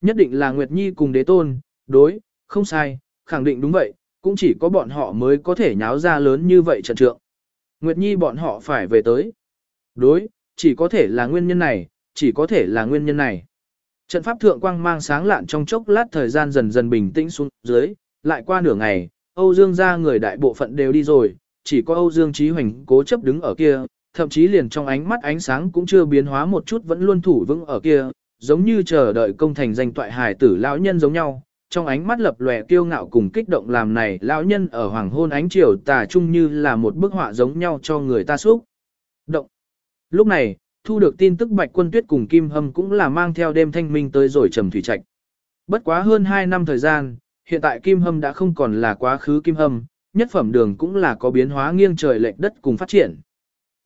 Nhất định là Nguyệt Nhi cùng đế tôn, đối, không sai, khẳng định đúng vậy, cũng chỉ có bọn họ mới có thể nháo ra lớn như vậy trận trượng. Nguyệt Nhi bọn họ phải về tới. Đối, chỉ có thể là nguyên nhân này, chỉ có thể là nguyên nhân này. Trận pháp thượng quang mang sáng lạn trong chốc lát thời gian dần dần bình tĩnh xuống dưới, lại qua nửa ngày, Âu Dương gia người đại bộ phận đều đi rồi, chỉ có Âu Dương Chí Hoành cố chấp đứng ở kia, thậm chí liền trong ánh mắt ánh sáng cũng chưa biến hóa một chút vẫn luôn thủ vững ở kia, giống như chờ đợi công thành danh toại hài tử lão nhân giống nhau, trong ánh mắt lập lòe kiêu ngạo cùng kích động làm này lão nhân ở hoàng hôn ánh chiều tà trung như là một bức họa giống nhau cho người ta xúc. Động. Lúc này, thu được tin tức Bạch Quân Tuyết cùng Kim Hâm cũng là mang theo đêm thanh minh tới rồi trầm thủy trạch. Bất quá hơn 2 năm thời gian, hiện tại Kim Hâm đã không còn là quá khứ Kim Hâm, nhất phẩm đường cũng là có biến hóa nghiêng trời lệch đất cùng phát triển.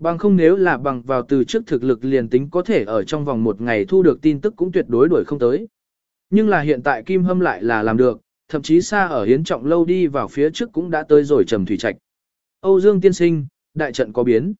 Bằng không nếu là bằng vào từ trước thực lực liền tính có thể ở trong vòng một ngày thu được tin tức cũng tuyệt đối đuổi không tới. Nhưng là hiện tại Kim Hâm lại là làm được, thậm chí xa ở hiến trọng lâu đi vào phía trước cũng đã tới rồi trầm thủy trạch. Âu Dương tiên sinh, đại trận có biến.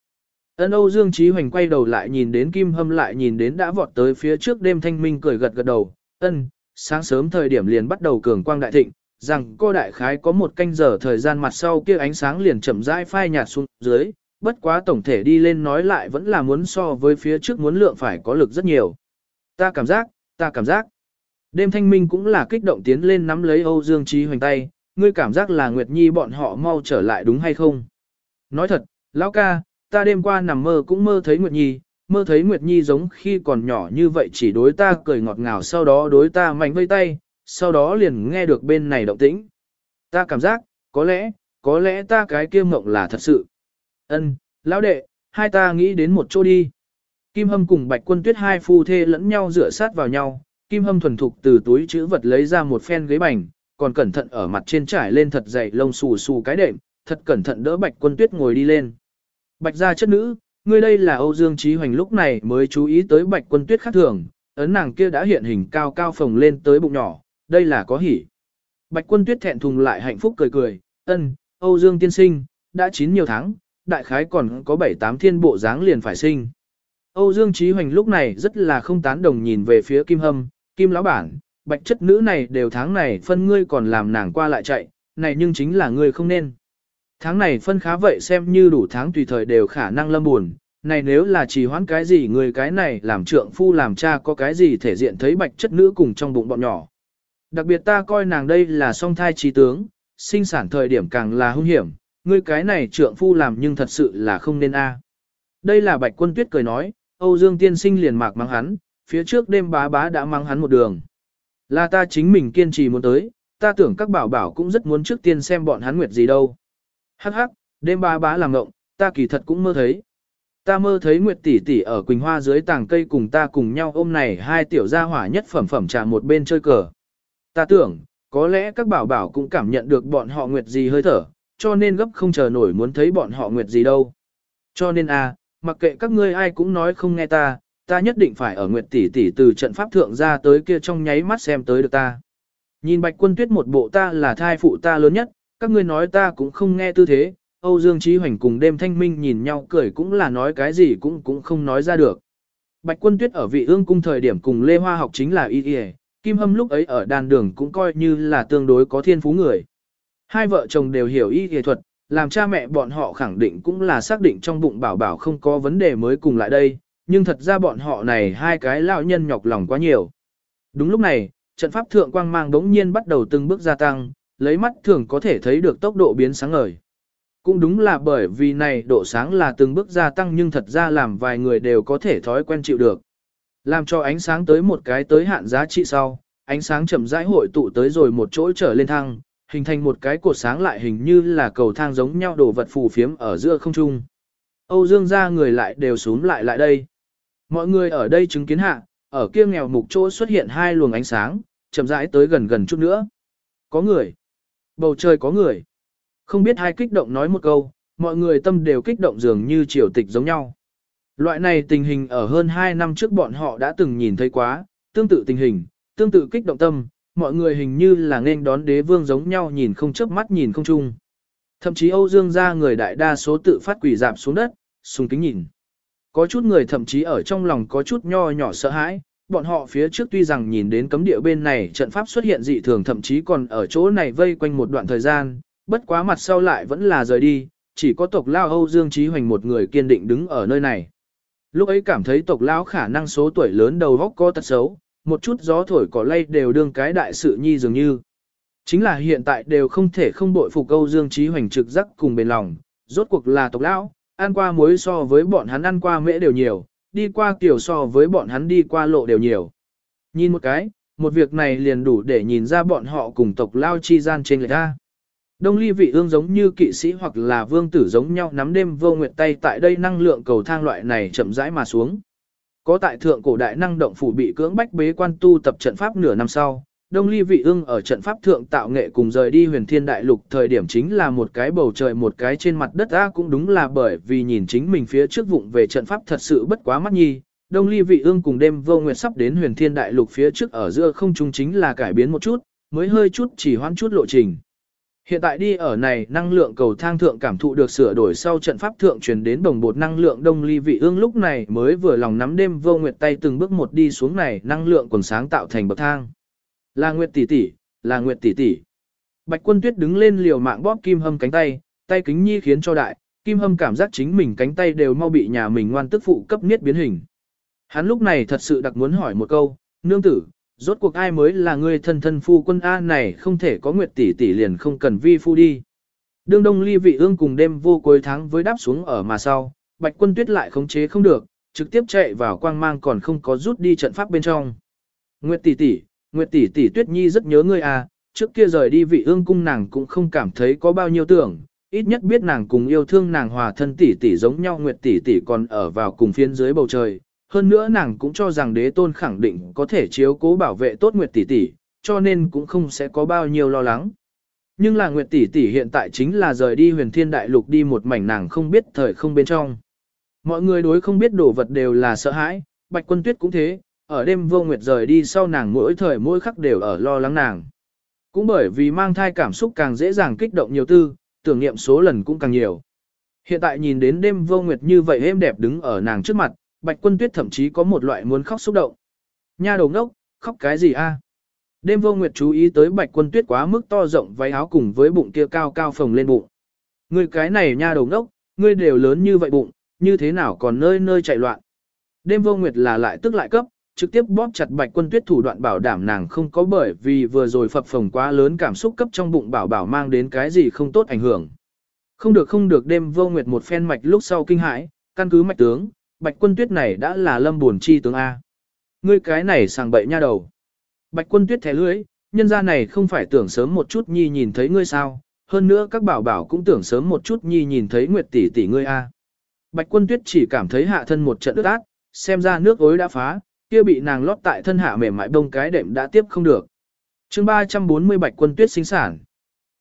Ân Âu Dương Chí Hoành quay đầu lại nhìn đến Kim Hâm lại nhìn đến đã vọt tới phía trước đêm thanh minh cười gật gật đầu. Ân, sáng sớm thời điểm liền bắt đầu cường quang đại thịnh, rằng cô đại khái có một canh giờ thời gian mặt sau kia ánh sáng liền chậm rãi phai nhạt xuống dưới, bất quá tổng thể đi lên nói lại vẫn là muốn so với phía trước muốn lượng phải có lực rất nhiều. Ta cảm giác, ta cảm giác. Đêm thanh minh cũng là kích động tiến lên nắm lấy Âu Dương Trí hoành tay, ngươi cảm giác là Nguyệt Nhi bọn họ mau trở lại đúng hay không? Nói thật, lão ca, ta đêm qua nằm mơ cũng mơ thấy Nguyệt Nhi, mơ thấy Nguyệt Nhi giống khi còn nhỏ như vậy chỉ đối ta cười ngọt ngào sau đó đối ta mạnh vây tay, sau đó liền nghe được bên này động tĩnh. Ta cảm giác, có lẽ, có lẽ ta cái kia mộng là thật sự. Ân, lão đệ, hai ta nghĩ đến một chỗ đi. Kim Hâm cùng Bạch Quân Tuyết hai phu thê lẫn nhau dựa sát vào nhau, Kim Hâm thuần thục từ túi chữ vật lấy ra một phen ghế bành, còn cẩn thận ở mặt trên trải lên thật dày lông xù xù cái đệm, thật cẩn thận đỡ Bạch Quân Tuyết ngồi đi lên. Bạch gia chất nữ, ngươi đây là Âu Dương Chí Hoành lúc này mới chú ý tới Bạch Quân Tuyết khác thường, ấn nàng kia đã hiện hình cao cao phồng lên tới bụng nhỏ, đây là có hỉ. Bạch Quân Tuyết thẹn thùng lại hạnh phúc cười cười, ân, Âu Dương tiên sinh, đã chín nhiều tháng, đại khái còn có bảy tám thiên bộ dáng liền phải sinh. Âu Dương Chí Hoành lúc này rất là không tán đồng nhìn về phía Kim Hâm, Kim lão bản, bạch chất nữ này đều tháng này phân ngươi còn làm nàng qua lại chạy, này nhưng chính là ngươi không nên. Tháng này phân khá vậy xem như đủ tháng tùy thời đều khả năng lâm buồn, này nếu là chỉ hoãn cái gì người cái này làm trượng phu làm cha có cái gì thể diện thấy bạch chất nữ cùng trong bụng bọn nhỏ. Đặc biệt ta coi nàng đây là song thai trí tướng, sinh sản thời điểm càng là hung hiểm, ngươi cái này trượng phu làm nhưng thật sự là không nên a. À. Đây là bạch quân tuyết cười nói, Âu Dương tiên sinh liền mạc mắng hắn, phía trước đêm bá bá đã mắng hắn một đường. Là ta chính mình kiên trì muốn tới, ta tưởng các bảo bảo cũng rất muốn trước tiên xem bọn hắn nguyệt gì đâu. Hắc hắc, đêm bá bá làm ngộng, ta kỳ thật cũng mơ thấy. Ta mơ thấy Nguyệt tỷ tỷ ở Quỳnh Hoa dưới tàng cây cùng ta cùng nhau ôm này hai tiểu gia hỏa nhất phẩm phẩm trà một bên chơi cờ. Ta tưởng, có lẽ các bảo bảo cũng cảm nhận được bọn họ Nguyệt gì hơi thở, cho nên gấp không chờ nổi muốn thấy bọn họ Nguyệt gì đâu. Cho nên a, à, mặc kệ các ngươi ai cũng nói không nghe ta, ta nhất định phải ở Nguyệt tỷ tỷ từ trận pháp thượng ra tới kia trong nháy mắt xem tới được ta. Nhìn Bạch Quân Tuyết một bộ ta là thai phụ ta lớn nhất, các ngươi nói ta cũng không nghe tư thế, Âu Dương Chí Hoành cùng đêm thanh minh nhìn nhau cười cũng là nói cái gì cũng cũng không nói ra được. Bạch Quân Tuyết ở vị ương cung thời điểm cùng Lê Hoa học chính là y y, Kim Hâm lúc ấy ở đàn đường cũng coi như là tương đối có thiên phú người. Hai vợ chồng đều hiểu y y thuật, làm cha mẹ bọn họ khẳng định cũng là xác định trong bụng bảo bảo không có vấn đề mới cùng lại đây, nhưng thật ra bọn họ này hai cái lão nhân nhọc lòng quá nhiều. Đúng lúc này, trận pháp thượng quang mang đống nhiên bắt đầu từng bước gia tăng, lấy mắt thường có thể thấy được tốc độ biến sáng ngời. Cũng đúng là bởi vì này độ sáng là từng bước gia tăng nhưng thật ra làm vài người đều có thể thói quen chịu được. Làm cho ánh sáng tới một cái tới hạn giá trị sau, ánh sáng chậm rãi hội tụ tới rồi một chỗ trở lên thăng, hình thành một cái cột sáng lại hình như là cầu thang giống nhau đổ vật phù phiếm ở giữa không trung. Âu Dương gia người lại đều xuống lại lại đây. Mọi người ở đây chứng kiến hạ, ở kia nghèo mục chỗ xuất hiện hai luồng ánh sáng, chậm rãi tới gần gần chút nữa. Có người. Bầu trời có người. Không biết hai kích động nói một câu, mọi người tâm đều kích động dường như triều tịch giống nhau. Loại này tình hình ở hơn 2 năm trước bọn họ đã từng nhìn thấy quá, tương tự tình hình, tương tự kích động tâm, mọi người hình như là nên đón đế vương giống nhau nhìn không chớp mắt nhìn không chung. Thậm chí Âu Dương gia người đại đa số tự phát quỷ dạp xuống đất, sùng kính nhìn. Có chút người thậm chí ở trong lòng có chút nho nhỏ sợ hãi, bọn họ phía trước tuy rằng nhìn đến cấm địa bên này trận pháp xuất hiện dị thường thậm chí còn ở chỗ này vây quanh một đoạn thời gian, bất quá mặt sau lại vẫn là rời đi, chỉ có tộc lao Âu Dương Trí Hoành một người kiên định đứng ở nơi này. Lúc ấy cảm thấy tộc lão khả năng số tuổi lớn đầu góc có tật xấu, một chút gió thổi cỏ lay đều đương cái đại sự nhi dường như. Chính là hiện tại đều không thể không bội phục câu Dương Trí Hoành trực giác cùng bền lòng, rốt cuộc là tộc lão, ăn qua muối so với bọn hắn ăn qua mễ đều nhiều, đi qua kiểu so với bọn hắn đi qua lộ đều nhiều. Nhìn một cái, một việc này liền đủ để nhìn ra bọn họ cùng tộc lao chi gian trên lệch ra. Đông ly vị ương giống như kỵ sĩ hoặc là vương tử giống nhau nắm đêm vô nguyệt tay tại đây năng lượng cầu thang loại này chậm rãi mà xuống. Có tại thượng cổ đại năng động phủ bị cưỡng bách bế quan tu tập trận pháp nửa năm sau, Đông ly vị ương ở trận pháp thượng tạo nghệ cùng rời đi huyền thiên đại lục thời điểm chính là một cái bầu trời một cái trên mặt đất ra cũng đúng là bởi vì nhìn chính mình phía trước vụng về trận pháp thật sự bất quá mắt nhi. Đông ly vị ương cùng đêm vô nguyệt sắp đến huyền thiên đại lục phía trước ở giữa không trung chính là cải biến một chút, mới hơi chút chỉ hoãn chút lộ trình. Hiện tại đi ở này năng lượng cầu thang thượng cảm thụ được sửa đổi sau trận pháp thượng truyền đến đồng bột năng lượng đông ly vị ương lúc này mới vừa lòng nắm đêm vô nguyệt tay từng bước một đi xuống này năng lượng quần sáng tạo thành bậc thang. Là nguyệt tỷ tỷ, là nguyệt tỷ tỷ. Bạch quân tuyết đứng lên liều mạng bóp kim hâm cánh tay, tay kính nhi khiến cho đại, kim hâm cảm giác chính mình cánh tay đều mau bị nhà mình ngoan tức phụ cấp niết biến hình. Hắn lúc này thật sự đặc muốn hỏi một câu, nương tử, rốt cuộc ai mới là người thân thân phu quân A này không thể có nguyệt tỷ tỷ liền không cần vi phu đi. Đương đông ly vị ương cùng đêm vô cuối tháng với đáp xuống ở mà sau, bạch quân tuyết lại khống chế không được, trực tiếp chạy vào quang mang còn không có rút đi trận pháp bên trong. Nguyệt tỷ tỷ, Nguyệt tỷ tỷ Tuyết Nhi rất nhớ ngươi à, trước kia rời đi vị ương cung nàng cũng không cảm thấy có bao nhiêu tưởng, ít nhất biết nàng cùng yêu thương nàng hòa thân tỷ tỷ giống nhau Nguyệt tỷ tỷ còn ở vào cùng phiên dưới bầu trời, hơn nữa nàng cũng cho rằng đế tôn khẳng định có thể chiếu cố bảo vệ tốt Nguyệt tỷ tỷ, cho nên cũng không sẽ có bao nhiêu lo lắng. Nhưng là Nguyệt tỷ tỷ hiện tại chính là rời đi huyền thiên đại lục đi một mảnh nàng không biết thời không bên trong. Mọi người đối không biết đồ vật đều là sợ hãi, Bạch Quân Tuyết cũng thế, ở đêm vô nguyệt rời đi sau nàng mỗi thời mỗi khắc đều ở lo lắng nàng. Cũng bởi vì mang thai cảm xúc càng dễ dàng kích động nhiều tư, tưởng niệm số lần cũng càng nhiều. Hiện tại nhìn đến đêm vô nguyệt như vậy êm đẹp đứng ở nàng trước mặt, bạch quân tuyết thậm chí có một loại muốn khóc xúc động. Nha đầu ngốc, khóc cái gì a? À? Đêm vô nguyệt chú ý tới bạch quân tuyết quá mức to rộng váy áo cùng với bụng kia cao cao phồng lên bụng. Ngươi cái này nha đầu ngốc, ngươi đều lớn như vậy bụng, như thế nào còn nơi nơi chạy loạn. Đêm vô nguyệt là lại tức lại cấp, trực tiếp bóp chặt bạch quân tuyết thủ đoạn bảo đảm nàng không có bởi vì vừa rồi phập phồng quá lớn cảm xúc cấp trong bụng bảo bảo mang đến cái gì không tốt ảnh hưởng. Không được không được đêm vô nguyệt một phen mạch lúc sau kinh hãi, căn cứ mạch tướng, bạch quân tuyết này đã là lâm buồn chi tướng A. Ngươi cái này sàng bậy nha đầu. Bạch quân tuyết thẻ lưỡi, nhân gia này không phải tưởng sớm một chút nhi nhìn thấy ngươi sao, hơn nữa các bảo bảo cũng tưởng sớm một chút nhi nhìn thấy nguyệt tỷ tỷ ngươi A. Bạch quân tuyết chỉ cảm thấy hạ thân một trận ướt át, xem ra nước ối đã phá, kia bị nàng lót tại thân hạ mềm mại bông cái đệm đã tiếp không được. chương 340 bạch quân tuyết sinh sản.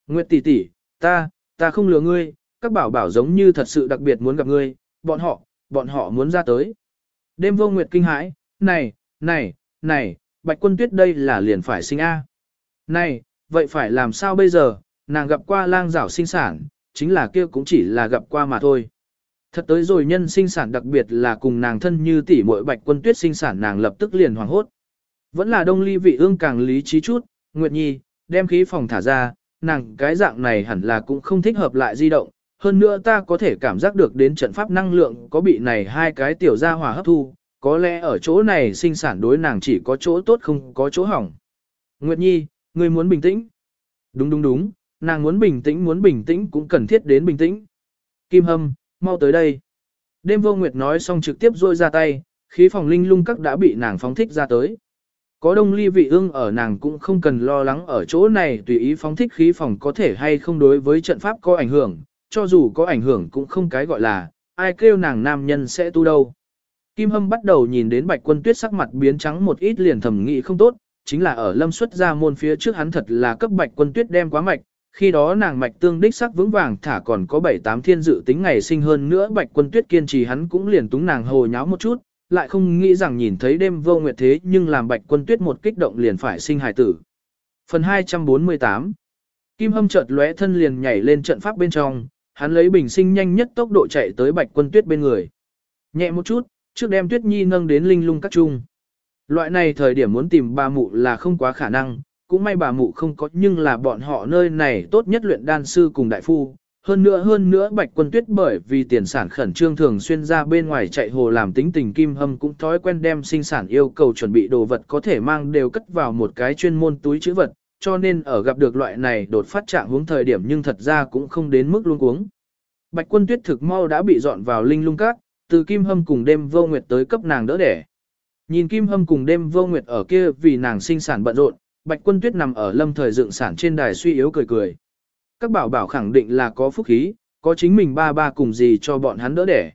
Nguyệt tỷ tỷ, ta, ta không lừa ngươi, các bảo bảo giống như thật sự đặc biệt muốn gặp ngươi, bọn họ, bọn họ muốn ra tới. Đêm vô Nguyệt kinh hãi, này, này, này, bạch quân tuyết đây là liền phải sinh A. Này, vậy phải làm sao bây giờ, nàng gặp qua lang rảo sinh sản, chính là kia cũng chỉ là gặp qua mà thôi. Thật tới rồi nhân sinh sản đặc biệt là cùng nàng thân như tỷ muội bạch quân tuyết sinh sản nàng lập tức liền hoảng hốt. Vẫn là đông ly vị ương càng lý trí chút, Nguyệt Nhi, đem khí phòng thả ra, nàng cái dạng này hẳn là cũng không thích hợp lại di động. Hơn nữa ta có thể cảm giác được đến trận pháp năng lượng có bị này hai cái tiểu gia hỏa hấp thu, có lẽ ở chỗ này sinh sản đối nàng chỉ có chỗ tốt không có chỗ hỏng. Nguyệt Nhi, ngươi muốn bình tĩnh. Đúng đúng đúng, nàng muốn bình tĩnh muốn bình tĩnh cũng cần thiết đến bình tĩnh. Kim Hâm, mau tới đây. Đêm vô nguyệt nói xong trực tiếp rôi ra tay, khí phòng linh lung các đã bị nàng phóng thích ra tới. Có đông ly vị ương ở nàng cũng không cần lo lắng ở chỗ này tùy ý phóng thích khí phòng có thể hay không đối với trận pháp có ảnh hưởng, cho dù có ảnh hưởng cũng không cái gọi là, ai kêu nàng nam nhân sẽ tu đâu. Kim Hâm bắt đầu nhìn đến bạch quân tuyết sắc mặt biến trắng một ít liền thầm nghĩ không tốt, chính là ở lâm xuất ra môn phía trước hắn thật là cấp bạch quân tuyết đem quá mạch, khi đó nàng mạch tương đích sắc vững vàng thả còn có bảy tám thiên dự tính ngày sinh hơn nữa bạch quân tuyết kiên trì hắn cũng liền túng nàng hồ nháo một chút, lại không nghĩ rằng nhìn thấy đêm vô nguyệt thế nhưng làm bạch quân tuyết một kích động liền phải sinh hài tử. Phần 248 Kim hâm chợt lóe thân liền nhảy lên trận pháp bên trong, hắn lấy bình sinh nhanh nhất tốc độ chạy tới bạch quân tuyết bên người. Nhẹ một chút, trước đem tuyết nhi nâng đến linh lung các trung. Loại này thời điểm muốn tìm bà mụ là không quá khả năng, cũng may bà mụ không có nhưng là bọn họ nơi này tốt nhất luyện đan sư cùng đại phu. Hơn nữa hơn nữa bạch quân tuyết bởi vì tiền sản khẩn trương thường xuyên ra bên ngoài chạy hồ làm tính tình kim hâm cũng thói quen đem sinh sản yêu cầu chuẩn bị đồ vật có thể mang đều cất vào một cái chuyên môn túi chữ vật, cho nên ở gặp được loại này đột phát trạng hướng thời điểm nhưng thật ra cũng không đến mức luôn cuống. Bạch quân tuyết thực mau đã bị dọn vào linh lung Các. từ kim hâm cùng đêm vô nguyệt tới cấp nàng đỡ đẻ. Nhìn kim hâm cùng đêm vô nguyệt ở kia vì nàng sinh sản bận rộn, bạch quân tuyết nằm ở lâm thời dựng sản trên đài suy yếu cười cười. Các bảo bảo khẳng định là có phúc khí, có chính mình ba ba cùng gì cho bọn hắn đỡ đẻ.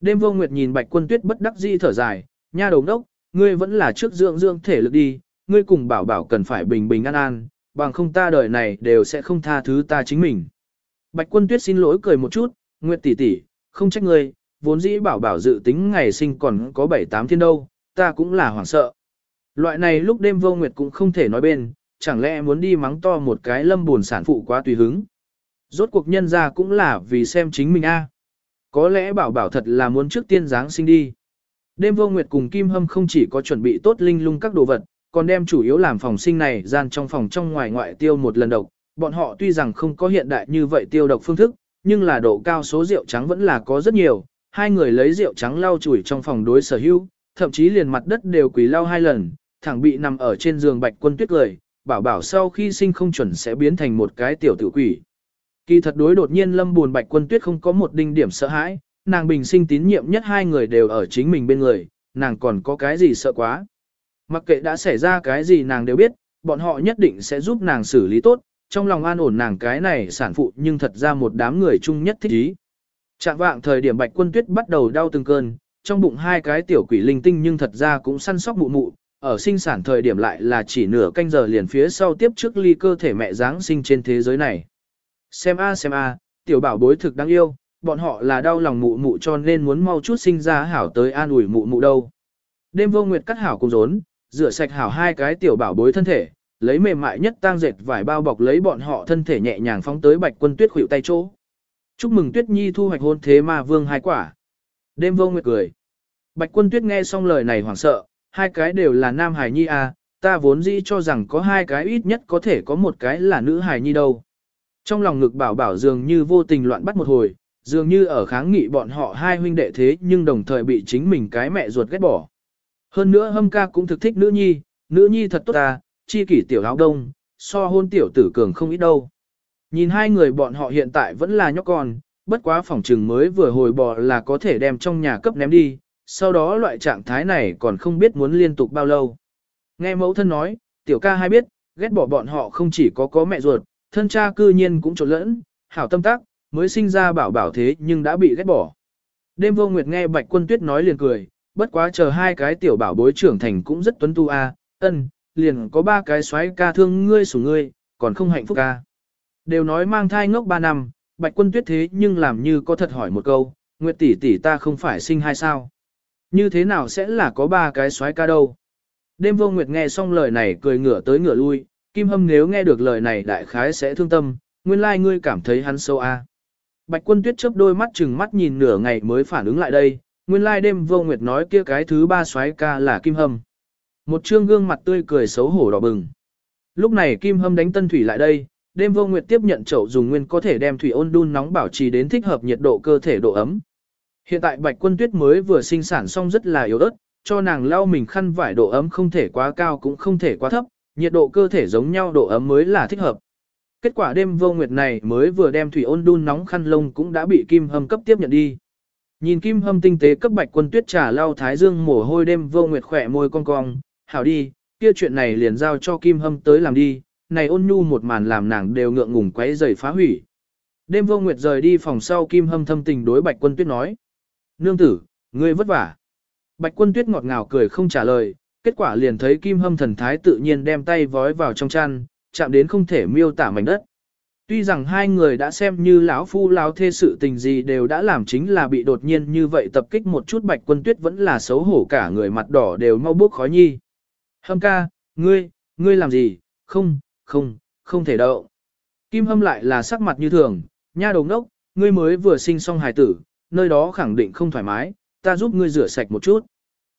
Đêm vô nguyệt nhìn bạch quân tuyết bất đắc dĩ thở dài, nha đầu đốc, ngươi vẫn là trước dưỡng dưỡng thể lực đi, ngươi cùng bảo bảo cần phải bình bình an an, bằng không ta đời này đều sẽ không tha thứ ta chính mình. Bạch quân tuyết xin lỗi cười một chút, Nguyệt tỷ tỷ, không trách ngươi, vốn dĩ bảo bảo dự tính ngày sinh còn có 7-8 thiên đâu, ta cũng là hoảng sợ. Loại này lúc đêm vô Nguyệt cũng không thể nói bên, chẳng lẽ muốn đi mắng to một cái lâm buồn sản phụ quá tùy hứng. Rốt cuộc nhân ra cũng là vì xem chính mình a. Có lẽ bảo bảo thật là muốn trước tiên Giáng sinh đi. Đêm vô Nguyệt cùng Kim Hâm không chỉ có chuẩn bị tốt linh lung các đồ vật, còn đem chủ yếu làm phòng sinh này gian trong phòng trong ngoài ngoại tiêu một lần độc. Bọn họ tuy rằng không có hiện đại như vậy tiêu độc phương thức, nhưng là độ cao số rượu trắng vẫn là có rất nhiều. Hai người lấy rượu trắng lau chùi trong phòng đối sở hữu, thậm chí liền mặt đất đều quỳ lau hai lần, thẳng bị nằm ở trên giường bạch quân tuyết cười, bảo bảo sau khi sinh không chuẩn sẽ biến thành một cái tiểu tử quỷ. Kỳ thật đối đột nhiên lâm buồn bạch quân tuyết không có một đinh điểm sợ hãi, nàng bình sinh tín nhiệm nhất hai người đều ở chính mình bên người, nàng còn có cái gì sợ quá. Mặc kệ đã xảy ra cái gì nàng đều biết, bọn họ nhất định sẽ giúp nàng xử lý tốt, trong lòng an ổn nàng cái này sản phụ nhưng thật ra một đám người chung nhất thích ý. Trạng vạng thời điểm bạch quân tuyết bắt đầu đau từng cơn, trong bụng hai cái tiểu quỷ linh tinh nhưng thật ra cũng săn sóc mụ mụ, ở sinh sản thời điểm lại là chỉ nửa canh giờ liền phía sau tiếp trước ly cơ thể mẹ Giáng sinh trên thế giới này. Xem a xem a, tiểu bảo bối thực đáng yêu, bọn họ là đau lòng mụ mụ cho nên muốn mau chút sinh ra hảo tới an ủi mụ mụ đâu. Đêm vô nguyệt cắt hảo cùng rốn, rửa sạch hảo hai cái tiểu bảo bối thân thể, lấy mềm mại nhất tang dệt vải bao bọc lấy bọn họ thân thể nhẹ nhàng phóng tới bạch quân tuyết khuỵu tay chỗ. Chúc mừng tuyết nhi thu hoạch hôn thế ma vương hai quả. Đêm vô nguyệt cười. Bạch quân tuyết nghe xong lời này hoảng sợ, hai cái đều là nam hài nhi à, ta vốn dĩ cho rằng có hai cái ít nhất có thể có một cái là nữ hài nhi đâu. Trong lòng ngực bảo bảo dường như vô tình loạn bắt một hồi, dường như ở kháng nghị bọn họ hai huynh đệ thế nhưng đồng thời bị chính mình cái mẹ ruột ghét bỏ. Hơn nữa hâm ca cũng thực thích nữ nhi, nữ nhi thật tốt ta, chi kỷ tiểu áo đông, so hôn tiểu tử cường không ít đâu. Nhìn hai người bọn họ hiện tại vẫn là nhóc con, bất quá phòng trừng mới vừa hồi bò là có thể đem trong nhà cấp ném đi, sau đó loại trạng thái này còn không biết muốn liên tục bao lâu. Nghe mẫu thân nói, tiểu ca hay biết, ghét bỏ bọn họ không chỉ có có mẹ ruột, thân cha cư nhiên cũng trộn lẫn, hảo tâm tác, mới sinh ra bảo bảo thế nhưng đã bị ghét bỏ. Đêm vô nguyệt nghe bạch quân tuyết nói liền cười, bất quá chờ hai cái tiểu bảo bối trưởng thành cũng rất tuấn tu a, ân, liền có ba cái xoáy ca thương ngươi sủng ngươi, còn không hạnh phúc ca. Đều nói mang thai ngốc ba năm, bạch quân tuyết thế nhưng làm như có thật hỏi một câu, nguyệt tỷ tỷ ta không phải sinh hai sao. Như thế nào sẽ là có ba cái xoáy ca đâu? Đêm vô nguyệt nghe xong lời này cười ngửa tới ngửa lui, Kim Hâm nếu nghe được lời này đại khái sẽ thương tâm, nguyên lai like ngươi cảm thấy hắn sâu a. À. Bạch quân tuyết chớp đôi mắt chừng mắt nhìn nửa ngày mới phản ứng lại đây, nguyên lai like đêm vô nguyệt nói kia cái thứ ba xoáy ca là Kim Hâm. Một trương gương mặt tươi cười xấu hổ đỏ bừng. Lúc này Kim Hâm đánh tân thủy lại đây, đêm vô nguyệt tiếp nhận chậu dùng nguyên có thể đem thủy ôn đun nóng bảo trì đến thích hợp nhiệt độ cơ thể độ ấm. Hiện tại bạch quân tuyết mới vừa sinh sản xong rất là yếu ớt, cho nàng lau mình khăn vải độ ấm không thể quá cao cũng không thể quá thấp, nhiệt độ cơ thể giống nhau độ ấm mới là thích hợp. Kết quả đêm vô nguyệt này mới vừa đem thủy ôn đun nóng khăn lông cũng đã bị kim hâm cấp tiếp nhận đi. Nhìn kim hâm tinh tế cấp bạch quân tuyết trà lau thái dương mồ hôi đêm vô nguyệt khỏe môi cong cong, hảo đi, kia chuyện này liền giao cho kim hâm tới làm đi, này ôn nhu một màn làm nàng đều ngượng ngùng quấy rầy phá hủy. Đêm vô nguyệt rời đi phòng sau kim hâm thâm tình đối bạch quân tuyết nói. Nương tử, ngươi vất vả. Bạch quân tuyết ngọt ngào cười không trả lời, kết quả liền thấy kim hâm thần thái tự nhiên đem tay vói vào trong chăn, chạm đến không thể miêu tả mảnh đất. Tuy rằng hai người đã xem như lão phu lão thê sự tình gì đều đã làm chính là bị đột nhiên như vậy tập kích một chút bạch quân tuyết vẫn là xấu hổ cả người mặt đỏ đều mau bước khói nhi. Hâm ca, ngươi, ngươi làm gì, không, không, không thể đậu. Kim hâm lại là sắc mặt như thường, nha đầu ngốc, ngươi mới vừa sinh xong hài tử, nơi đó khẳng định không thoải mái, ta giúp ngươi rửa sạch một chút.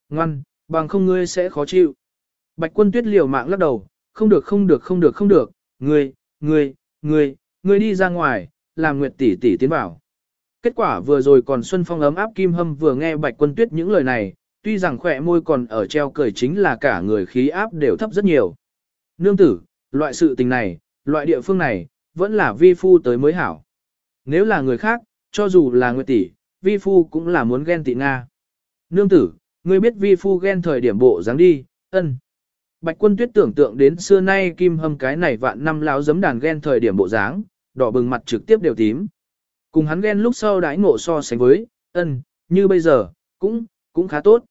Ngoan, Bằng không ngươi sẽ khó chịu. Bạch quân tuyết liều mạng lắc đầu, không được không được không được không được, ngươi, ngươi, ngươi, ngươi đi ra ngoài, làm nguyệt tỷ tỷ tiến vào. Kết quả vừa rồi còn Xuân Phong ấm áp Kim Hâm vừa nghe Bạch Quân Tuyết những lời này, tuy rằng khỏe môi còn ở treo cười chính là cả người khí áp đều thấp rất nhiều. Nương tử, loại sự tình này, loại địa phương này, vẫn là vi phu tới mới hảo. Nếu là người khác, cho dù là nguyệt tỷ, vi phu cũng là muốn ghen tị Nga. Nương tử, ngươi biết vi phu ghen thời điểm bộ dáng đi, ân. Bạch quân tuyết tưởng tượng đến xưa nay kim hâm cái này vạn năm láo giấm đàn ghen thời điểm bộ dáng, đỏ bừng mặt trực tiếp đều tím. Cùng hắn ghen lúc sau đãi ngộ so sánh với, ân, như bây giờ, cũng, cũng khá tốt.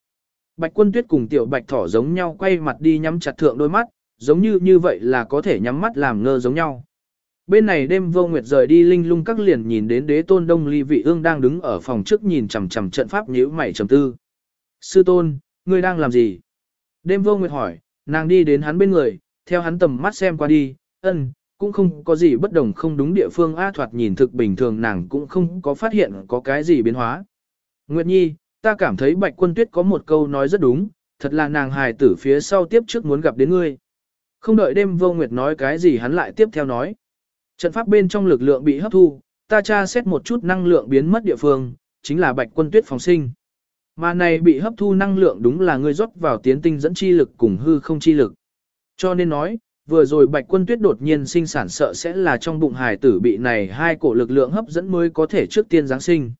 Bạch quân tuyết cùng tiểu bạch thỏ giống nhau quay mặt đi nhắm chặt thượng đôi mắt, giống như như vậy là có thể nhắm mắt làm ngơ giống nhau. Bên này đêm vô nguyệt rời đi linh lung các liền nhìn đến đế tôn đông ly vị ương đang đứng ở phòng trước nhìn chằm chằm trận pháp nhíu mày trầm tư. Sư tôn, ngươi đang làm gì? Đêm vô nguyệt hỏi, nàng đi đến hắn bên người, theo hắn tầm mắt xem qua đi, ân, cũng không có gì bất đồng không đúng địa phương A thoạt nhìn thực bình thường nàng cũng không có phát hiện có cái gì biến hóa. Nguyệt Nhi, ta cảm thấy Bạch Quân Tuyết có một câu nói rất đúng, thật là nàng hài tử phía sau tiếp trước muốn gặp đến ngươi. Không đợi đêm vô Nguyệt nói cái gì hắn lại tiếp theo nói. Trận pháp bên trong lực lượng bị hấp thu, ta tra xét một chút năng lượng biến mất địa phương, chính là Bạch Quân Tuyết phòng sinh. Mà này bị hấp thu năng lượng đúng là ngươi rót vào tiến tinh dẫn chi lực cùng hư không chi lực. Cho nên nói, vừa rồi bạch quân tuyết đột nhiên sinh sản sợ sẽ là trong bụng hài tử bị này hai cổ lực lượng hấp dẫn mới có thể trước tiên Giáng sinh.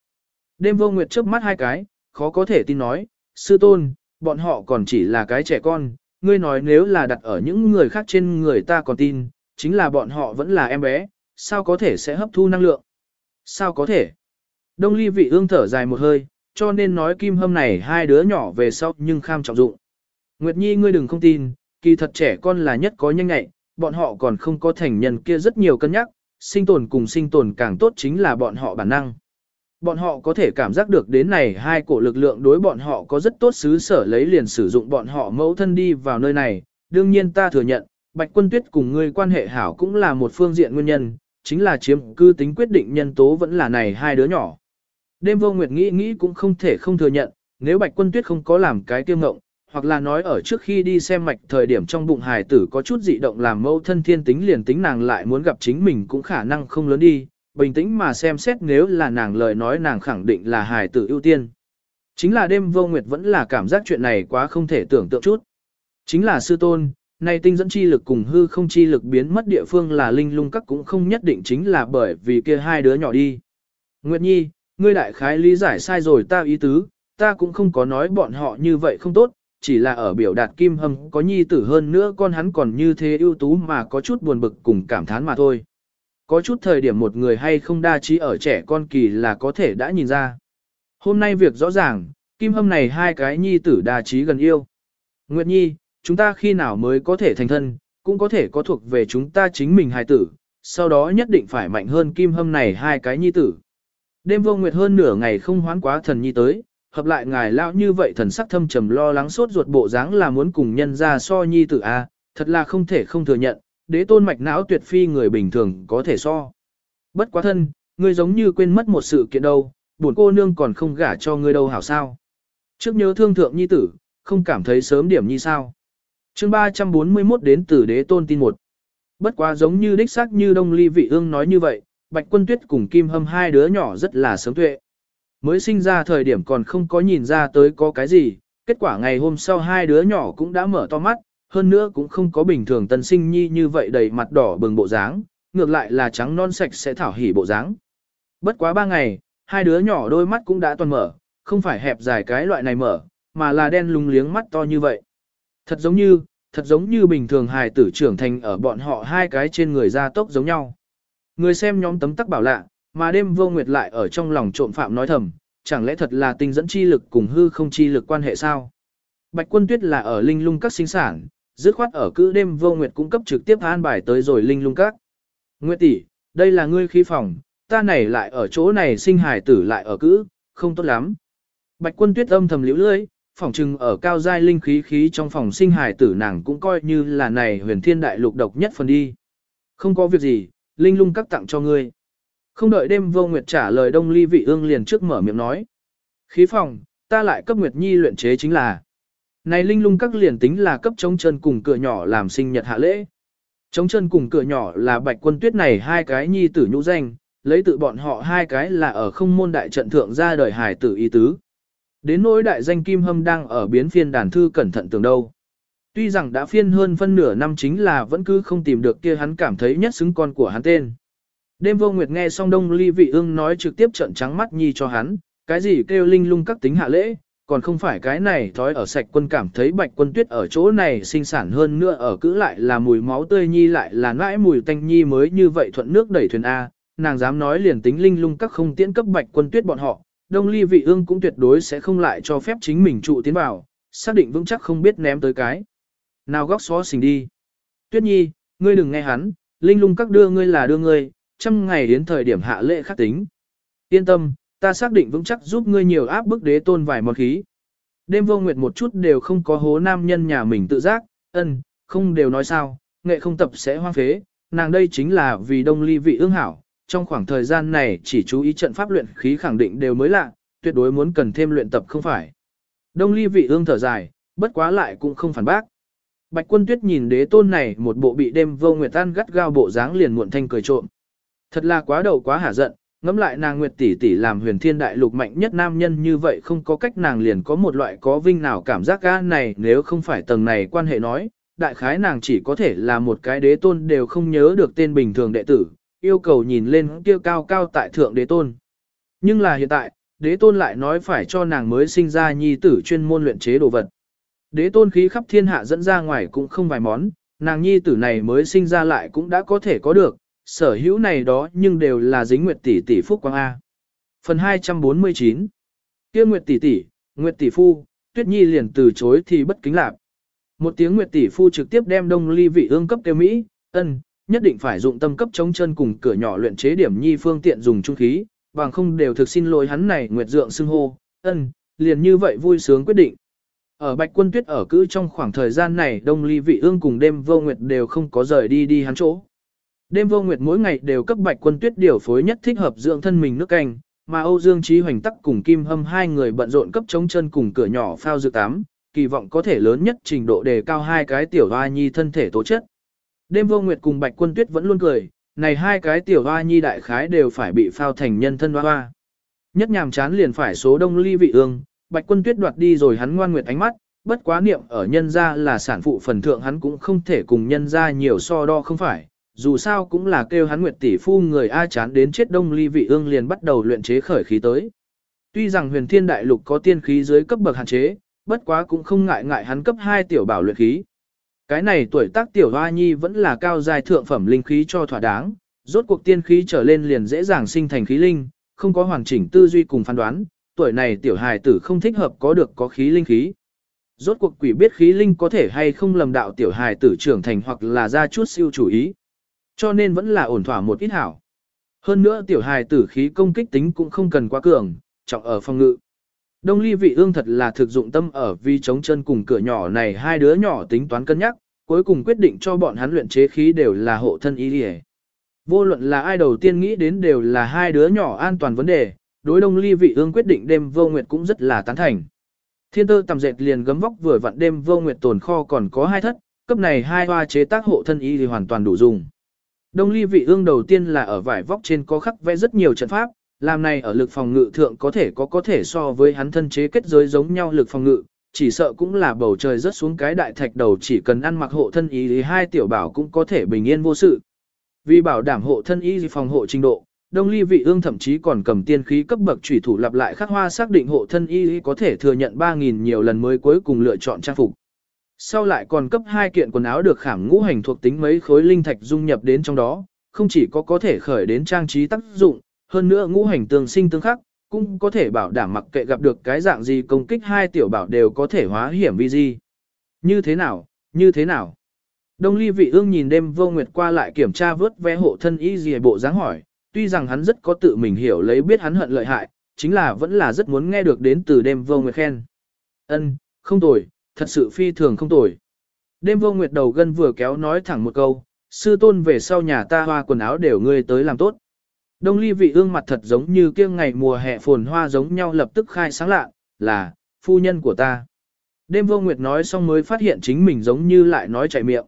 Đêm vô nguyệt chớp mắt hai cái, khó có thể tin nói, sư tôn, bọn họ còn chỉ là cái trẻ con, ngươi nói nếu là đặt ở những người khác trên người ta còn tin, chính là bọn họ vẫn là em bé, sao có thể sẽ hấp thu năng lượng? Sao có thể? Đông ly vị ương thở dài một hơi, cho nên nói kim hâm này hai đứa nhỏ về sau nhưng kham trọng dụng. Nguyệt Nhi ngươi đừng không tin, kỳ thật trẻ con là nhất có nhanh nhạy, bọn họ còn không có thành nhân kia rất nhiều cân nhắc, sinh tồn cùng sinh tồn càng tốt chính là bọn họ bản năng. Bọn họ có thể cảm giác được đến này hai cổ lực lượng đối bọn họ có rất tốt xứ sở lấy liền sử dụng bọn họ mẫu thân đi vào nơi này, đương nhiên ta thừa nhận, Bạch Quân Tuyết cùng ngươi quan hệ hảo cũng là một phương diện nguyên nhân, chính là chiếm cư tính quyết định nhân tố vẫn là này hai đứa nhỏ. Đêm vô nguyệt nghĩ nghĩ cũng không thể không thừa nhận, nếu Bạch Quân Tuyết không có làm cái tiêu ngộng, hoặc là nói ở trước khi đi xem mạch thời điểm trong bụng hài tử có chút dị động làm mâu thân thiên tính liền tính nàng lại muốn gặp chính mình cũng khả năng không lớn đi, bình tĩnh mà xem xét nếu là nàng lời nói nàng khẳng định là hài tử ưu tiên. Chính là đêm vô nguyệt vẫn là cảm giác chuyện này quá không thể tưởng tượng chút. Chính là sư tôn, nay tinh dẫn chi lực cùng hư không chi lực biến mất địa phương là linh lung các cũng không nhất định chính là bởi vì kia hai đứa nhỏ đi. Nguyệt Nhi, ngươi đại khái lý giải sai rồi ta ý tứ, ta cũng không có nói bọn họ như vậy không tốt, chỉ là ở biểu đạt kim hâm có nhi tử hơn nữa con hắn còn như thế ưu tú mà có chút buồn bực cùng cảm thán mà thôi. Có chút thời điểm một người hay không đa trí ở trẻ con kỳ là có thể đã nhìn ra. Hôm nay việc rõ ràng, kim hâm này hai cái nhi tử đa trí gần yêu. Nguyệt Nhi, chúng ta khi nào mới có thể thành thân, cũng có thể có thuộc về chúng ta chính mình hài tử, sau đó nhất định phải mạnh hơn kim hâm này hai cái nhi tử. Đêm vô nguyệt hơn nửa ngày không hoán quá thần nhi tới, hợp lại ngài lão như vậy thần sắc thâm trầm lo lắng suốt ruột bộ dáng là muốn cùng nhân ra so nhi tử a, thật là không thể không thừa nhận, đế tôn mạch não tuyệt phi người bình thường có thể so. Bất quá thân, ngươi giống như quên mất một sự kiện đâu, buồn cô nương còn không gả cho ngươi đâu hảo sao. Trước nhớ thương thượng nhi tử, không cảm thấy sớm điểm như sao. chương 341 đến từ đế tôn tin một. Bất quá giống như đích xác như đông ly vị ương nói như vậy, bạch quân tuyết cùng kim hâm hai đứa nhỏ rất là sớm tuệ. Mới sinh ra thời điểm còn không có nhìn ra tới có cái gì, kết quả ngày hôm sau hai đứa nhỏ cũng đã mở to mắt, hơn nữa cũng không có bình thường tân sinh nhi như vậy đầy mặt đỏ bừng bộ dáng, ngược lại là trắng non sạch sẽ thảo hỉ bộ dáng. Bất quá ba ngày, hai đứa nhỏ đôi mắt cũng đã toàn mở, không phải hẹp dài cái loại này mở, mà là đen lúng liếng mắt to như vậy. Thật giống như, thật giống như bình thường hài tử trưởng thành ở bọn họ hai cái trên người ra tốc giống nhau. Người xem nhóm tấm tắc bảo lạ, mà đêm vô nguyệt lại ở trong lòng trộm phạm nói thầm, chẳng lẽ thật là tinh dẫn chi lực cùng hư không chi lực quan hệ sao? Bạch quân tuyết là ở linh lung các sinh sản, dứt khoát ở cứ đêm vô nguyệt cung cấp trực tiếp an bài tới rồi linh lung các. Nguyệt tỷ, đây là ngươi khí phòng, ta này lại ở chỗ này sinh hài tử lại ở cữ, không tốt lắm. Bạch quân tuyết âm thầm liễu lưỡi, phòng trừng ở cao giai linh khí khí trong phòng sinh hài tử nàng cũng coi như là này huyền thiên đại lục độc nhất phần đi. Không có việc gì, linh lung các tặng cho ngươi. Không đợi đêm vô nguyệt trả lời đông ly vị ương liền trước mở miệng nói. Khí phòng, ta lại cấp nguyệt nhi luyện chế chính là. Này linh lung các liền tính là cấp chống chân cùng cửa nhỏ làm sinh nhật hạ lễ. Chống chân cùng cửa nhỏ là bạch quân tuyết này hai cái nhi tử nhũ danh, lấy tự bọn họ hai cái là ở không môn đại trận thượng ra đời hải tử y tứ. Đến nỗi đại danh Kim Hâm đang ở biến phiên đàn thư cẩn thận tường đâu. Tuy rằng đã phiên hơn phân nửa năm chính là vẫn cứ không tìm được kia hắn cảm thấy nhất xứng con của hắn tên. Đêm vô nguyệt nghe song đông ly vị ương nói trực tiếp trợn trắng mắt nhi cho hắn, cái gì kêu linh lung các tính hạ lễ, còn không phải cái này thói ở sạch quân cảm thấy bạch quân tuyết ở chỗ này sinh sản hơn nữa ở cữ lại là mùi máu tươi nhi lại là nãi mùi tanh nhi mới như vậy thuận nước đẩy thuyền A, nàng dám nói liền tính linh lung các không tiễn cấp bạch quân tuyết bọn họ, đông ly vị ương cũng tuyệt đối sẽ không lại cho phép chính mình trụ tiến vào, xác định vững chắc không biết ném tới cái. Nào góc xó xình đi. Tuyết nhi, ngươi đừng nghe hắn, linh lung các đưa ngươi là đưa ngươi, trăm ngày đến thời điểm hạ lễ khắc tính. Yên tâm, ta xác định vững chắc giúp ngươi nhiều áp bức đế tôn vài món khí. Đêm vô nguyệt một chút đều không có hố nam nhân nhà mình tự giác, ân, không đều nói sao, nghệ không tập sẽ hoang phế, nàng đây chính là vì đông ly vị ương hảo, trong khoảng thời gian này chỉ chú ý trận pháp luyện khí khẳng định đều mới lạ, tuyệt đối muốn cần thêm luyện tập không phải. Đông ly vị ương thở dài, bất quá lại cũng không phản bác. Bạch quân tuyết nhìn đế tôn này một bộ bị đêm vô nguyệt tan gắt gao bộ dáng liền muộn thanh cười trộm. Thật là quá đầu quá hả giận, ngẫm lại nàng nguyệt tỷ tỷ làm huyền thiên đại lục mạnh nhất nam nhân như vậy không có cách nàng liền có một loại có vinh nào cảm giác ga này nếu không phải tầng này quan hệ nói, đại khái nàng chỉ có thể là một cái đế tôn đều không nhớ được tên bình thường đệ tử, yêu cầu nhìn lên kia cao cao tại thượng đế tôn. Nhưng là hiện tại, đế tôn lại nói phải cho nàng mới sinh ra nhi tử chuyên môn luyện chế đồ vật. Đế tôn khí khắp thiên hạ dẫn ra ngoài cũng không vài món, nàng nhi tử này mới sinh ra lại cũng đã có thể có được, sở hữu này đó nhưng đều là dính nguyệt tỷ tỷ phúc quang A. Phần 249 kia nguyệt tỷ tỷ, nguyệt tỷ phu, tuyết nhi liền từ chối thì bất kính lạc. Một tiếng nguyệt tỷ phu trực tiếp đem đông ly vị ương cấp tiêu Mỹ, ân, nhất định phải dụng tâm cấp chống chân cùng cửa nhỏ luyện chế điểm nhi phương tiện dùng trung khí, bằng không đều thực xin lỗi hắn này nguyệt dượng xưng hô, ân, liền như vậy vui sướng quyết định. Ở Bạch Quân Tuyết ở cữ trong khoảng thời gian này Đông Ly Vị Ương cùng đêm vô nguyệt đều không có rời đi đi hắn chỗ. Đêm vô nguyệt mỗi ngày đều cấp Bạch Quân Tuyết điều phối nhất thích hợp dưỡng thân mình nước canh, mà Âu Dương Chí Hoành tắc cùng Kim Hâm hai người bận rộn cấp chống chân cùng cửa nhỏ phao dự tám, kỳ vọng có thể lớn nhất trình độ đề cao hai cái tiểu hoa nhi thân thể tố chất. Đêm vô nguyệt cùng Bạch Quân Tuyết vẫn luôn cười, này hai cái tiểu hoa nhi đại khái đều phải bị phao thành nhân thân hoa hoa. Nhất nhàm chán liền phải số đông ly vị ương, Bạch Quân Tuyết đoạt đi rồi hắn ngoan nguyệt ánh mắt, bất quá niệm ở nhân gia là sản phụ phần thượng hắn cũng không thể cùng nhân gia nhiều so đo không phải, dù sao cũng là kêu hắn nguyệt tỷ phu người A chán đến chết đông ly vị ương liền bắt đầu luyện chế khởi khí tới. Tuy rằng huyền thiên đại lục có tiên khí dưới cấp bậc hạn chế, bất quá cũng không ngại ngại hắn cấp 2 tiểu bảo luyện khí. Cái này tuổi tác tiểu hoa nhi vẫn là cao dài thượng phẩm linh khí cho thỏa đáng, rốt cuộc tiên khí trở lên liền dễ dàng sinh thành khí linh, không có hoàn chỉnh tư duy cùng phán đoán, tuổi này tiểu hài tử không thích hợp có được có khí linh khí. Rốt cuộc quỷ biết khí linh có thể hay không lầm đạo tiểu hài tử trưởng thành hoặc là ra chút siêu chủ ý. Cho nên vẫn là ổn thỏa một ít hảo. Hơn nữa tiểu hài tử khí công kích tính cũng không cần quá cường, trọng ở phòng ngự. Đông ly vị ương thật là thực dụng tâm ở vì chống chân cùng cửa nhỏ này hai đứa nhỏ tính toán cân nhắc, cuối cùng quyết định cho bọn hắn luyện chế khí đều là hộ thân ý đi Vô luận là ai đầu tiên nghĩ đến đều là hai đứa nhỏ an toàn vấn đề, đối đông ly vị ương quyết định đêm vô nguyệt cũng rất là tán thành. Thiên tơ tầm dệt liền gấm vóc vừa vặn đêm vô nguyệt tồn kho còn có hai thất, cấp này hai hoa chế tác hộ thân y thì hoàn toàn đủ dùng. Đông ly vị ương đầu tiên là ở vải vóc trên có khắc vẽ rất nhiều trận pháp, làm này ở lực phòng ngự thượng có thể có có thể so với hắn thân chế kết giới giống nhau lực phòng ngự, chỉ sợ cũng là bầu trời rớt xuống cái đại thạch đầu chỉ cần ăn mặc hộ thân y thì hai tiểu bảo cũng có thể bình yên vô sự. Vì bảo đảm hộ thân y phòng hộ trình độ, Đông Ly Vị Ương thậm chí còn cầm tiên khí cấp bậc chủy thủ lặp lại khắc hoa xác định hộ thân y có thể thừa nhận 3000 nhiều lần mới cuối cùng lựa chọn trang phục. Sau lại còn cấp hai kiện quần áo được khảm ngũ hành thuộc tính mấy khối linh thạch dung nhập đến trong đó, không chỉ có có thể khởi đến trang trí tác dụng, hơn nữa ngũ hành tương sinh tương khắc, cũng có thể bảo đảm mặc kệ gặp được cái dạng gì công kích hai tiểu bảo đều có thể hóa hiểm vi di. Như thế nào, như thế nào? Đông ly vị ương nhìn đêm vô nguyệt qua lại kiểm tra vớt vé hộ thân y gì bộ dáng hỏi, tuy rằng hắn rất có tự mình hiểu lấy biết hắn hận lợi hại, chính là vẫn là rất muốn nghe được đến từ đêm vô nguyệt khen. Ân, không tồi, thật sự phi thường không tồi. Đêm vô nguyệt đầu gân vừa kéo nói thẳng một câu, sư tôn về sau nhà ta hoa quần áo đều ngươi tới làm tốt. Đông ly vị ương mặt thật giống như kia ngày mùa hè phồn hoa giống nhau lập tức khai sáng lạ, là, phu nhân của ta. Đêm vô nguyệt nói xong mới phát hiện chính mình giống như lại nói chạy miệng.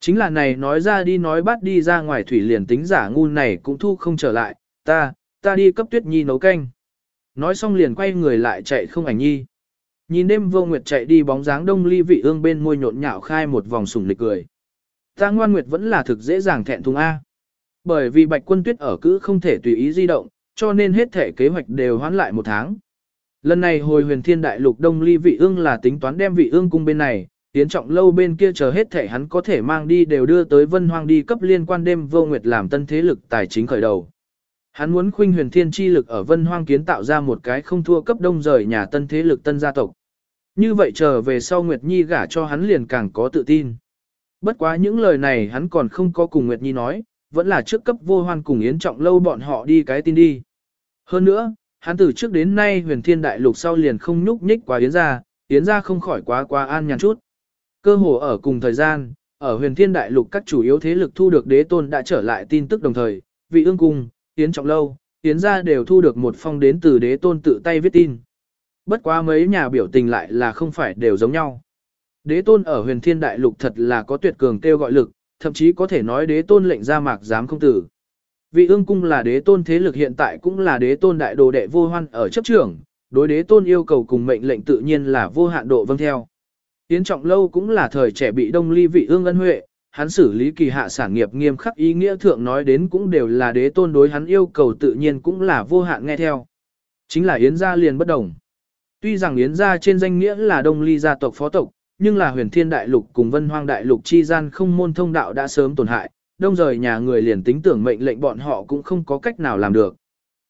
Chính là này nói ra đi nói bắt đi ra ngoài thủy liền tính giả ngu này cũng thu không trở lại, ta, ta đi cấp tuyết nhi nấu canh. Nói xong liền quay người lại chạy không ảnh nhi. Nhìn đêm vô nguyệt chạy đi bóng dáng đông ly vị ương bên môi nhộn nhạo khai một vòng sủng lịch cười. Ta ngoan nguyệt vẫn là thực dễ dàng thẹn thùng A. Bởi vì bạch quân tuyết ở cứ không thể tùy ý di động, cho nên hết thể kế hoạch đều hoãn lại một tháng. Lần này hồi huyền thiên đại lục đông ly vị ương là tính toán đem vị ương cung bên này, tiến trọng lâu bên kia chờ hết thể hắn có thể mang đi đều đưa tới vân hoang đi cấp liên quan đêm vô nguyệt làm tân thế lực tài chính khởi đầu. Hắn muốn khuynh huyền thiên chi lực ở vân hoang kiến tạo ra một cái không thua cấp đông rời nhà tân thế lực tân gia tộc. Như vậy chờ về sau Nguyệt Nhi gả cho hắn liền càng có tự tin. Bất quá những lời này hắn còn không có cùng Nguyệt Nhi nói, vẫn là trước cấp vô hoan cùng Yến Trọng Lâu bọn họ đi cái tin đi. Hơn nữa, hắn từ trước đến nay huyền thiên đại lục sau liền không nhúc nhích quá Yến ra, Yến ra không khỏi quá quá an nhàn chút. Cơ hồ ở cùng thời gian, ở huyền thiên đại lục các chủ yếu thế lực thu được đế tôn đã trở lại tin tức đồng thời, vị ương cung, tiến Trọng Lâu, tiến ra đều thu được một phong đến từ đế tôn tự tay viết tin. Bất quá mấy nhà biểu tình lại là không phải đều giống nhau. Đế tôn ở huyền thiên đại lục thật là có tuyệt cường kêu gọi lực, thậm chí có thể nói đế tôn lệnh ra mạc dám không tử. Vị ương cung là đế tôn thế lực hiện tại cũng là đế tôn đại đồ đệ vô hoan ở chấp trưởng, đối đế tôn yêu cầu cùng mệnh lệnh tự nhiên là vô hạn độ vâng theo. Tiến trọng lâu cũng là thời trẻ bị đông ly vị ương ân huệ, hắn xử lý kỳ hạ sản nghiệp nghiêm khắc ý nghĩa thượng nói đến cũng đều là đế tôn đối hắn yêu cầu tự nhiên cũng là vô hạn nghe theo. Chính là Yến gia liền bất đồng. Tuy rằng Yến gia trên danh nghĩa là đông ly gia tộc phó tộc, nhưng là huyền thiên đại lục cùng vân hoang đại lục chi gian không môn thông đạo đã sớm tổn hại, đông rời nhà người liền tính tưởng mệnh lệnh bọn họ cũng không có cách nào làm được.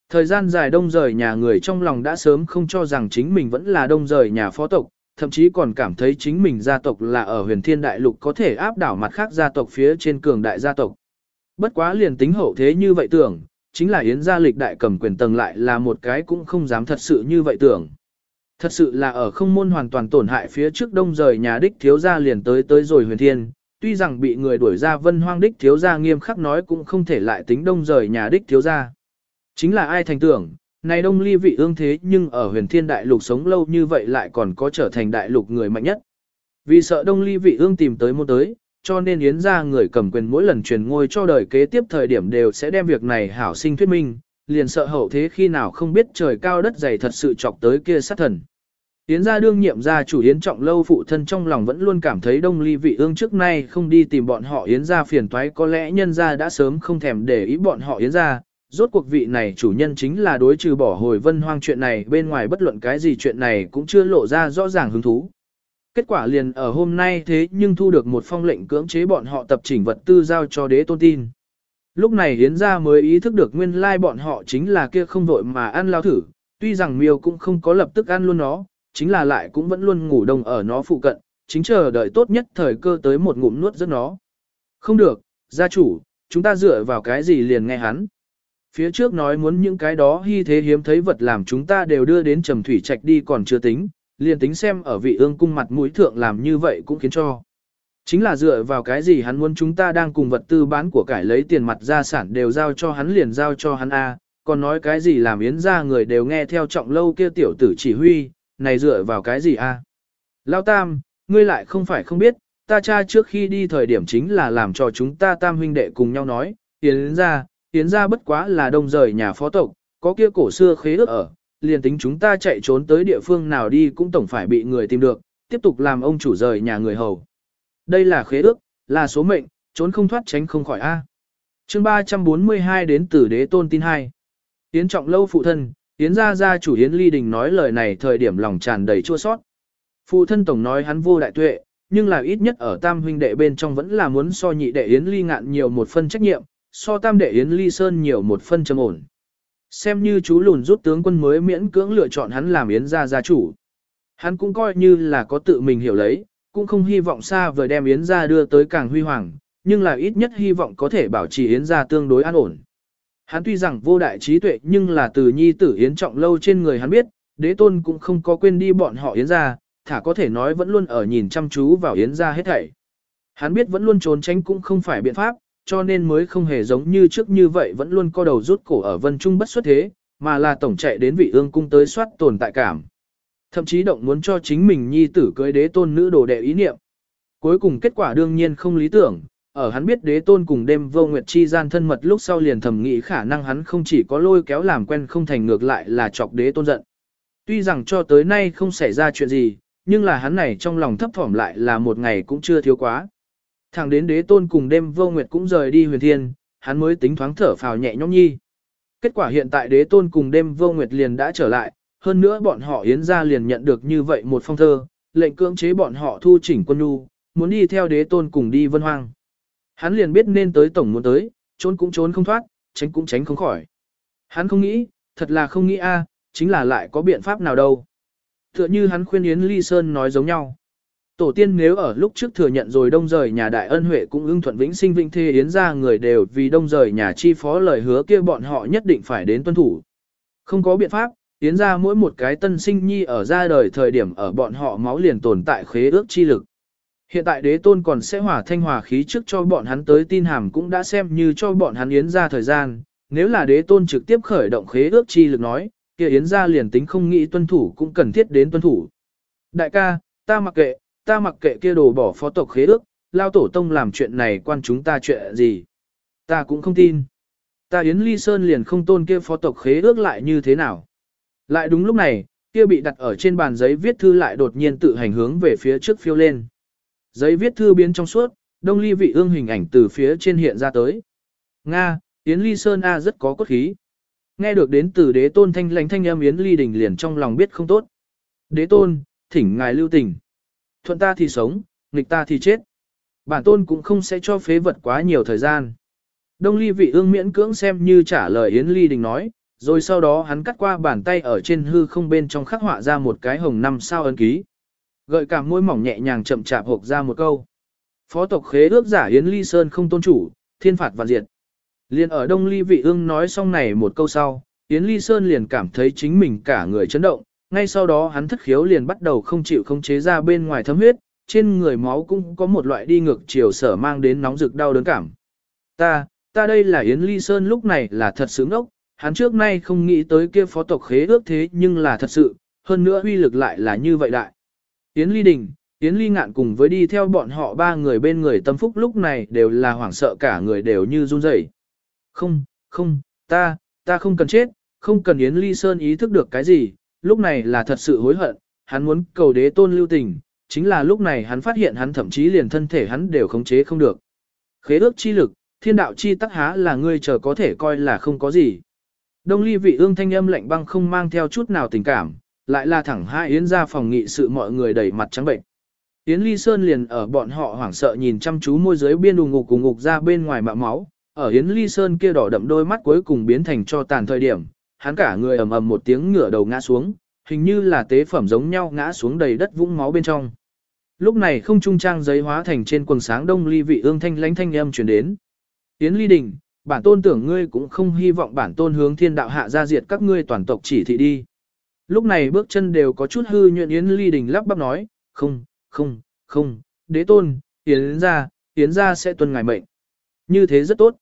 Thời gian dài đông rời nhà người trong lòng đã sớm không cho rằng chính mình vẫn là đông rời nhà phó tộc, thậm chí còn cảm thấy chính mình gia tộc là ở huyền thiên đại lục có thể áp đảo mặt khác gia tộc phía trên cường đại gia tộc. Bất quá liền tính hậu thế như vậy tưởng, chính là Yến gia lịch đại cầm quyền tầng lại là một cái cũng không dám thật sự như vậy tưởng. Thật sự là ở không môn hoàn toàn tổn hại phía trước đông rời nhà đích thiếu gia liền tới tới rồi huyền thiên, tuy rằng bị người đuổi ra vân hoang đích thiếu gia nghiêm khắc nói cũng không thể lại tính đông rời nhà đích thiếu gia. Chính là ai thành tưởng, này đông ly vị ương thế nhưng ở huyền thiên đại lục sống lâu như vậy lại còn có trở thành đại lục người mạnh nhất. Vì sợ đông ly vị ương tìm tới môn tới, cho nên yến ra người cầm quyền mỗi lần truyền ngôi cho đời kế tiếp thời điểm đều sẽ đem việc này hảo sinh thuyết minh, liền sợ hậu thế khi nào không biết trời cao đất dày thật sự chọc tới kia sát thần. Yến gia đương nhiệm gia chủ Yến Trọng Lâu phụ thân trong lòng vẫn luôn cảm thấy đông ly vị ương trước nay không đi tìm bọn họ Yến gia phiền toái có lẽ nhân gia đã sớm không thèm để ý bọn họ Yến gia. Rốt cuộc vị này chủ nhân chính là đối trừ bỏ hồi vân hoang chuyện này bên ngoài bất luận cái gì chuyện này cũng chưa lộ ra rõ ràng hứng thú. Kết quả liền ở hôm nay thế nhưng thu được một phong lệnh cưỡng chế bọn họ tập chỉnh vật tư giao cho đế tôn tin. Lúc này Yến gia mới ý thức được nguyên lai bọn họ chính là kia không vội mà ăn lao thử, tuy rằng miêu cũng không có lập tức ăn luôn nó, chính là lại cũng vẫn luôn ngủ đông ở nó phụ cận, chính chờ đợi tốt nhất thời cơ tới một ngụm nuốt rất nó. Không được, gia chủ, chúng ta dựa vào cái gì liền nghe hắn. Phía trước nói muốn những cái đó hy thế hiếm thấy vật làm chúng ta đều đưa đến trầm thủy trạch đi còn chưa tính, liền tính xem ở vị ương cung mặt mũi thượng làm như vậy cũng khiến cho. Chính là dựa vào cái gì hắn muốn chúng ta đang cùng vật tư bán của cải lấy tiền mặt gia sản đều giao cho hắn liền giao cho hắn A, còn nói cái gì làm yến ra người đều nghe theo trọng lâu kia tiểu tử chỉ huy, này dựa vào cái gì a? Lao Tam, ngươi lại không phải không biết, ta cha trước khi đi thời điểm chính là làm cho chúng ta tam huynh đệ cùng nhau nói, yến ra, tiến ra bất quá là đông rời nhà phó tộc, có kia cổ xưa khế ước ở, liền tính chúng ta chạy trốn tới địa phương nào đi cũng tổng phải bị người tìm được, tiếp tục làm ông chủ rời nhà người hầu. Đây là khế ước, là số mệnh, trốn không thoát tránh không khỏi A. Chương 342 đến từ đế tôn tin 2. Yến trọng lâu phụ thân, Yến gia gia chủ Yến Ly Đình nói lời này thời điểm lòng tràn đầy chua sót. Phụ thân tổng nói hắn vô đại tuệ, nhưng là ít nhất ở tam huynh đệ bên trong vẫn là muốn so nhị đệ Yến Ly ngạn nhiều một phân trách nhiệm, so tam đệ Yến Ly Sơn nhiều một phân trầm ổn. Xem như chú lùn rút tướng quân mới miễn cưỡng lựa chọn hắn làm Yến gia gia chủ. Hắn cũng coi như là có tự mình hiểu lấy, cũng không hy vọng xa vời đem Yến gia đưa tới càng huy hoàng, nhưng là ít nhất hy vọng có thể bảo trì Yến gia tương đối an ổn. Hắn tuy rằng vô đại trí tuệ nhưng là từ nhi tử Yến Trọng Lâu trên người hắn biết, đế tôn cũng không có quên đi bọn họ Yến gia, thả có thể nói vẫn luôn ở nhìn chăm chú vào Yến gia hết thảy. Hắn biết vẫn luôn trốn tránh cũng không phải biện pháp, cho nên mới không hề giống như trước như vậy vẫn luôn co đầu rút cổ ở vân trung bất xuất thế, mà là tổng chạy đến vị ương cung tới soát tồn tại cảm. Thậm chí động muốn cho chính mình nhi tử cưới đế tôn nữ đồ đệ ý niệm. Cuối cùng kết quả đương nhiên không lý tưởng, ở hắn biết đế tôn cùng đêm vô nguyệt chi gian thân mật lúc sau liền thầm nghĩ khả năng hắn không chỉ có lôi kéo làm quen không thành ngược lại là chọc đế tôn giận. Tuy rằng cho tới nay không xảy ra chuyện gì, nhưng là hắn này trong lòng thấp thỏm lại là một ngày cũng chưa thiếu quá. Thẳng đến đế tôn cùng đêm vô nguyệt cũng rời đi huyền thiên, hắn mới tính thoáng thở phào nhẹ nhõm nhi. Kết quả hiện tại đế tôn cùng đêm vô nguyệt liền đã trở lại, hơn nữa bọn họ yến ra liền nhận được như vậy một phong thơ, lệnh cưỡng chế bọn họ thu chỉnh quân nhu, muốn đi theo đế tôn cùng đi vân hoang. Hắn liền biết nên tới tổng muốn tới, trốn cũng trốn không thoát, tránh cũng tránh không khỏi. Hắn không nghĩ, thật là không nghĩ a, chính là lại có biện pháp nào đâu. Tựa như hắn khuyên Yến Ly Sơn nói giống nhau. Tổ tiên nếu ở lúc trước thừa nhận rồi đông rời nhà đại ân huệ cũng ưng thuận vĩnh sinh vĩnh thê Yến ra người đều vì đông rời nhà chi phó lời hứa kia bọn họ nhất định phải đến tuân thủ. Không có biện pháp, Yến ra mỗi một cái tân sinh nhi ở ra đời thời điểm ở bọn họ máu liền tồn tại khế ước chi lực. Hiện tại đế tôn còn sẽ hỏa thanh hòa khí trước cho bọn hắn tới tin hàm cũng đã xem như cho bọn hắn yến ra thời gian, nếu là đế tôn trực tiếp khởi động khế ước chi lực nói, kia yến ra liền tính không nghĩ tuân thủ cũng cần thiết đến tuân thủ. Đại ca, ta mặc kệ, ta mặc kệ kia đồ bỏ phó tộc khế ước, lao tổ tông làm chuyện này quan chúng ta chuyện gì. Ta cũng không tin. Ta yến ly sơn liền không tôn kia phó tộc khế ước lại như thế nào. Lại đúng lúc này, kia bị đặt ở trên bàn giấy viết thư lại đột nhiên tự hành hướng về phía trước phiêu lên. Giấy viết thư biến trong suốt, đông ly vị ương hình ảnh từ phía trên hiện ra tới. Nga, Yến Ly Sơn A rất có cốt khí. Nghe được đến từ đế tôn thanh lãnh thanh âm Yến Ly Đình liền trong lòng biết không tốt. Đế tôn, thỉnh ngài lưu tình. Thuận ta thì sống, nghịch ta thì chết. Bản tôn cũng không sẽ cho phế vật quá nhiều thời gian. Đông ly vị ương miễn cưỡng xem như trả lời Yến Ly Đình nói, rồi sau đó hắn cắt qua bàn tay ở trên hư không bên trong khắc họa ra một cái hồng năm sao ấn ký. Gợi cảm môi mỏng nhẹ nhàng chậm chạp hộp ra một câu. Phó tộc khế ước giả Yến Ly Sơn không tôn chủ, thiên phạt và diệt. Liên ở Đông Ly Vị Ương nói xong này một câu sau, Yến Ly Sơn liền cảm thấy chính mình cả người chấn động, ngay sau đó hắn thất khiếu liền bắt đầu không chịu không chế ra bên ngoài thấm huyết, trên người máu cũng có một loại đi ngược chiều sở mang đến nóng rực đau đớn cảm. Ta, ta đây là Yến Ly Sơn lúc này là thật sướng ốc, hắn trước nay không nghĩ tới kia phó tộc khế ước thế nhưng là thật sự, hơn nữa uy lực lại là như vậy đại. Yến Ly Đình, Yến Ly Ngạn cùng với đi theo bọn họ ba người bên người tâm phúc lúc này đều là hoảng sợ cả người đều như run rẩy. Không, không, ta, ta không cần chết, không cần Yến Ly Sơn ý thức được cái gì, lúc này là thật sự hối hận, hắn muốn cầu đế tôn lưu tình, chính là lúc này hắn phát hiện hắn thậm chí liền thân thể hắn đều khống chế không được. Khế ước chi lực, thiên đạo chi tắc há là ngươi chờ có thể coi là không có gì. Đông ly vị ương thanh âm lạnh băng không mang theo chút nào tình cảm, lại là thẳng hai Yến ra phòng nghị sự mọi người đẩy mặt trắng bệnh. Yến Ly Sơn liền ở bọn họ hoảng sợ nhìn chăm chú môi dưới biên đùng ngục cùng ngục ra bên ngoài mạ máu, ở Yến Ly Sơn kia đỏ đậm đôi mắt cuối cùng biến thành cho tàn thời điểm, hắn cả người ầm ầm một tiếng ngửa đầu ngã xuống, hình như là tế phẩm giống nhau ngã xuống đầy đất vũng máu bên trong. Lúc này không trung trang giấy hóa thành trên quần sáng đông ly vị ương thanh lãnh thanh âm truyền đến. Yến Ly Đình, bản tôn tưởng ngươi cũng không hy vọng bản tôn hướng thiên đạo hạ ra diệt các ngươi toàn tộc chỉ thị đi. Lúc này bước chân đều có chút hư nhuận Yến Ly Đình lắp bắp nói, không, không, không, đế tôn, Yến ra, Yến ra sẽ tuân ngài mệnh. Như thế rất tốt.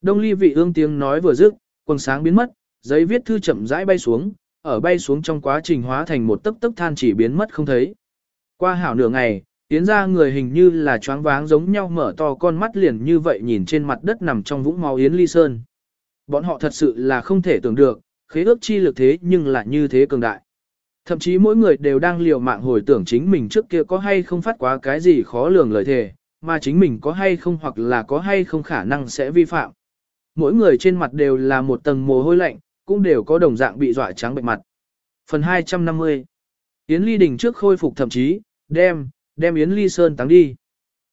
Đông ly vị ương tiếng nói vừa dứt, quần sáng biến mất, giấy viết thư chậm rãi bay xuống, ở bay xuống trong quá trình hóa thành một tấc tấc than chỉ biến mất không thấy. Qua hảo nửa ngày, tiến ra người hình như là choáng váng giống nhau mở to con mắt liền như vậy nhìn trên mặt đất nằm trong vũng máu Yến Ly Sơn. Bọn họ thật sự là không thể tưởng được, khế ước chi lực thế nhưng lại như thế cường đại. Thậm chí mỗi người đều đang liều mạng hồi tưởng chính mình trước kia có hay không phát quá cái gì khó lường lời thề, mà chính mình có hay không hoặc là có hay không khả năng sẽ vi phạm. Mỗi người trên mặt đều là một tầng mồ hôi lạnh, cũng đều có đồng dạng bị dọa trắng bệnh mặt. Phần 250 Yến Ly Đình trước khôi phục thậm chí, đem, đem Yến Ly Sơn táng đi.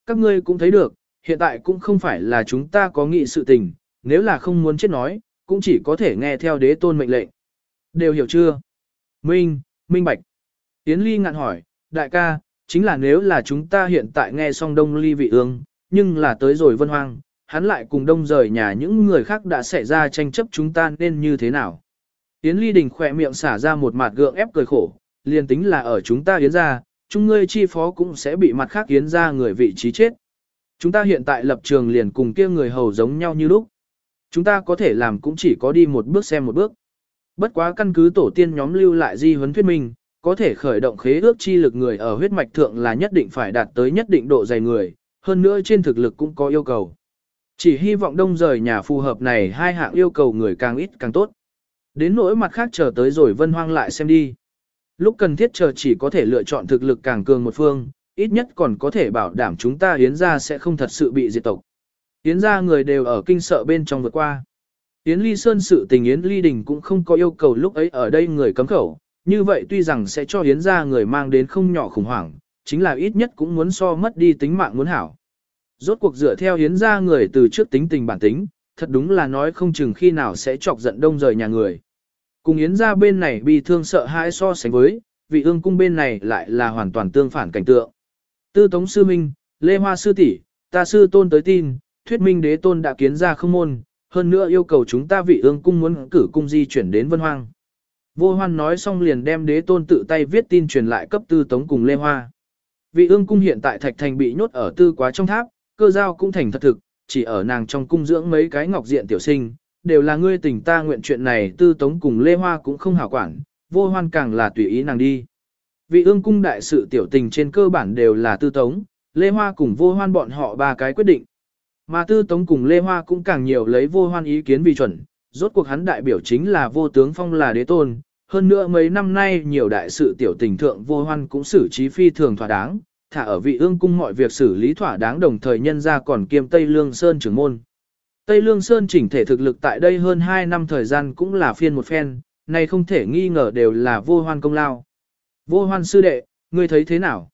Các ngươi cũng thấy được, hiện tại cũng không phải là chúng ta có nghị sự tình, nếu là không muốn chết nói, cũng chỉ có thể nghe theo đế tôn mệnh lệnh. Đều hiểu chưa? Minh, Minh Bạch. Yến Ly ngạn hỏi, đại ca, chính là nếu là chúng ta hiện tại nghe xong đông ly vị ương, nhưng là tới rồi vân hoang, hắn lại cùng đông rời nhà những người khác đã xảy ra tranh chấp chúng ta nên như thế nào? Yến Ly Đình khỏe miệng xả ra một mặt gượng ép cười khổ, liền tính là ở chúng ta Yến ra, chúng ngươi chi phó cũng sẽ bị mặt khác Yến ra người vị trí chết. Chúng ta hiện tại lập trường liền cùng kia người hầu giống nhau như lúc. Chúng ta có thể làm cũng chỉ có đi một bước xem một bước. Bất quá căn cứ tổ tiên nhóm lưu lại di huấn thuyết minh, có thể khởi động khế ước chi lực người ở huyết mạch thượng là nhất định phải đạt tới nhất định độ dày người, hơn nữa trên thực lực cũng có yêu cầu. Chỉ hy vọng đông rời nhà phù hợp này hai hạng yêu cầu người càng ít càng tốt. Đến nỗi mặt khác chờ tới rồi vân hoang lại xem đi. Lúc cần thiết chờ chỉ có thể lựa chọn thực lực càng cường một phương, ít nhất còn có thể bảo đảm chúng ta hiến ra sẽ không thật sự bị diệt tộc. Hiến ra người đều ở kinh sợ bên trong vượt qua. Yến Ly Sơn sự tình Yến Ly Đình cũng không có yêu cầu lúc ấy ở đây người cấm khẩu, như vậy tuy rằng sẽ cho Yến ra người mang đến không nhỏ khủng hoảng, chính là ít nhất cũng muốn so mất đi tính mạng muốn hảo. Rốt cuộc dựa theo Yến ra người từ trước tính tình bản tính, thật đúng là nói không chừng khi nào sẽ chọc giận đông rời nhà người. Cùng Yến ra bên này bị thương sợ hãi so sánh với, vị ương cung bên này lại là hoàn toàn tương phản cảnh tượng. Tư Tống Sư Minh, Lê Hoa Sư tỷ, ta sư tôn tới tin, thuyết minh đế tôn đã kiến ra không môn, hơn nữa yêu cầu chúng ta vị ương cung muốn cử cung di chuyển đến Vân Hoang. Vô Hoan nói xong liền đem đế tôn tự tay viết tin truyền lại cấp Tư Tống cùng Lê Hoa. Vị ương cung hiện tại Thạch Thành bị nhốt ở tư quá trong tháp, cơ giao cũng thành thật thực, chỉ ở nàng trong cung dưỡng mấy cái ngọc diện tiểu sinh, đều là ngươi tình ta nguyện chuyện này Tư Tống cùng Lê Hoa cũng không hảo quản, vô hoan càng là tùy ý nàng đi. Vị ương cung đại sự tiểu tình trên cơ bản đều là Tư Tống, Lê Hoa cùng vô hoan bọn họ ba cái quyết định. Mà Tư Tống cùng Lê Hoa cũng càng nhiều lấy vô hoan ý kiến vì chuẩn, rốt cuộc hắn đại biểu chính là vô tướng phong là đế tôn, hơn nữa mấy năm nay nhiều đại sự tiểu tình thượng vô hoan cũng xử trí phi thường thỏa đáng, thả ở vị ương cung mọi việc xử lý thỏa đáng đồng thời nhân ra còn kiêm Tây Lương Sơn trưởng môn. Tây Lương Sơn chỉnh thể thực lực tại đây hơn 2 năm thời gian cũng là phiên một phen, này không thể nghi ngờ đều là vô hoan công lao. Vô hoan sư đệ, ngươi thấy thế nào?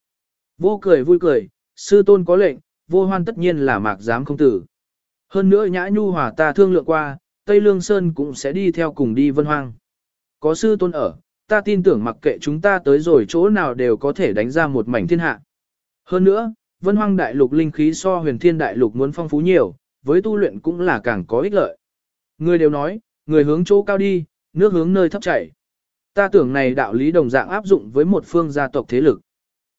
Vô cười vui cười, sư tôn có lệnh, vô hoan tất nhiên là mạc giám không tử. Hơn nữa nhã nhu hòa ta thương lượng qua, Tây Lương Sơn cũng sẽ đi theo cùng đi vân hoang. Có sư tôn ở, ta tin tưởng mặc kệ chúng ta tới rồi chỗ nào đều có thể đánh ra một mảnh thiên hạ. Hơn nữa, vân hoang đại lục linh khí so huyền thiên đại lục muốn phong phú nhiều, với tu luyện cũng là càng có ích lợi. Người đều nói, người hướng chỗ cao đi, nước hướng nơi thấp chảy. Ta tưởng này đạo lý đồng dạng áp dụng với một phương gia tộc thế lực.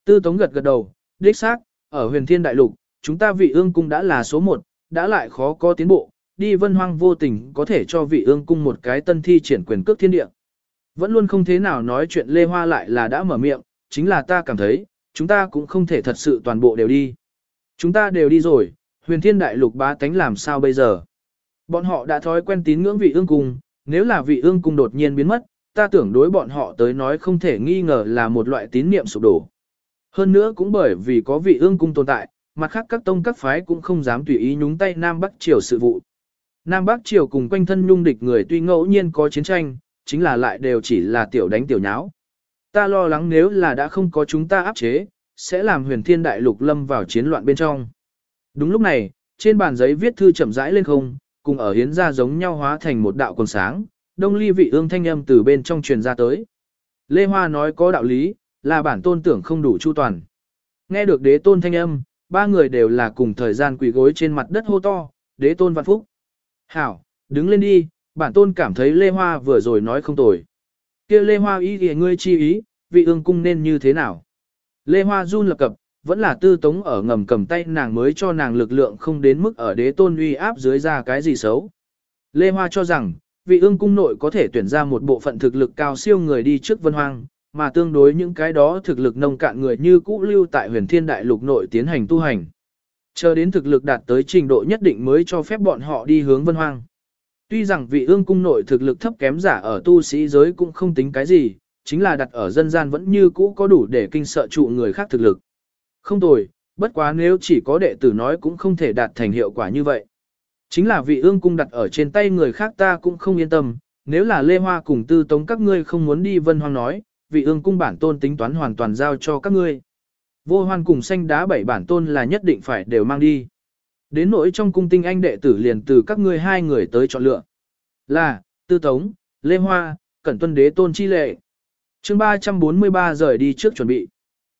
Tư Tống gật gật đầu, đích xác, ở huyền thiên đại lục, chúng ta vị ương cung đã là số một, đã lại khó có tiến bộ, đi vân hoang vô tình có thể cho vị ương cung một cái tân thi triển quyền cước thiên địa. Vẫn luôn không thế nào nói chuyện Lê Hoa lại là đã mở miệng, chính là ta cảm thấy, chúng ta cũng không thể thật sự toàn bộ đều đi. Chúng ta đều đi rồi, huyền thiên đại lục bá tánh làm sao bây giờ? Bọn họ đã thói quen tín ngưỡng vị ương cung, nếu là vị ương cung đột nhiên biến mất, ta tưởng đối bọn họ tới nói không thể nghi ngờ là một loại tín niệm sụp đổ. Hơn nữa cũng bởi vì có vị ương cung tồn tại, mặt khác các tông các phái cũng không dám tùy ý nhúng tay Nam Bắc Triều sự vụ. Nam Bắc Triều cùng quanh thân nhung địch người tuy ngẫu nhiên có chiến tranh, chính là lại đều chỉ là tiểu đánh tiểu nháo. Ta lo lắng nếu là đã không có chúng ta áp chế, sẽ làm huyền thiên đại lục lâm vào chiến loạn bên trong. Đúng lúc này, trên bàn giấy viết thư chậm rãi lên không, cùng ở hiến ra giống nhau hóa thành một đạo quần sáng, đông ly vị ương thanh âm từ bên trong truyền ra tới. Lê Hoa nói có đạo lý, là bản tôn tưởng không đủ chu toàn. Nghe được đế tôn thanh âm, ba người đều là cùng thời gian quỳ gối trên mặt đất hô to, đế tôn vạn phúc. Hảo, đứng lên đi, bản tôn cảm thấy Lê Hoa vừa rồi nói không tồi kia Lê Hoa ý thì ngươi chi ý, vị ương cung nên như thế nào? Lê Hoa run lập cập, vẫn là tư tống ở ngầm cầm tay nàng mới cho nàng lực lượng không đến mức ở đế tôn uy áp dưới ra cái gì xấu. Lê Hoa cho rằng, vị ương cung nội có thể tuyển ra một bộ phận thực lực cao siêu người đi trước vân hoang, mà tương đối những cái đó thực lực nông cạn người như cũ lưu tại huyền thiên đại lục nội tiến hành tu hành. Chờ đến thực lực đạt tới trình độ nhất định mới cho phép bọn họ đi hướng vân hoang. Tuy rằng vị ương cung nội thực lực thấp kém giả ở tu sĩ giới cũng không tính cái gì, chính là đặt ở dân gian vẫn như cũ có đủ để kinh sợ trụ người khác thực lực. Không tồi, bất quá nếu chỉ có đệ tử nói cũng không thể đạt thành hiệu quả như vậy. Chính là vị ương cung đặt ở trên tay người khác ta cũng không yên tâm, nếu là Lê Hoa cùng tư tống các ngươi không muốn đi vân hoang nói, vị ương cung bản tôn tính toán hoàn toàn giao cho các ngươi. Vô hoan cùng xanh đá bảy bản tôn là nhất định phải đều mang đi. Đến nỗi trong cung tinh anh đệ tử liền từ các ngươi hai người tới chọn lựa. Là, Tư Tống, Lê Hoa, Cẩn Tuân Đế Tôn Chi Lệ. chương 343 rời đi trước chuẩn bị.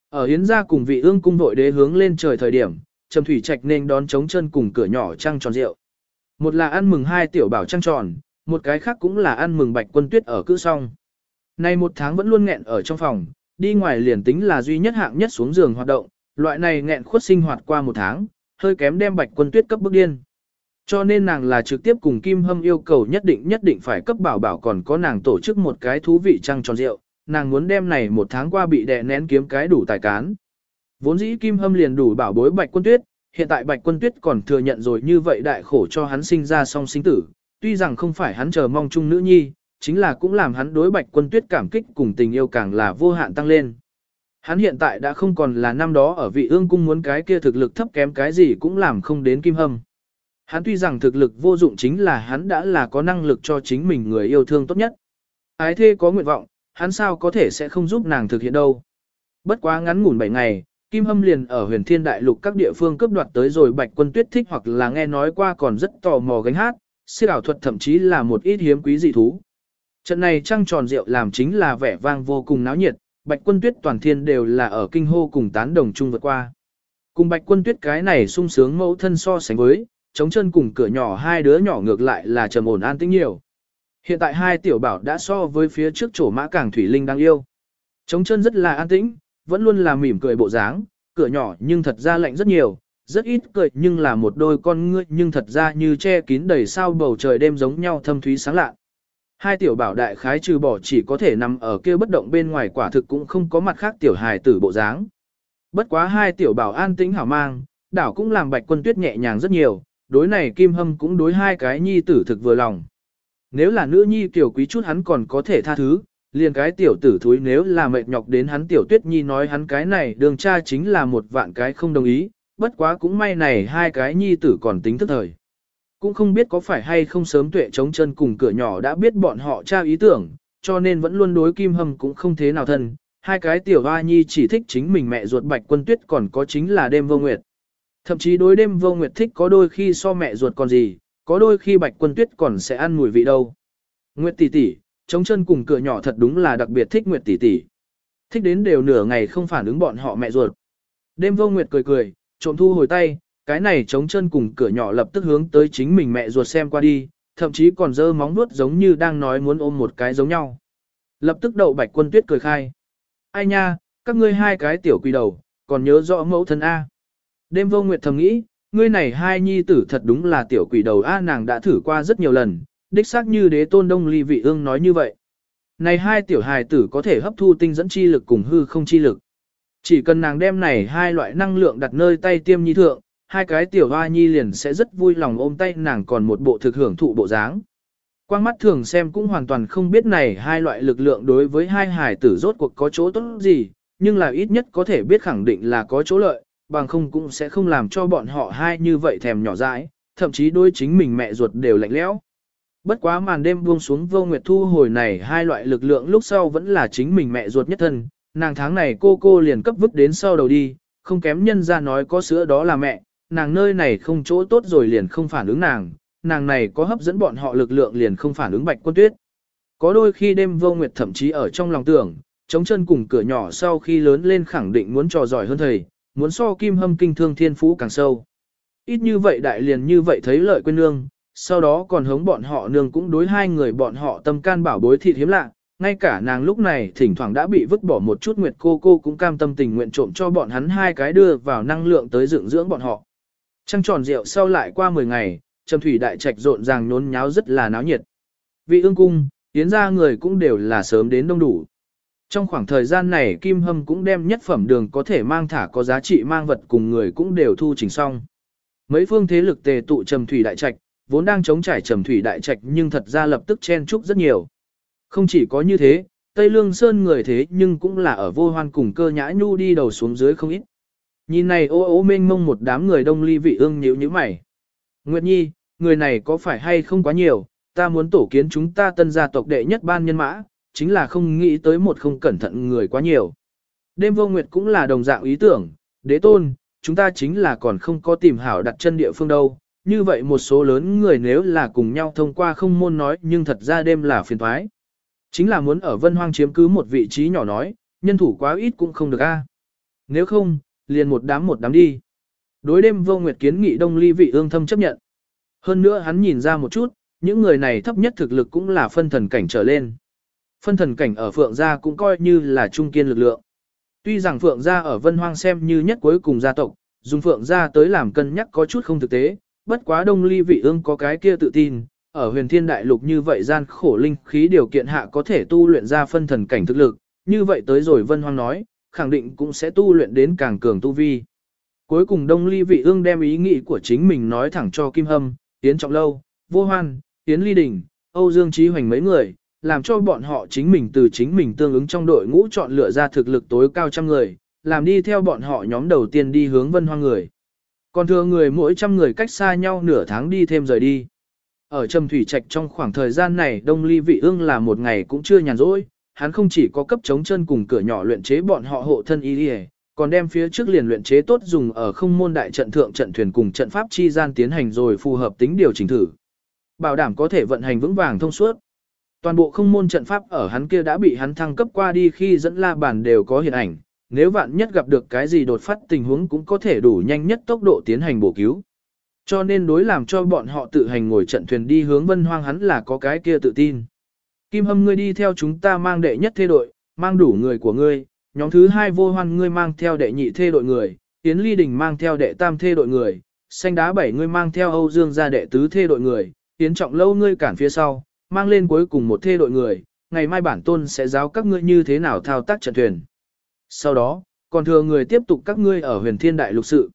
Ở hiến gia cùng vị ương cung vội đế hướng lên trời thời điểm, Trầm Thủy Trạch nên đón chống chân cùng cửa nhỏ trăng tròn rượu. Một là ăn mừng hai tiểu bảo trăng tròn, một cái khác cũng là ăn mừng bạch quân tuyết ở cữ song. Nay một tháng vẫn luôn nghẹn ở trong phòng, đi ngoài liền tính là duy nhất hạng nhất xuống giường hoạt động, loại này nghẹn khuất sinh hoạt qua một tháng, hơi kém đem bạch quân tuyết cấp bức điên. Cho nên nàng là trực tiếp cùng Kim Hâm yêu cầu nhất định nhất định phải cấp bảo bảo còn có nàng tổ chức một cái thú vị trăng tròn rượu, nàng muốn đem này một tháng qua bị đè nén kiếm cái đủ tài cán. Vốn dĩ Kim Hâm liền đủ bảo bối Bạch Quân Tuyết, hiện tại Bạch Quân Tuyết còn thừa nhận rồi như vậy đại khổ cho hắn sinh ra song sinh tử, tuy rằng không phải hắn chờ mong chung nữ nhi, chính là cũng làm hắn đối Bạch Quân Tuyết cảm kích cùng tình yêu càng là vô hạn tăng lên. Hắn hiện tại đã không còn là năm đó ở vị ương cung muốn cái kia thực lực thấp kém cái gì cũng làm không đến Kim Hâm. Hắn tuy rằng thực lực vô dụng chính là hắn đã là có năng lực cho chính mình người yêu thương tốt nhất. Ái thê có nguyện vọng, hắn sao có thể sẽ không giúp nàng thực hiện đâu. Bất quá ngắn ngủn 7 ngày, Kim Hâm liền ở huyền thiên đại lục các địa phương cướp đoạt tới rồi bạch quân tuyết thích hoặc là nghe nói qua còn rất tò mò gánh hát, siêu ảo thuật thậm chí là một ít hiếm quý dị thú. Trận này trăng tròn rượu làm chính là vẻ vang vô cùng náo nhiệt, bạch quân tuyết toàn thiên đều là ở kinh hô cùng tán đồng chung vượt qua. Cùng bạch quân tuyết cái này sung sướng mẫu thân so sánh với, chống chân cùng cửa nhỏ hai đứa nhỏ ngược lại là trầm ổn an tĩnh nhiều. Hiện tại hai tiểu bảo đã so với phía trước chỗ mã cảng thủy linh đang yêu. Chống chân rất là an tĩnh, vẫn luôn là mỉm cười bộ dáng, cửa nhỏ nhưng thật ra lạnh rất nhiều, rất ít cười nhưng là một đôi con ngươi nhưng thật ra như che kín đầy sao bầu trời đêm giống nhau thâm thúy sáng lạ. Hai tiểu bảo đại khái trừ bỏ chỉ có thể nằm ở kia bất động bên ngoài quả thực cũng không có mặt khác tiểu hài tử bộ dáng. Bất quá hai tiểu bảo an tĩnh hảo mang, đảo cũng làm bạch quân tuyết nhẹ nhàng rất nhiều, đối này kim hâm cũng đối hai cái nhi tử thực vừa lòng. Nếu là nữ nhi tiểu quý chút hắn còn có thể tha thứ, liền cái tiểu tử thúi nếu là mệt nhọc đến hắn tiểu tuyết nhi nói hắn cái này đường cha chính là một vạn cái không đồng ý, bất quá cũng may này hai cái nhi tử còn tính thức thời. Cũng không biết có phải hay không sớm tuệ chống chân cùng cửa nhỏ đã biết bọn họ tra ý tưởng, cho nên vẫn luôn đối kim hâm cũng không thế nào thân, hai cái tiểu hoa nhi chỉ thích chính mình mẹ ruột bạch quân tuyết còn có chính là đêm vô nguyệt. Thậm chí đối đêm vô nguyệt thích có đôi khi so mẹ ruột còn gì, có đôi khi bạch quân tuyết còn sẽ ăn mùi vị đâu. Nguyệt tỷ tỷ, chống chân cùng cửa nhỏ thật đúng là đặc biệt thích Nguyệt tỷ tỷ. Thích đến đều nửa ngày không phản ứng bọn họ mẹ ruột. Đêm vô Nguyệt cười cười, trộm thu hồi tay, cái này chống chân cùng cửa nhỏ lập tức hướng tới chính mình mẹ ruột xem qua đi, thậm chí còn dơ móng nuốt giống như đang nói muốn ôm một cái giống nhau. Lập tức đậu bạch quân tuyết cười khai. Ai nha, các ngươi hai cái tiểu quỷ đầu, còn nhớ rõ mẫu thân A. Đêm vô nguyệt thầm nghĩ, ngươi này hai nhi tử thật đúng là tiểu quỷ đầu A nàng đã thử qua rất nhiều lần, đích xác như đế tôn đông ly vị ương nói như vậy. Này hai tiểu hài tử có thể hấp thu tinh dẫn chi lực cùng hư không chi lực. Chỉ cần nàng đem này hai loại năng lượng đặt nơi tay tiêm nhi thượng, hai cái tiểu hoa nhi liền sẽ rất vui lòng ôm tay nàng còn một bộ thực hưởng thụ bộ dáng. Quang mắt thường xem cũng hoàn toàn không biết này hai loại lực lượng đối với hai hài tử rốt cuộc có chỗ tốt gì, nhưng là ít nhất có thể biết khẳng định là có chỗ lợi, bằng không cũng sẽ không làm cho bọn họ hai như vậy thèm nhỏ dãi, thậm chí đôi chính mình mẹ ruột đều lạnh lẽo. Bất quá màn đêm buông xuống vô nguyệt thu hồi này hai loại lực lượng lúc sau vẫn là chính mình mẹ ruột nhất thân, nàng tháng này cô cô liền cấp vứt đến sau đầu đi, không kém nhân ra nói có sữa đó là mẹ, nàng nơi này không chỗ tốt rồi liền không phản ứng nàng, nàng này có hấp dẫn bọn họ lực lượng liền không phản ứng bạch quân tuyết. Có đôi khi đêm vô nguyệt thậm chí ở trong lòng tưởng, chống chân cùng cửa nhỏ sau khi lớn lên khẳng định muốn trò giỏi hơn thầy, muốn so kim hâm kinh thương thiên phú càng sâu. Ít như vậy đại liền như vậy thấy lợi quên nương, sau đó còn hống bọn họ nương cũng đối hai người bọn họ tâm can bảo bối thịt hiếm lạ, ngay cả nàng lúc này thỉnh thoảng đã bị vứt bỏ một chút nguyệt cô cô cũng cam tâm tình nguyện trộm cho bọn hắn hai cái đưa vào năng lượng tới dưỡng dưỡng bọn họ. Trăng tròn rượu sau lại qua 10 ngày, trầm thủy đại trạch rộn ràng nhốn nháo rất là náo nhiệt. Vị ương cung, tiến ra người cũng đều là sớm đến đông đủ. Trong khoảng thời gian này Kim Hâm cũng đem nhất phẩm đường có thể mang thả có giá trị mang vật cùng người cũng đều thu chỉnh xong. Mấy phương thế lực tề tụ trầm thủy đại trạch, vốn đang chống trải trầm thủy đại trạch nhưng thật ra lập tức chen chúc rất nhiều. Không chỉ có như thế, Tây Lương Sơn người thế nhưng cũng là ở vô hoan cùng cơ nhã nhu đi đầu xuống dưới không ít. Nhìn này ô ô mênh mông một đám người đông ly vị ương nhíu như mày. Nguyệt Nhi, người này có phải hay không quá nhiều, ta muốn tổ kiến chúng ta tân gia tộc đệ nhất ban nhân mã, chính là không nghĩ tới một không cẩn thận người quá nhiều. Đêm vô nguyệt cũng là đồng dạng ý tưởng, đế tôn, chúng ta chính là còn không có tìm hảo đặt chân địa phương đâu, như vậy một số lớn người nếu là cùng nhau thông qua không môn nói nhưng thật ra đêm là phiền thoái. Chính là muốn ở vân hoang chiếm cứ một vị trí nhỏ nói, nhân thủ quá ít cũng không được a. Nếu không, liền một đám một đám đi. Đối đêm vô nguyệt kiến nghị đông ly vị ương thâm chấp nhận. Hơn nữa hắn nhìn ra một chút, những người này thấp nhất thực lực cũng là phân thần cảnh trở lên. Phân thần cảnh ở phượng gia cũng coi như là trung kiên lực lượng. Tuy rằng phượng gia ở vân hoang xem như nhất cuối cùng gia tộc, dùng phượng gia tới làm cân nhắc có chút không thực tế, bất quá đông ly vị ương có cái kia tự tin, ở huyền thiên đại lục như vậy gian khổ linh khí điều kiện hạ có thể tu luyện ra phân thần cảnh thực lực, như vậy tới rồi Vân Hoang nói, khẳng định cũng sẽ tu luyện đến càng cường tu vi. Cuối cùng Đông Ly Vị Ương đem ý nghĩ của chính mình nói thẳng cho Kim Hâm, Yến Trọng Lâu, Vô Hoan, Yến Ly Đình, Âu Dương Trí Hoành mấy người, làm cho bọn họ chính mình từ chính mình tương ứng trong đội ngũ chọn lựa ra thực lực tối cao trăm người, làm đi theo bọn họ nhóm đầu tiên đi hướng Vân Hoang người. Còn thừa người mỗi trăm người cách xa nhau nửa tháng đi thêm rời đi. Ở Trầm Thủy Trạch trong khoảng thời gian này Đông Ly Vị Ương là một ngày cũng chưa nhàn rỗi, hắn không chỉ có cấp chống chân cùng cửa nhỏ luyện chế bọn họ hộ thân y y, còn đem phía trước liền luyện chế tốt dùng ở không môn đại trận thượng trận thuyền cùng trận pháp chi gian tiến hành rồi phù hợp tính điều chỉnh thử. Bảo đảm có thể vận hành vững vàng thông suốt. Toàn bộ không môn trận pháp ở hắn kia đã bị hắn thăng cấp qua đi khi dẫn la bàn đều có hiện ảnh, nếu vạn nhất gặp được cái gì đột phát tình huống cũng có thể đủ nhanh nhất tốc độ tiến hành bổ cứu. Cho nên đối làm cho bọn họ tự hành ngồi trận thuyền đi hướng vân hoang hắn là có cái kia tự tin. Kim hâm ngươi đi theo chúng ta mang đệ nhất thê đội, mang đủ người của ngươi, nhóm thứ hai vô hoan ngươi mang theo đệ nhị thê đội người, Yến Ly Đình mang theo đệ tam thê đội người, xanh đá bảy ngươi mang theo Âu Dương gia đệ tứ thê đội người, Yến Trọng lâu ngươi cản phía sau, mang lên cuối cùng một thê đội người, ngày mai bản tôn sẽ giáo các ngươi như thế nào thao tác trận thuyền. Sau đó, còn thừa người tiếp tục các ngươi ở huyền thiên đại lục sự.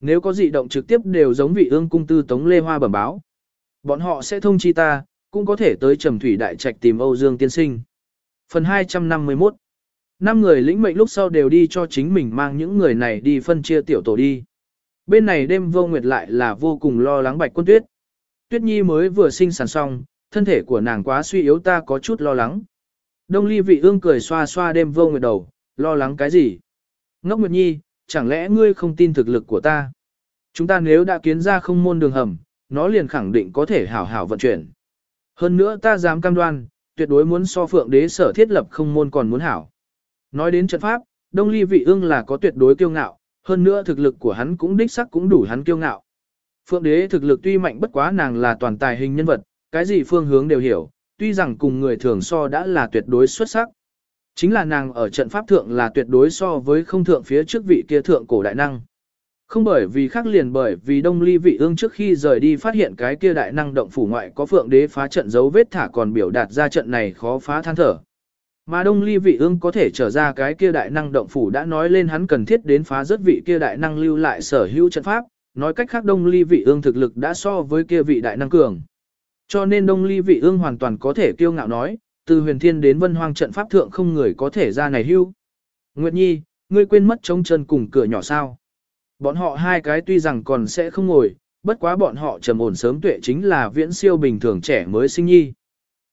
Nếu có dị động trực tiếp đều giống vị ương cung tư Tống Lê Hoa bẩm báo. Bọn họ sẽ thông chi ta, cũng có thể tới trầm thủy đại trạch tìm Âu Dương tiên sinh. Phần 251 Năm người lĩnh mệnh lúc sau đều đi cho chính mình mang những người này đi phân chia tiểu tổ đi. Bên này đêm vô nguyệt lại là vô cùng lo lắng bạch quân tuyết. Tuyết nhi mới vừa sinh sản xong, thân thể của nàng quá suy yếu ta có chút lo lắng. Đông ly vị ương cười xoa xoa đêm vô nguyệt đầu, lo lắng cái gì? Ngốc Nguyệt Nhi, chẳng lẽ ngươi không tin thực lực của ta? Chúng ta nếu đã kiến ra không môn đường hầm, nó liền khẳng định có thể hảo hảo vận chuyển. Hơn nữa ta dám cam đoan, tuyệt đối muốn so phượng đế sở thiết lập không môn còn muốn hảo. Nói đến trận pháp, Đông Ly Vị Ương là có tuyệt đối kiêu ngạo, hơn nữa thực lực của hắn cũng đích sắc cũng đủ hắn kiêu ngạo. Phượng đế thực lực tuy mạnh bất quá nàng là toàn tài hình nhân vật, cái gì phương hướng đều hiểu, tuy rằng cùng người thường so đã là tuyệt đối xuất sắc. Chính là nàng ở trận pháp thượng là tuyệt đối so với không thượng phía trước vị kia thượng cổ đại năng. Không bởi vì khác liền bởi vì đông ly vị ương trước khi rời đi phát hiện cái kia đại năng động phủ ngoại có phượng đế phá trận dấu vết thả còn biểu đạt ra trận này khó phá than thở. Mà đông ly vị ương có thể trở ra cái kia đại năng động phủ đã nói lên hắn cần thiết đến phá rất vị kia đại năng lưu lại sở hữu trận pháp, nói cách khác đông ly vị ương thực lực đã so với kia vị đại năng cường. Cho nên đông ly vị ương hoàn toàn có thể kiêu ngạo nói, từ huyền thiên đến vân hoang trận pháp thượng không người có thể ra này hưu. Nguyệt Nhi, ngươi quên mất trống chân cùng cửa nhỏ sao. Bọn họ hai cái tuy rằng còn sẽ không ngồi, bất quá bọn họ trầm ổn sớm tuệ chính là viễn siêu bình thường trẻ mới sinh nhi.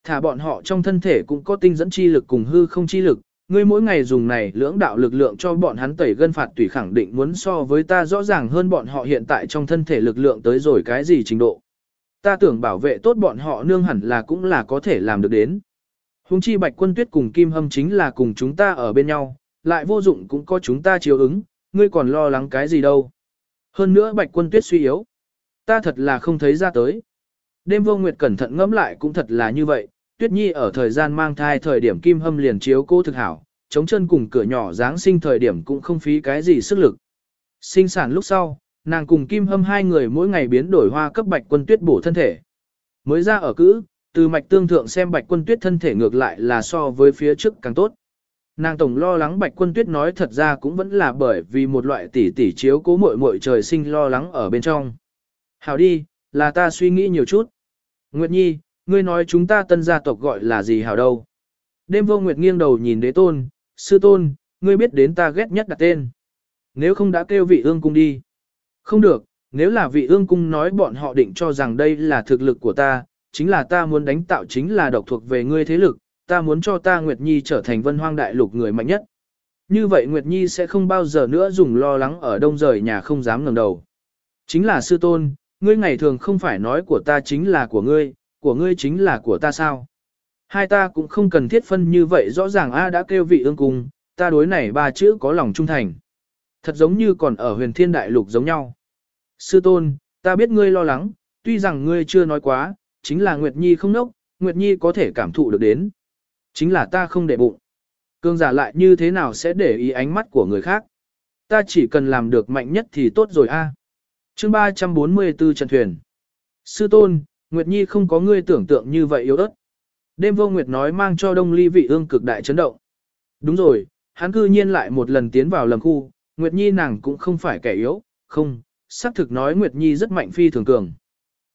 Thả bọn họ trong thân thể cũng có tinh dẫn chi lực cùng hư không chi lực, ngươi mỗi ngày dùng này lưỡng đạo lực lượng cho bọn hắn tẩy gân phạt tùy khẳng định muốn so với ta rõ ràng hơn bọn họ hiện tại trong thân thể lực lượng tới rồi cái gì trình độ. Ta tưởng bảo vệ tốt bọn họ nương hẳn là cũng là có thể làm được đến. Hùng chi bạch quân tuyết cùng kim hâm chính là cùng chúng ta ở bên nhau, lại vô dụng cũng có chúng ta chiếu ứng, ngươi còn lo lắng cái gì đâu. Hơn nữa bạch quân tuyết suy yếu. Ta thật là không thấy ra tới. Đêm vô nguyệt cẩn thận ngẫm lại cũng thật là như vậy, tuyết nhi ở thời gian mang thai thời điểm kim hâm liền chiếu cô thực hảo, chống chân cùng cửa nhỏ dáng sinh thời điểm cũng không phí cái gì sức lực. Sinh sản lúc sau, nàng cùng kim hâm hai người mỗi ngày biến đổi hoa cấp bạch quân tuyết bổ thân thể. Mới ra ở cữ, từ mạch tương thượng xem bạch quân tuyết thân thể ngược lại là so với phía trước càng tốt. Nàng tổng lo lắng bạch quân tuyết nói thật ra cũng vẫn là bởi vì một loại tỷ tỷ chiếu cố muội muội trời sinh lo lắng ở bên trong. Hảo đi, là ta suy nghĩ nhiều chút. Nguyệt Nhi, ngươi nói chúng ta tân gia tộc gọi là gì hảo đâu. Đêm vô Nguyệt nghiêng đầu nhìn đế tôn, sư tôn, ngươi biết đến ta ghét nhất đặt tên. Nếu không đã kêu vị ương cung đi. Không được, nếu là vị ương cung nói bọn họ định cho rằng đây là thực lực của ta, chính là ta muốn đánh tạo chính là độc thuộc về ngươi thế lực, ta muốn cho ta Nguyệt Nhi trở thành vân hoang đại lục người mạnh nhất. Như vậy Nguyệt Nhi sẽ không bao giờ nữa dùng lo lắng ở đông rời nhà không dám ngẩng đầu. Chính là sư tôn, ngươi ngày thường không phải nói của ta chính là của ngươi, của ngươi chính là của ta sao. Hai ta cũng không cần thiết phân như vậy rõ ràng A đã kêu vị ương cùng, ta đối này ba chữ có lòng trung thành. Thật giống như còn ở huyền thiên đại lục giống nhau. Sư tôn, ta biết ngươi lo lắng, tuy rằng ngươi chưa nói quá, chính là Nguyệt Nhi không nốc, Nguyệt Nhi có thể cảm thụ được đến. Chính là ta không để bụng. Cương giả lại như thế nào sẽ để ý ánh mắt của người khác. Ta chỉ cần làm được mạnh nhất thì tốt rồi a. À. Chương 344 Trần Thuyền Sư Tôn, Nguyệt Nhi không có ngươi tưởng tượng như vậy yếu ớt. Đêm vô Nguyệt nói mang cho Đông Ly vị ương cực đại chấn động. Đúng rồi, hắn cư nhiên lại một lần tiến vào lầm khu, Nguyệt Nhi nàng cũng không phải kẻ yếu, không, xác thực nói Nguyệt Nhi rất mạnh phi thường cường.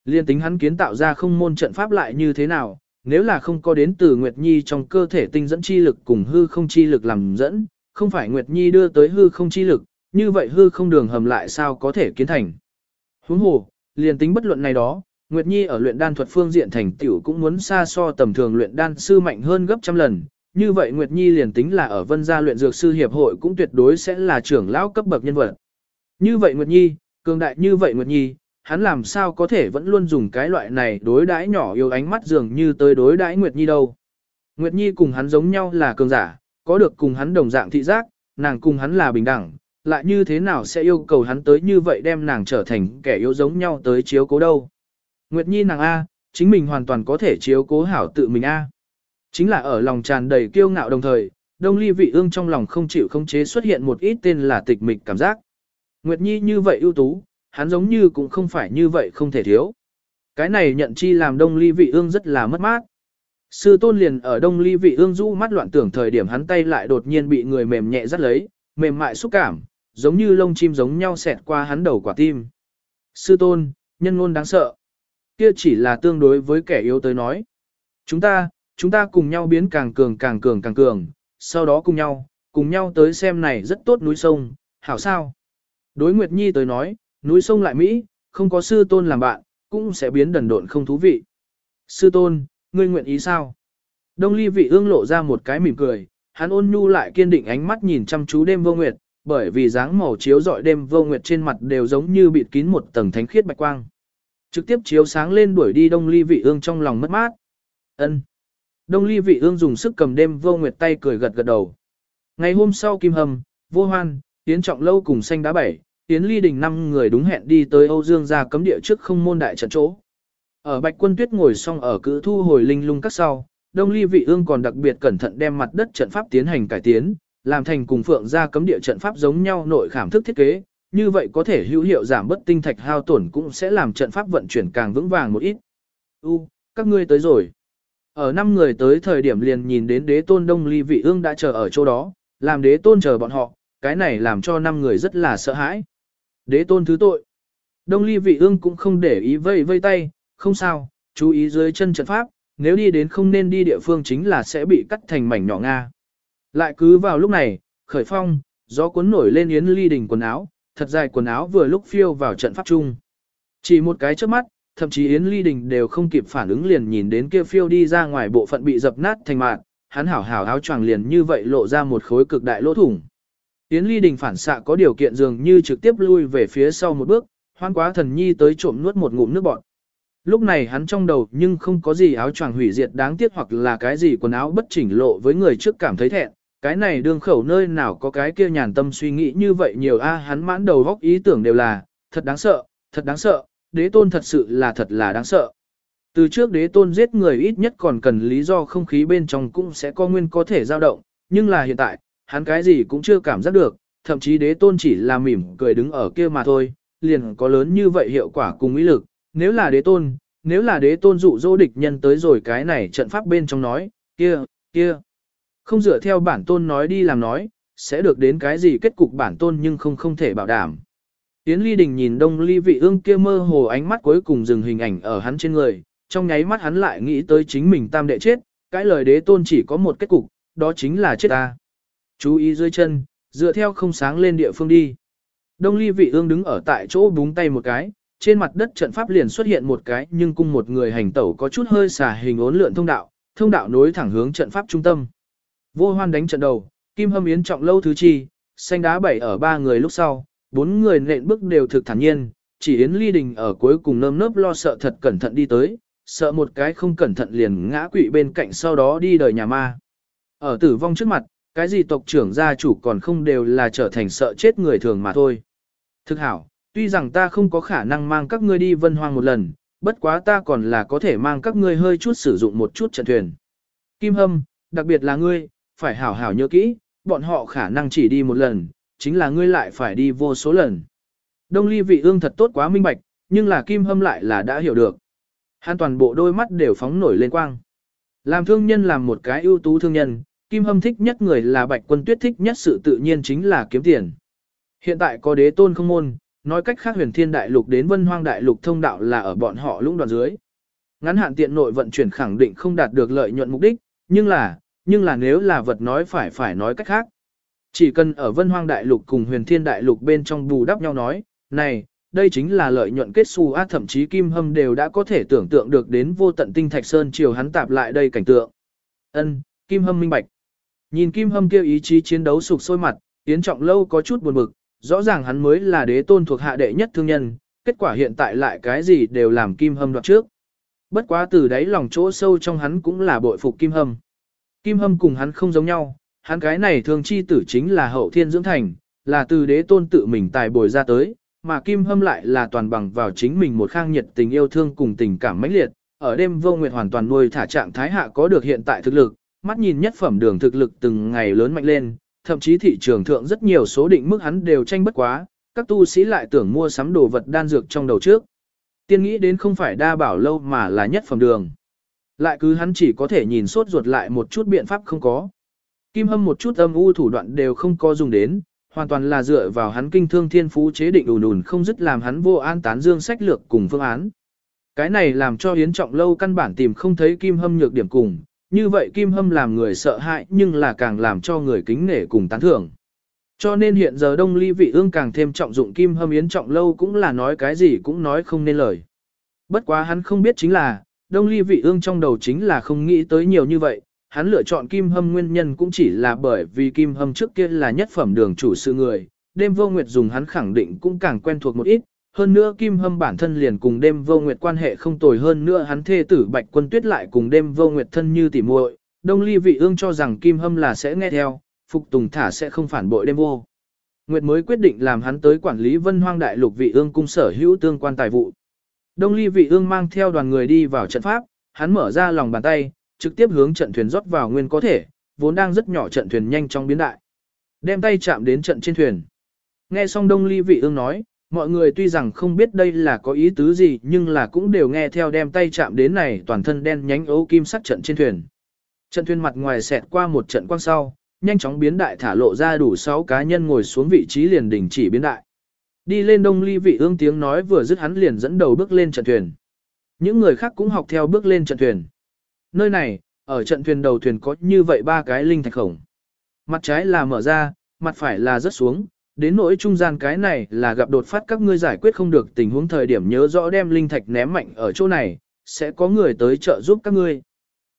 Liên tính hắn kiến tạo ra không môn trận pháp lại như thế nào, nếu là không có đến từ Nguyệt Nhi trong cơ thể tinh dẫn chi lực cùng hư không chi lực làm dẫn, không phải Nguyệt Nhi đưa tới hư không chi lực, như vậy hư không đường hầm lại sao có thể kiến thành. Huống hồ, liền tính bất luận này đó, Nguyệt Nhi ở luyện đan thuật phương diện thành tiểu cũng muốn xa so tầm thường luyện đan sư mạnh hơn gấp trăm lần. Như vậy Nguyệt Nhi liền tính là ở Vân Gia luyện dược sư hiệp hội cũng tuyệt đối sẽ là trưởng lão cấp bậc nhân vật. Như vậy Nguyệt Nhi, cường đại như vậy Nguyệt Nhi, hắn làm sao có thể vẫn luôn dùng cái loại này đối đãi nhỏ yêu ánh mắt dường như tới đối đãi Nguyệt Nhi đâu. Nguyệt Nhi cùng hắn giống nhau là cường giả, có được cùng hắn đồng dạng thị giác, nàng cùng hắn là bình đẳng, lại như thế nào sẽ yêu cầu hắn tới như vậy đem nàng trở thành kẻ yếu giống nhau tới chiếu cố đâu. Nguyệt Nhi nàng A, chính mình hoàn toàn có thể chiếu cố hảo tự mình A. Chính là ở lòng tràn đầy kiêu ngạo đồng thời, đông ly vị ương trong lòng không chịu không chế xuất hiện một ít tên là tịch mịch cảm giác. Nguyệt Nhi như vậy ưu tú, hắn giống như cũng không phải như vậy không thể thiếu. Cái này nhận chi làm đông ly vị ương rất là mất mát. Sư tôn liền ở đông ly vị ương rũ mắt loạn tưởng thời điểm hắn tay lại đột nhiên bị người mềm nhẹ dắt lấy, mềm mại xúc cảm, giống như lông chim giống nhau xẹt qua hắn đầu quả tim. Sư tôn, nhân ngôn đáng sợ. Kia chỉ là tương đối với kẻ yếu tới nói. Chúng ta, chúng ta cùng nhau biến càng cường càng cường càng cường, sau đó cùng nhau, cùng nhau tới xem này rất tốt núi sông, hảo sao. Đối Nguyệt Nhi tới nói, núi sông lại Mỹ, không có sư tôn làm bạn, cũng sẽ biến đần độn không thú vị. Sư tôn, ngươi nguyện ý sao? Đông ly vị ương lộ ra một cái mỉm cười, hắn ôn nhu lại kiên định ánh mắt nhìn chăm chú đêm vô nguyệt, bởi vì dáng màu chiếu dọi đêm vô nguyệt trên mặt đều giống như bịt kín một tầng thánh khiết bạch quang. Trực tiếp chiếu sáng lên đuổi đi đông ly vị ương trong lòng mất mát. ân Đông ly vị ương dùng sức cầm đêm vô nguyệt tay cười gật gật đầu. Ngày hôm sau kim hầm, vô hoan, tiến trọng lâu cùng xanh đá bảy, Yến ly đình năm người đúng hẹn đi tới Âu Dương gia cấm địa trước không môn đại trận chỗ. Ở bạch quân tuyết ngồi xong ở cự thu hồi linh lung các sau, đông ly vị ương còn đặc biệt cẩn thận đem mặt đất trận pháp tiến hành cải tiến, làm thành cùng phượng gia cấm địa trận pháp giống nhau nội khảm thức thiết kế, như vậy có thể hữu hiệu giảm bất tinh thạch hao tổn cũng sẽ làm trận pháp vận chuyển càng vững vàng một ít. U, các ngươi tới rồi. Ở năm người tới thời điểm liền nhìn đến đế tôn đông ly vị ương đã chờ ở chỗ đó, làm đế tôn chờ bọn họ, cái này làm cho năm người rất là sợ hãi. Đế tôn thứ tội. Đông ly vị ương cũng không để ý vây vây tay, không sao, chú ý dưới chân trận pháp, nếu đi đến không nên đi địa phương chính là sẽ bị cắt thành mảnh nhỏ Nga. Lại cứ vào lúc này, khởi phong, gió cuốn nổi lên yến ly đỉnh quần áo, thật dài quần áo vừa lúc phiêu vào trận pháp chung. Chỉ một cái trước mắt, thậm chí yến ly Đỉnh đều không kịp phản ứng liền nhìn đến kia phiêu đi ra ngoài bộ phận bị dập nát thành mạng, hắn hảo hảo áo choàng liền như vậy lộ ra một khối cực đại lỗ thủng. Yến ly đình phản xạ có điều kiện dường như trực tiếp lui về phía sau một bước, hoan quá thần nhi tới trộm nuốt một ngụm nước bọt. Lúc này hắn trong đầu nhưng không có gì áo choàng hủy diệt đáng tiếc hoặc là cái gì quần áo bất chỉnh lộ với người trước cảm thấy thẹn, cái này đương khẩu nơi nào có cái kia nhàn tâm suy nghĩ như vậy nhiều a hắn mãn đầu góc ý tưởng đều là, thật đáng sợ, thật đáng sợ, đế tôn thật sự là thật là đáng sợ. Từ trước đế tôn giết người ít nhất còn cần lý do không khí bên trong cũng sẽ có nguyên có thể dao động, nhưng là hiện tại, hắn cái gì cũng chưa cảm giác được, thậm chí đế tôn chỉ là mỉm cười đứng ở kia mà thôi, liền có lớn như vậy hiệu quả cùng ý lực, nếu là đế tôn, nếu là đế tôn dụ dỗ địch nhân tới rồi cái này trận pháp bên trong nói, kia, kia. Không dựa theo bản tôn nói đi làm nói, sẽ được đến cái gì kết cục bản tôn nhưng không không thể bảo đảm. Yến Ly Đình nhìn đông ly vị ương kia mơ hồ ánh mắt cuối cùng dừng hình ảnh ở hắn trên người, trong nháy mắt hắn lại nghĩ tới chính mình tam đệ chết, cái lời đế tôn chỉ có một kết cục, đó chính là chết ta. Chú ý dưới chân, dựa theo không sáng lên địa phương đi. Đông ly vị ương đứng ở tại chỗ búng tay một cái, trên mặt đất trận pháp liền xuất hiện một cái nhưng cung một người hành tẩu có chút hơi xả hình ốn lượn thông đạo, thông đạo nối thẳng hướng trận pháp trung tâm. Vô hoan đánh trận đầu, kim hâm yến trọng lâu thứ chi, xanh đá bảy ở ba người lúc sau, bốn người nện bước đều thực thản nhiên, chỉ yến ly đình ở cuối cùng nơm nớp lo sợ thật cẩn thận đi tới, sợ một cái không cẩn thận liền ngã quỵ bên cạnh sau đó đi đời nhà ma. Ở tử vong trước mặt, cái gì tộc trưởng gia chủ còn không đều là trở thành sợ chết người thường mà thôi. Thực hảo, tuy rằng ta không có khả năng mang các ngươi đi vân hoang một lần, bất quá ta còn là có thể mang các ngươi hơi chút sử dụng một chút trận thuyền. Kim Hâm, đặc biệt là ngươi, phải hảo hảo nhớ kỹ, bọn họ khả năng chỉ đi một lần, chính là ngươi lại phải đi vô số lần. Đông ly vị ương thật tốt quá minh bạch, nhưng là Kim Hâm lại là đã hiểu được. Hắn toàn bộ đôi mắt đều phóng nổi lên quang. Làm thương nhân làm một cái ưu tú thương nhân, Kim Hâm thích nhất người là Bạch Quân Tuyết thích nhất sự tự nhiên chính là kiếm tiền. Hiện tại có đế tôn không môn, nói cách khác huyền thiên đại lục đến vân hoang đại lục thông đạo là ở bọn họ lũng đoạn dưới. Ngắn hạn tiện nội vận chuyển khẳng định không đạt được lợi nhuận mục đích, nhưng là, nhưng là nếu là vật nói phải phải nói cách khác. Chỉ cần ở vân hoang đại lục cùng huyền thiên đại lục bên trong bù đắp nhau nói, này, đây chính là lợi nhuận kết xu ác thậm chí kim hâm đều đã có thể tưởng tượng được đến vô tận tinh thạch sơn chiều hắn tạp lại đây cảnh tượng. Ân, kim hâm minh bạch. Nhìn kim hâm kêu ý chí chiến đấu sục sôi mặt, Yến trọng lâu có chút buồn bực, rõ ràng hắn mới là đế tôn thuộc hạ đệ nhất thương nhân, kết quả hiện tại lại cái gì đều làm kim hâm đoạt trước. Bất quá từ đấy lòng chỗ sâu trong hắn cũng là bội phục kim hâm. Kim hâm cùng hắn không giống nhau, hắn cái này thường chi tử chính là hậu thiên dưỡng thành, là từ đế tôn tự mình tài bồi ra tới, mà kim hâm lại là toàn bằng vào chính mình một khang nhiệt tình yêu thương cùng tình cảm mãnh liệt, ở đêm vô nguyệt hoàn toàn nuôi thả trạng thái hạ có được hiện tại thực lực, mắt nhìn nhất phẩm đường thực lực từng ngày lớn mạnh lên, thậm chí thị trường thượng rất nhiều số định mức hắn đều tranh bất quá, các tu sĩ lại tưởng mua sắm đồ vật đan dược trong đầu trước. Tiên nghĩ đến không phải đa bảo lâu mà là nhất phẩm đường. Lại cứ hắn chỉ có thể nhìn sốt ruột lại một chút biện pháp không có. Kim hâm một chút âm u thủ đoạn đều không có dùng đến, hoàn toàn là dựa vào hắn kinh thương thiên phú chế định ùn ùn không dứt làm hắn vô an tán dương sách lược cùng phương án. Cái này làm cho Hiến Trọng Lâu căn bản tìm không thấy Kim Hâm nhược điểm cùng, như vậy Kim Hâm làm người sợ hãi nhưng là càng làm cho người kính nể cùng tán thưởng. Cho nên hiện giờ Đông Ly Vị Ương càng thêm trọng dụng Kim Hâm Yến Trọng Lâu cũng là nói cái gì cũng nói không nên lời. Bất quá hắn không biết chính là, Đông Ly Vị Ương trong đầu chính là không nghĩ tới nhiều như vậy, hắn lựa chọn Kim Hâm nguyên nhân cũng chỉ là bởi vì Kim Hâm trước kia là nhất phẩm đường chủ sự người, đêm vô nguyệt dùng hắn khẳng định cũng càng quen thuộc một ít, hơn nữa Kim Hâm bản thân liền cùng đêm vô nguyệt quan hệ không tồi hơn nữa hắn thê tử Bạch Quân Tuyết lại cùng đêm vô nguyệt thân như tỉ muội. Đông Ly Vị Ương cho rằng Kim Hâm là sẽ nghe theo, phục tùng thả sẽ không phản bội đêm vô. Nguyệt mới quyết định làm hắn tới quản lý Vân Hoang Đại Lục Vị Ương cung sở hữu tương quan tài vụ. Đông Ly Vị Ương mang theo đoàn người đi vào trận pháp, hắn mở ra lòng bàn tay, trực tiếp hướng trận thuyền rót vào nguyên có thể, vốn đang rất nhỏ trận thuyền nhanh chóng biến đại. Đem tay chạm đến trận trên thuyền. Nghe xong Đông Ly Vị Ương nói, mọi người tuy rằng không biết đây là có ý tứ gì nhưng là cũng đều nghe theo đem tay chạm đến này toàn thân đen nhánh ấu kim sắc trận trên thuyền. Trận thuyền mặt ngoài xẹt qua một trận quang sau, nhanh chóng biến đại thả lộ ra đủ 6 cá nhân ngồi xuống vị trí liền đình chỉ biến đại. Đi lên đông ly vị ương tiếng nói vừa dứt hắn liền dẫn đầu bước lên trận thuyền. Những người khác cũng học theo bước lên trận thuyền. Nơi này, ở trận thuyền đầu thuyền có như vậy ba cái linh thạch khổng. Mặt trái là mở ra, mặt phải là rớt xuống, đến nỗi trung gian cái này là gặp đột phát các ngươi giải quyết không được tình huống thời điểm nhớ rõ đem linh thạch ném mạnh ở chỗ này, sẽ có người tới trợ giúp các ngươi.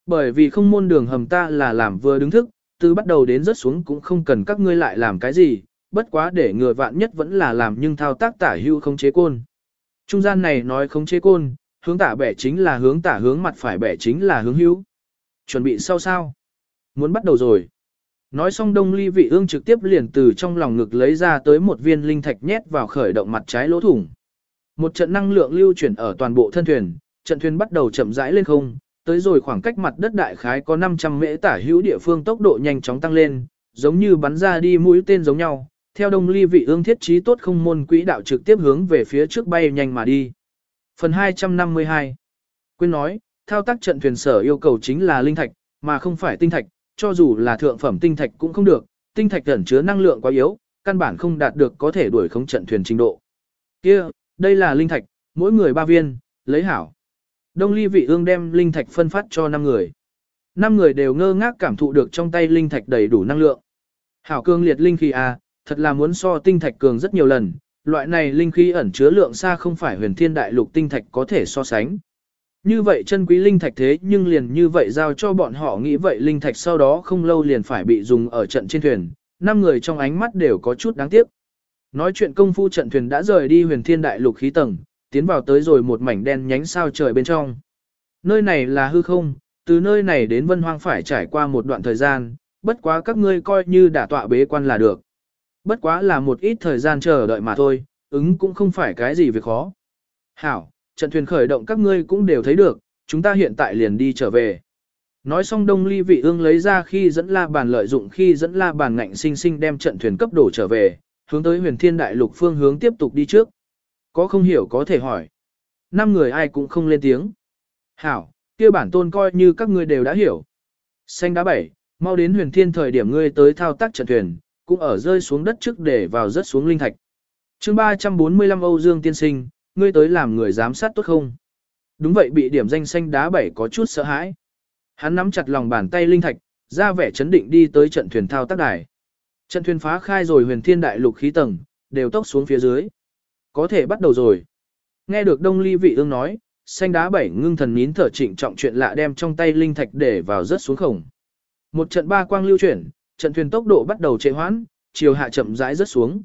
Bởi vì không môn đường hầm ta là làm vừa đứng thức, từ bắt đầu đến rớt xuống cũng không cần các ngươi lại làm cái gì, bất quá để người vạn nhất vẫn là làm nhưng thao tác tả hưu không chế côn. Trung gian này nói không chế côn, hướng tả bẻ chính là hướng tả hướng mặt phải bẻ chính là hướng hữu. Chuẩn bị sau sao? Muốn bắt đầu rồi. Nói xong đông ly vị ương trực tiếp liền từ trong lòng ngực lấy ra tới một viên linh thạch nhét vào khởi động mặt trái lỗ thủng. Một trận năng lượng lưu chuyển ở toàn bộ thân thuyền, trận thuyền bắt đầu chậm rãi lên không, tới rồi khoảng cách mặt đất đại khái có 500 mễ tả hữu địa phương tốc độ nhanh chóng tăng lên, giống như bắn ra đi mũi tên giống nhau. Theo đông ly vị ương thiết trí tốt không môn quỹ đạo trực tiếp hướng về phía trước bay nhanh mà đi. Phần 252 Quyên nói, thao tác trận thuyền sở yêu cầu chính là linh thạch, mà không phải tinh thạch, cho dù là thượng phẩm tinh thạch cũng không được, tinh thạch ẩn chứa năng lượng quá yếu, căn bản không đạt được có thể đuổi không trận thuyền trình độ. Kia, đây là linh thạch, mỗi người ba viên, lấy hảo. Đông ly vị ương đem linh thạch phân phát cho 5 người. 5 người đều ngơ ngác cảm thụ được trong tay linh thạch đầy đủ năng lượng. Hảo cương liệt linh khí à, thật là muốn so tinh thạch cường rất nhiều lần, loại này linh khí ẩn chứa lượng xa không phải huyền thiên đại lục tinh thạch có thể so sánh. Như vậy chân quý linh thạch thế nhưng liền như vậy giao cho bọn họ nghĩ vậy linh thạch sau đó không lâu liền phải bị dùng ở trận trên thuyền, năm người trong ánh mắt đều có chút đáng tiếc. Nói chuyện công phu trận thuyền đã rời đi huyền thiên đại lục khí tầng, tiến vào tới rồi một mảnh đen nhánh sao trời bên trong. Nơi này là hư không, từ nơi này đến vân hoang phải trải qua một đoạn thời gian, bất quá các ngươi coi như đã tọa bế quan là được. Bất quá là một ít thời gian chờ đợi mà thôi, ứng cũng không phải cái gì việc khó. Hảo, trận thuyền khởi động các ngươi cũng đều thấy được, chúng ta hiện tại liền đi trở về. Nói xong đông ly vị ương lấy ra khi dẫn la bàn lợi dụng khi dẫn la bàn ngạnh sinh sinh đem trận thuyền cấp đổ trở về, hướng tới huyền thiên đại lục phương hướng tiếp tục đi trước. Có không hiểu có thể hỏi. Năm người ai cũng không lên tiếng. Hảo, kia bản tôn coi như các ngươi đều đã hiểu. Xanh đá bảy, mau đến huyền thiên thời điểm ngươi tới thao tác trận thuyền, cũng ở rơi xuống đất trước để vào rớt xuống linh thạch. chương 345 Âu Dương tiên sinh, ngươi tới làm người giám sát tốt không? Đúng vậy bị điểm danh xanh đá bảy có chút sợ hãi. Hắn nắm chặt lòng bàn tay linh thạch, ra vẻ chấn định đi tới trận thuyền thao tác đài. Trận thuyền phá khai rồi huyền thiên đại lục khí tầng, đều tốc xuống phía dưới. Có thể bắt đầu rồi. Nghe được đông ly vị ương nói, xanh đá bảy ngưng thần nín thở trịnh trọng chuyện lạ đem trong tay linh thạch để vào rất xuống khổng. Một trận ba quang lưu chuyển, trận thuyền tốc độ bắt đầu trệ hoãn, chiều hạ chậm rãi rất xuống.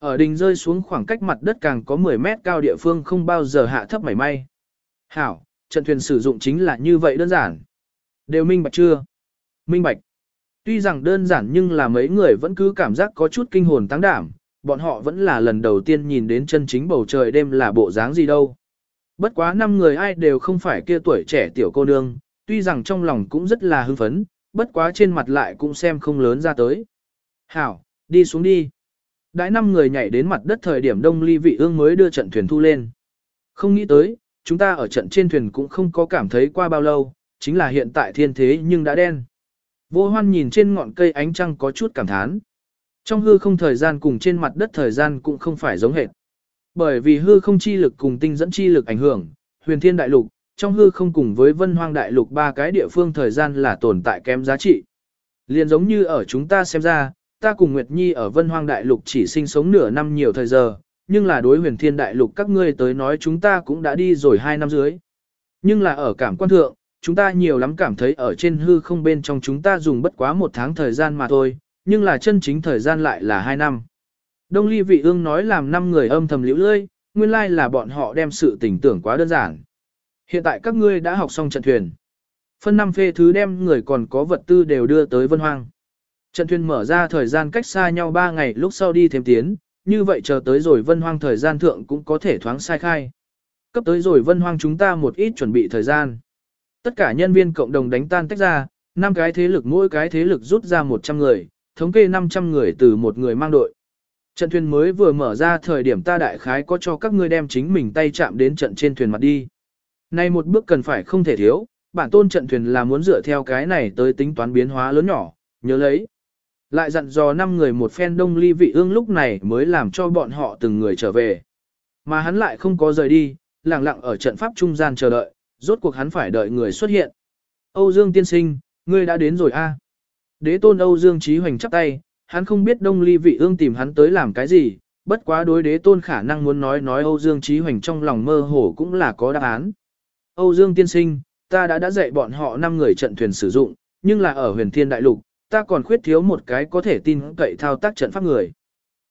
Ở đỉnh rơi xuống khoảng cách mặt đất càng có 10 mét cao địa phương không bao giờ hạ thấp mảy may. Hảo, trận thuyền sử dụng chính là như vậy đơn giản. Đều minh bạch chưa? Minh bạch. Tuy rằng đơn giản nhưng là mấy người vẫn cứ cảm giác có chút kinh hồn tăng đảm, bọn họ vẫn là lần đầu tiên nhìn đến chân chính bầu trời đêm là bộ dáng gì đâu. Bất quá năm người ai đều không phải kia tuổi trẻ tiểu cô nương, tuy rằng trong lòng cũng rất là hưng phấn, bất quá trên mặt lại cũng xem không lớn ra tới. Hảo, đi xuống đi. Đãi năm người nhảy đến mặt đất thời điểm đông ly vị ương mới đưa trận thuyền thu lên. Không nghĩ tới, chúng ta ở trận trên thuyền cũng không có cảm thấy qua bao lâu, chính là hiện tại thiên thế nhưng đã đen. Vô hoan nhìn trên ngọn cây ánh trăng có chút cảm thán. Trong hư không thời gian cùng trên mặt đất thời gian cũng không phải giống hệt. Bởi vì hư không chi lực cùng tinh dẫn chi lực ảnh hưởng, huyền thiên đại lục, trong hư không cùng với vân hoang đại lục ba cái địa phương thời gian là tồn tại kém giá trị. Liền giống như ở chúng ta xem ra, ta cùng Nguyệt Nhi ở vân hoang đại lục chỉ sinh sống nửa năm nhiều thời giờ, nhưng là đối huyền thiên đại lục các ngươi tới nói chúng ta cũng đã đi rồi hai năm dưới. Nhưng là ở cảm quan thượng, chúng ta nhiều lắm cảm thấy ở trên hư không bên trong chúng ta dùng bất quá một tháng thời gian mà thôi, nhưng là chân chính thời gian lại là hai năm. Đông ly vị ương nói làm năm người âm thầm liễu lơi, nguyên lai là bọn họ đem sự tình tưởng quá đơn giản. Hiện tại các ngươi đã học xong trận thuyền. Phân năm phê thứ đem người còn có vật tư đều đưa tới vân hoang. Trận thuyền mở ra thời gian cách xa nhau 3 ngày lúc sau đi thêm tiến, như vậy chờ tới rồi vân hoang thời gian thượng cũng có thể thoáng sai khai. Cấp tới rồi vân hoang chúng ta một ít chuẩn bị thời gian. Tất cả nhân viên cộng đồng đánh tan tách ra, năm cái thế lực mỗi cái thế lực rút ra 100 người, thống kê 500 người từ một người mang đội. Trận thuyền mới vừa mở ra thời điểm ta đại khái có cho các ngươi đem chính mình tay chạm đến trận trên thuyền mặt đi. Này một bước cần phải không thể thiếu, bản tôn trận thuyền là muốn dựa theo cái này tới tính toán biến hóa lớn nhỏ, nhớ lấy. Lại dặn dò năm người một phen đông ly vị ương lúc này mới làm cho bọn họ từng người trở về. Mà hắn lại không có rời đi, lặng lặng ở trận pháp trung gian chờ đợi, rốt cuộc hắn phải đợi người xuất hiện. Âu Dương tiên sinh, ngươi đã đến rồi a. Đế tôn Âu Dương Chí Hoành chắp tay, hắn không biết Đông Ly vị ương tìm hắn tới làm cái gì, bất quá đối đế tôn khả năng muốn nói nói Âu Dương Chí Hoành trong lòng mơ hồ cũng là có đáp án. Âu Dương tiên sinh, ta đã đã dạy bọn họ 5 người trận thuyền sử dụng, nhưng là ở huyền thiên đại lục, ta còn khuyết thiếu một cái có thể tin cậy thao tác trận pháp người.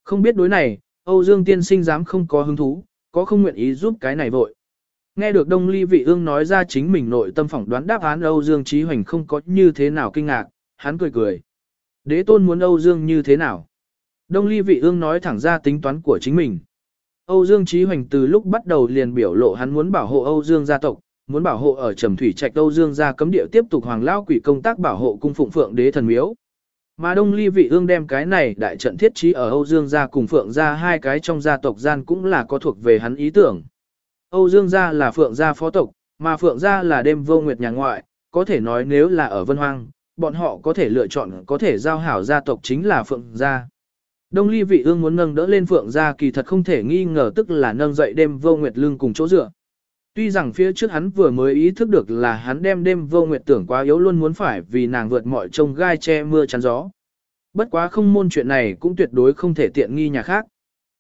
Không biết đối này, Âu Dương tiên sinh dám không có hứng thú, có không nguyện ý giúp cái này vội. Nghe được Đông Ly Vị Ương nói ra chính mình nội tâm phỏng đoán đáp án Âu Dương Chí Hoành không có như thế nào kinh ngạc, hắn cười cười. Đế tôn muốn Âu Dương như thế nào? Đông Ly Vị Ương nói thẳng ra tính toán của chính mình. Âu Dương Chí Hoành từ lúc bắt đầu liền biểu lộ hắn muốn bảo hộ Âu Dương gia tộc, muốn bảo hộ ở Trầm Thủy Trạch Âu Dương gia cấm địa tiếp tục hoàng lao quỷ công tác bảo hộ cung phụng phượng đế thần miếu. Mà Đông Ly Vị Ương đem cái này đại trận thiết trí ở Âu Dương gia cùng phượng gia hai cái trong gia tộc gian cũng là có thuộc về hắn ý tưởng. Âu Dương gia là phượng gia phó tộc, mà phượng gia là đêm vô nguyệt nhà ngoại, có thể nói nếu là ở Vân Hoang, bọn họ có thể lựa chọn có thể giao hảo gia tộc chính là Phượng gia. Đông ly vị ương muốn nâng đỡ lên Phượng gia kỳ thật không thể nghi ngờ tức là nâng dậy đêm vô nguyệt lưng cùng chỗ dựa. Tuy rằng phía trước hắn vừa mới ý thức được là hắn đem đêm vô nguyệt tưởng quá yếu luôn muốn phải vì nàng vượt mọi trông gai che mưa chắn gió. Bất quá không môn chuyện này cũng tuyệt đối không thể tiện nghi nhà khác.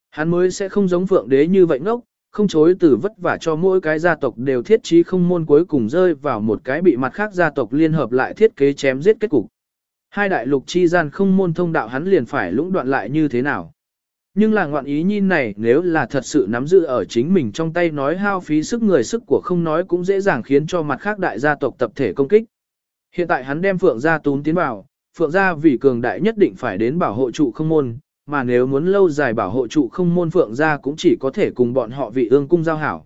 Hắn mới sẽ không giống Phượng đế như vậy ngốc, không chối từ vất vả cho mỗi cái gia tộc đều thiết trí không môn cuối cùng rơi vào một cái bị mặt khác gia tộc liên hợp lại thiết kế chém giết kết cục. Hai đại lục chi gian không môn thông đạo hắn liền phải lũng đoạn lại như thế nào. Nhưng là ngoạn ý nhìn này nếu là thật sự nắm giữ ở chính mình trong tay nói hao phí sức người sức của không nói cũng dễ dàng khiến cho mặt khác đại gia tộc tập thể công kích. Hiện tại hắn đem Phượng gia tún tiến vào, Phượng gia vì cường đại nhất định phải đến bảo hộ trụ không môn, mà nếu muốn lâu dài bảo hộ trụ không môn phượng gia cũng chỉ có thể cùng bọn họ vị ương cung giao hảo.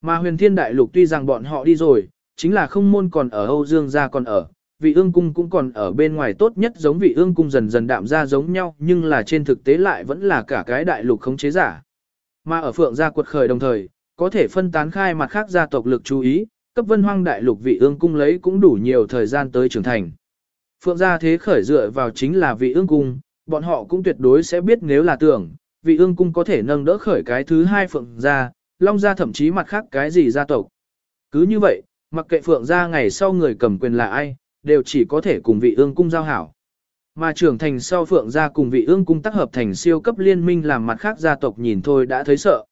Mà huyền thiên đại lục tuy rằng bọn họ đi rồi, chính là không môn còn ở Âu Dương gia còn ở, vị ương cung cũng còn ở bên ngoài tốt nhất giống vị ương cung dần dần đạm ra giống nhau nhưng là trên thực tế lại vẫn là cả cái đại lục khống chế giả. Mà ở phượng gia quật khởi đồng thời, có thể phân tán khai mặt khác gia tộc lực chú ý, cấp vân hoang đại lục vị ương cung lấy cũng đủ nhiều thời gian tới trưởng thành. Phượng gia thế khởi dựa vào chính là vị ương cung, bọn họ cũng tuyệt đối sẽ biết nếu là tưởng, vị ương cung có thể nâng đỡ khởi cái thứ hai Phượng gia, Long gia thậm chí mặt khác cái gì gia tộc. Cứ như vậy, mặc kệ Phượng gia ngày sau người cầm quyền là ai, đều chỉ có thể cùng vị ương cung giao hảo. Mà trưởng thành sau Phượng gia cùng vị ương cung tác hợp thành siêu cấp liên minh làm mặt khác gia tộc nhìn thôi đã thấy sợ.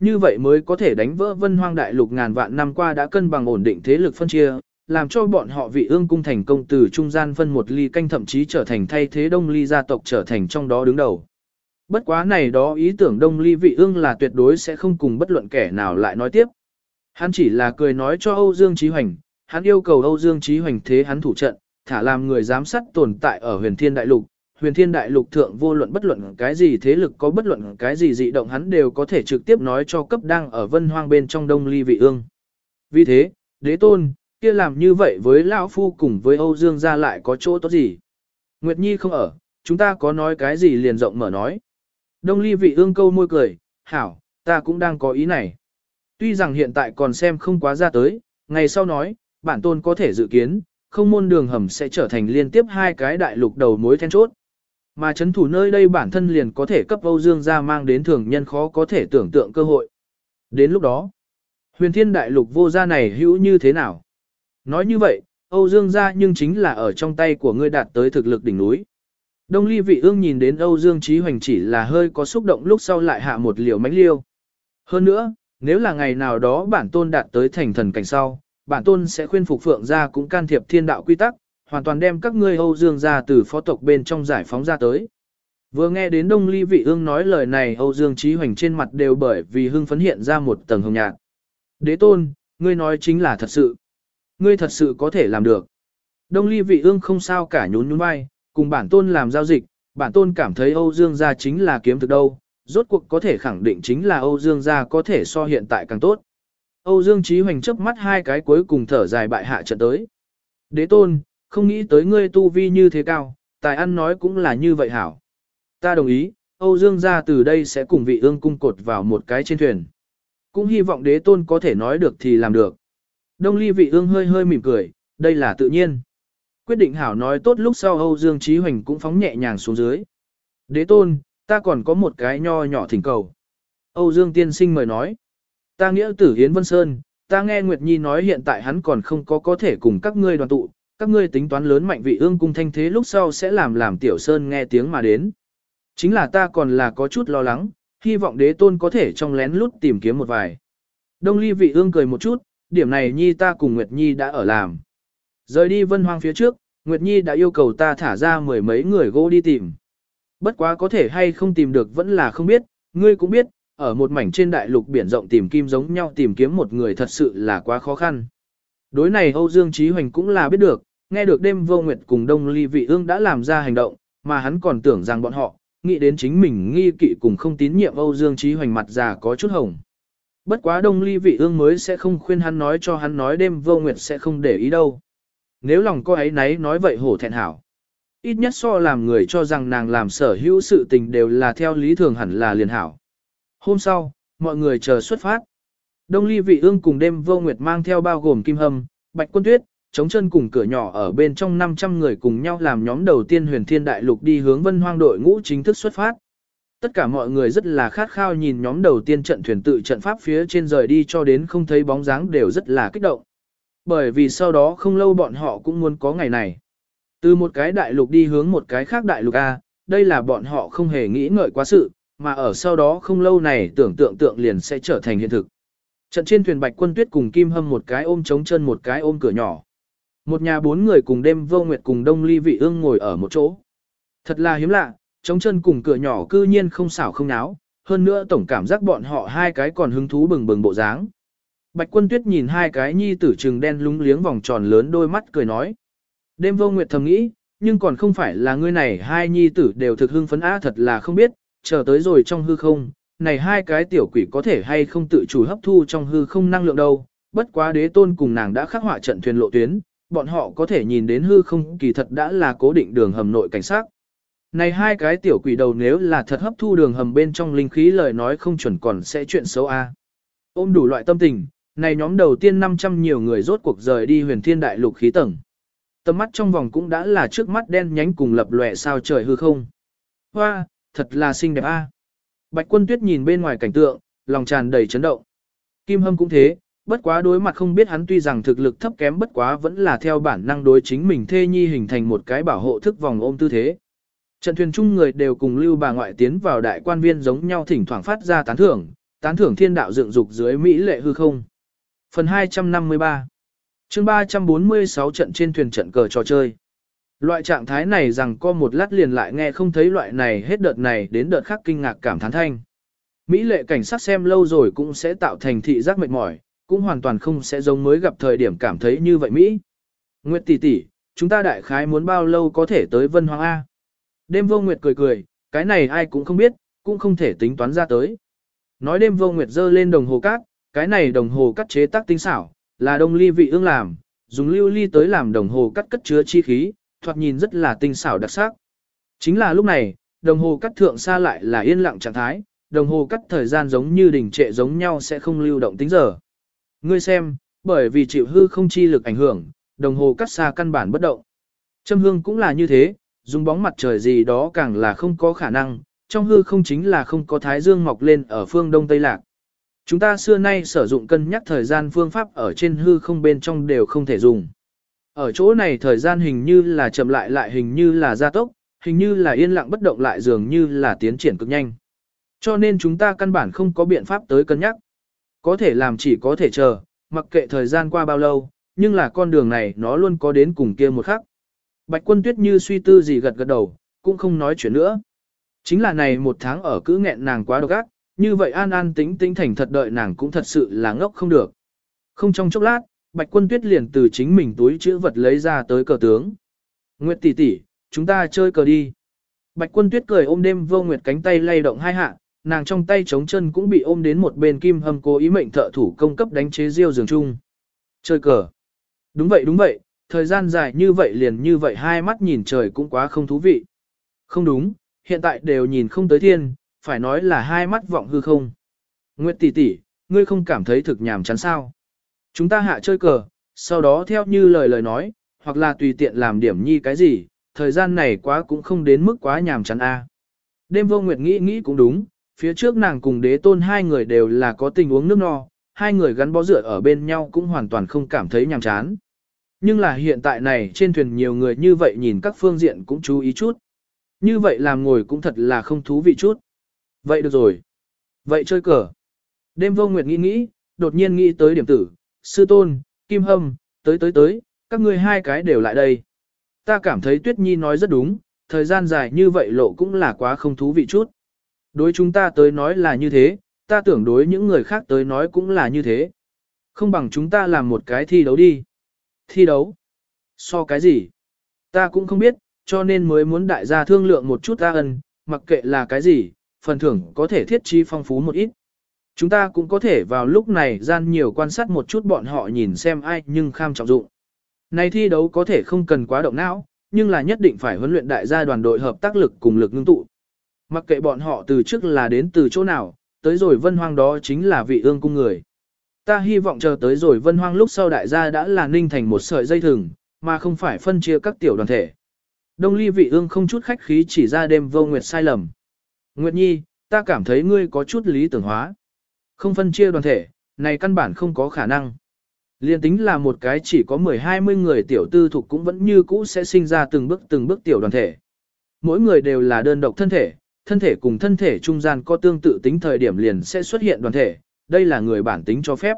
Như vậy mới có thể đánh vỡ vân hoang đại lục ngàn vạn năm qua đã cân bằng ổn định thế lực phân chia, làm cho bọn họ vị ương cung thành công từ trung gian phân một ly canh thậm chí trở thành thay thế đông ly gia tộc trở thành trong đó đứng đầu. Bất quá này đó ý tưởng đông ly vị ương là tuyệt đối sẽ không cùng bất luận kẻ nào lại nói tiếp. Hắn chỉ là cười nói cho Âu Dương Chí Hoành, hắn yêu cầu Âu Dương Chí Hoành thế hắn thủ trận, thả làm người giám sát tồn tại ở huyền thiên đại lục. Huyền thiên đại lục thượng vô luận bất luận cái gì thế lực có bất luận cái gì dị động hắn đều có thể trực tiếp nói cho cấp đang ở vân hoang bên trong đông ly vị ương. Vì thế, đế tôn, kia làm như vậy với lão phu cùng với Âu Dương gia lại có chỗ tốt gì? Nguyệt Nhi không ở, chúng ta có nói cái gì liền rộng mở nói. Đông ly vị ương câu môi cười, hảo, ta cũng đang có ý này. Tuy rằng hiện tại còn xem không quá ra tới, ngày sau nói, bản tôn có thể dự kiến, không môn đường hầm sẽ trở thành liên tiếp hai cái đại lục đầu mối then chốt. Mà chấn thủ nơi đây bản thân liền có thể cấp Âu Dương gia mang đến thường nhân khó có thể tưởng tượng cơ hội. Đến lúc đó, huyền thiên đại lục vô gia này hữu như thế nào? Nói như vậy, Âu Dương gia nhưng chính là ở trong tay của ngươi đạt tới thực lực đỉnh núi. Đông ly vị ương nhìn đến Âu Dương Chí Hoành chỉ là hơi có xúc động lúc sau lại hạ một liều mánh liêu. Hơn nữa, nếu là ngày nào đó bản tôn đạt tới thành thần cảnh sau, bản tôn sẽ khuyên phục phượng gia cũng can thiệp thiên đạo quy tắc, hoàn toàn đem các ngươi Âu Dương gia từ phó tộc bên trong giải phóng ra tới. Vừa nghe đến Đông Ly Vị Ương nói lời này Âu Dương Chí Hoành trên mặt đều bởi vì hưng phấn hiện ra một tầng hồng nhạt. Đế tôn, ngươi nói chính là thật sự. Ngươi thật sự có thể làm được. Đông Ly Vị Ương không sao cả nhún nhún vai, cùng bản tôn làm giao dịch, bản tôn cảm thấy Âu Dương gia chính là kiếm thực đâu, rốt cuộc có thể khẳng định chính là Âu Dương gia có thể so hiện tại càng tốt. Âu Dương Chí Hoành chớp mắt hai cái cuối cùng thở dài bại hạ trận tới. Đế tôn, không nghĩ tới ngươi tu vi như thế cao, tài ăn nói cũng là như vậy hảo. Ta đồng ý, Âu Dương gia từ đây sẽ cùng vị ương cung cột vào một cái trên thuyền. Cũng hy vọng đế tôn có thể nói được thì làm được. Đông ly vị ương hơi hơi mỉm cười, đây là tự nhiên. Quyết định hảo nói tốt lúc sau Âu Dương Chí Hoành cũng phóng nhẹ nhàng xuống dưới. Đế tôn, ta còn có một cái nho nhỏ thỉnh cầu. Âu Dương tiên sinh mời nói. Ta nghĩa tử Hiến Vân Sơn, ta nghe Nguyệt Nhi nói hiện tại hắn còn không có có thể cùng các ngươi đoàn tụ, các ngươi tính toán lớn mạnh vị ương cung thanh thế lúc sau sẽ làm làm Tiểu Sơn nghe tiếng mà đến. Chính là ta còn là có chút lo lắng, hy vọng đế tôn có thể trong lén lút tìm kiếm một vài. Đông ly vị ương cười một chút, điểm này Nhi ta cùng Nguyệt Nhi đã ở làm. Rời đi vân hoang phía trước, Nguyệt Nhi đã yêu cầu ta thả ra mười mấy người gỗ đi tìm. Bất quá có thể hay không tìm được vẫn là không biết, ngươi cũng biết, ở một mảnh trên đại lục biển rộng tìm kim giống nhau tìm kiếm một người thật sự là quá khó khăn. Đối này Âu Dương Chí Hoành cũng là biết được, nghe được đêm vô nguyệt cùng Đông Ly Vị Ương đã làm ra hành động, mà hắn còn tưởng rằng bọn họ, nghĩ đến chính mình nghi kỵ cùng không tín nhiệm Âu Dương Chí Hoành mặt già có chút hồng. Bất quá Đông Ly Vị Ương mới sẽ không khuyên hắn nói cho hắn nói đêm vô nguyệt sẽ không để ý đâu. Nếu lòng cô ấy nấy nói vậy hổ thẹn hảo. Ít nhất so làm người cho rằng nàng làm sở hữu sự tình đều là theo lý thường hẳn là liền hảo. Hôm sau, mọi người chờ xuất phát. Đông ly vị ương cùng đêm vô nguyệt mang theo bao gồm kim hâm, bạch quân tuyết, chống chân cùng cửa nhỏ ở bên trong 500 người cùng nhau làm nhóm đầu tiên huyền thiên đại lục đi hướng vân hoang đội ngũ chính thức xuất phát. Tất cả mọi người rất là khát khao nhìn nhóm đầu tiên trận thuyền tự trận pháp phía trên rời đi cho đến không thấy bóng dáng đều rất là kích động. Bởi vì sau đó không lâu bọn họ cũng muốn có ngày này. Từ một cái đại lục đi hướng một cái khác đại lục A, đây là bọn họ không hề nghĩ ngợi quá sự, mà ở sau đó không lâu này tưởng tượng tượng liền sẽ trở thành hiện thực. Trận trên thuyền bạch quân tuyết cùng Kim Hâm một cái ôm chống chân một cái ôm cửa nhỏ. Một nhà bốn người cùng đêm vô nguyệt cùng đông ly vị ương ngồi ở một chỗ. Thật là hiếm lạ, chống chân cùng cửa nhỏ cư nhiên không xảo không náo, hơn nữa tổng cảm giác bọn họ hai cái còn hứng thú bừng bừng bộ dáng. Bạch quân tuyết nhìn hai cái nhi tử trừng đen lúng liếng vòng tròn lớn đôi mắt cười nói. Đêm vô nguyệt thầm nghĩ, nhưng còn không phải là ngươi này hai nhi tử đều thực hưng phấn á thật là không biết, chờ tới rồi trong hư không, này hai cái tiểu quỷ có thể hay không tự chủ hấp thu trong hư không năng lượng đâu, bất quá đế tôn cùng nàng đã khắc họa trận thuyền lộ tuyến, bọn họ có thể nhìn đến hư không kỳ thật đã là cố định đường hầm nội cảnh sát. Này hai cái tiểu quỷ đầu nếu là thật hấp thu đường hầm bên trong linh khí lời nói không chuẩn còn sẽ chuyện xấu a. Ôm đủ loại tâm tình, này nhóm đầu tiên 500 nhiều người rốt cuộc rời đi huyền thiên đại lục khí tầng. Tầm mắt trong vòng cũng đã là trước mắt đen nhánh cùng lập lòe sao trời hư không. Hoa, thật là xinh đẹp a. Bạch quân tuyết nhìn bên ngoài cảnh tượng, lòng tràn đầy chấn động. Kim hâm cũng thế, bất quá đối mặt không biết hắn tuy rằng thực lực thấp kém bất quá vẫn là theo bản năng đối chính mình thê nhi hình thành một cái bảo hộ thức vòng ôm tư thế. Trận thuyền chung người đều cùng lưu bà ngoại tiến vào đại quan viên giống nhau thỉnh thoảng phát ra tán thưởng, tán thưởng thiên đạo dựng dục dưới Mỹ lệ hư không. Phần 253 chương 346 trận trên thuyền trận cờ trò chơi. Loại trạng thái này rằng có một lát liền lại nghe không thấy loại này hết đợt này đến đợt khác kinh ngạc cảm thán thanh. Mỹ lệ cảnh sát xem lâu rồi cũng sẽ tạo thành thị giác mệt mỏi, cũng hoàn toàn không sẽ giống mới gặp thời điểm cảm thấy như vậy Mỹ. Nguyệt tỷ tỷ, chúng ta đại khái muốn bao lâu có thể tới Vân Hoàng A. Đêm vô Nguyệt cười cười, cái này ai cũng không biết, cũng không thể tính toán ra tới. Nói đêm vô Nguyệt dơ lên đồng hồ cát, cái này đồng hồ cắt chế tác tinh xảo, là đông ly vị ương làm, dùng lưu ly tới làm đồng hồ cắt cất chứa chi khí, thoạt nhìn rất là tinh xảo đặc sắc. Chính là lúc này, đồng hồ cắt thượng xa lại là yên lặng trạng thái, đồng hồ cắt thời gian giống như đỉnh trệ giống nhau sẽ không lưu động tính giờ. Ngươi xem, bởi vì chịu hư không chi lực ảnh hưởng, đồng hồ cắt xa căn bản bất động. Châm hương cũng là như thế, dùng bóng mặt trời gì đó càng là không có khả năng, trong hư không chính là không có thái dương mọc lên ở phương đông tây lạc. Chúng ta xưa nay sử dụng cân nhắc thời gian phương pháp ở trên hư không bên trong đều không thể dùng. Ở chỗ này thời gian hình như là chậm lại lại hình như là gia tốc, hình như là yên lặng bất động lại dường như là tiến triển cực nhanh. Cho nên chúng ta căn bản không có biện pháp tới cân nhắc. Có thể làm chỉ có thể chờ, mặc kệ thời gian qua bao lâu, nhưng là con đường này nó luôn có đến cùng kia một khắc. Bạch quân tuyết như suy tư gì gật gật đầu, cũng không nói chuyện nữa. Chính là này một tháng ở cứ nghẹn nàng quá độc ác, như vậy an an tính tính thành thật đợi nàng cũng thật sự là ngốc không được. Không trong chốc lát, Bạch Quân Tuyết liền từ chính mình túi chữ vật lấy ra tới cờ tướng. Nguyệt tỷ tỷ, chúng ta chơi cờ đi. Bạch Quân Tuyết cười ôm đêm vô nguyệt cánh tay lay động hai hạ, nàng trong tay chống chân cũng bị ôm đến một bên kim hâm cố ý mệnh thợ thủ công cấp đánh chế diêu giường chung. Chơi cờ. Đúng vậy đúng vậy, thời gian dài như vậy liền như vậy hai mắt nhìn trời cũng quá không thú vị. Không đúng, hiện tại đều nhìn không tới thiên, phải nói là hai mắt vọng hư không. Nguyệt tỷ tỷ, ngươi không cảm thấy thực nhàm chán sao? Chúng ta hạ chơi cờ, sau đó theo như lời lời nói, hoặc là tùy tiện làm điểm nhi cái gì, thời gian này quá cũng không đến mức quá nhàm chán a. Đêm vô nguyệt nghĩ nghĩ cũng đúng, phía trước nàng cùng đế tôn hai người đều là có tình uống nước no, hai người gắn bó rửa ở bên nhau cũng hoàn toàn không cảm thấy nhàm chán. Nhưng là hiện tại này trên thuyền nhiều người như vậy nhìn các phương diện cũng chú ý chút. Như vậy làm ngồi cũng thật là không thú vị chút. Vậy được rồi. Vậy chơi cờ. Đêm vô nguyệt nghĩ nghĩ, đột nhiên nghĩ tới điểm tử, sư tôn, kim hâm, tới tới tới, các ngươi hai cái đều lại đây. Ta cảm thấy Tuyết Nhi nói rất đúng, thời gian dài như vậy lộ cũng là quá không thú vị chút. Đối chúng ta tới nói là như thế, ta tưởng đối những người khác tới nói cũng là như thế. Không bằng chúng ta làm một cái thi đấu đi. Thi đấu? So cái gì? Ta cũng không biết, cho nên mới muốn đại gia thương lượng một chút ta ân, mặc kệ là cái gì, phần thưởng có thể thiết chi phong phú một ít. Chúng ta cũng có thể vào lúc này gian nhiều quan sát một chút bọn họ nhìn xem ai nhưng kham trọng dụng. Này thi đấu có thể không cần quá động não, nhưng là nhất định phải huấn luyện đại gia đoàn đội hợp tác lực cùng lực ngưng tụ. Mặc kệ bọn họ từ trước là đến từ chỗ nào, tới rồi vân hoang đó chính là vị ương cung người. Ta hy vọng chờ tới rồi vân hoang lúc sau đại gia đã là ninh thành một sợi dây thừng, mà không phải phân chia các tiểu đoàn thể. Đông ly vị ương không chút khách khí chỉ ra đêm vô nguyệt sai lầm. Nguyệt Nhi, ta cảm thấy ngươi có chút lý tưởng hóa. Không phân chia đoàn thể, này căn bản không có khả năng. Liên tính là một cái chỉ có 10-20 người tiểu tư thuộc cũng vẫn như cũ sẽ sinh ra từng bước từng bước tiểu đoàn thể. Mỗi người đều là đơn độc thân thể, thân thể cùng thân thể trung gian có tương tự tính thời điểm liền sẽ xuất hiện đoàn thể, đây là người bản tính cho phép.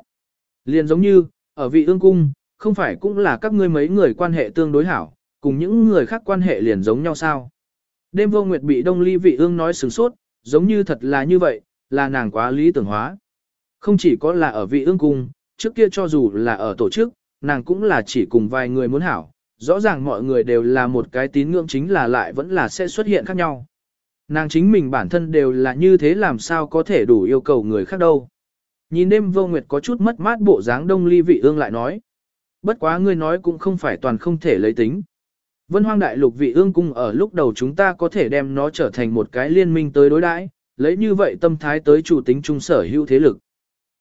Liền giống như, ở vị ương cung, không phải cũng là các ngươi mấy người quan hệ tương đối hảo, cùng những người khác quan hệ liền giống nhau sao. Đêm vô nguyệt bị đông ly vị ương nói sừng sốt, giống như thật là như vậy, là nàng quá lý tưởng hóa. Không chỉ có là ở vị ương cung, trước kia cho dù là ở tổ chức, nàng cũng là chỉ cùng vài người muốn hảo, rõ ràng mọi người đều là một cái tín ngưỡng chính là lại vẫn là sẽ xuất hiện khác nhau. Nàng chính mình bản thân đều là như thế làm sao có thể đủ yêu cầu người khác đâu. Nhìn đêm vô nguyệt có chút mất mát bộ dáng đông ly vị ương lại nói. Bất quá ngươi nói cũng không phải toàn không thể lấy tính. Vân hoang đại lục vị ương cung ở lúc đầu chúng ta có thể đem nó trở thành một cái liên minh tới đối đãi, lấy như vậy tâm thái tới chủ tính trung sở hữu thế lực.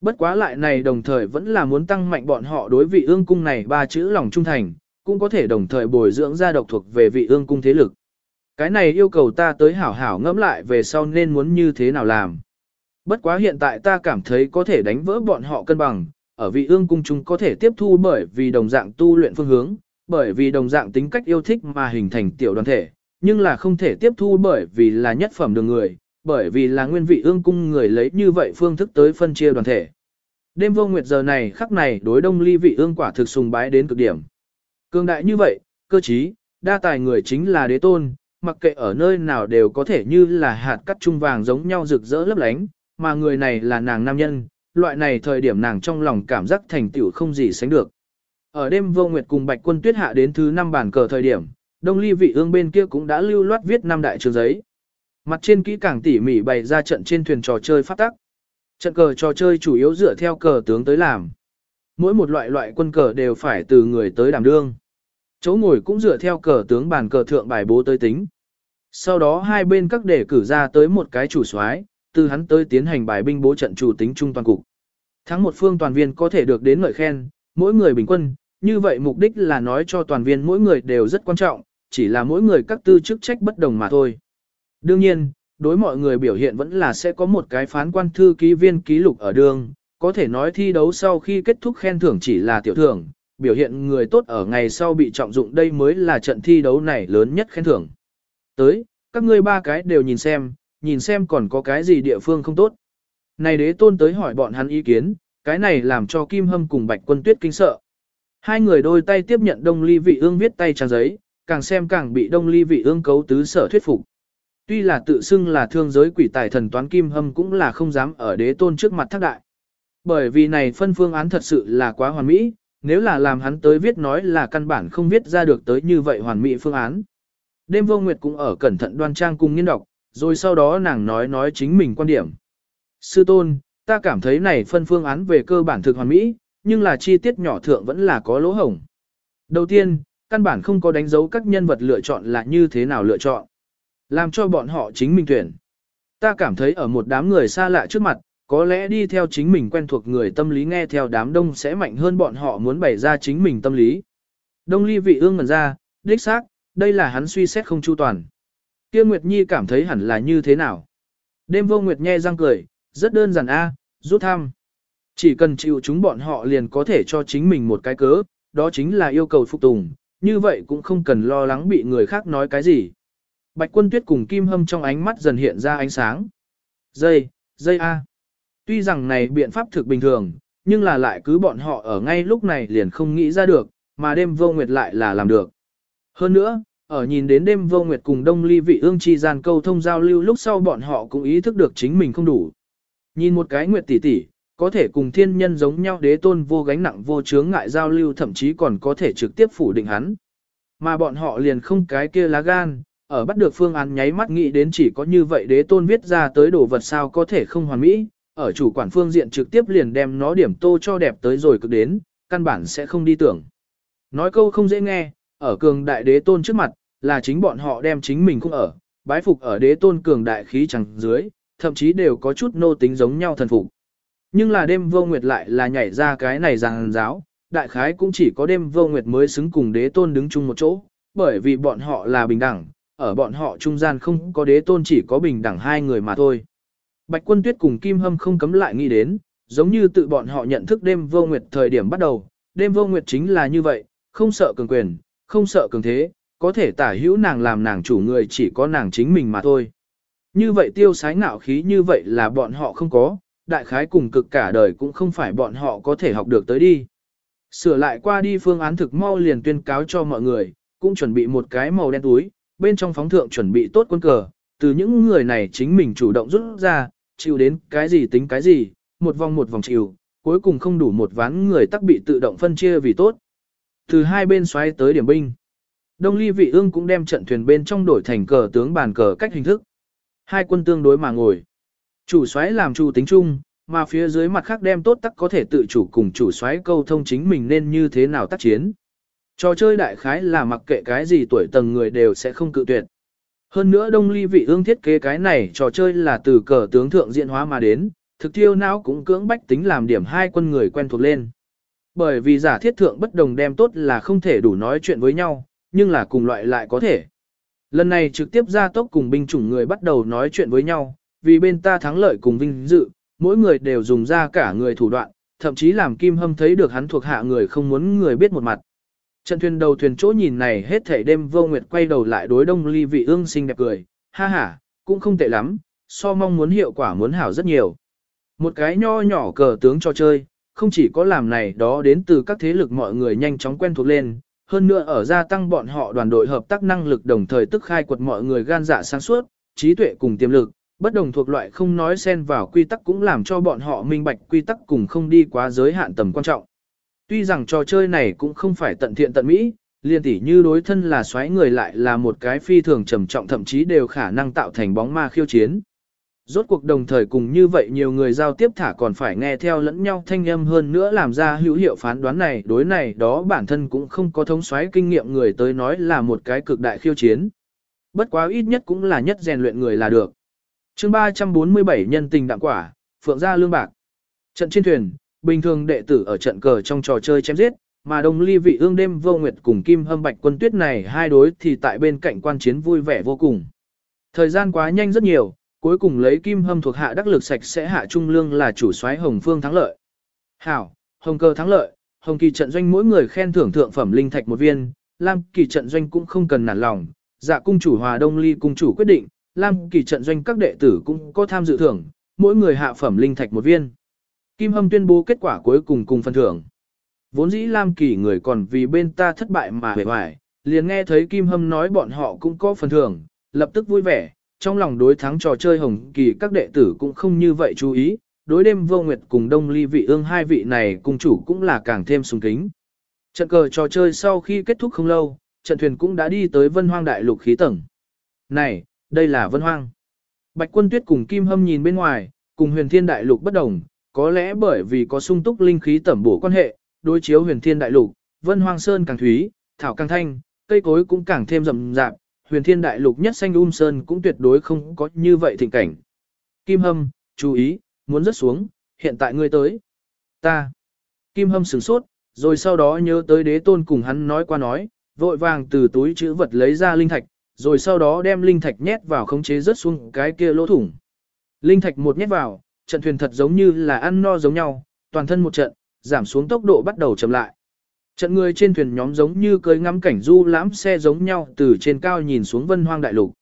Bất quá lại này đồng thời vẫn là muốn tăng mạnh bọn họ đối vị ương cung này ba chữ lòng trung thành, cũng có thể đồng thời bồi dưỡng ra độc thuộc về vị ương cung thế lực. Cái này yêu cầu ta tới hảo hảo ngẫm lại về sau nên muốn như thế nào làm. Bất quá hiện tại ta cảm thấy có thể đánh vỡ bọn họ cân bằng, ở vị ương cung chúng có thể tiếp thu bởi vì đồng dạng tu luyện phương hướng, bởi vì đồng dạng tính cách yêu thích mà hình thành tiểu đoàn thể, nhưng là không thể tiếp thu bởi vì là nhất phẩm đường người, bởi vì là nguyên vị ương cung người lấy như vậy phương thức tới phân chia đoàn thể. Đêm vô nguyệt giờ này khắc này đối đông ly vị ương quả thực sùng bái đến cực điểm. Cương đại như vậy, cơ trí, đa tài người chính là đế tôn, mặc kệ ở nơi nào đều có thể như là hạt cắt trung vàng giống nhau rực rỡ lấp lánh, mà người này là nàng nam nhân, loại này thời điểm nàng trong lòng cảm giác thành tựu không gì sánh được. Ở đêm vô nguyệt cùng bạch quân tuyết hạ đến thứ năm bản cờ thời điểm, đông ly vị ương bên kia cũng đã lưu loát viết năm đại trường giấy. Mặt trên kỹ càng tỉ mỉ bày ra trận trên thuyền trò chơi phát tắc. Trận cờ trò chơi chủ yếu dựa theo cờ tướng tới làm. Mỗi một loại loại quân cờ đều phải từ người tới đảm đương. Chỗ ngồi cũng dựa theo cờ tướng bàn cờ thượng bài bố tới tính. Sau đó hai bên các đề cử ra tới một cái chủ soái, từ hắn tới tiến hành bài binh bố trận chủ tính trung toàn cục. Thắng một phương toàn viên có thể được đến ngợi khen, mỗi người bình quân, như vậy mục đích là nói cho toàn viên mỗi người đều rất quan trọng, chỉ là mỗi người các tư chức trách bất đồng mà thôi. Đương nhiên, đối mọi người biểu hiện vẫn là sẽ có một cái phán quan thư ký viên ký lục ở đường, có thể nói thi đấu sau khi kết thúc khen thưởng chỉ là tiểu thưởng, biểu hiện người tốt ở ngày sau bị trọng dụng đây mới là trận thi đấu này lớn nhất khen thưởng. Tới, các ngươi ba cái đều nhìn xem, nhìn xem còn có cái gì địa phương không tốt. Này đế tôn tới hỏi bọn hắn ý kiến, cái này làm cho Kim Hâm cùng Bạch Quân Tuyết kinh sợ. Hai người đôi tay tiếp nhận Đông Ly Vị Ương viết tay trang giấy, càng xem càng bị Đông Ly Vị Ương cấu tứ sở thuyết phục. Tuy là tự xưng là thương giới quỷ tài thần toán Kim Hâm cũng là không dám ở đế tôn trước mặt thác đại. Bởi vì này phân phương án thật sự là quá hoàn mỹ, nếu là làm hắn tới viết nói là căn bản không viết ra được tới như vậy hoàn mỹ phương án. Đêm vô nguyệt cũng ở cẩn thận đoan trang cùng nghiên đọc, rồi sau đó nàng nói nói chính mình quan điểm. Sư tôn, ta cảm thấy này phân phương án về cơ bản thực hoàn mỹ, nhưng là chi tiết nhỏ thượng vẫn là có lỗ hổng. Đầu tiên, căn bản không có đánh dấu các nhân vật lựa chọn là như thế nào lựa chọn. Làm cho bọn họ chính mình tuyển. Ta cảm thấy ở một đám người xa lạ trước mặt, có lẽ đi theo chính mình quen thuộc người tâm lý nghe theo đám đông sẽ mạnh hơn bọn họ muốn bày ra chính mình tâm lý. Đông ly vị ương ngần ra, đích xác, đây là hắn suy xét không chu toàn. Kia Nguyệt Nhi cảm thấy hẳn là như thế nào? Đêm vô Nguyệt nhe răng cười, rất đơn giản a, rút thăm. Chỉ cần chịu chúng bọn họ liền có thể cho chính mình một cái cớ, đó chính là yêu cầu phục tùng, như vậy cũng không cần lo lắng bị người khác nói cái gì. Bạch quân tuyết cùng kim hâm trong ánh mắt dần hiện ra ánh sáng. Dây, dây A. Tuy rằng này biện pháp thực bình thường, nhưng là lại cứ bọn họ ở ngay lúc này liền không nghĩ ra được, mà đêm vô nguyệt lại là làm được. Hơn nữa, ở nhìn đến đêm vô nguyệt cùng đông ly vị ương chi gian câu thông giao lưu lúc sau bọn họ cũng ý thức được chính mình không đủ. Nhìn một cái nguyệt tỷ tỷ, có thể cùng thiên nhân giống nhau đế tôn vô gánh nặng vô chướng ngại giao lưu thậm chí còn có thể trực tiếp phủ định hắn. Mà bọn họ liền không cái kia lá gan, ở bắt được phương án nháy mắt nghĩ đến chỉ có như vậy đế tôn viết ra tới đồ vật sao có thể không hoàn mỹ, ở chủ quản phương diện trực tiếp liền đem nó điểm tô cho đẹp tới rồi cực đến, căn bản sẽ không đi tưởng. Nói câu không dễ nghe, ở cường đại đế tôn trước mặt, là chính bọn họ đem chính mình cũng ở, bái phục ở đế tôn cường đại khí chẳng dưới, thậm chí đều có chút nô tính giống nhau thần phục. Nhưng là đêm vô nguyệt lại là nhảy ra cái này ràng giáo, đại khái cũng chỉ có đêm vô nguyệt mới xứng cùng đế tôn đứng chung một chỗ, bởi vì bọn họ là bình đẳng, ở bọn họ trung gian không có đế tôn chỉ có bình đẳng hai người mà thôi. Bạch quân tuyết cùng Kim Hâm không cấm lại nghĩ đến, giống như tự bọn họ nhận thức đêm vô nguyệt thời điểm bắt đầu, đêm vô nguyệt chính là như vậy, không sợ cường quyền, không sợ cường thế, có thể tả hữu nàng làm nàng chủ người chỉ có nàng chính mình mà thôi. Như vậy tiêu sái ngạo khí như vậy là bọn họ không có, đại khái cùng cực cả đời cũng không phải bọn họ có thể học được tới đi. Sửa lại qua đi phương án thực mau liền tuyên cáo cho mọi người, cũng chuẩn bị một cái màu đen túi, bên trong phóng thượng chuẩn bị tốt quân cờ, từ những người này chính mình chủ động rút ra, chịu đến cái gì tính cái gì, một vòng một vòng chịu, cuối cùng không đủ một ván người tắc bị tự động phân chia vì tốt. Từ hai bên xoay tới điểm binh. Đông ly vị ương cũng đem trận thuyền bên trong đổi thành cờ tướng bàn cờ cách hình thức. Hai quân tương đối mà ngồi. Chủ xoáy làm chủ tính chung, mà phía dưới mặt khác đem tốt tắc có thể tự chủ cùng chủ xoáy câu thông chính mình nên như thế nào tác chiến. Trò chơi đại khái là mặc kệ cái gì tuổi tầng người đều sẽ không cự tuyệt. Hơn nữa đông ly vị ương thiết kế cái này trò chơi là từ cờ tướng thượng diện hóa mà đến, thực thiêu não cũng cưỡng bách tính làm điểm hai quân người quen thuộc lên. Bởi vì giả thiết thượng bất đồng đem tốt là không thể đủ nói chuyện với nhau, nhưng là cùng loại lại có thể. Lần này trực tiếp ra tốc cùng binh chủng người bắt đầu nói chuyện với nhau, vì bên ta thắng lợi cùng vinh dự, mỗi người đều dùng ra cả người thủ đoạn, thậm chí làm Kim Hâm thấy được hắn thuộc hạ người không muốn người biết một mặt. Trận thuyền đầu thuyền chỗ nhìn này hết thảy đêm vô nguyệt quay đầu lại đối đông ly vị ương xinh đẹp cười, ha ha, cũng không tệ lắm, so mong muốn hiệu quả muốn hảo rất nhiều. Một cái nho nhỏ cờ tướng cho chơi, không chỉ có làm này đó đến từ các thế lực mọi người nhanh chóng quen thuộc lên, hơn nữa ở gia tăng bọn họ đoàn đội hợp tác năng lực đồng thời tức khai quật mọi người gan dạ sáng suốt, trí tuệ cùng tiềm lực, bất đồng thuộc loại không nói xen vào quy tắc cũng làm cho bọn họ minh bạch quy tắc cùng không đi quá giới hạn tầm quan trọng. Tuy rằng trò chơi này cũng không phải tận thiện tận mỹ, liên tỷ như đối thân là xoáy người lại là một cái phi thường trầm trọng thậm chí đều khả năng tạo thành bóng ma khiêu chiến. Rốt cuộc đồng thời cùng như vậy nhiều người giao tiếp thả còn phải nghe theo lẫn nhau thanh âm hơn nữa làm ra hữu hiệu phán đoán này đối này đó bản thân cũng không có thống xoáy kinh nghiệm người tới nói là một cái cực đại khiêu chiến. Bất quá ít nhất cũng là nhất rèn luyện người là được. chương 347 nhân tình đạm quả, phượng gia lương bạc. Trận trên thuyền, bình thường đệ tử ở trận cờ trong trò chơi chém giết, mà Đông ly vị ương đêm vô nguyệt cùng kim hâm bạch quân tuyết này hai đối thì tại bên cạnh quan chiến vui vẻ vô cùng. Thời gian quá nhanh rất nhiều, cuối cùng lấy kim hâm thuộc hạ đắc lực sạch sẽ hạ trung lương là chủ soái hồng phương thắng lợi. Hảo, hồng cơ thắng lợi, hồng kỳ trận doanh mỗi người khen thưởng thượng phẩm linh thạch một viên, lam kỳ trận doanh cũng không cần nản lòng, dạ cung chủ hòa đông ly cung chủ quyết định, lam kỳ trận doanh các đệ tử cũng có tham dự thưởng, mỗi người hạ phẩm linh thạch một viên. Kim hâm tuyên bố kết quả cuối cùng cùng phần thưởng. Vốn dĩ lam kỳ người còn vì bên ta thất bại mà hề hoài, liền nghe thấy Kim hâm nói bọn họ cũng có phần thưởng, lập tức vui vẻ, trong lòng đối thắng trò chơi hồng kỳ các đệ tử cũng không như vậy chú ý, đối đêm vô nguyệt cùng đông ly vị ương hai vị này cùng chủ cũng là càng thêm sùng kính. Trận cờ trò chơi sau khi kết thúc không lâu, trận thuyền cũng đã đi tới vân hoang đại lục khí tầng. Này, đây là vân hoang. Bạch quân tuyết cùng kim hâm nhìn bên ngoài, cùng huyền thiên đại lục bất đồng, có lẽ bởi vì có sung túc linh khí tẩm bổ quan hệ, đối chiếu huyền thiên đại lục, vân hoang sơn càng thúy, thảo càng thanh, cây cối cũng càng thêm rậm rạp, huyền thiên đại lục nhất xanh um sơn cũng tuyệt đối không có như vậy thịnh cảnh. Kim Hâm, chú ý, muốn rớt xuống, hiện tại ngươi tới. Ta. Kim Hâm sửng sốt, rồi sau đó nhớ tới đế tôn cùng hắn nói qua nói, vội vàng từ túi chữ vật lấy ra linh thạch, rồi sau đó đem linh thạch nhét vào khống chế rớt xuống cái kia lỗ thủng. Linh thạch một nhét vào, trận thuyền thật giống như là ăn no giống nhau, toàn thân một trận, giảm xuống tốc độ bắt đầu chậm lại. Trận người trên thuyền nhóm giống như cưới ngắm cảnh du lãm xe giống nhau từ trên cao nhìn xuống vân hoang đại lục.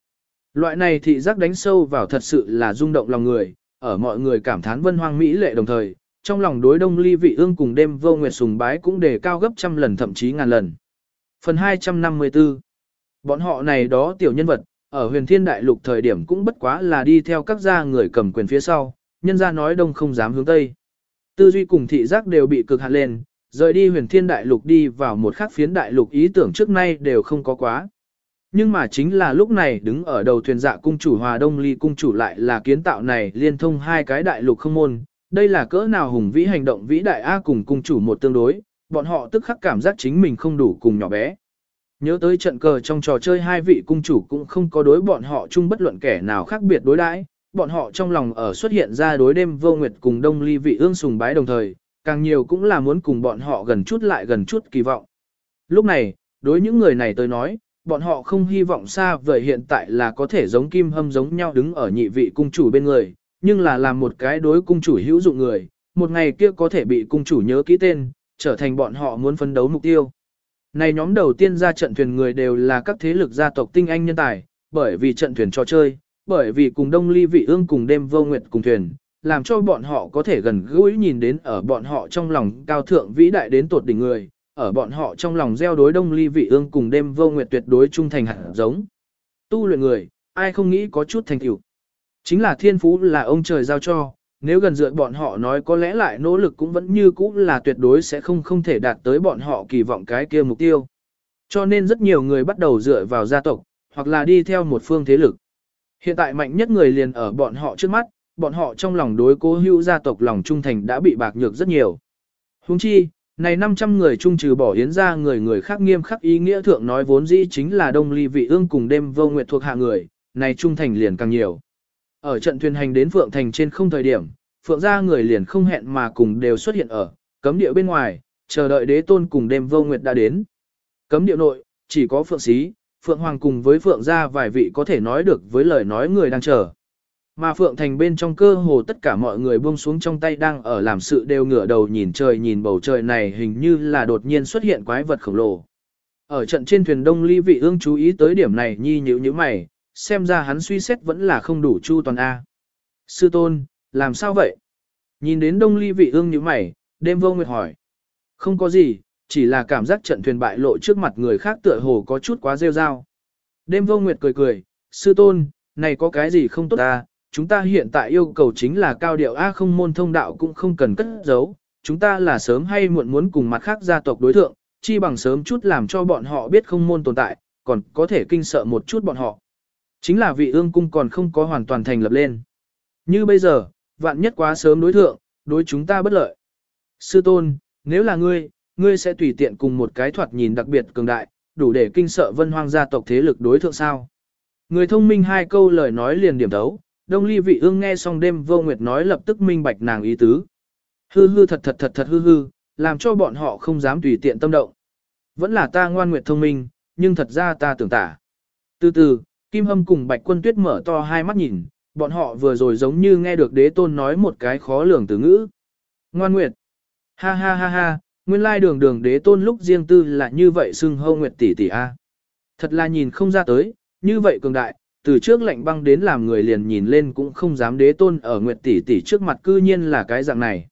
Loại này thị giác đánh sâu vào thật sự là rung động lòng người, ở mọi người cảm thán vân hoang mỹ lệ đồng thời, trong lòng đối đông ly vị ương cùng đêm vô nguyệt sùng bái cũng đề cao gấp trăm lần thậm chí ngàn lần. Phần 254 Bọn họ này đó tiểu nhân vật, ở huyền thiên đại lục thời điểm cũng bất quá là đi theo các gia người cầm quyền phía sau, nhân gia nói đông không dám hướng tây. Tư duy cùng thị giác đều bị cực hạn lên, rời đi huyền thiên đại lục đi vào một khác phiến đại lục ý tưởng trước nay đều không có quá. Nhưng mà chính là lúc này đứng ở đầu thuyền dạ cung chủ hòa đông ly cung chủ lại là kiến tạo này liên thông hai cái đại lục không môn. Đây là cỡ nào hùng vĩ hành động vĩ đại A cùng cung chủ một tương đối, bọn họ tức khắc cảm giác chính mình không đủ cùng nhỏ bé. Nhớ tới trận cờ trong trò chơi hai vị cung chủ cũng không có đối bọn họ chung bất luận kẻ nào khác biệt đối đãi, bọn họ trong lòng ở xuất hiện ra đối đêm vô nguyệt cùng đông ly vị ương sùng bái đồng thời, càng nhiều cũng là muốn cùng bọn họ gần chút lại gần chút kỳ vọng. Lúc này, đối những người này tôi nói, bọn họ không hy vọng xa vời hiện tại là có thể giống kim hâm giống nhau đứng ở nhị vị cung chủ bên người, nhưng là làm một cái đối cung chủ hữu dụng người, một ngày kia có thể bị cung chủ nhớ kỹ tên, trở thành bọn họ muốn phấn đấu mục tiêu. Này nhóm đầu tiên ra trận thuyền người đều là các thế lực gia tộc tinh anh nhân tài, bởi vì trận thuyền trò chơi, bởi vì cùng đông ly vị ương cùng đêm vô nguyệt cùng thuyền, làm cho bọn họ có thể gần gũi nhìn đến ở bọn họ trong lòng cao thượng vĩ đại đến tột đỉnh người, ở bọn họ trong lòng gieo đối đông ly vị ương cùng đêm vô nguyệt tuyệt đối trung thành hẳn giống. Tu luyện người, ai không nghĩ có chút thành tựu. Chính là thiên phú là ông trời giao cho, nếu gần dựa bọn họ nói có lẽ lại nỗ lực cũng vẫn như cũ là tuyệt đối sẽ không không thể đạt tới bọn họ kỳ vọng cái kia mục tiêu. Cho nên rất nhiều người bắt đầu dựa vào gia tộc, hoặc là đi theo một phương thế lực. Hiện tại mạnh nhất người liền ở bọn họ trước mắt, bọn họ trong lòng đối cố hữu gia tộc lòng trung thành đã bị bạc nhược rất nhiều. Huống chi, này 500 người trung trừ bỏ yến ra người người khác nghiêm khắc ý nghĩa thượng nói vốn dĩ chính là đông ly vị ương cùng đêm vô nguyệt thuộc hạ người, này trung thành liền càng nhiều. Ở trận thuyền hành đến Phượng Thành trên không thời điểm, Phượng gia người liền không hẹn mà cùng đều xuất hiện ở, cấm địa bên ngoài, chờ đợi đế tôn cùng đêm vô nguyệt đã đến. Cấm địa nội, chỉ có phượng sĩ, phượng hoàng cùng với phượng gia vài vị có thể nói được với lời nói người đang chờ. Mà phượng thành bên trong cơ hồ tất cả mọi người buông xuống trong tay đang ở làm sự đều ngửa đầu nhìn trời nhìn bầu trời này hình như là đột nhiên xuất hiện quái vật khổng lồ. Ở trận trên thuyền đông ly vị ương chú ý tới điểm này nhi nhữ như mày, xem ra hắn suy xét vẫn là không đủ chu toàn A. Sư tôn, làm sao vậy? Nhìn đến đông ly vị ương như mày, đêm vô nguyệt hỏi. Không có gì, chỉ là cảm giác trận thuyền bại lộ trước mặt người khác tựa hồ có chút quá rêu rao. Đêm vô nguyệt cười cười, sư tôn, này có cái gì không tốt ta, chúng ta hiện tại yêu cầu chính là cao điệu A không môn thông đạo cũng không cần cất giấu, chúng ta là sớm hay muộn muốn cùng mặt khác gia tộc đối thượng, chi bằng sớm chút làm cho bọn họ biết không môn tồn tại, còn có thể kinh sợ một chút bọn họ. Chính là vị ương cung còn không có hoàn toàn thành lập lên. Như bây giờ, vạn nhất quá sớm đối thượng, đối chúng ta bất lợi. Sư tôn, nếu là ngươi, ngươi sẽ tùy tiện cùng một cái thoạt nhìn đặc biệt cường đại, đủ để kinh sợ vân hoang gia tộc thế lực đối thượng sao. Người thông minh hai câu lời nói liền điểm thấu, đông ly vị ương nghe xong đêm vô nguyệt nói lập tức minh bạch nàng ý tứ. Hư hư thật thật thật thật hư hư, làm cho bọn họ không dám tùy tiện tâm động. Vẫn là ta ngoan nguyệt thông minh, nhưng thật ra ta tưởng tả. Từ từ, Kim Hâm cùng Bạch Quân Tuyết mở to hai mắt nhìn, bọn họ vừa rồi giống như nghe được đế tôn nói một cái khó lường từ ngữ. Ngoan nguyệt. Ha ha ha ha, nguyên lai đường đường đế tôn lúc riêng tư là như vậy xưng hâu nguyệt tỷ tỷ a. Thật là nhìn không ra tới, như vậy cường đại, từ trước lạnh băng đến làm người liền nhìn lên cũng không dám đế tôn ở nguyệt tỷ tỷ trước mặt cư nhiên là cái dạng này.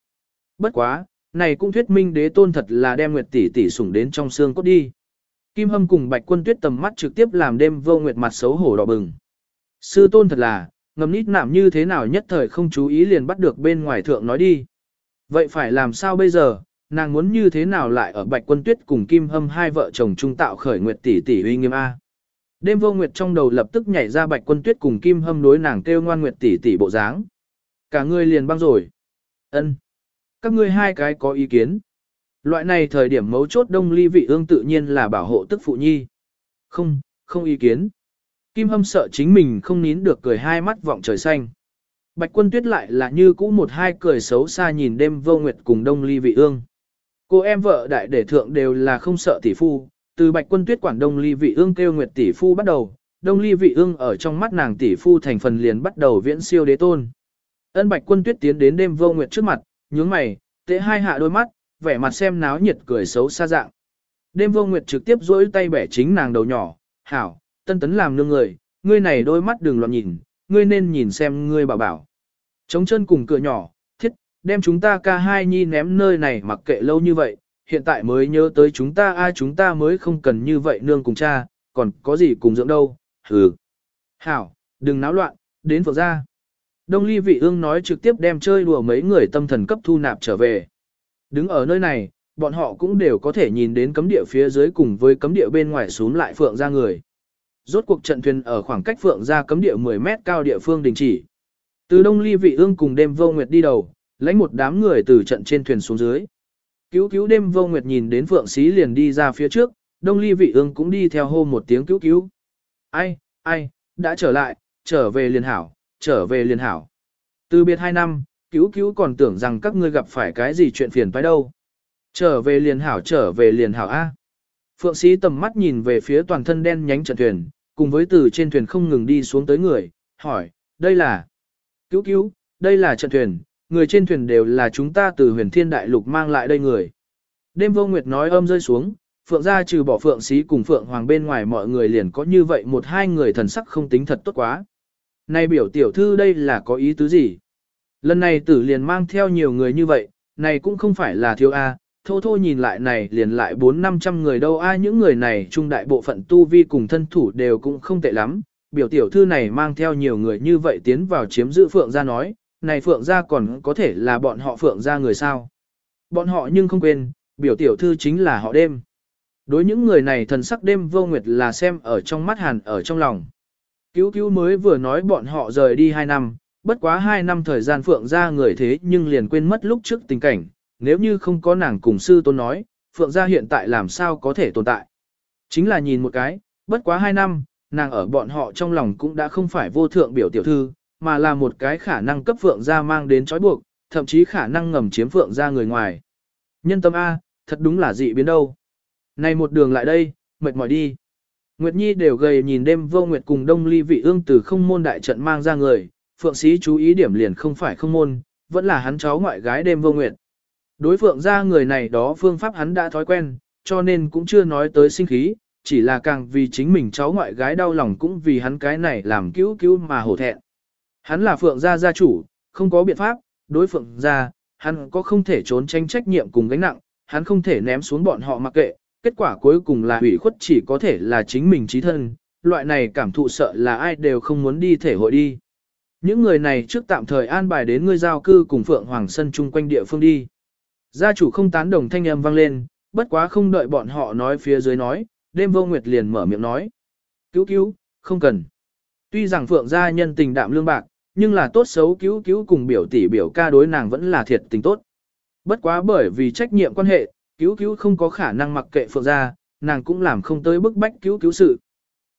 Bất quá, này cũng thuyết minh đế tôn thật là đem nguyệt tỷ tỷ sủng đến trong xương cốt đi. Kim Hâm cùng Bạch Quân Tuyết tầm mắt trực tiếp làm đêm vô nguyệt mặt xấu hổ đỏ bừng. Sư tôn thật là, ngầm nít nạm như thế nào nhất thời không chú ý liền bắt được bên ngoài thượng nói đi. Vậy phải làm sao bây giờ, nàng muốn như thế nào lại ở Bạch Quân Tuyết cùng Kim Hâm hai vợ chồng trung tạo khởi nguyệt tỷ tỷ uy nghiêm a. Đêm vô nguyệt trong đầu lập tức nhảy ra Bạch Quân Tuyết cùng Kim Hâm đối nàng kêu ngoan nguyệt tỷ tỷ bộ dáng. Cả người liền băng rồi. Ân, Các ngươi hai cái có ý kiến. Loại này thời điểm mấu chốt đông ly vị ương tự nhiên là bảo hộ tức phụ nhi. Không, không ý kiến. Kim hâm sợ chính mình không nín được cười hai mắt vọng trời xanh. Bạch quân tuyết lại là như cũ một hai cười xấu xa nhìn đêm vô nguyệt cùng đông ly vị ương. Cô em vợ đại đệ thượng đều là không sợ tỷ phu, từ bạch quân tuyết quản đông ly vị ương kêu nguyệt tỷ phu bắt đầu, đông ly vị ương ở trong mắt nàng tỷ phu thành phần liền bắt đầu viễn siêu đế tôn. Ân bạch quân tuyết tiến đến đêm vô nguyệt trước mặt, nhướng mày, tế hai hạ đôi mắt, vẻ mặt xem náo nhiệt cười xấu xa dạng. Đêm vô nguyệt trực tiếp duỗi tay bẻ chính nàng đầu nhỏ, hảo, tân tấn làm nương người, ngươi này đôi mắt đừng loạn nhìn, ngươi nên nhìn xem ngươi bảo bảo. Trống chân cùng cửa nhỏ, đem chúng ta ca hai nhi ném nơi này mặc kệ lâu như vậy, hiện tại mới nhớ tới chúng ta ai chúng ta mới không cần như vậy nương cùng cha, còn có gì cùng dưỡng đâu, hừ. Hảo, đừng náo loạn, đến phượng ra. Đông ly vị ương nói trực tiếp đem chơi đùa mấy người tâm thần cấp thu nạp trở về. Đứng ở nơi này, bọn họ cũng đều có thể nhìn đến cấm địa phía dưới cùng với cấm địa bên ngoài xuống lại phượng ra người. Rốt cuộc trận thuyền ở khoảng cách phượng ra cấm địa 10 mét cao địa phương đình chỉ. Từ đông ly vị ương cùng đêm vô nguyệt đi đầu, lãnh một đám người từ trận trên thuyền xuống dưới. Cứu cứu đêm vô nguyệt nhìn đến phượng xí liền đi ra phía trước, đông ly vị ương cũng đi theo hô một tiếng cứu cứu. Ai, ai, đã trở lại, trở về liền hảo, trở về liền hảo. Từ biệt hai năm, cứu cứu còn tưởng rằng các ngươi gặp phải cái gì chuyện phiền phải đâu. Trở về liền hảo trở về liền hảo A. Phượng sĩ tầm mắt nhìn về phía toàn thân đen nhánh trận thuyền, cùng với từ trên thuyền không ngừng đi xuống tới người, hỏi, đây là... Cứu cứu, đây là trận thuyền, người trên thuyền đều là chúng ta từ huyền thiên đại lục mang lại đây người. Đêm vô nguyệt nói âm rơi xuống, Phượng gia trừ bỏ Phượng sĩ cùng Phượng Hoàng bên ngoài mọi người liền có như vậy một hai người thần sắc không tính thật tốt quá. Này biểu tiểu thư đây là có ý tứ gì? Lần này tử liền mang theo nhiều người như vậy, này cũng không phải là thiếu A, thô thô nhìn lại này liền lại 4-500 người đâu a những người này trung đại bộ phận tu vi cùng thân thủ đều cũng không tệ lắm. Biểu tiểu thư này mang theo nhiều người như vậy tiến vào chiếm giữ Phượng gia nói, này Phượng gia còn có thể là bọn họ Phượng gia người sao. Bọn họ nhưng không quên, biểu tiểu thư chính là họ đêm. Đối những người này thần sắc đêm vô nguyệt là xem ở trong mắt hàn ở trong lòng. Cứu cứu mới vừa nói bọn họ rời đi 2 năm, bất quá 2 năm thời gian Phượng gia người thế nhưng liền quên mất lúc trước tình cảnh, nếu như không có nàng cùng sư tôn nói, Phượng gia hiện tại làm sao có thể tồn tại. Chính là nhìn một cái, bất quá 2 năm, nàng ở bọn họ trong lòng cũng đã không phải vô thượng biểu tiểu thư, mà là một cái khả năng cấp Phượng gia mang đến trói buộc, thậm chí khả năng ngầm chiếm Phượng gia người ngoài. Nhân tâm A, thật đúng là dị biến đâu. Này một đường lại đây, mệt mỏi đi. Nguyệt Nhi đều gầy nhìn đêm vô Nguyệt cùng Đông Ly vị ương từ không môn đại trận mang ra người, Phượng Sĩ chú ý điểm liền không phải không môn, vẫn là hắn cháu ngoại gái đêm vô Nguyệt. Đối Phượng gia người này đó phương pháp hắn đã thói quen, cho nên cũng chưa nói tới sinh khí, chỉ là càng vì chính mình cháu ngoại gái đau lòng cũng vì hắn cái này làm cứu cứu mà hổ thẹn. Hắn là Phượng gia gia chủ, không có biện pháp, đối Phượng gia, hắn có không thể trốn tránh trách nhiệm cùng gánh nặng, hắn không thể ném xuống bọn họ mặc kệ, kết quả cuối cùng là hủy khuất chỉ có thể là chính mình trí thân, loại này cảm thụ sợ là ai đều không muốn đi thể hội đi. Những người này trước tạm thời an bài đến ngươi giao cư cùng Phượng Hoàng Sân chung quanh địa phương đi. Gia chủ không tán đồng thanh âm vang lên, bất quá không đợi bọn họ nói phía dưới nói, đêm vô nguyệt liền mở miệng nói. Cứu cứu, không cần. Tuy rằng Phượng gia nhân tình đạm lương bạc, nhưng là tốt xấu cứu cứu cùng biểu tỷ biểu ca đối nàng vẫn là thiệt tình tốt. Bất quá bởi vì trách nhiệm quan hệ, cứu cứu không có khả năng mặc kệ Phượng gia, nàng cũng làm không tới bức bách cứu cứu sự.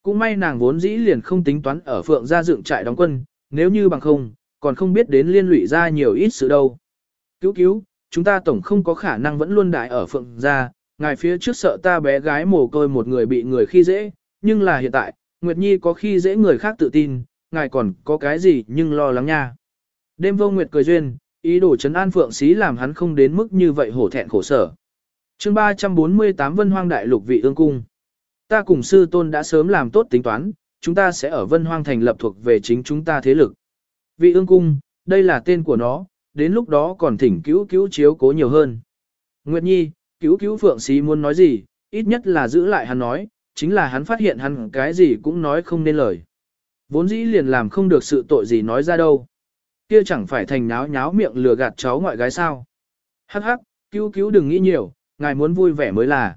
Cũng may nàng vốn dĩ liền không tính toán ở Phượng gia dựng trại đóng quân, nếu như bằng không, còn không biết đến liên lụy ra nhiều ít sự đâu. Cứu cứu, chúng ta tổng không có khả năng vẫn luôn đại ở Phượng gia, ngài phía trước sợ ta bé gái mồ côi một người bị người khi dễ, nhưng là hiện tại, Nguyệt Nhi có khi dễ người khác tự tin, ngài còn có cái gì nhưng lo lắng nha. Đêm vô Nguyệt cười duyên, ý đồ chấn an Phượng Xí làm hắn không đến mức như vậy hổ thẹn khổ sở. chương 348 Vân Hoang Đại Lục Vị Ương Cung. Ta cùng sư tôn đã sớm làm tốt tính toán, chúng ta sẽ ở Vân Hoang thành lập thuộc về chính chúng ta thế lực. Vị Ương Cung, đây là tên của nó, đến lúc đó còn thỉnh cứu cứu chiếu cố nhiều hơn. Nguyệt Nhi, cứu cứu Phượng Xí muốn nói gì, ít nhất là giữ lại hắn nói, chính là hắn phát hiện hắn cái gì cũng nói không nên lời. Vốn dĩ liền làm không được sự tội gì nói ra đâu. Kia chẳng phải thành nháo nháo miệng lừa gạt cháu ngoại gái sao. Hắc hắc, cứu cứu đừng nghĩ nhiều, ngài muốn vui vẻ mới là.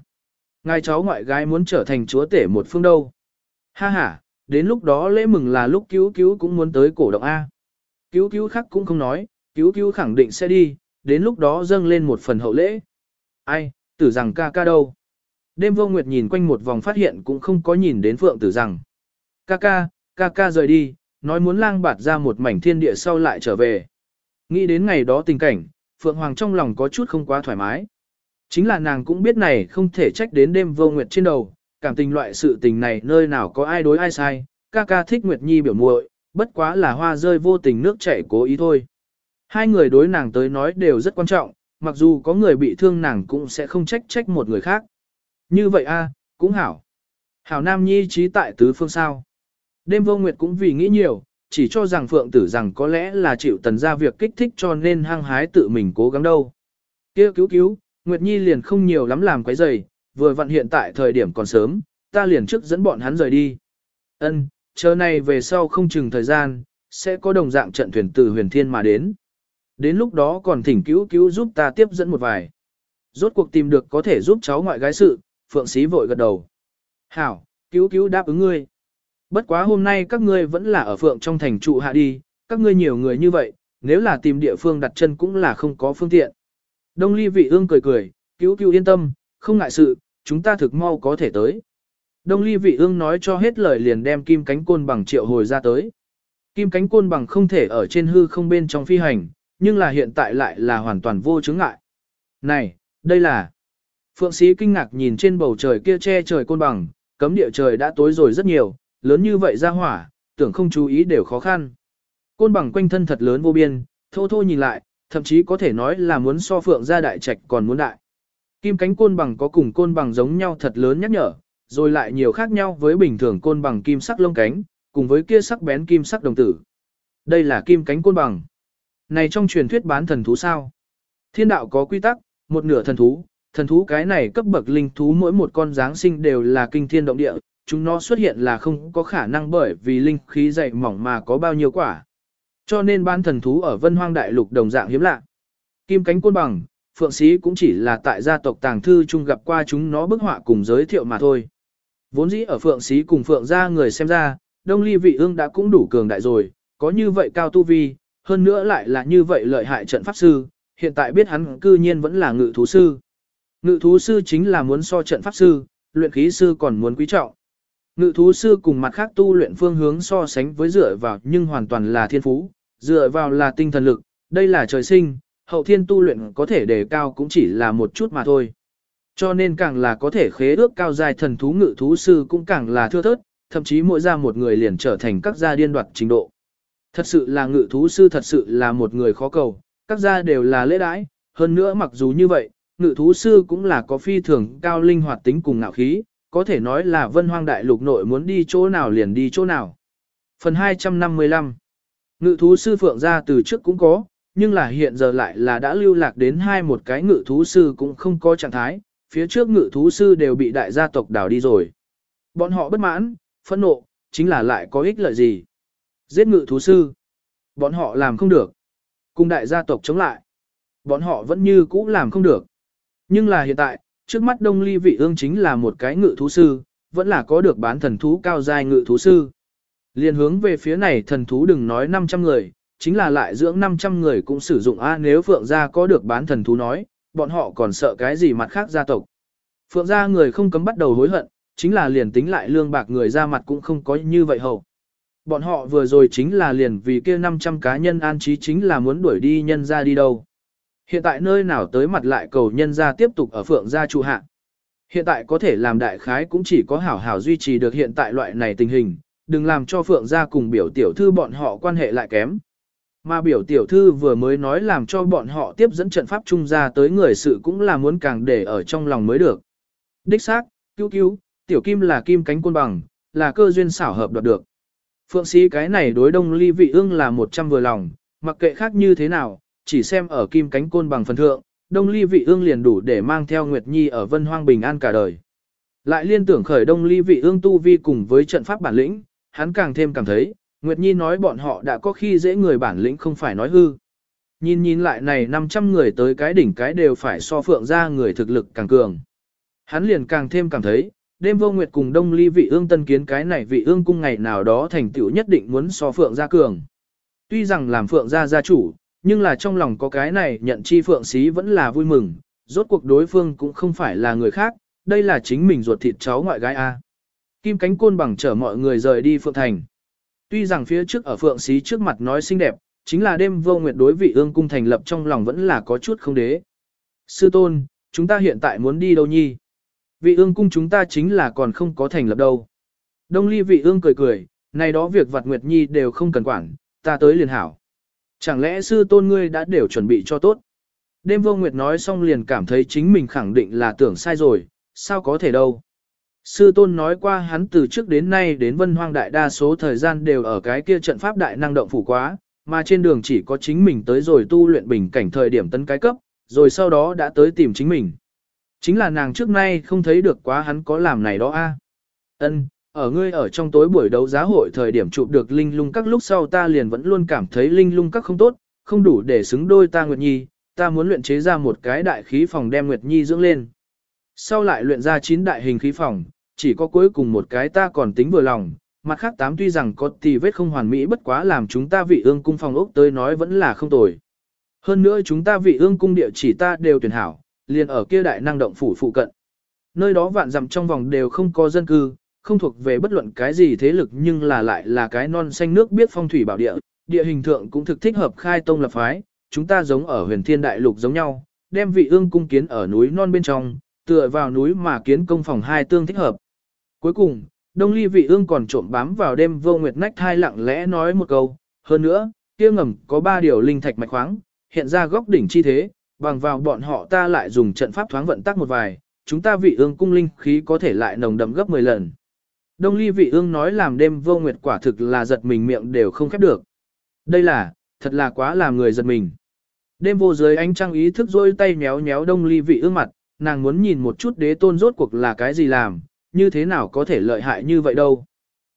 Ngài cháu ngoại gái muốn trở thành chúa tể một phương đâu. Ha ha, đến lúc đó lễ mừng là lúc cứu cứu cũng muốn tới cổ động A. Cứu cứu khác cũng không nói, cứu cứu khẳng định sẽ đi, đến lúc đó dâng lên một phần hậu lễ. Ai, tử rằng ca ca đâu? Đêm vô nguyệt nhìn quanh một vòng phát hiện cũng không có nhìn đến phượng tử rằng. Ca ca, ca ca rời đi, nói muốn lang bạt ra một mảnh thiên địa sau lại trở về. Nghĩ đến ngày đó tình cảnh, Phượng Hoàng trong lòng có chút không quá thoải mái. Chính là nàng cũng biết này không thể trách đến đêm vô nguyệt trên đầu, cảm tình loại sự tình này nơi nào có ai đối ai sai, ca ca thích Nguyệt Nhi biểu muội, bất quá là hoa rơi vô tình nước chảy cố ý thôi. Hai người đối nàng tới nói đều rất quan trọng, mặc dù có người bị thương nàng cũng sẽ không trách trách một người khác. Như vậy a, à, cũng hảo. Hảo Nam Nhi trí tại tứ phương sao. Đêm vô nguyệt cũng vì nghĩ nhiều, chỉ cho rằng phượng tử rằng có lẽ là chịu tần ra việc kích thích cho nên hăng hái tự mình cố gắng đâu. kia cứu cứu, Nguyệt Nhi liền không nhiều lắm làm quấy giày, vừa vặn hiện tại thời điểm còn sớm, ta liền trước dẫn bọn hắn rời đi. Ân, chờ này về sau không chừng thời gian, sẽ có đồng dạng trận thuyền từ huyền thiên mà đến. Đến lúc đó còn thỉnh cứu cứu giúp ta tiếp dẫn một vài. Rốt cuộc tìm được có thể giúp cháu ngoại gái sự, Phượng Sĩ vội gật đầu. Hảo, cứu cứu đáp ứng ngươi. Bất quá hôm nay các ngươi vẫn là ở Phượng trong thành trụ hạ đi, các ngươi nhiều người như vậy, nếu là tìm địa phương đặt chân cũng là không có phương tiện. Đông ly vị ương cười cười, cứu cứu yên tâm, không ngại sự, chúng ta thực mau có thể tới. Đông ly vị ương nói cho hết lời liền đem kim cánh côn bằng triệu hồi ra tới. Kim cánh côn bằng không thể ở trên hư không bên trong phi hành, nhưng là hiện tại lại là hoàn toàn vô chứng ngại. Này, đây là... Phượng sĩ kinh ngạc nhìn trên bầu trời kia che trời côn bằng, cấm địa trời đã tối rồi rất nhiều, lớn như vậy ra hỏa, tưởng không chú ý đều khó khăn. Côn bằng quanh thân thật lớn vô biên, thô thô nhìn lại, thậm chí có thể nói là muốn so phượng ra đại trạch còn muốn đại. Kim cánh côn bằng có cùng côn bằng giống nhau thật lớn nhắc nhở, rồi lại nhiều khác nhau với bình thường côn bằng kim sắc lông cánh, cùng với kia sắc bén kim sắc đồng tử. Đây là kim cánh côn bằng. Này trong truyền thuyết bán thần thú sao? Thiên đạo có quy tắc, một nửa thần thú, thần thú cái này cấp bậc linh thú mỗi một con dáng sinh đều là kinh thiên động địa, chúng nó xuất hiện là không có khả năng bởi vì linh khí dày mỏng mà có bao nhiêu quả. Cho nên ban thần thú ở vân hoang đại lục đồng dạng hiếm lạ. Kim cánh côn bằng, phượng sĩ cũng chỉ là tại gia tộc tàng thư chung gặp qua chúng nó bức họa cùng giới thiệu mà thôi. Vốn dĩ ở phượng sĩ cùng phượng gia người xem ra, đông ly vị ương đã cũng đủ cường đại rồi, có như vậy cao tu vi, hơn nữa lại là như vậy lợi hại trận pháp sư, hiện tại biết hắn cư nhiên vẫn là ngự thú sư. Ngự thú sư chính là muốn so trận pháp sư, luyện khí sư còn muốn quý trọng. Ngự thú sư cùng mặt khác tu luyện phương hướng so sánh với dựa vào nhưng hoàn toàn là thiên phú, dựa vào là tinh thần lực, đây là trời sinh, hậu thiên tu luyện có thể đề cao cũng chỉ là một chút mà thôi. Cho nên càng là có thể khế ước cao dài thần thú ngự thú sư cũng càng là thưa thớt, thậm chí mỗi ra một người liền trở thành các gia điên đoạt trình độ. Thật sự là ngự thú sư thật sự là một người khó cầu, các gia đều là lễ đãi, hơn nữa mặc dù như vậy, ngự thú sư cũng là có phi thường cao linh hoạt tính cùng ngạo khí, có thể nói là vân hoang đại lục nội muốn đi chỗ nào liền đi chỗ nào. Phần 255 Ngự thú sư phượng gia từ trước cũng có, nhưng là hiện giờ lại là đã lưu lạc đến hai một cái ngự thú sư cũng không có trạng thái, phía trước ngự thú sư đều bị đại gia tộc đảo đi rồi. Bọn họ bất mãn, phẫn nộ, chính là lại có ích lợi gì. Giết ngự thú sư. Bọn họ làm không được. Cùng đại gia tộc chống lại. Bọn họ vẫn như cũ làm không được. Nhưng là hiện tại, trước mắt đông ly vị ương chính là một cái ngự thú sư, vẫn là có được bán thần thú cao dài ngự thú sư. Liên hướng về phía này thần thú đừng nói 500 người, chính là lại dưỡng 500 người cũng sử dụng A nếu Phượng gia có được bán thần thú nói, bọn họ còn sợ cái gì mặt khác gia tộc. Phượng gia người không cấm bắt đầu hối hận, chính là liền tính lại lương bạc người ra mặt cũng không có như vậy hầu. Bọn họ vừa rồi chính là liền vì kia 500 cá nhân an trí chính là muốn đuổi đi nhân ra đi đâu. Hiện tại nơi nào tới mặt lại cầu nhân ra tiếp tục ở phượng gia trụ hạ. Hiện tại có thể làm đại khái cũng chỉ có hảo hảo duy trì được hiện tại loại này tình hình, đừng làm cho phượng gia cùng biểu tiểu thư bọn họ quan hệ lại kém. Mà biểu tiểu thư vừa mới nói làm cho bọn họ tiếp dẫn trận pháp trung ra tới người sự cũng là muốn càng để ở trong lòng mới được. Đích xác, cứu cứu, tiểu kim là kim cánh quân bằng, là cơ duyên xảo hợp đoạt được. Phượng sĩ cái này đối đông ly vị ương là một trăm vừa lòng, mặc kệ khác như thế nào, chỉ xem ở kim cánh côn bằng phần thượng, đông ly vị ương liền đủ để mang theo Nguyệt Nhi ở vân hoang bình an cả đời. Lại liên tưởng khởi đông ly vị ương tu vi cùng với trận pháp bản lĩnh, hắn càng thêm cảm thấy, Nguyệt Nhi nói bọn họ đã có khi dễ người bản lĩnh không phải nói hư. Nhìn nhìn lại này 500 người tới cái đỉnh cái đều phải so phượng ra người thực lực càng cường. Hắn liền càng thêm cảm thấy, đêm vô nguyệt cùng đông ly vị ương tân kiến cái này vị ương cung ngày nào đó thành tựu nhất định muốn so phượng gia cường. Tuy rằng làm phượng gia gia chủ, nhưng là trong lòng có cái này nhận chi phượng xí vẫn là vui mừng, rốt cuộc đối phương cũng không phải là người khác, đây là chính mình ruột thịt cháu ngoại gái A. Kim cánh côn bằng chở mọi người rời đi phượng thành. Tuy rằng phía trước ở phượng xí trước mặt nói xinh đẹp, chính là đêm vô nguyệt đối vị ương cung thành lập trong lòng vẫn là có chút không đế. Sư tôn, chúng ta hiện tại muốn đi đâu nhi? Vị ương cung chúng ta chính là còn không có thành lập đâu. Đông ly vị ương cười cười, này đó việc vặt nguyệt nhi đều không cần quản, ta tới liền hảo. Chẳng lẽ sư tôn ngươi đã đều chuẩn bị cho tốt? Đêm vô nguyệt nói xong liền cảm thấy chính mình khẳng định là tưởng sai rồi, sao có thể đâu. Sư tôn nói qua hắn từ trước đến nay đến vân hoang đại đa số thời gian đều ở cái kia trận pháp đại năng động phủ quá, mà trên đường chỉ có chính mình tới rồi tu luyện bình cảnh thời điểm tấn cái cấp, rồi sau đó đã tới tìm chính mình. Chính là nàng trước nay không thấy được quá hắn có làm này đó a. Ân, ở ngươi ở trong tối buổi đấu giá hội thời điểm chụp được linh lung các lúc sau ta liền vẫn luôn cảm thấy linh lung các không tốt, không đủ để xứng đôi ta Nguyệt Nhi, ta muốn luyện chế ra một cái đại khí phòng đem Nguyệt Nhi dưỡng lên. Sau lại luyện ra chín đại hình khí phòng, chỉ có cuối cùng một cái ta còn tính vừa lòng, mặt khác tám tuy rằng có tì vết không hoàn mỹ bất quá làm chúng ta vị ương cung phòng ốc tới nói vẫn là không tồi. Hơn nữa chúng ta vị ương cung địa chỉ ta đều tuyển hảo, liền ở kia đại năng động phủ phụ cận. Nơi đó vạn dặm trong vòng đều không có dân cư, không thuộc về bất luận cái gì thế lực nhưng là lại là cái non xanh nước biết phong thủy bảo địa, địa hình thượng cũng thực thích hợp khai tông lập phái, chúng ta giống ở huyền thiên đại lục giống nhau, đem vị ương cung kiến ở núi non bên trong, tựa vào núi mà kiến công phòng hai tương thích hợp. Cuối cùng, Đông Ly vị ương còn trộm bám vào đêm vô nguyệt nách thai lặng lẽ nói một câu, hơn nữa, kia ngầm có ba điều linh thạch mạch khoáng, hiện ra góc đỉnh chi thế, bằng vào bọn họ ta lại dùng trận pháp thoáng vận tắc một vài, chúng ta vị ương cung linh khí có thể lại nồng đậm gấp 10 lần. Đông ly vị ương nói làm đêm vô nguyệt quả thực là giật mình miệng đều không khép được. Đây là, thật là quá làm người giật mình. Đêm vô dưới ánh trăng ý thức rôi tay nhéo nhéo đông ly vị ương mặt, nàng muốn nhìn một chút đế tôn rốt cuộc là cái gì làm, như thế nào có thể lợi hại như vậy đâu.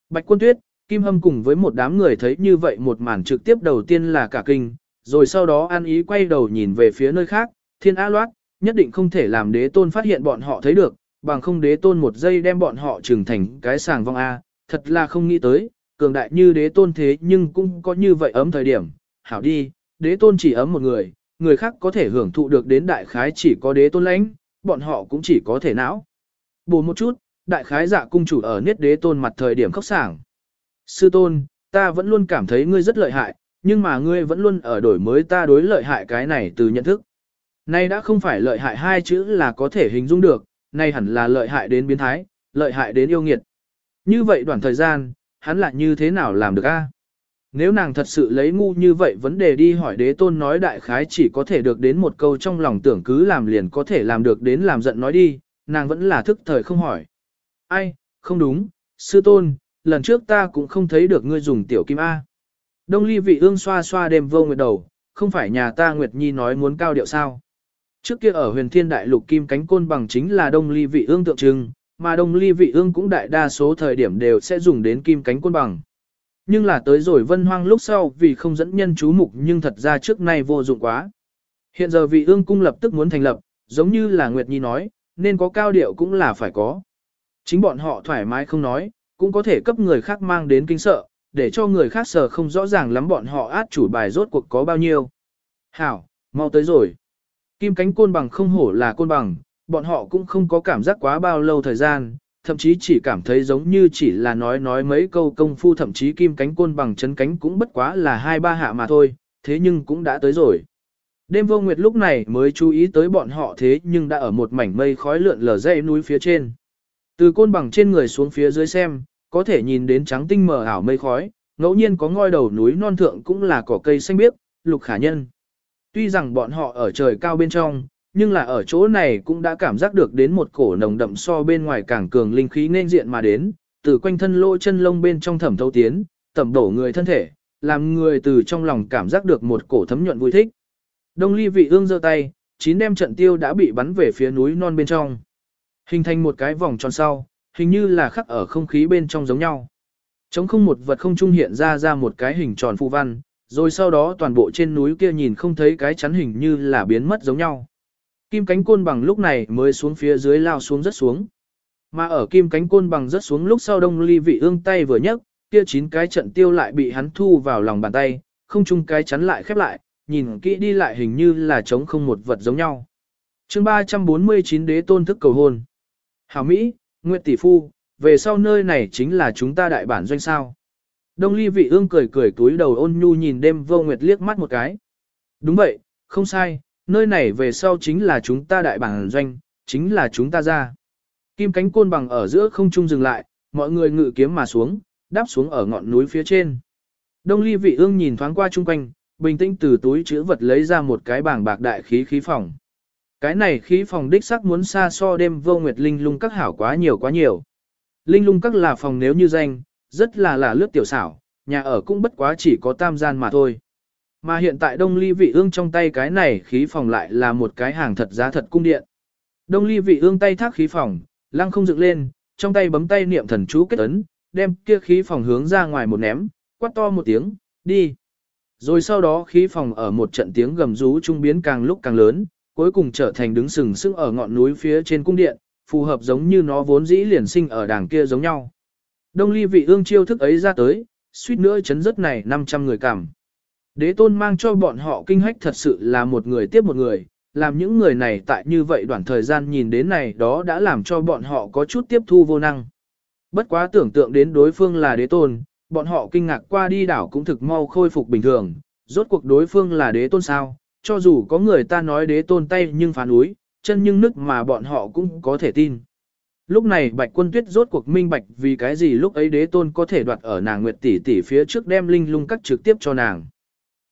Bạch quân tuyết, Kim Hâm cùng với một đám người thấy như vậy một màn trực tiếp đầu tiên là cả kinh, rồi sau đó an ý quay đầu nhìn về phía nơi khác, thiên á loát, nhất định không thể làm đế tôn phát hiện bọn họ thấy được, bằng không đế tôn một giây đem bọn họ trừng thành cái sàng vong A, thật là không nghĩ tới, cường đại như đế tôn thế nhưng cũng có như vậy ấm thời điểm, hảo đi, đế tôn chỉ ấm một người, người khác có thể hưởng thụ được đến đại khái chỉ có đế tôn lãnh, bọn họ cũng chỉ có thể não. Bù một chút, đại khái dạ cung chủ ở niết đế tôn mặt thời điểm khóc sảng. Sư tôn, ta vẫn luôn cảm thấy ngươi rất lợi hại, nhưng mà ngươi vẫn luôn ở đổi mới ta đối lợi hại cái này từ nhận thức. Nay đã không phải lợi hại hai chữ là có thể hình dung được, nay hẳn là lợi hại đến biến thái, lợi hại đến yêu nghiệt. Như vậy đoạn thời gian, hắn lại như thế nào làm được a? Nếu nàng thật sự lấy ngu như vậy vấn đề đi hỏi đế tôn nói đại khái chỉ có thể được đến một câu trong lòng tưởng cứ làm liền có thể làm được đến làm giận nói đi, nàng vẫn là thức thời không hỏi. Ai, không đúng, sư tôn, lần trước ta cũng không thấy được ngươi dùng tiểu kim A. Đông ly vị ương xoa xoa đêm vô nguyệt đầu, không phải nhà ta Nguyệt Nhi nói muốn cao điệu sao. Trước kia ở huyền thiên đại lục kim cánh côn bằng chính là đông ly vị ương tượng trưng, mà đông ly vị ương cũng đại đa số thời điểm đều sẽ dùng đến kim cánh côn bằng. Nhưng là tới rồi vân hoang lúc sau vì không dẫn nhân chú mục nhưng thật ra trước nay vô dụng quá. Hiện giờ vị ương cung lập tức muốn thành lập, giống như là Nguyệt Nhi nói, nên có cao điệu cũng là phải có. Chính bọn họ thoải mái không nói, cũng có thể cấp người khác mang đến kinh sợ, để cho người khác sờ không rõ ràng lắm bọn họ át chủ bài rốt cuộc có bao nhiêu. Hảo, mau tới rồi. Kim cánh côn bằng không hổ là côn bằng, bọn họ cũng không có cảm giác quá bao lâu thời gian, thậm chí chỉ cảm thấy giống như chỉ là nói nói mấy câu công phu thậm chí kim cánh côn bằng chấn cánh cũng bất quá là hai ba hạ mà thôi, thế nhưng cũng đã tới rồi. Đêm vô nguyệt lúc này mới chú ý tới bọn họ thế nhưng đã ở một mảnh mây khói lượn lờ dãy núi phía trên. Từ côn bằng trên người xuống phía dưới xem, có thể nhìn đến trắng tinh mờ ảo mây khói, ngẫu nhiên có ngôi đầu núi non thượng cũng là cỏ cây xanh biếc, lục khả nhân. Tuy rằng bọn họ ở trời cao bên trong, nhưng là ở chỗ này cũng đã cảm giác được đến một cổ nồng đậm so bên ngoài càng cường linh khí nên diện mà đến, từ quanh thân lỗ chân lông bên trong thẩm thấu tiến, tẩm đổ người thân thể, làm người từ trong lòng cảm giác được một cổ thấm nhuận vui thích. Đông ly vị ương giơ tay, chín đem trận tiêu đã bị bắn về phía núi non bên trong. Hình thành một cái vòng tròn sau, hình như là khắc ở không khí bên trong giống nhau. Chống không một vật không trung hiện ra ra một cái hình tròn phù văn, rồi sau đó toàn bộ trên núi kia nhìn không thấy cái chắn hình như là biến mất giống nhau. Kim cánh côn bằng lúc này mới xuống phía dưới lao xuống rất xuống. Mà ở kim cánh côn bằng rất xuống lúc sau đông ly vị ương tay vừa nhấc, kia chín cái trận tiêu lại bị hắn thu vào lòng bàn tay, không chung cái chắn lại khép lại, nhìn kỹ đi lại hình như là trống không một vật giống nhau. chương 349 đế tôn thức cầu hôn. Hảo Mỹ, Nguyệt Tỷ Phu, về sau nơi này chính là chúng ta đại bản doanh sao. Đông ly vị ương cười cười túi đầu ôn nhu nhìn đêm vô nguyệt liếc mắt một cái. Đúng vậy, không sai, nơi này về sau chính là chúng ta đại bản doanh, chính là chúng ta ra. Kim cánh côn bằng ở giữa không trung dừng lại, mọi người ngự kiếm mà xuống, đáp xuống ở ngọn núi phía trên. Đông ly vị ương nhìn thoáng qua chung quanh, bình tĩnh từ túi chữ vật lấy ra một cái bảng bạc đại khí khí phòng. Cái này khí phòng đích sắc muốn xa so đêm vô nguyệt linh lung các hảo quá nhiều quá nhiều. Linh lung các là phòng nếu như danh, rất là là lướt tiểu xảo, nhà ở cũng bất quá chỉ có tam gian mà thôi. Mà hiện tại Đông Ly Vị Ương trong tay cái này khí phòng lại là một cái hàng thật giá thật cung điện. Đông Ly Vị Ương tay thác khí phòng, lăng không dựng lên, trong tay bấm tay niệm thần chú kết ấn, đem kia khí phòng hướng ra ngoài một ném, quát to một tiếng, đi. Rồi sau đó khí phòng ở một trận tiếng gầm rú trung biến càng lúc càng lớn, cuối cùng trở thành đứng sừng sững ở ngọn núi phía trên cung điện, phù hợp giống như nó vốn dĩ liền sinh ở đàng kia giống nhau. Đông ly vị ương chiêu thức ấy ra tới, suýt nữa chấn rất này 500 người cảm. Đế tôn mang cho bọn họ kinh hách thật sự là một người tiếp một người, làm những người này tại như vậy đoạn thời gian nhìn đến này đó đã làm cho bọn họ có chút tiếp thu vô năng. Bất quá tưởng tượng đến đối phương là đế tôn, bọn họ kinh ngạc qua đi đảo cũng thực mau khôi phục bình thường, rốt cuộc đối phương là đế tôn sao, cho dù có người ta nói đế tôn tay nhưng phá núi, chân nhưng nức mà bọn họ cũng có thể tin. Lúc này Bạch Quân Tuyết rốt cuộc minh bạch vì cái gì lúc ấy đế tôn có thể đoạt ở nàng Nguyệt tỷ tỷ phía trước đem linh lung cắt trực tiếp cho nàng.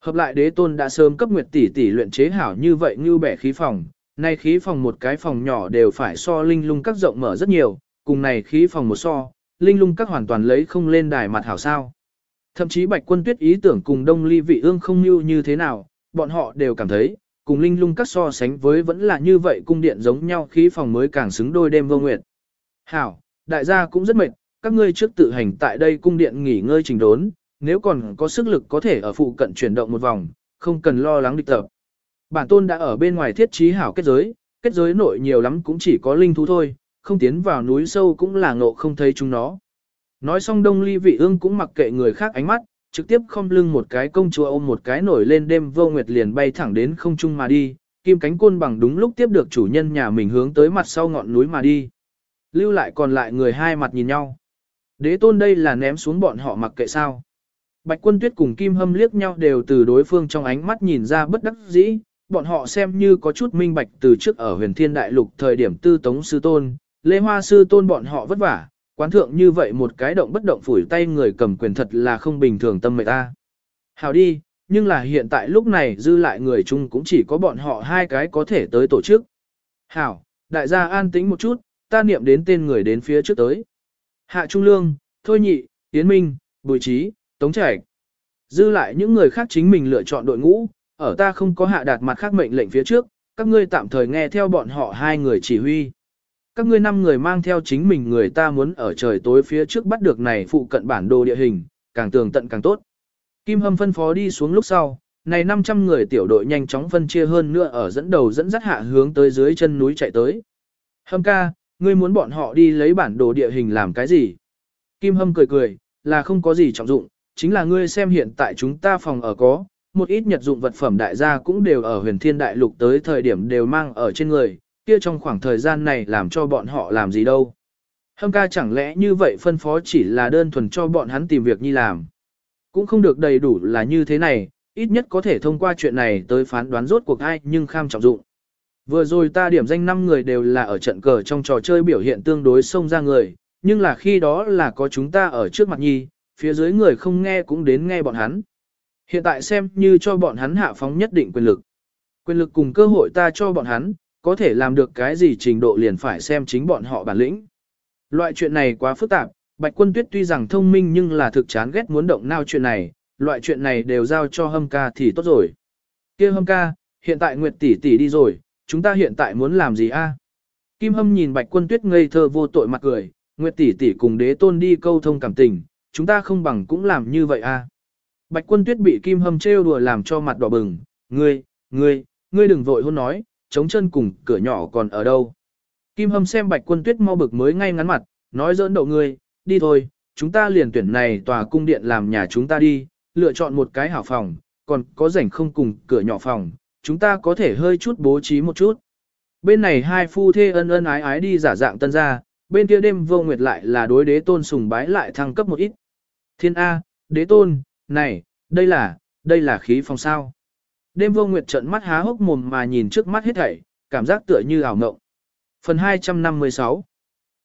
Hợp lại đế tôn đã sớm cấp Nguyệt tỷ tỷ luyện chế hảo như vậy như bẻ khí phòng, nay khí phòng một cái phòng nhỏ đều phải so linh lung các rộng mở rất nhiều, cùng này khí phòng một so, linh lung các hoàn toàn lấy không lên đài mặt hảo sao. Thậm chí Bạch Quân Tuyết ý tưởng cùng Đông Ly Vị Ương không như như thế nào, bọn họ đều cảm thấy, cùng linh lung các so sánh với vẫn là như vậy cung điện giống nhau khí phòng mới càng xứng đôi đêm vô nguyệt. Hảo, đại gia cũng rất mệt, các ngươi trước tự hành tại đây cung điện nghỉ ngơi trình đốn, nếu còn có sức lực có thể ở phụ cận chuyển động một vòng, không cần lo lắng địch tập. Bản tôn đã ở bên ngoài thiết trí hảo kết giới, kết giới nội nhiều lắm cũng chỉ có linh thú thôi, không tiến vào núi sâu cũng là ngộ không thấy chúng nó. Nói xong đông ly vị ương cũng mặc kệ người khác ánh mắt, trực tiếp không lưng một cái công chúa ôm một cái nổi lên đêm vô nguyệt liền bay thẳng đến không trung mà đi, kim cánh côn bằng đúng lúc tiếp được chủ nhân nhà mình hướng tới mặt sau ngọn núi mà đi. Lưu lại còn lại người hai mặt nhìn nhau. Đế tôn đây là ném xuống bọn họ mặc kệ sao. Bạch quân tuyết cùng kim hâm liếc nhau đều từ đối phương trong ánh mắt nhìn ra bất đắc dĩ, bọn họ xem như có chút minh bạch từ trước ở huyền thiên đại lục thời điểm tư tống sư tôn, lê hoa sư tôn bọn họ vất vả, quán thượng như vậy một cái động bất động phủi tay người cầm quyền thật là không bình thường tâm mệnh ta. Hào đi, nhưng là hiện tại lúc này dư lại người chung cũng chỉ có bọn họ hai cái có thể tới tổ chức. Hảo, đại gia an tĩnh một chút, ta niệm đến tên người đến phía trước tới. Hạ Trung Lương, Thôi Nhị, Yến Minh, Bùi Trí, Tống Trạch. Dư lại những người khác chính mình lựa chọn đội ngũ, ở ta không có hạ đạt mặt khác mệnh lệnh phía trước, các ngươi tạm thời nghe theo bọn họ hai người chỉ huy. Các ngươi năm người mang theo chính mình người ta muốn ở trời tối phía trước bắt được này phụ cận bản đồ địa hình, càng tường tận càng tốt. Kim Hâm phân phó đi xuống lúc sau, này 500 người tiểu đội nhanh chóng phân chia hơn nữa ở dẫn đầu dẫn dắt hạ hướng tới dưới chân núi chạy tới. Hâm ca, ngươi muốn bọn họ đi lấy bản đồ địa hình làm cái gì? Kim Hâm cười cười, là không có gì trọng dụng, chính là ngươi xem hiện tại chúng ta phòng ở có, một ít nhật dụng vật phẩm đại gia cũng đều ở huyền thiên đại lục tới thời điểm đều mang ở trên người, kia trong khoảng thời gian này làm cho bọn họ làm gì đâu. Hâm ca chẳng lẽ như vậy phân phó chỉ là đơn thuần cho bọn hắn tìm việc nhi làm. Cũng không được đầy đủ là như thế này, ít nhất có thể thông qua chuyện này tới phán đoán rốt cuộc ai nhưng kham trọng dụng. Vừa rồi ta điểm danh 5 người đều là ở trận cờ trong trò chơi biểu hiện tương đối xông ra người, nhưng là khi đó là có chúng ta ở trước mặt nhi, phía dưới người không nghe cũng đến nghe bọn hắn. Hiện tại xem như cho bọn hắn hạ phóng nhất định quyền lực. Quyền lực cùng cơ hội ta cho bọn hắn, có thể làm được cái gì trình độ liền phải xem chính bọn họ bản lĩnh. Loại chuyện này quá phức tạp, Bạch Quân Tuyết tuy rằng thông minh nhưng là thực chán ghét muốn động nào chuyện này, loại chuyện này đều giao cho Hâm ca thì tốt rồi. Kia Hâm ca, hiện tại Nguyệt tỷ tỷ đi rồi, chúng ta hiện tại muốn làm gì a? Kim Hâm nhìn Bạch Quân Tuyết ngây thơ vô tội mặt cười, Nguyệt tỷ tỷ cùng đế tôn đi câu thông cảm tình, chúng ta không bằng cũng làm như vậy a. Bạch Quân Tuyết bị Kim Hâm trêu đùa làm cho mặt đỏ bừng, ngươi, ngươi, ngươi đừng vội hôn nói, chống chân cùng cửa nhỏ còn ở đâu. Kim Hâm xem Bạch Quân Tuyết mau bực mới ngay ngắn mặt, nói giỡn đậu ngươi, đi thôi, chúng ta liền tuyển này tòa cung điện làm nhà chúng ta đi, lựa chọn một cái hảo phòng, còn có rảnh không cùng cửa nhỏ phòng, chúng ta có thể hơi chút bố trí một chút. Bên này hai phu thê ân ân ái ái đi giả dạng tân gia, bên kia đêm vô nguyệt lại là đối đế tôn sùng bái lại thăng cấp một ít. Thiên A, đế tôn, này, đây là, đây là khí phòng sao. Đêm vô nguyệt trợn mắt há hốc mồm mà nhìn trước mắt hết thảy, cảm giác tựa như ảo ngộng. Phần 256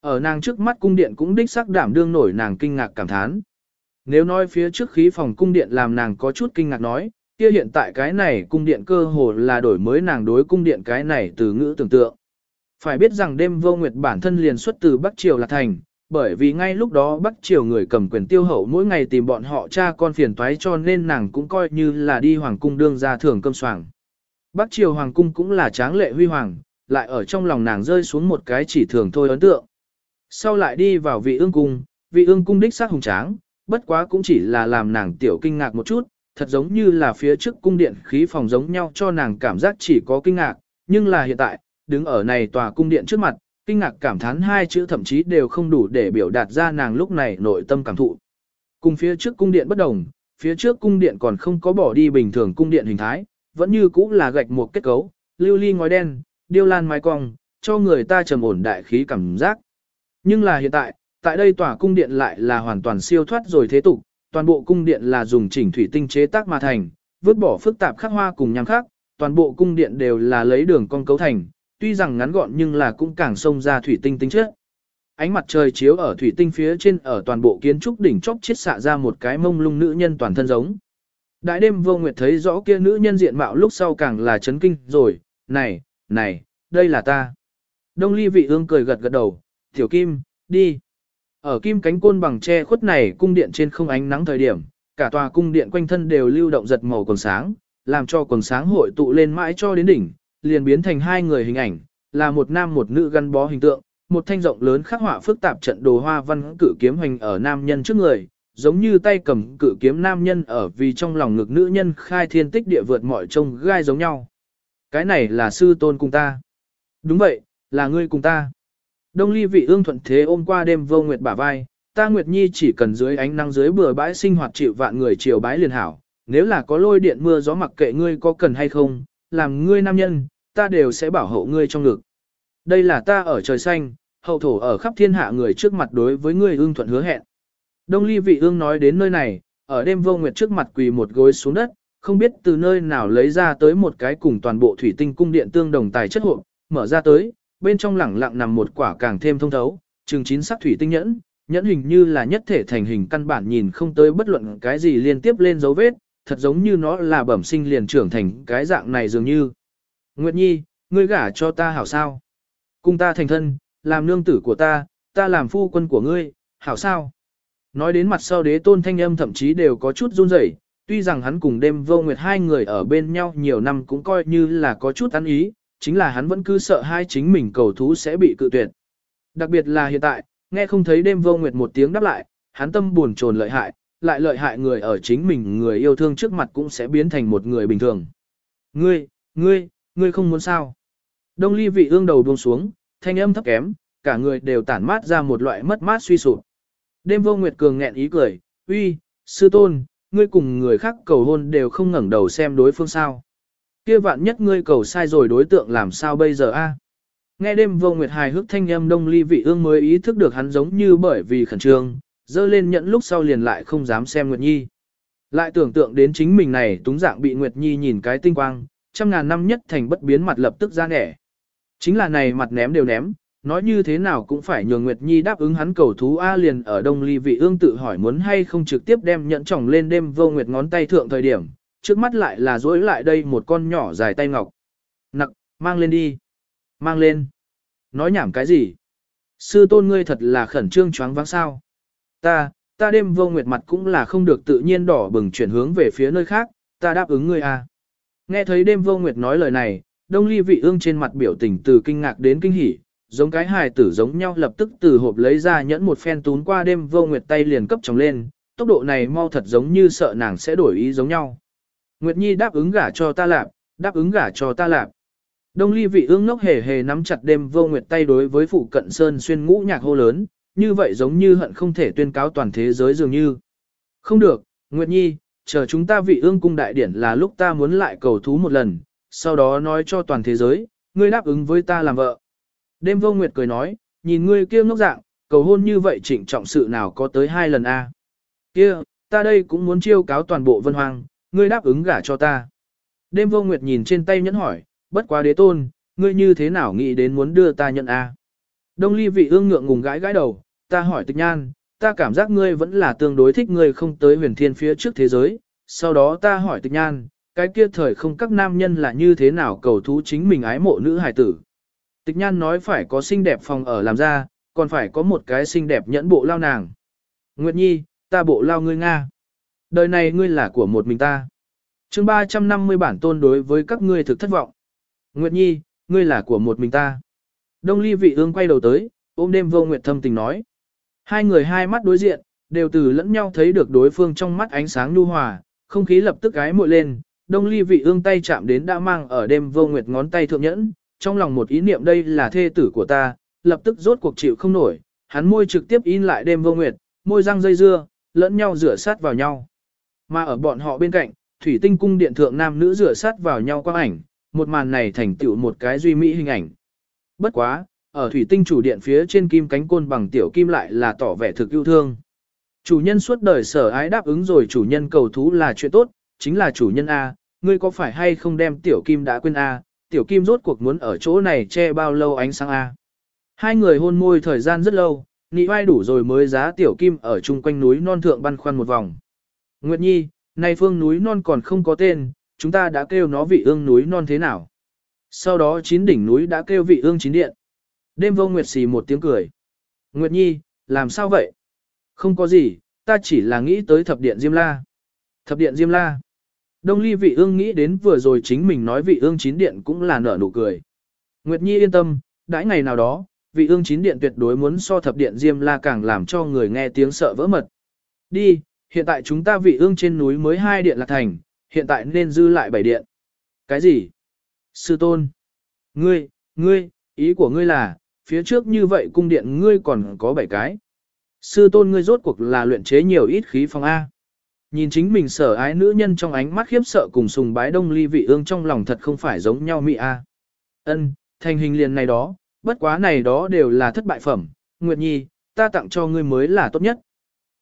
Ở nàng trước mắt cung điện cũng đích xác đảm đương nổi nàng kinh ngạc cảm thán. Nếu nói phía trước khí phòng cung điện làm nàng có chút kinh ngạc nói, kia hiện tại cái này cung điện cơ hồ là đổi mới nàng đối cung điện cái này từ ngữ tưởng tượng. Phải biết rằng đêm vô nguyệt bản thân liền xuất từ Bắc Triều là thành, bởi vì ngay lúc đó Bắc Triều người cầm quyền tiêu hậu mỗi ngày tìm bọn họ cha con phiền toái cho nên nàng cũng coi như là đi hoàng cung đương ra thưởng cơm soảng. Bắc Triều hoàng cung cũng là tráng lệ huy hoàng, lại ở trong lòng nàng rơi xuống một cái chỉ thường thôi ấn tượng. Sau lại đi vào vị ương cung, vị ương cung đích xác hùng tráng, bất quá cũng chỉ là làm nàng tiểu kinh ngạc một chút, thật giống như là phía trước cung điện khí phòng giống nhau cho nàng cảm giác chỉ có kinh ngạc, nhưng là hiện tại, đứng ở này tòa cung điện trước mặt, kinh ngạc cảm thán hai chữ thậm chí đều không đủ để biểu đạt ra nàng lúc này nội tâm cảm thụ. Cùng phía trước cung điện bất đồng, phía trước cung điện còn không có bỏ đi bình thường cung điện hình thái, vẫn như cũ là gạch một kết cấu, lưu ly ngói đen, điêu lan mái cong, cho người ta trầm ổn đại khí cảm giác. Nhưng là hiện tại, tại đây tòa cung điện lại là hoàn toàn siêu thoát rồi thế tục, toàn bộ cung điện là dùng chỉnh thủy tinh chế tác mà thành, vứt bỏ phức tạp khắc hoa cùng nhằm khác, toàn bộ cung điện đều là lấy đường cong cấu thành, tuy rằng ngắn gọn nhưng là cũng càng xông ra thủy tinh tính chất. Ánh mặt trời chiếu ở thủy tinh phía trên ở toàn bộ kiến trúc đỉnh chóp chiết xạ ra một cái mông lung nữ nhân toàn thân giống. Đại đêm vô nguyệt thấy rõ kia nữ nhân diện mạo lúc sau càng là chấn kinh rồi, này, này, đây là ta. Đông ly vị ương cười gật gật đầu, tiểu kim, đi. Ở kim cánh côn bằng che khuất này cung điện trên không ánh nắng thời điểm, cả tòa cung điện quanh thân đều lưu động giật màu quần sáng, làm cho quần sáng hội tụ lên mãi cho đến đỉnh, liền biến thành hai người hình ảnh, là một nam một nữ gắn bó hình tượng, một thanh rộng lớn khắc họa phức tạp trận đồ hoa văn cử kiếm hoành ở nam nhân trước người, giống như tay cầm cử kiếm nam nhân ở vì trong lòng ngực nữ nhân khai thiên tích địa vượt mọi trông gai giống nhau. Cái này là sư tôn cùng ta. Đúng vậy, là ngươi cùng ta. Đông ly vị ương thuận thế ôm qua đêm vô nguyệt bả vai, ta Nguyệt Nhi chỉ cần dưới ánh nắng dưới bừa bãi sinh hoạt chịu vạn người chiều bái liền hảo, nếu là có lôi điện mưa gió mặc kệ ngươi có cần hay không, làm ngươi nam nhân, ta đều sẽ bảo hộ ngươi trong ngực. Đây là ta ở trời xanh, hậu thổ ở khắp thiên hạ người trước mặt đối với ngươi ương thuận hứa hẹn. Đông ly vị ương nói đến nơi này, ở đêm vô nguyệt trước mặt quỳ một gối xuống đất, không biết từ nơi nào lấy ra tới một cái cùng toàn bộ thủy tinh cung điện tương đồng tài chất hộ, mở ra tới, bên trong lẳng lặng nằm một quả càng thêm thông thấu, chừng chín sắc thủy tinh nhẫn, nhẫn hình như là nhất thể thành hình căn bản nhìn không tới bất luận cái gì liên tiếp lên dấu vết, thật giống như nó là bẩm sinh liền trưởng thành cái dạng này dường như. Nguyệt Nhi, ngươi gả cho ta hảo sao? Cùng ta thành thân, làm nương tử của ta, ta làm phu quân của ngươi, hảo sao? Nói đến mặt sau đế tôn thanh âm thậm chí đều có chút run rẩy, tuy rằng hắn cùng đêm vô nguyệt hai người ở bên nhau nhiều năm cũng coi như là có chút ăn ý, chính là hắn vẫn cứ sợ hai chính mình cầu thú sẽ bị cự tuyệt. Đặc biệt là hiện tại, nghe không thấy đêm vô nguyệt một tiếng đáp lại, hắn tâm buồn trồn lợi hại, lại lợi hại người ở chính mình người yêu thương trước mặt cũng sẽ biến thành một người bình thường. Ngươi, ngươi, ngươi không muốn sao? Đông ly vị ương đầu buông xuống, thanh âm thấp kém, cả người đều tản mát ra một loại mất mát suy sụp. Đêm vô nguyệt cường nghẹn ý cười, uy, sư tôn, ngươi cùng người khác cầu hôn đều không ngẩng đầu xem đối phương sao. Kia vạn nhất ngươi cầu sai rồi đối tượng làm sao bây giờ a? Nghe đêm vô nguyệt hài hước thanh âm đông ly vị ương mới ý thức được hắn giống như bởi vì khẩn trương, dơ lên nhận lúc sau liền lại không dám xem Nguyệt Nhi. Lại tưởng tượng đến chính mình này túng dạng bị Nguyệt Nhi nhìn cái tinh quang, trăm ngàn năm nhất thành bất biến mặt lập tức ra nẻ. Chính là này mặt ném đều ném, nói như thế nào cũng phải nhường Nguyệt Nhi đáp ứng hắn cầu thú A liền ở đông ly vị ương tự hỏi muốn hay không trực tiếp đem nhẫn chồng lên đêm vô Nguyệt ngón tay thượng thời điểm, trước mắt lại là dối lại đây một con nhỏ dài tay ngọc. Nặc, mang lên đi. Mang lên. Nói nhảm cái gì? Sư tôn ngươi thật là khẩn trương choáng váng sao. Ta, ta đêm vô nguyệt mặt cũng là không được tự nhiên đỏ bừng chuyển hướng về phía nơi khác, ta đáp ứng ngươi à. Nghe thấy đêm vô nguyệt nói lời này, đông ly vị ương trên mặt biểu tình từ kinh ngạc đến kinh hỉ, giống cái hài tử giống nhau lập tức từ hộp lấy ra nhẫn một phen tún qua đêm vô nguyệt tay liền cấp chồng lên, tốc độ này mau thật giống như sợ nàng sẽ đổi ý giống nhau. Nguyệt Nhi đáp ứng gả cho ta lạp, đáp ứng gả cho ta lạp. Đông ly vị ương ngốc hề hề nắm chặt đêm vô nguyệt tay đối với phụ cận sơn xuyên ngũ nhạc hô lớn, như vậy giống như hận không thể tuyên cáo toàn thế giới dường như. Không được, Nguyệt Nhi, chờ chúng ta vị ương cung đại điển là lúc ta muốn lại cầu thú một lần, sau đó nói cho toàn thế giới, ngươi đáp ứng với ta làm vợ. Đêm vô nguyệt cười nói, nhìn ngươi kia ngốc dạng, cầu hôn như vậy trịnh trọng sự nào có tới hai lần a? Kia, ta đây cũng muốn chiêu cáo toàn bộ vân hoang, ngươi đáp ứng gả cho ta. Đêm vô nguyệt nhìn trên tay nhẫn hỏi, bất quá đế tôn, ngươi như thế nào nghĩ đến muốn đưa ta nhận a? Đông ly vị ương ngượng ngùng gãi gãi đầu, ta hỏi tịch nhan, ta cảm giác ngươi vẫn là tương đối thích ngươi không tới huyền thiên phía trước thế giới, sau đó ta hỏi tịch nhan, cái kia thời không các nam nhân là như thế nào cầu thú chính mình ái mộ nữ hài tử. Tịch nhan nói phải có xinh đẹp phòng ở làm ra, còn phải có một cái xinh đẹp nhẫn bộ lao nàng. Nguyệt Nhi, ta bộ lao ngươi Nga. Đời này ngươi là của một mình ta. chương 350 bản tôn đối với các ngươi thực thất vọng. Nguyệt Nhi, ngươi là của một mình ta. Đông ly vị ương quay đầu tới, ôm đêm vô nguyệt thâm tình nói. Hai người hai mắt đối diện, đều từ lẫn nhau thấy được đối phương trong mắt ánh sáng nhu hòa, không khí lập tức gái muội lên. Đông ly vị ương tay chạm đến đã mang ở đêm vô nguyệt ngón tay thượng nhẫn, trong lòng một ý niệm đây là thê tử của ta, lập tức rốt cuộc chịu không nổi, hắn môi trực tiếp in lại đêm vô nguyệt, môi răng dây dưa, lẫn nhau rửa sát vào nhau. Mà ở bọn họ bên cạnh, thủy tinh cung điện thượng nam nữ rửa sát vào nhau quang ảnh, một màn này thành tựu một cái duy mỹ hình ảnh. Bất quá, ở thủy tinh chủ điện phía trên kim cánh côn bằng tiểu kim lại là tỏ vẻ thực yêu thương. Chủ nhân suốt đời sở ái đáp ứng rồi chủ nhân cầu thú là chuyện tốt, chính là chủ nhân A, ngươi có phải hay không đem tiểu kim đã quên A, tiểu kim rốt cuộc muốn ở chỗ này che bao lâu ánh sáng A. Hai người hôn môi thời gian rất lâu, nị vai đủ rồi mới giá tiểu kim ở chung quanh núi non thượng băn khoăn một vòng. Nguyệt Nhi, nay phương núi non còn không có tên, chúng ta đã kêu nó vị ương núi non thế nào? Sau đó chín đỉnh núi đã kêu vị ương chín điện. Đêm vô Nguyệt xì một tiếng cười. Nguyệt Nhi, làm sao vậy? Không có gì, ta chỉ là nghĩ tới thập điện Diêm La. Thập điện Diêm La. Đông ly vị ương nghĩ đến vừa rồi chính mình nói vị ương chín điện cũng là nở nụ cười. Nguyệt Nhi yên tâm, đãi ngày nào đó, vị ương chín điện tuyệt đối muốn so thập điện Diêm La càng làm cho người nghe tiếng sợ vỡ mật. Đi, hiện tại chúng ta vị ương trên núi mới hai điện là thành, hiện tại nên dư lại bảy điện. Cái gì? Sư tôn. Ngươi, ngươi, ý của ngươi là, phía trước như vậy cung điện ngươi còn có bảy cái. Sư tôn ngươi rốt cuộc là luyện chế nhiều ít khí phong A. Nhìn chính mình sở ái nữ nhân trong ánh mắt khiếp sợ cùng sùng bái đông ly vị ương trong lòng thật không phải giống nhau mỹ A. Ân, thành hình liền này đó, bất quá này đó đều là thất bại phẩm. Nguyệt Nhi, ta tặng cho ngươi mới là tốt nhất.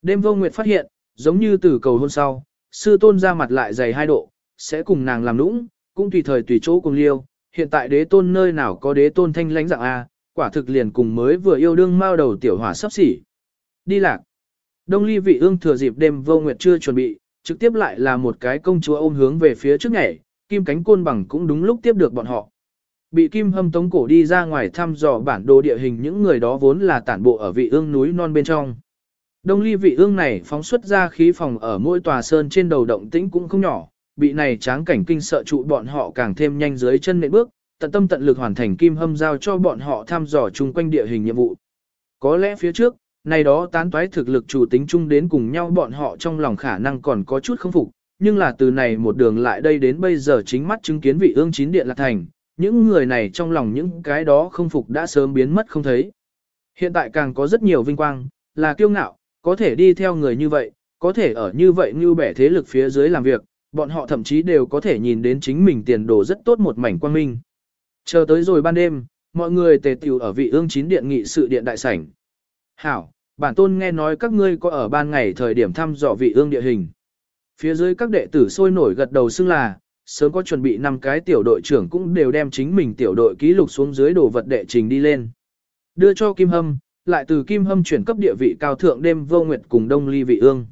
Đêm vô Nguyệt phát hiện, giống như từ cầu hôn sau, sư tôn ra mặt lại dày hai độ, sẽ cùng nàng làm nũng, cũng tùy thời tùy chỗ cùng liêu, hiện tại đế tôn nơi nào có đế tôn thanh lãnh dạng A, quả thực liền cùng mới vừa yêu đương mao đầu tiểu hỏa sắp xỉ. Đi lạc. Đông ly vị ương thừa dịp đêm vô nguyệt chưa chuẩn bị, trực tiếp lại là một cái công chúa ôm hướng về phía trước nhảy, kim cánh côn bằng cũng đúng lúc tiếp được bọn họ. Bị kim hâm tống cổ đi ra ngoài thăm dò bản đồ địa hình những người đó vốn là tản bộ ở vị ương núi non bên trong. Đông ly vị ương này phóng xuất ra khí phòng ở mỗi tòa sơn trên đầu động tĩnh cũng không nhỏ, bị này tráng cảnh kinh sợ trụ bọn họ càng thêm nhanh dưới chân nệm bước, tận tâm tận lực hoàn thành kim hâm giao cho bọn họ thăm dò chung quanh địa hình nhiệm vụ. Có lẽ phía trước, này đó tán toái thực lực chủ tính chung đến cùng nhau bọn họ trong lòng khả năng còn có chút không phục, nhưng là từ này một đường lại đây đến bây giờ chính mắt chứng kiến vị ương chín điện lạc thành, những người này trong lòng những cái đó không phục đã sớm biến mất không thấy. Hiện tại càng có rất nhiều vinh quang, là kiêu ngạo, có thể đi theo người như vậy, có thể ở như vậy như bẻ thế lực phía dưới làm việc, bọn họ thậm chí đều có thể nhìn đến chính mình tiền đồ rất tốt một mảnh quang minh. Chờ tới rồi ban đêm, mọi người tề tiểu ở vị ương chín điện nghị sự điện đại sảnh. Hảo, bản tôn nghe nói các ngươi có ở ban ngày thời điểm thăm dò vị ương địa hình. Phía dưới các đệ tử sôi nổi gật đầu xưng là, sớm có chuẩn bị năm cái tiểu đội trưởng cũng đều đem chính mình tiểu đội ký lục xuống dưới đồ vật đệ trình đi lên. Đưa cho Kim Hâm, lại từ Kim Hâm chuyển cấp địa vị cao thượng đêm vô nguyệt cùng Đông Ly vị ương.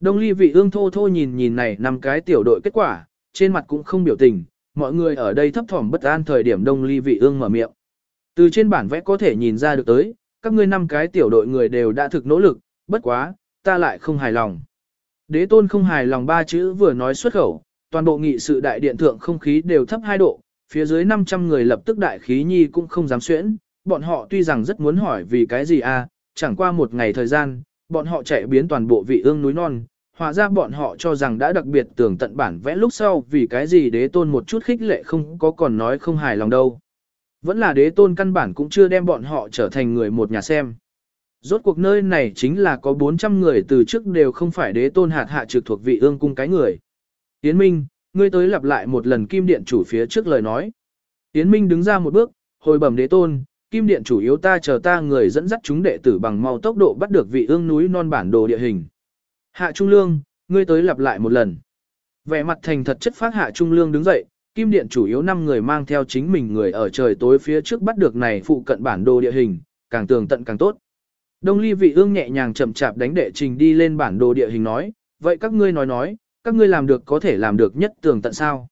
Đông Ly vị ương thô thô nhìn nhìn này năm cái tiểu đội kết quả, trên mặt cũng không biểu tình, mọi người ở đây thấp thỏm bất an thời điểm Đông Ly vị ương mở miệng. Từ trên bản vẽ có thể nhìn ra được tới, các ngươi năm cái tiểu đội người đều đã thực nỗ lực, bất quá, ta lại không hài lòng. Đế tôn không hài lòng ba chữ vừa nói xuất khẩu, toàn bộ nghị sự đại điện thượng không khí đều thấp 2 độ, phía dưới 500 người lập tức đại khí nhi cũng không dám xuyễn, bọn họ tuy rằng rất muốn hỏi vì cái gì a, à, chẳng qua một ngày thời gian, bọn họ chạy biến toàn bộ vị ương núi non, hóa ra bọn họ cho rằng đã đặc biệt tưởng tận bản vẽ lúc sau vì cái gì đế tôn một chút khích lệ không có còn nói không hài lòng đâu. Vẫn là đế tôn căn bản cũng chưa đem bọn họ trở thành người một nhà xem. Rốt cuộc nơi này chính là có 400 người từ trước đều không phải đế tôn hạt hạ trực thuộc vị ương cung cái người. Yến Minh, ngươi tới lặp lại một lần kim điện chủ phía trước lời nói. Yến Minh đứng ra một bước, hồi bẩm đế tôn, kim điện chủ yếu ta chờ ta người dẫn dắt chúng đệ tử bằng mau tốc độ bắt được vị ương núi non bản đồ địa hình. Hạ Trung Lương, ngươi tới lặp lại một lần. Vẻ mặt thành thật chất phát Hạ Trung Lương đứng dậy, kim điện chủ yếu 5 người mang theo chính mình người ở trời tối phía trước bắt được này phụ cận bản đồ địa hình, càng tường tận càng tốt. Đông ly vị ương nhẹ nhàng chậm chạp đánh đệ trình đi lên bản đồ địa hình nói, vậy các ngươi nói nói, các ngươi làm được có thể làm được nhất tường tận sao.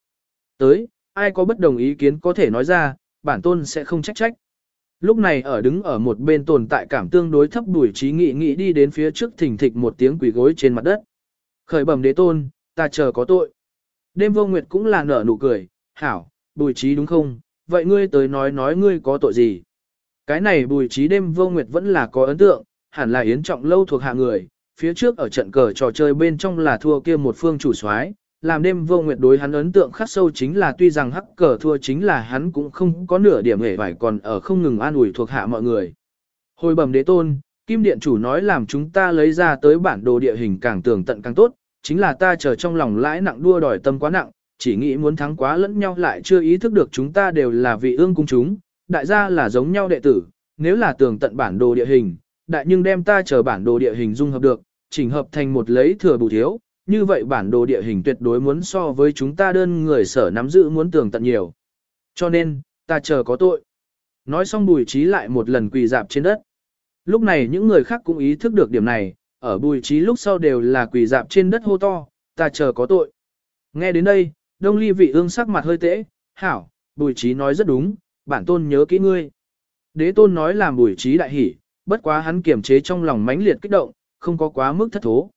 Tới, ai có bất đồng ý kiến có thể nói ra, bản tôn sẽ không trách trách. Lúc này ở đứng ở một bên tồn tại cảm tương đối thấp đuổi trí nghị nghị đi đến phía trước thỉnh thịch một tiếng quỷ gối trên mặt đất. Khởi bẩm đế tôn, ta chờ có tội. Đêm vô nguyệt cũng là nở nụ cười, hảo, bùi trí đúng không, vậy ngươi tới nói nói ngươi có tội gì. Cái này bùi trí đêm vô nguyệt vẫn là có ấn tượng, hẳn là yến trọng lâu thuộc hạ người, phía trước ở trận cờ trò chơi bên trong là thua kia một phương chủ soái, làm đêm vô nguyệt đối hắn ấn tượng khắc sâu chính là tuy rằng hắc cờ thua chính là hắn cũng không có nửa điểm hề vải còn ở không ngừng an ủi thuộc hạ mọi người. Hồi bẩm đế tôn, kim điện chủ nói làm chúng ta lấy ra tới bản đồ địa hình càng tường tận càng tốt, chính là ta chờ trong lòng lãi nặng đua đòi tâm quá nặng, chỉ nghĩ muốn thắng quá lẫn nhau lại chưa ý thức được chúng ta đều là vị ương cung chúng, đại gia là giống nhau đệ tử, nếu là tường tận bản đồ địa hình, đại nhưng đem ta chờ bản đồ địa hình dung hợp được, chỉnh hợp thành một lấy thừa bù thiếu, như vậy bản đồ địa hình tuyệt đối muốn so với chúng ta đơn người sở nắm giữ muốn tường tận nhiều. Cho nên, ta chờ có tội. Nói xong bùi trí lại một lần quỳ dạp trên đất. Lúc này những người khác cũng ý thức được điểm này, ở bùi trí lúc sau đều là quỳ dạp trên đất hô to, ta chờ có tội. Nghe đến đây, đông ly vị ương sắc mặt hơi tễ, hảo, bùi trí nói rất đúng, bản tôn nhớ kỹ ngươi. Đế tôn nói làm bùi trí đại hỉ, bất quá hắn kiềm chế trong lòng mãnh liệt kích động, không có quá mức thất thố.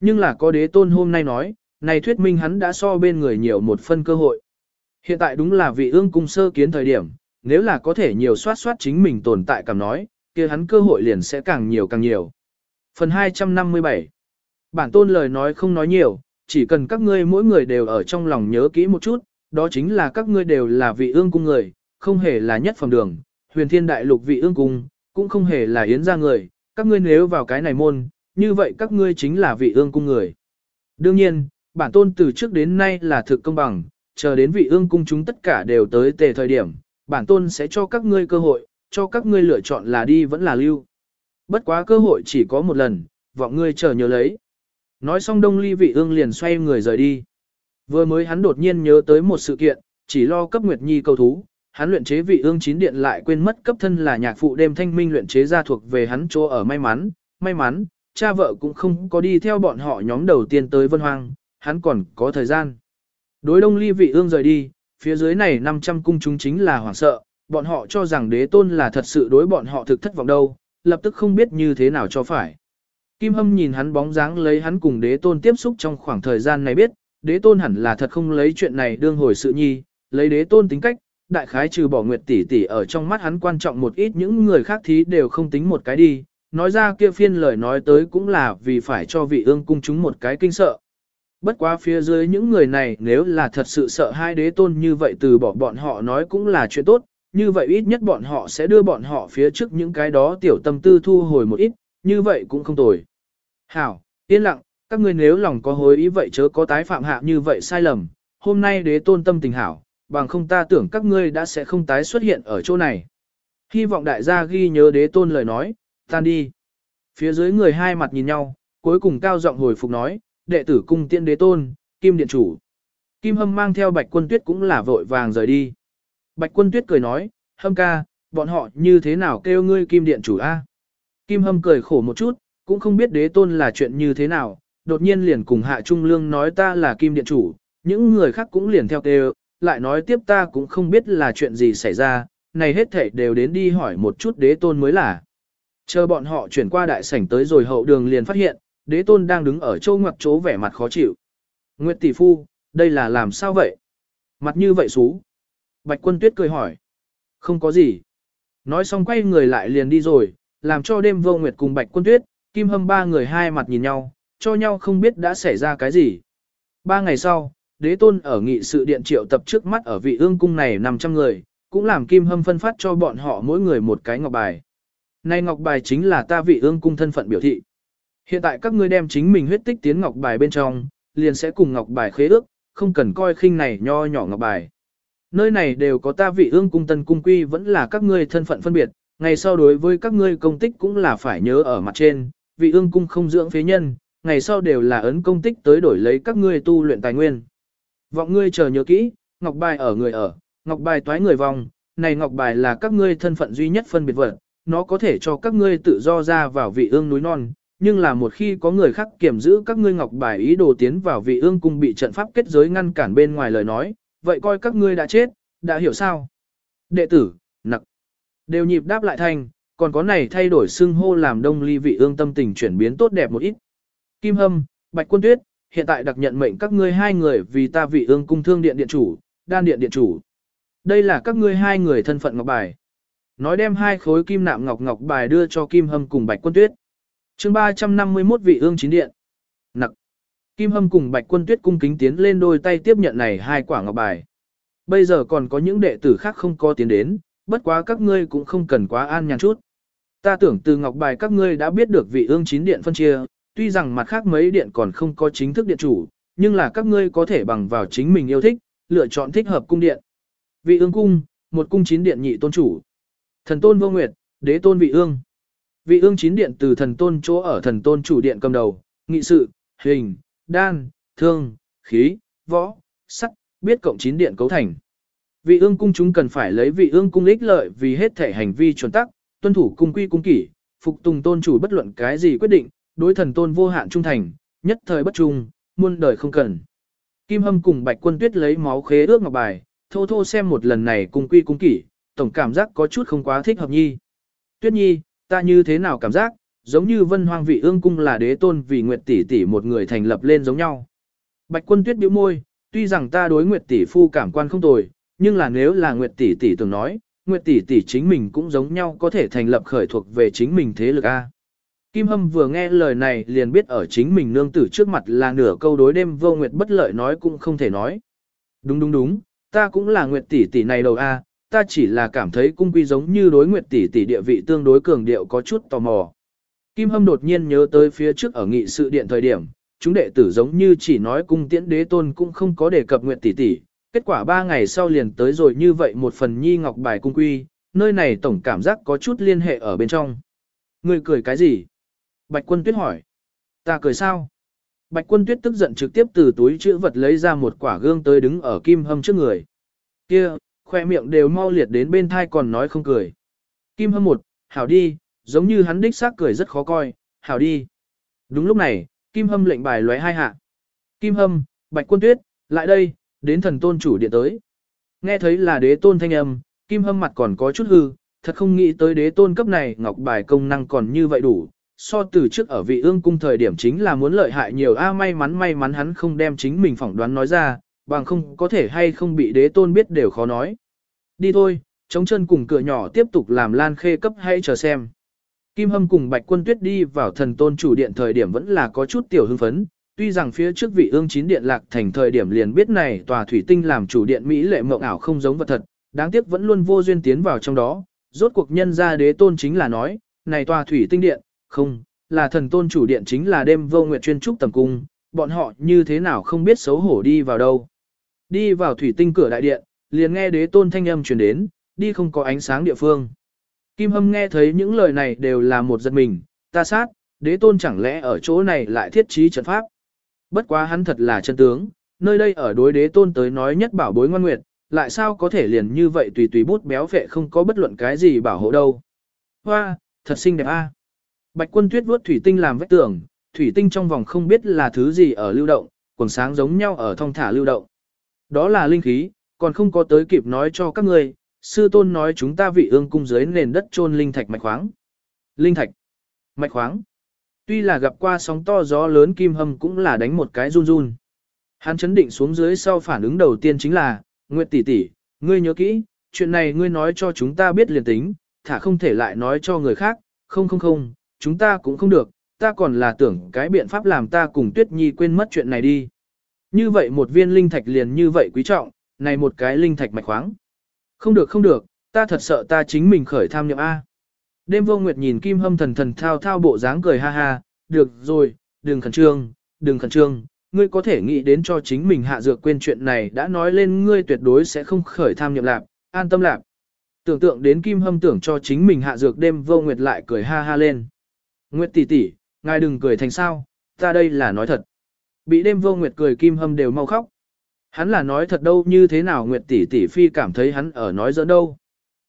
Nhưng là có đế tôn hôm nay nói, này thuyết minh hắn đã so bên người nhiều một phân cơ hội. Hiện tại đúng là vị ương cung sơ kiến thời điểm, nếu là có thể nhiều soát soát chính mình tồn tại cảm nói, kia hắn cơ hội liền sẽ càng nhiều càng nhiều. Phần 257 Bản tôn lời nói không nói nhiều, chỉ cần các ngươi mỗi người đều ở trong lòng nhớ kỹ một chút, đó chính là các ngươi đều là vị ương cung người, không hề là nhất phẩm đường, huyền thiên đại lục vị ương cung, cũng không hề là yến gia người, các ngươi nếu vào cái này môn, như vậy các ngươi chính là vị ương cung người. Đương nhiên, bản tôn từ trước đến nay là thực công bằng, chờ đến vị ương cung chúng tất cả đều tới tề thời điểm, bản tôn sẽ cho các ngươi cơ hội, cho các ngươi lựa chọn là đi vẫn là lưu. Bất quá cơ hội chỉ có một lần, vọng ngươi chờ nhớ lấy. Nói xong đông ly vị ương liền xoay người rời đi. Vừa mới hắn đột nhiên nhớ tới một sự kiện, chỉ lo cấp Nguyệt Nhi cầu thú, hắn luyện chế vị ương chín điện lại quên mất cấp thân là nhạc phụ đêm thanh minh luyện chế ra thuộc về hắn chỗ ở may mắn, may mắn, cha vợ cũng không có đi theo bọn họ nhóm đầu tiên tới vân hoang, hắn còn có thời gian. Đối đông ly vị ương rời đi, phía dưới này 500 cung chúng chính là hoảng sợ, bọn họ cho rằng đế tôn là thật sự đối bọn họ thực thất vọng đâu, lập tức không biết như thế nào cho phải. Kim Hâm nhìn hắn bóng dáng lấy hắn cùng đế tôn tiếp xúc trong khoảng thời gian này biết, đế tôn hẳn là thật không lấy chuyện này đương hồi sự nhi, lấy đế tôn tính cách, đại khái trừ bỏ nguyệt tỷ tỷ ở trong mắt hắn quan trọng một ít những người khác thí đều không tính một cái đi, nói ra kia phiên lời nói tới cũng là vì phải cho vị ương cung chúng một cái kinh sợ. Bất quá phía dưới những người này nếu là thật sự sợ hai đế tôn như vậy từ bỏ bọn họ nói cũng là chuyện tốt, như vậy ít nhất bọn họ sẽ đưa bọn họ phía trước những cái đó tiểu tâm tư thu hồi một ít, như vậy cũng không tồi. Hảo, yên lặng, các ngươi nếu lòng có hối ý vậy chớ có tái phạm hạ như vậy sai lầm, hôm nay đế tôn tâm tình hảo, bằng không ta tưởng các ngươi đã sẽ không tái xuất hiện ở chỗ này. Hy vọng đại gia ghi nhớ đế tôn lời nói, tan đi. Phía dưới người hai mặt nhìn nhau, cuối cùng cao giọng hồi phục nói, đệ tử cung tiên đế tôn, kim điện chủ. Kim hâm mang theo bạch quân tuyết cũng là vội vàng rời đi. Bạch quân tuyết cười nói, hâm ca, bọn họ như thế nào kêu ngươi kim điện chủ a? Kim hâm cười khổ một chút, cũng không biết đế tôn là chuyện như thế nào, đột nhiên liền cùng hạ trung lương nói ta là kim điện chủ, những người khác cũng liền theo kêu, lại nói tiếp ta cũng không biết là chuyện gì xảy ra, này hết thảy đều đến đi hỏi một chút đế tôn mới là. Chờ bọn họ chuyển qua đại sảnh tới rồi hậu đường liền phát hiện, đế tôn đang đứng ở châu ngoặc chỗ vẻ mặt khó chịu. Nguyệt tỷ phu, đây là làm sao vậy? Mặt như vậy xú. Bạch quân tuyết cười hỏi. Không có gì. Nói xong quay người lại liền đi rồi, làm cho đêm vô nguyệt cùng bạch quân tuyết, kim hâm ba người hai mặt nhìn nhau, cho nhau không biết đã xảy ra cái gì. Ba ngày sau, đế tôn ở nghị sự điện triệu tập trước mắt ở vị ương cung này 500 người, cũng làm kim hâm phân phát cho bọn họ mỗi người một cái ngọc bài. Này ngọc bài chính là ta vị ương cung thân phận biểu thị. Hiện tại các ngươi đem chính mình huyết tích tiến ngọc bài bên trong, liền sẽ cùng ngọc bài khế ước, không cần coi khinh này nho nhỏ ngọc bài. Nơi này đều có ta vị ương cung tân cung quy vẫn là các ngươi thân phận phân biệt, ngày sau đối với các ngươi công tích cũng là phải nhớ ở mặt trên, vị ương cung không dưỡng phế nhân, ngày sau đều là ấn công tích tới đổi lấy các ngươi tu luyện tài nguyên. Vọng ngươi chờ nhớ kỹ, ngọc bài ở người ở, ngọc bài toái người vòng, này ngọc bài là các ngươi thân phận duy nhất phân biệt vật, nó có thể cho các ngươi tự do ra vào vị ương núi non, nhưng là một khi có người khác kiểm giữ các ngươi ngọc bài ý đồ tiến vào vị ương cung bị trận pháp kết giới ngăn cản bên ngoài lời nói, vậy coi các ngươi đã chết, đã hiểu sao? Đệ tử, nặc, đều nhịp đáp lại thành, còn có này thay đổi xưng hô làm đông ly vị ương tâm tình chuyển biến tốt đẹp một ít. Kim Hâm, Bạch Quân Tuyết, hiện tại đặc nhận mệnh các ngươi hai người vì ta vị ương cung thương điện điện chủ, đan điện điện chủ. Đây là các ngươi hai người thân phận ngọc bài. Nói đem hai khối kim nạm ngọc ngọc bài đưa cho Kim Hâm cùng Bạch Quân Tuyết. chương 351 vị ương chín điện. Nặc. Kim Hâm cùng Bạch Quân Tuyết cung kính tiến lên đôi tay tiếp nhận này hai quả ngọc bài. Bây giờ còn có những đệ tử khác không có tiến đến, bất quá các ngươi cũng không cần quá an nhàn chút. Ta tưởng từ ngọc bài các ngươi đã biết được vị ương chín điện phân chia, tuy rằng mặt khác mấy điện còn không có chính thức điện chủ, nhưng là các ngươi có thể bằng vào chính mình yêu thích, lựa chọn thích hợp cung điện. Vị ương cung, một cung chín điện nhị tôn chủ. Thần tôn vô nguyệt, đế tôn vị ương. Vị ương chín điện từ thần tôn chỗ ở thần tôn chủ điện cầm đầu, nghị sự, hình, đan, thương, khí, võ, sắt, biết cộng chín điện cấu thành. Vị ương cung chúng cần phải lấy vị ương cung ích lợi vì hết thể hành vi chuẩn tắc, tuân thủ cung quy cung kỷ, phục tùng tôn chủ bất luận cái gì quyết định, đối thần tôn vô hạn trung thành, nhất thời bất trung, muôn đời không cần. Kim Hâm cùng Bạch Quân Tuyết lấy máu khế ước ngọc bài, thô thô xem một lần này cung quy cung kỷ, tổng cảm giác có chút không quá thích hợp nhi. Tuyết nhi, ta như thế nào cảm giác, giống như vân hoang vị ương cung là đế tôn vì nguyệt tỷ tỷ một người thành lập lên giống nhau. Bạch Quân Tuyết bĩu môi, tuy rằng ta đối nguyệt tỷ phu cảm quan không tồi, nhưng là nếu là nguyệt tỷ tỷ từng nói, nguyệt tỷ tỷ chính mình cũng giống nhau có thể thành lập khởi thuộc về chính mình thế lực A. Kim Hâm vừa nghe lời này liền biết ở chính mình nương tử trước mặt là nửa câu đối đêm vô nguyệt bất lợi nói cũng không thể nói. Đúng đúng đúng, ta cũng là nguyệt tỷ tỷ này đầu a, ta chỉ là cảm thấy cung quy giống như đối nguyệt tỷ tỷ địa vị tương đối cường điệu có chút tò mò. Kim Hâm đột nhiên nhớ tới phía trước ở nghị sự điện thời điểm, chúng đệ tử giống như chỉ nói cung tiễn đế tôn cũng không có đề cập nguyệt tỷ tỷ, kết quả ba ngày sau liền tới rồi như vậy một phần nhi ngọc bài cung quy, nơi này tổng cảm giác có chút liên hệ ở bên trong. Người cười cái gì? Bạch quân tuyết hỏi. Ta cười sao? Bạch quân tuyết tức giận trực tiếp từ túi chữ vật lấy ra một quả gương tới đứng ở kim hâm trước người. Kia, khoe miệng đều mau liệt đến bên thai còn nói không cười. Kim hâm một, hảo đi, giống như hắn đích xác cười rất khó coi, hảo đi. Đúng lúc này, kim hâm lệnh bài lóe hai hạ. Kim hâm, bạch quân tuyết, lại đây, đến thần tôn chủ điện tới. Nghe thấy là đế tôn thanh âm, kim hâm mặt còn có chút hư, thật không nghĩ tới đế tôn cấp này ngọc bài công năng còn như vậy đủ. So từ trước ở vị ương cung thời điểm chính là muốn lợi hại nhiều a may mắn may mắn hắn không đem chính mình phỏng đoán nói ra, bằng không có thể hay không bị đế tôn biết đều khó nói. Đi thôi, chống chân cùng cửa nhỏ tiếp tục làm lan khê cấp hay chờ xem. Kim Hâm cùng Bạch Quân Tuyết đi vào thần tôn chủ điện thời điểm vẫn là có chút tiểu hưng phấn, tuy rằng phía trước vị ương chín điện lạc thành thời điểm liền biết này tòa thủy tinh làm chủ điện Mỹ lệ mộng ảo không giống vật thật, đáng tiếc vẫn luôn vô duyên tiến vào trong đó, rốt cuộc nhân ra đế tôn chính là nói, này tòa thủy tinh điện, không, là thần tôn chủ điện chính là đêm vô nguyệt chuyên trúc tầm cung, bọn họ như thế nào không biết xấu hổ đi vào đâu. Đi vào thủy tinh cửa đại điện, liền nghe đế tôn thanh âm truyền đến, đi không có ánh sáng địa phương. Kim Hâm nghe thấy những lời này đều là một giật mình, ta sát, đế tôn chẳng lẽ ở chỗ này lại thiết trí trận pháp. Bất quá hắn thật là chân tướng, nơi đây ở đối đế tôn tới nói nhất bảo bối ngoan nguyệt, lại sao có thể liền như vậy tùy tùy bút béo phệ không có bất luận cái gì bảo hộ đâu. Hoa, thật xinh đẹp a. Bạch quân tuyết vuốt thủy tinh làm vách tường, thủy tinh trong vòng không biết là thứ gì ở lưu động, quần sáng giống nhau ở thong thả lưu động. Đó là linh khí, còn không có tới kịp nói cho các ngươi, sư tôn nói chúng ta vị ương cung dưới nền đất trôn linh thạch mạch khoáng. Linh thạch, mạch khoáng. Tuy là gặp qua sóng to gió lớn kim hâm cũng là đánh một cái run run. Hắn chấn định xuống dưới sau phản ứng đầu tiên chính là, Nguyệt tỷ tỷ, ngươi nhớ kỹ, chuyện này ngươi nói cho chúng ta biết liền tính, thả không thể lại nói cho người khác, không không không, chúng ta cũng không được, ta còn là tưởng cái biện pháp làm ta cùng Tuyết Nhi quên mất chuyện này đi. Như vậy một viên linh thạch liền như vậy quý trọng, này một cái linh thạch mạch khoáng. Không được không được, ta thật sợ ta chính mình khởi tham nhậm A. Đêm vô nguyệt nhìn Kim Hâm thần thần thao thao bộ dáng cười ha ha, được rồi, đừng khẩn trương, đừng khẩn trương, ngươi có thể nghĩ đến cho chính mình hạ dược quên chuyện này đã nói lên ngươi tuyệt đối sẽ không khởi tham nhậm lạc, an tâm lạc. Tưởng tượng đến Kim Hâm tưởng cho chính mình hạ dược đêm vô nguyệt lại cười ha ha lên. Nguyệt tỷ tỷ, ngài đừng cười thành sao, ta đây là nói thật. Bị đêm vô nguyệt cười Kim Hâm đều mau khóc. Hắn là nói thật đâu như thế nào Nguyệt tỷ tỷ phi cảm thấy hắn ở nói giỡn đâu.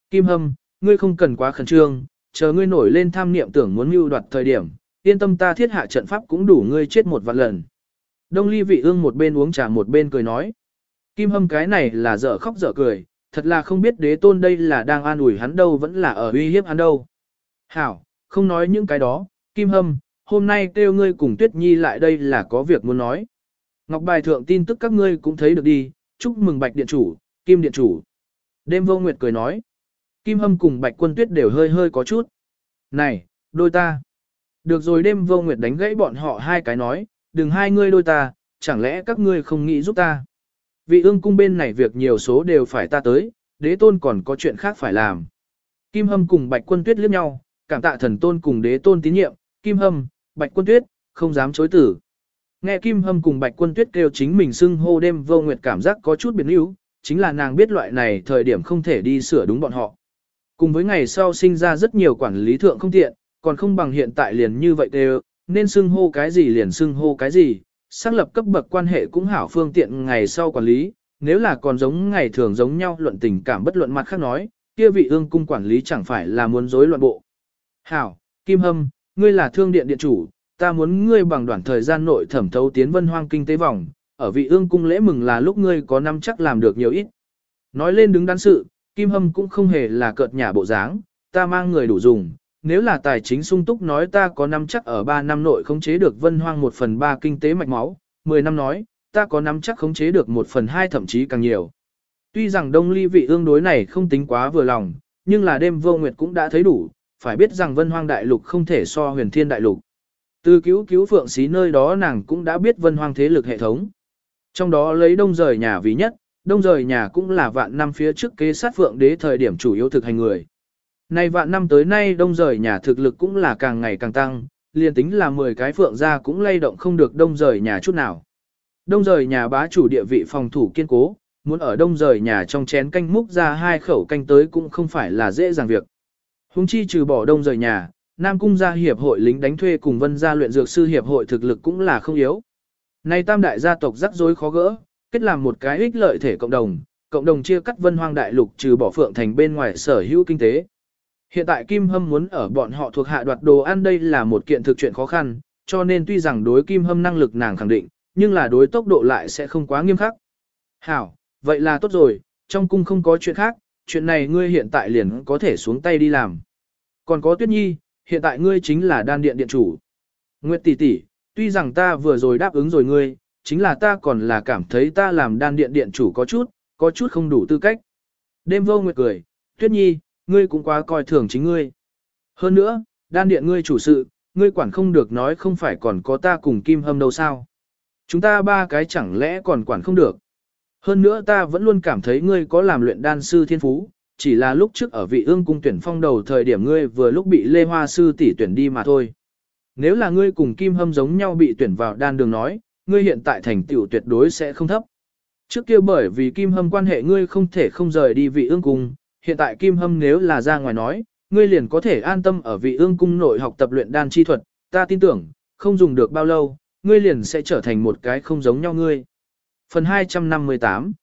Kim Hâm, ngươi không cần quá khẩn trương, chờ ngươi nổi lên tham niệm tưởng muốn mưu đoạt thời điểm, yên tâm ta thiết hạ trận pháp cũng đủ ngươi chết một vạn lần. Đông ly vị ương một bên uống trà một bên cười nói. Kim Hâm cái này là dở khóc dở cười, thật là không biết đế tôn đây là đang an ủi hắn đâu vẫn là ở uy hiếp hắn đâu. Hảo, không nói những cái đó, Kim Hâm, hôm nay kêu ngươi cùng Tuyết Nhi lại đây là có việc muốn nói. Ngọc bài thượng tin tức các ngươi cũng thấy được đi, chúc mừng Bạch Điện Chủ, Kim Điện Chủ. Đêm vô nguyệt cười nói. Kim Hâm cùng Bạch Quân Tuyết đều hơi hơi có chút. Này, đôi ta. Được rồi đêm vô nguyệt đánh gãy bọn họ hai cái nói, đừng hai ngươi đôi ta, chẳng lẽ các ngươi không nghĩ giúp ta. Vị ương cung bên này việc nhiều số đều phải ta tới, đế tôn còn có chuyện khác phải làm. Kim Hâm cùng Bạch Quân Tuyết liếc nhau, cảm tạ thần tôn cùng đế tôn tín nhiệm, Kim Hâm, Bạch Quân Tuyết, không dám chối tử. Nghe Kim Hâm cùng Bạch Quân Tuyết kêu chính mình xưng hô đêm vô nguyệt cảm giác có chút biến yếu, chính là nàng biết loại này thời điểm không thể đi sửa đúng bọn họ. Cùng với ngày sau sinh ra rất nhiều quản lý thượng không tiện, còn không bằng hiện tại liền như vậy đều, nên xưng hô cái gì liền xưng hô cái gì, xác lập cấp bậc quan hệ cũng hảo phương tiện ngày sau quản lý, nếu là còn giống ngày thường giống nhau luận tình cảm bất luận mặt khác nói, kia vị ương cung quản lý chẳng phải là muốn rối loạn bộ. Hảo, Kim Hâm, ngươi là thương điện điện chủ, ta muốn ngươi bằng đoạn thời gian nội thẩm thấu tiến vân hoang kinh tế vòng, ở vị ương cung lễ mừng là lúc ngươi có năm chắc làm được nhiều ít. Nói lên đứng đắn sự, Kim Hâm cũng không hề là cợt nhà bộ dáng, ta mang người đủ dùng, nếu là tài chính sung túc nói ta có năm chắc ở 3 năm nội khống chế được vân hoang 1 phần 3 kinh tế mạch máu, 10 năm nói, ta có năm chắc khống chế được 1 phần 2 thậm chí càng nhiều. Tuy rằng đông ly vị ương đối này không tính quá vừa lòng, nhưng là đêm vô nguyệt cũng đã thấy đủ, phải biết rằng vân hoang đại lục không thể so huyền thiên đại lục. Từ cứu cứu phượng xí nơi đó nàng cũng đã biết vân hoang thế lực hệ thống. Trong đó lấy đông rời nhà vì nhất, đông rời nhà cũng là vạn năm phía trước kế sát phượng đế thời điểm chủ yếu thực hành người. Nay vạn năm tới nay đông rời nhà thực lực cũng là càng ngày càng tăng, liền tính là 10 cái phượng ra cũng lay động không được đông rời nhà chút nào. Đông rời nhà bá chủ địa vị phòng thủ kiên cố, muốn ở đông rời nhà trong chén canh múc ra hai khẩu canh tới cũng không phải là dễ dàng việc. Hùng chi trừ bỏ đông rời nhà, Nam Cung gia hiệp hội lính đánh thuê cùng Vân gia luyện dược sư hiệp hội thực lực cũng là không yếu. nay tam đại gia tộc rắc rối khó gỡ, kết làm một cái ích lợi thể cộng đồng, cộng đồng chia cắt vân hoang đại lục trừ bỏ phượng thành bên ngoài sở hữu kinh tế. Hiện tại Kim Hâm muốn ở bọn họ thuộc hạ đoạt đồ ăn đây là một kiện thực chuyện khó khăn, cho nên tuy rằng đối Kim Hâm năng lực nàng khẳng định, nhưng là đối tốc độ lại sẽ không quá nghiêm khắc. Hảo, vậy là tốt rồi, trong cung không có chuyện khác, chuyện này ngươi hiện tại liền có thể xuống tay đi làm. Còn có Tuyết Nhi, hiện tại ngươi chính là đan điện điện chủ. Nguyệt tỷ tỷ, tuy rằng ta vừa rồi đáp ứng rồi ngươi, chính là ta còn là cảm thấy ta làm đan điện điện chủ có chút, có chút không đủ tư cách. Đêm vô Nguyệt cười, Tuyết Nhi, ngươi cũng quá coi thường chính ngươi. Hơn nữa, đan điện ngươi chủ sự, ngươi quản không được nói không phải còn có ta cùng Kim Hâm đâu sao. Chúng ta ba cái chẳng lẽ còn quản không được. Hơn nữa ta vẫn luôn cảm thấy ngươi có làm luyện đan sư thiên phú, chỉ là lúc trước ở vị ương cung tuyển phong đầu thời điểm ngươi vừa lúc bị Lê Hoa sư tỷ tuyển đi mà thôi. Nếu là ngươi cùng Kim Hâm giống nhau bị tuyển vào đan đường nói, ngươi hiện tại thành tựu tuyệt đối sẽ không thấp. Trước kia bởi vì Kim Hâm quan hệ ngươi không thể không rời đi vị ương cung, hiện tại Kim Hâm nếu là ra ngoài nói, ngươi liền có thể an tâm ở vị ương cung nội học tập luyện đan chi thuật, ta tin tưởng, không dùng được bao lâu, ngươi liền sẽ trở thành một cái không giống nhau ngươi. Phần 258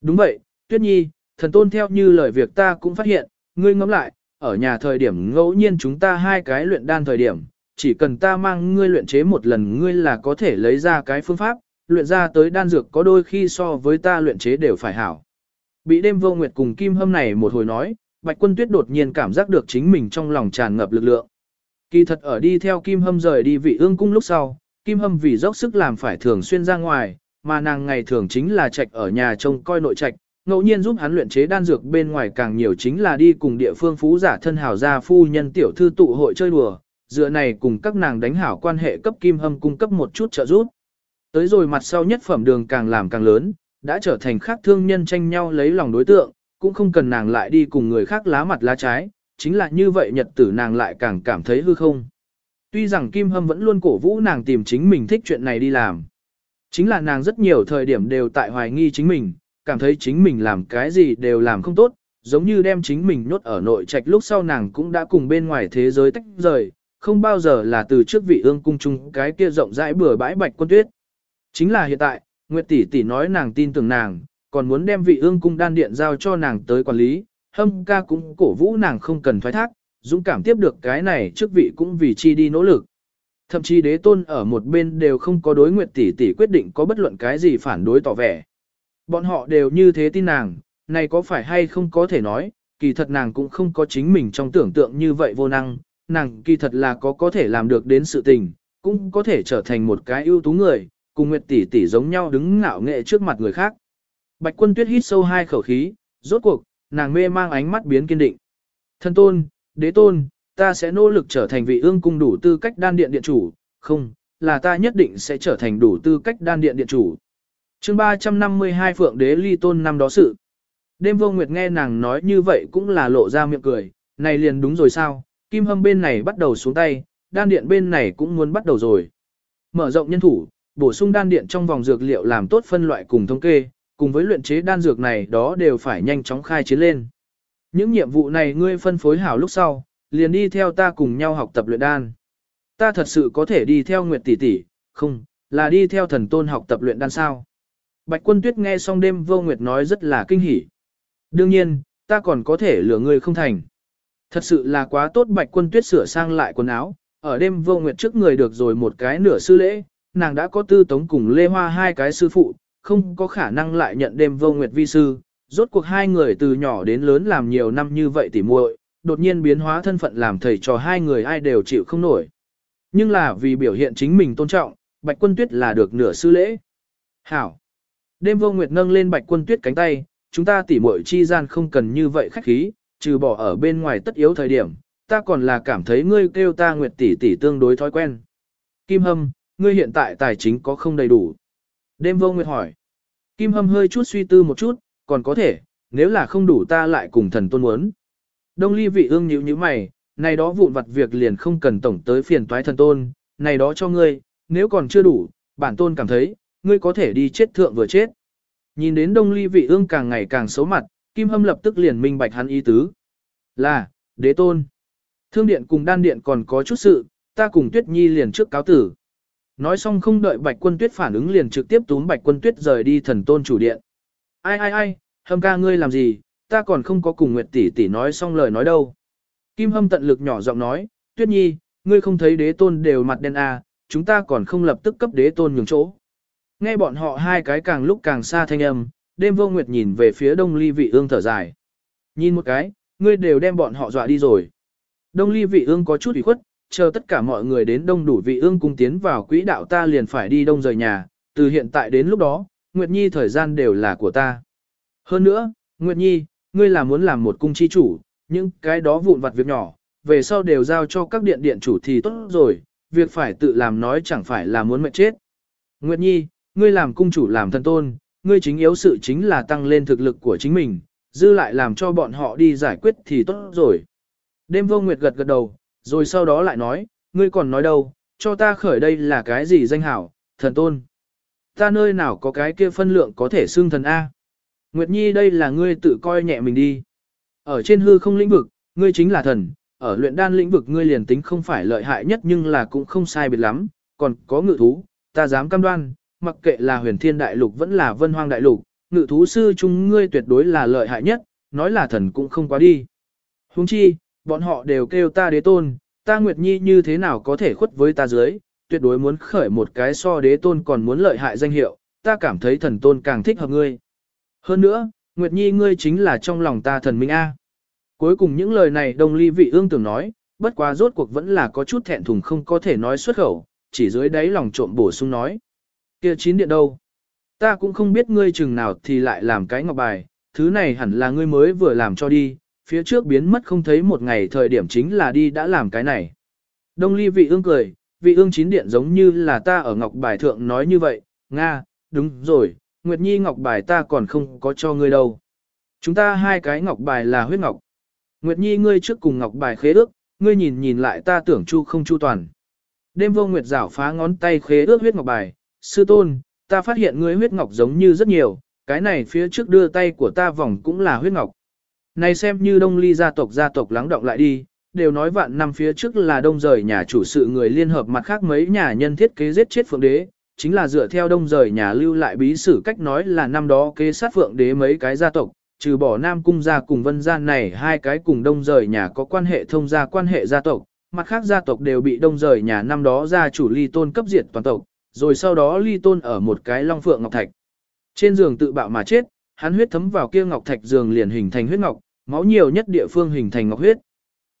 Đúng vậy, Tuyết Nhi, thần tôn theo như lời việc ta cũng phát hiện, ngươi ngẫm lại, ở nhà thời điểm ngẫu nhiên chúng ta hai cái luyện đan thời điểm, chỉ cần ta mang ngươi luyện chế một lần ngươi là có thể lấy ra cái phương pháp, luyện ra tới đan dược có đôi khi so với ta luyện chế đều phải hảo. Bị đêm vô nguyệt cùng Kim Hâm này một hồi nói, Bạch Quân Tuyết đột nhiên cảm giác được chính mình trong lòng tràn ngập lực lượng. Kỳ thật ở đi theo Kim Hâm rời đi vị ương cung lúc sau, Kim Hâm vì dốc sức làm phải thường xuyên ra ngoài, mà nàng ngày thường chính là trạch ở nhà trông coi nội trạch, ngẫu nhiên giúp hắn luyện chế đan dược bên ngoài càng nhiều chính là đi cùng địa phương phú giả thân hào gia phu nhân tiểu thư tụ hội chơi đùa, dựa này cùng các nàng đánh hảo quan hệ cấp Kim Hâm cung cấp một chút trợ giúp. Tới rồi mặt sau nhất phẩm đường càng làm càng lớn, đã trở thành khác thương nhân tranh nhau lấy lòng đối tượng, cũng không cần nàng lại đi cùng người khác lá mặt lá trái, chính là như vậy nhật tử nàng lại càng cảm thấy hư không. Tuy rằng Kim Hâm vẫn luôn cổ vũ nàng tìm chính mình thích chuyện này đi làm. Chính là nàng rất nhiều thời điểm đều tại hoài nghi chính mình, cảm thấy chính mình làm cái gì đều làm không tốt, giống như đem chính mình nhốt ở nội trạch lúc sau nàng cũng đã cùng bên ngoài thế giới tách rời, không bao giờ là từ trước vị ương cung chung cái kia rộng rãi bừa bãi bạch quân tuyết. Chính là hiện tại, Nguyệt tỷ tỷ nói nàng tin tưởng nàng, còn muốn đem vị ương cung đan điện giao cho nàng tới quản lý, hâm ca cũng cổ vũ nàng không cần thoái thác, dũng cảm tiếp được cái này trước vị cũng vì chi đi nỗ lực. Thậm chí đế tôn ở một bên đều không có đối nguyệt tỷ tỷ quyết định có bất luận cái gì phản đối tỏ vẻ. Bọn họ đều như thế tin nàng, này có phải hay không có thể nói, kỳ thật nàng cũng không có chính mình trong tưởng tượng như vậy vô năng, nàng kỳ thật là có có thể làm được đến sự tình, cũng có thể trở thành một cái ưu tú người, cùng Nguyệt tỷ tỷ giống nhau đứng ngạo nghệ trước mặt người khác. Bạch Quân Tuyết hít sâu hai khẩu khí, rốt cuộc, nàng mê mang ánh mắt biến kiên định. Thân tôn, đế tôn, ta sẽ nỗ lực trở thành vị ương cung đủ tư cách đan điện điện chủ, không, là ta nhất định sẽ trở thành đủ tư cách đan điện điện chủ. chương 352 Phượng Đế Ly Tôn năm đó sự. Đêm vô nguyệt nghe nàng nói như vậy cũng là lộ ra miệng cười, này liền đúng rồi sao, kim hâm bên này bắt đầu xuống tay, đan điện bên này cũng muốn bắt đầu rồi. Mở rộng nhân thủ, bổ sung đan điện trong vòng dược liệu làm tốt phân loại cùng thống kê, cùng với luyện chế đan dược này đó đều phải nhanh chóng khai chiến lên. Những nhiệm vụ này ngươi phân phối hảo lúc sau, liền đi theo ta cùng nhau học tập luyện đan. Ta thật sự có thể đi theo Nguyệt tỷ tỷ, không, là đi theo thần tôn học tập luyện đan sao. Bạch quân tuyết nghe xong đêm vô Nguyệt nói rất là kinh hỉ. Đương nhiên, ta còn có thể lừa ngươi không thành. Thật sự là quá tốt bạch quân tuyết sửa sang lại quần áo, ở đêm vô Nguyệt trước người được rồi một cái nửa sư lễ, nàng đã có tư tống cùng Lê Hoa hai cái sư phụ, không có khả năng lại nhận đêm vô Nguyệt vi sư. Rốt cuộc hai người từ nhỏ đến lớn làm nhiều năm như vậy tỉ muội, đột nhiên biến hóa thân phận làm thầy trò hai người ai đều chịu không nổi. Nhưng là vì biểu hiện chính mình tôn trọng, Bạch Quân Tuyết là được nửa sư lễ. Hảo! Đêm vô nguyệt nâng lên Bạch Quân Tuyết cánh tay, chúng ta tỉ muội chi gian không cần như vậy khách khí, trừ bỏ ở bên ngoài tất yếu thời điểm, ta còn là cảm thấy ngươi kêu ta nguyệt tỷ tỷ tương đối thói quen. Kim Hâm, ngươi hiện tại tài chính có không đầy đủ? Đêm vô nguyệt hỏi. Kim Hâm hơi chút suy tư một chút, còn có thể, nếu là không đủ ta lại cùng thần tôn muốn. Đông ly vị ương nhíu nhíu mày, này đó vụn vặt việc liền không cần tổng tới phiền toái thần tôn, này đó cho ngươi, nếu còn chưa đủ, bản tôn cảm thấy, ngươi có thể đi chết thượng vừa chết. Nhìn đến đông ly vị ương càng ngày càng xấu mặt, Kim Hâm lập tức liền minh bạch hắn ý tứ. Là, đế tôn. Thương điện cùng đan điện còn có chút sự, ta cùng Tuyết Nhi liền trước cáo tử. Nói xong không đợi Bạch Quân Tuyết phản ứng liền trực tiếp túm Bạch Quân Tuyết rời đi thần tôn chủ điện. Ai ai ai, hâm ca ngươi làm gì, ta còn không có cùng Nguyệt tỷ tỷ nói xong lời nói đâu. Kim hâm tận lực nhỏ giọng nói, Tuyết nhi, ngươi không thấy đế tôn đều mặt đen à, chúng ta còn không lập tức cấp đế tôn nhường chỗ. Nghe bọn họ hai cái càng lúc càng xa thanh âm, đêm vô nguyệt nhìn về phía đông ly vị ương thở dài. Nhìn một cái, ngươi đều đem bọn họ dọa đi rồi. Đông ly vị ương có chút ủy khuất, chờ tất cả mọi người đến đông đủ vị ương cung tiến vào quỹ đạo ta liền phải đi đông rời nhà, từ hiện tại đến lúc đó, Nguyệt Nhi thời gian đều là của ta. Hơn nữa, Nguyệt Nhi, ngươi là muốn làm một cung chi chủ, những cái đó vụn vặt việc nhỏ, về sau đều giao cho các điện điện chủ thì tốt rồi, việc phải tự làm nói chẳng phải là muốn mệt chết. Nguyệt Nhi, ngươi làm cung chủ làm thân tôn, ngươi chính yếu sự chính là tăng lên thực lực của chính mình, dư lại làm cho bọn họ đi giải quyết thì tốt rồi. Đêm vô Nguyệt gật gật đầu, rồi sau đó lại nói, ngươi còn nói đâu, cho ta khởi đây là cái gì danh hảo, thần tôn. Ta nơi nào có cái kia phân lượng có thể xưng thần A. Nguyệt Nhi đây là ngươi tự coi nhẹ mình đi. Ở trên hư không lĩnh vực, ngươi chính là thần, ở luyện đan lĩnh vực ngươi liền tính không phải lợi hại nhất nhưng là cũng không sai biệt lắm, còn có ngự thú, ta dám cam đoan, mặc kệ là huyền thiên đại lục vẫn là vân hoang đại lục, ngự thú sư chung ngươi tuyệt đối là lợi hại nhất, nói là thần cũng không quá đi. Huống chi, bọn họ đều kêu ta đế tôn, ta Nguyệt Nhi như thế nào có thể khuất với ta dưới, tuyệt đối muốn khởi một cái so đế tôn còn muốn lợi hại danh hiệu, ta cảm thấy thần tôn càng thích hợp ngươi. Hơn nữa, Nguyệt Nhi ngươi chính là trong lòng ta thần minh A. Cuối cùng những lời này đồng ly vị ương tưởng nói, bất quá rốt cuộc vẫn là có chút thẹn thùng không có thể nói xuất khẩu, chỉ dưới đáy lòng trộm bổ sung nói. kia chín điện đâu? Ta cũng không biết ngươi chừng nào thì lại làm cái ngọc bài, thứ này hẳn là ngươi mới vừa làm cho đi, phía trước biến mất không thấy một ngày thời điểm chính là đi đã làm cái này. Đông ly vị ương cười, vị ương chín điện giống như là ta ở ngọc bài thượng nói như vậy, Nga, đúng rồi, Nguyệt Nhi ngọc bài ta còn không có cho ngươi đâu. Chúng ta hai cái ngọc bài là huyết ngọc. Nguyệt Nhi ngươi trước cùng ngọc bài khế ước, ngươi nhìn nhìn lại ta tưởng chu không chu toàn. Đêm vô Nguyệt rảo phá ngón tay khế ước huyết ngọc bài, sư tôn, ta phát hiện ngươi huyết ngọc giống như rất nhiều, cái này phía trước đưa tay của ta vòng cũng là huyết ngọc. Này xem như đông ly gia tộc gia tộc lắng động lại đi, đều nói vạn năm phía trước là đông rời nhà chủ sự người liên hợp mặt khác mấy nhà nhân thiết kế giết chết phượng đế, chính là dựa theo đông rời nhà lưu lại bí sử cách nói là năm đó kế sát phượng đế mấy cái gia tộc, trừ bỏ nam cung gia cùng vân gia này hai cái cùng đông rời nhà có quan hệ thông gia quan hệ gia tộc, mặt khác gia tộc đều bị đông rời nhà năm đó gia chủ ly tôn cấp diệt toàn tộc, rồi sau đó ly tôn ở một cái long phượng ngọc thạch. Trên giường tự bạo mà chết, hắn huyết thấm vào kia ngọc thạch giường liền hình thành huyết ngọc, máu nhiều nhất địa phương hình thành ngọc huyết.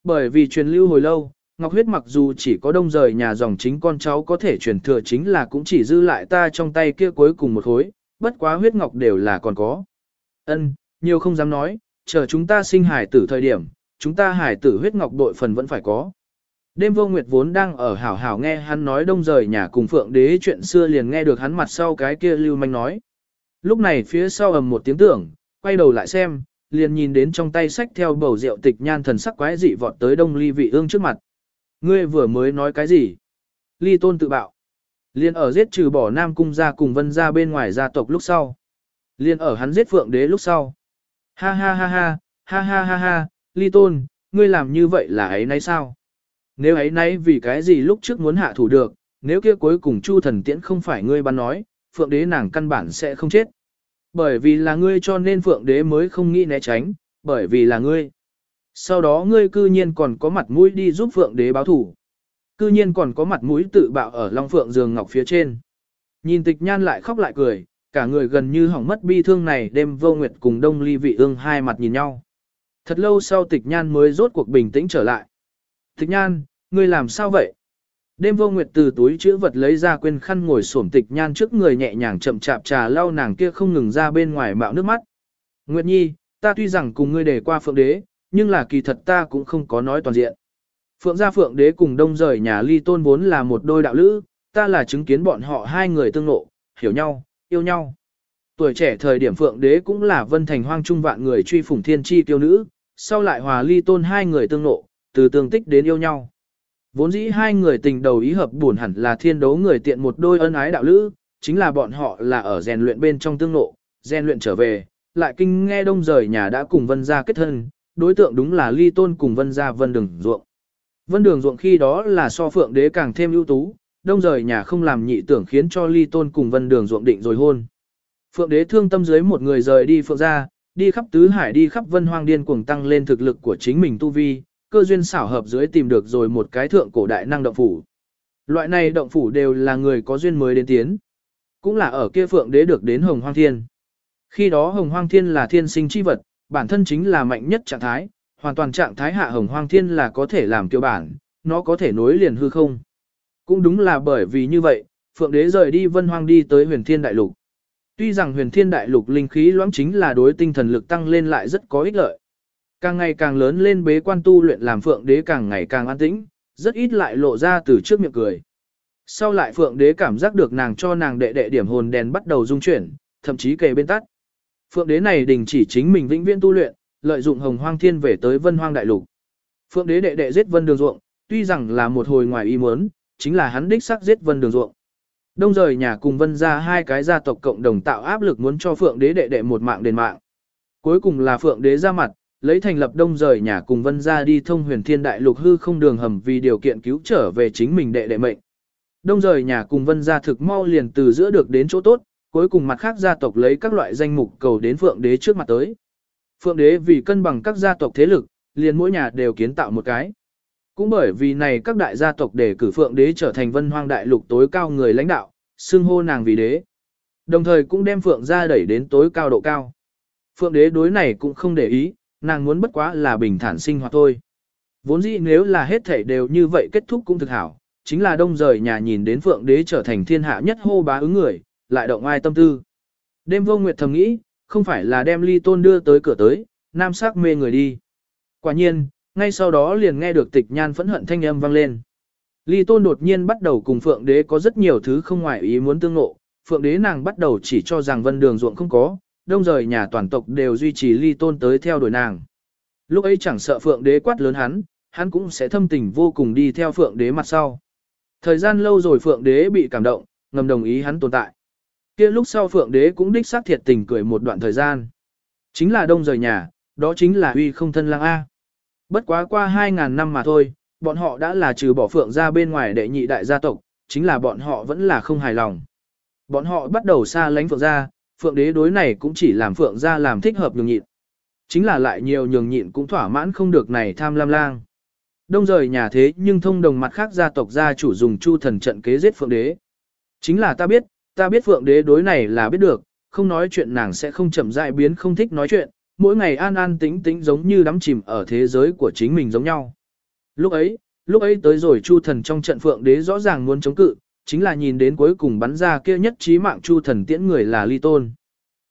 Bởi vì truyền lưu hồi lâu, ngọc huyết mặc dù chỉ có đông rời nhà dòng chính con cháu có thể truyền thừa chính là cũng chỉ dư lại ta trong tay kia cuối cùng một khối, bất quá huyết ngọc đều là còn có. Ân, nhiều không dám nói, chờ chúng ta sinh hải tử thời điểm, chúng ta hải tử huyết ngọc đội phần vẫn phải có. Đêm vô nguyệt vốn đang ở hảo hảo nghe hắn nói đông rời nhà cùng phượng đế chuyện xưa liền nghe được hắn mặt sau cái kia lưu manh nói. Lúc này phía sau ầm một tiếng tưởng, quay đầu lại xem, liền nhìn đến trong tay sách theo bầu rượu tịch nhan thần sắc quái dị vọt tới đông ly vị ương trước mặt. Ngươi vừa mới nói cái gì? Ly tôn tự bạo. liên ở giết trừ bỏ nam cung ra cùng vân ra bên ngoài gia tộc lúc sau. liên ở hắn giết phượng đế lúc sau. Ha ha ha ha, ha ha ha ha, ly tôn, ngươi làm như vậy là ấy nấy sao? Nếu ấy nấy vì cái gì lúc trước muốn hạ thủ được, nếu kia cuối cùng chu thần tiễn không phải ngươi bắn nói, phượng đế nàng căn bản sẽ không chết. Bởi vì là ngươi cho nên phượng đế mới không nghĩ né tránh, bởi vì là ngươi. Sau đó ngươi cư nhiên còn có mặt mũi đi giúp phượng đế báo thủ. Cư nhiên còn có mặt mũi tự bạo ở Long Phượng giường ngọc phía trên. Nhìn tịch nhan lại khóc lại cười, cả người gần như hỏng mất bi thương này đêm vô nguyệt cùng đông ly vị ương hai mặt nhìn nhau. Thật lâu sau tịch nhan mới rốt cuộc bình tĩnh trở lại. Tịch nhan, ngươi làm sao vậy? Đêm vô nguyệt từ túi chữ vật lấy ra quên khăn ngồi xổm tịch nhan trước người nhẹ nhàng chậm chạp trà lau nàng kia không ngừng ra bên ngoài mạo nước mắt. Nguyệt nhi, ta tuy rằng cùng ngươi để qua phượng đế, nhưng là kỳ thật ta cũng không có nói toàn diện. Phượng gia phượng đế cùng đông rời nhà ly tôn vốn là một đôi đạo lữ, ta là chứng kiến bọn họ hai người tương nộ, hiểu nhau, yêu nhau. Tuổi trẻ thời điểm phượng đế cũng là vân thành hoang trung vạn người truy phủng thiên chi tiêu nữ, sau lại hòa ly tôn hai người tương nộ, từ tương tích đến yêu nhau. Vốn dĩ hai người tình đầu ý hợp buồn hẳn là thiên đấu người tiện một đôi ân ái đạo lữ, chính là bọn họ là ở rèn luyện bên trong tương nộ, rèn luyện trở về, lại kinh nghe đông rời nhà đã cùng vân gia kết thân, đối tượng đúng là ly tôn cùng vân gia vân đường ruộng. Vân đường ruộng khi đó là so phượng đế càng thêm ưu tú, đông rời nhà không làm nhị tưởng khiến cho ly tôn cùng vân đường ruộng định rồi hôn. Phượng đế thương tâm dưới một người rời đi phượng gia đi khắp tứ hải đi khắp vân hoang điên cuồng tăng lên thực lực của chính mình tu vi, cơ duyên xảo hợp dưới tìm được rồi một cái thượng cổ đại năng động phủ. Loại này động phủ đều là người có duyên mới đến tiến. Cũng là ở kia phượng đế được đến hồng hoang thiên. Khi đó hồng hoang thiên là thiên sinh chi vật, bản thân chính là mạnh nhất trạng thái, hoàn toàn trạng thái hạ hồng hoang thiên là có thể làm tiêu bản, nó có thể nối liền hư không. Cũng đúng là bởi vì như vậy, phượng đế rời đi vân hoang đi tới huyền thiên đại lục. Tuy rằng huyền thiên đại lục linh khí loãng chính là đối tinh thần lực tăng lên lại rất có ích lợi. Càng ngày càng lớn lên bế quan tu luyện làm phượng đế càng ngày càng an tĩnh, rất ít lại lộ ra từ trước miệng cười. Sau lại phượng đế cảm giác được nàng cho nàng đệ đệ điểm hồn đèn bắt đầu rung chuyển, thậm chí kề bên tắt. Phượng đế này đình chỉ chính mình vĩnh viễn tu luyện, lợi dụng hồng hoang thiên về tới vân hoang đại lục. Phượng đế đệ đệ giết vân đường ruộng, tuy rằng là một hồi ngoài ý muốn, chính là hắn đích xác giết vân đường ruộng. Đông rời nhà cùng vân ra hai cái gia tộc cộng đồng tạo áp lực muốn cho phượng đế đệ đệ một mạng đền mạng. Cuối cùng là phượng đế ra mặt, lấy thành lập đông rời nhà cùng vân ra đi thông huyền thiên đại lục hư không đường hầm vì điều kiện cứu trở về chính mình đệ đệ mệnh. Đông rời nhà cùng vân ra thực mau liền từ giữa được đến chỗ tốt, cuối cùng mặt khác gia tộc lấy các loại danh mục cầu đến phượng đế trước mặt tới. Phượng đế vì cân bằng các gia tộc thế lực, liền mỗi nhà đều kiến tạo một cái. Cũng bởi vì này các đại gia tộc để cử phượng đế trở thành vân hoang đại lục tối cao người lãnh đạo, xưng hô nàng vì đế. Đồng thời cũng đem phượng gia đẩy đến tối cao độ cao. Phượng đế đối này cũng không để ý, nàng muốn bất quá là bình thản sinh hoạt thôi. Vốn dĩ nếu là hết thảy đều như vậy kết thúc cũng thực hảo, chính là đông rời nhà nhìn đến phượng đế trở thành thiên hạ nhất hô bá ứng người, lại động ai tâm tư. Đêm vô nguyệt thầm nghĩ, không phải là đem ly tôn đưa tới cửa tới, nam sắc mê người đi. Quả nhiên, ngay sau đó liền nghe được tịch nhan phẫn hận thanh âm vang lên. Ly tôn đột nhiên bắt đầu cùng phượng đế có rất nhiều thứ không ngoài ý muốn tương ngộ, phượng đế nàng bắt đầu chỉ cho rằng vân đường ruộng không có, đông rời nhà toàn tộc đều duy trì ly tôn tới theo đuổi nàng. Lúc ấy chẳng sợ phượng đế quát lớn hắn, hắn cũng sẽ thâm tình vô cùng đi theo phượng đế mặt sau. Thời gian lâu rồi phượng đế bị cảm động, ngầm đồng ý hắn tồn tại kia lúc sau phượng đế cũng đích xác thiệt tình cười một đoạn thời gian. Chính là đông rời nhà, đó chính là uy không thân lang A. Bất quá qua 2.000 năm mà thôi, bọn họ đã là trừ bỏ phượng ra bên ngoài đệ nhị đại gia tộc, chính là bọn họ vẫn là không hài lòng. Bọn họ bắt đầu xa lánh phượng ra, phượng đế đối này cũng chỉ làm phượng ra làm thích hợp nhường nhịn. Chính là lại nhiều nhường nhịn cũng thỏa mãn không được này tham lam lang. Đông rời nhà thế nhưng thông đồng mặt khác gia tộc gia chủ dùng chu thần trận kế giết phượng đế. Chính là ta biết, ta biết phượng đế đối này là biết được, không nói chuyện nàng sẽ không chậm rãi biến không thích nói chuyện, mỗi ngày an an tĩnh tĩnh giống như đắm chìm ở thế giới của chính mình giống nhau. Lúc ấy, lúc ấy tới rồi Chu thần trong trận phượng đế rõ ràng muốn chống cự, chính là nhìn đến cuối cùng bắn ra kia nhất trí mạng Chu thần tiễn người là ly tôn.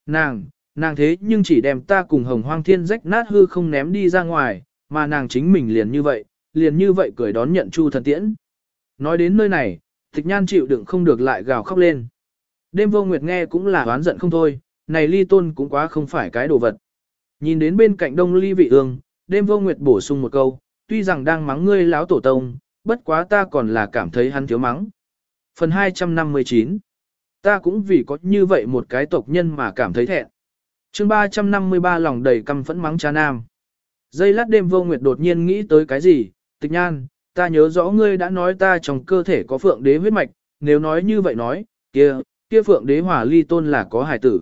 Nàng, nàng thế nhưng chỉ đem ta cùng hồng hoang thiên rách nát hư không ném đi ra ngoài, mà nàng chính mình liền như vậy, liền như vậy cười đón nhận Chu thần tiễn. Nói đến nơi này, tịch nhan chịu đựng không được lại gào khóc lên. Đêm vô nguyệt nghe cũng là oán giận không thôi, này ly tôn cũng quá không phải cái đồ vật. Nhìn đến bên cạnh đông ly vị ương, đêm vô nguyệt bổ sung một câu, tuy rằng đang mắng ngươi láo tổ tông, bất quá ta còn là cảm thấy hắn thiếu mắng. Phần 259 Ta cũng vì có như vậy một cái tộc nhân mà cảm thấy thẹn. chương 353 lòng đầy căm phẫn mắng cha nam. Dây lát đêm vô nguyệt đột nhiên nghĩ tới cái gì, tịch nhan, ta nhớ rõ ngươi đã nói ta trong cơ thể có phượng đế huyết mạch, nếu nói như vậy nói, kia, kia phượng đế hỏa ly tôn là có hải tử.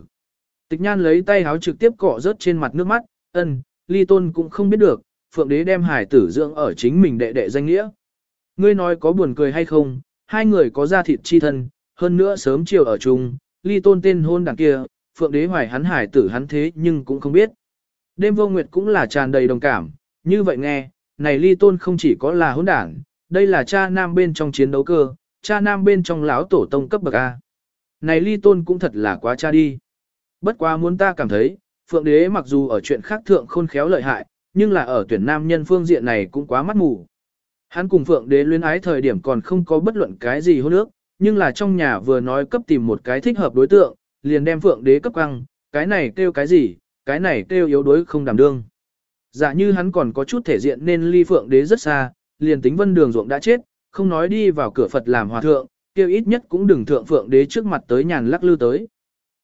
Tịch nhan lấy tay háo trực tiếp cọ rớt trên mặt nước mắt, ân, ly tôn cũng không biết được, phượng đế đem hải tử dưỡng ở chính mình đệ đệ danh nghĩa. Ngươi nói có buồn cười hay không, hai người có da thịt chi thân, hơn nữa sớm chiều ở chung, ly tôn tên hôn đằng kia, phượng đế hoài hắn hải tử hắn thế nhưng cũng không biết. Đêm vô nguyệt cũng là tràn đầy đồng cảm, như vậy nghe, này ly tôn không chỉ có là hôn đảng, đây là cha nam bên trong chiến đấu cơ, cha nam bên trong lão tổ tông cấp bậc A. Này ly tôn cũng thật là quá cha đi. Bất quá muốn ta cảm thấy, phượng đế mặc dù ở chuyện khác thượng khôn khéo lợi hại, nhưng là ở tuyển nam nhân phương diện này cũng quá mắt mù. Hắn cùng phượng đế luyến ái thời điểm còn không có bất luận cái gì hôn ước, nhưng là trong nhà vừa nói cấp tìm một cái thích hợp đối tượng, liền đem phượng đế cấp căng, cái này kêu cái gì, cái này kêu yếu đuối không đảm đương. Dạ như hắn còn có chút thể diện nên ly phượng đế rất xa, liền tính vân đường ruộng đã chết, không nói đi vào cửa Phật làm hòa thượng, kêu ít nhất cũng đừng thượng phượng đế trước mặt tới nhàn lắc lư tới.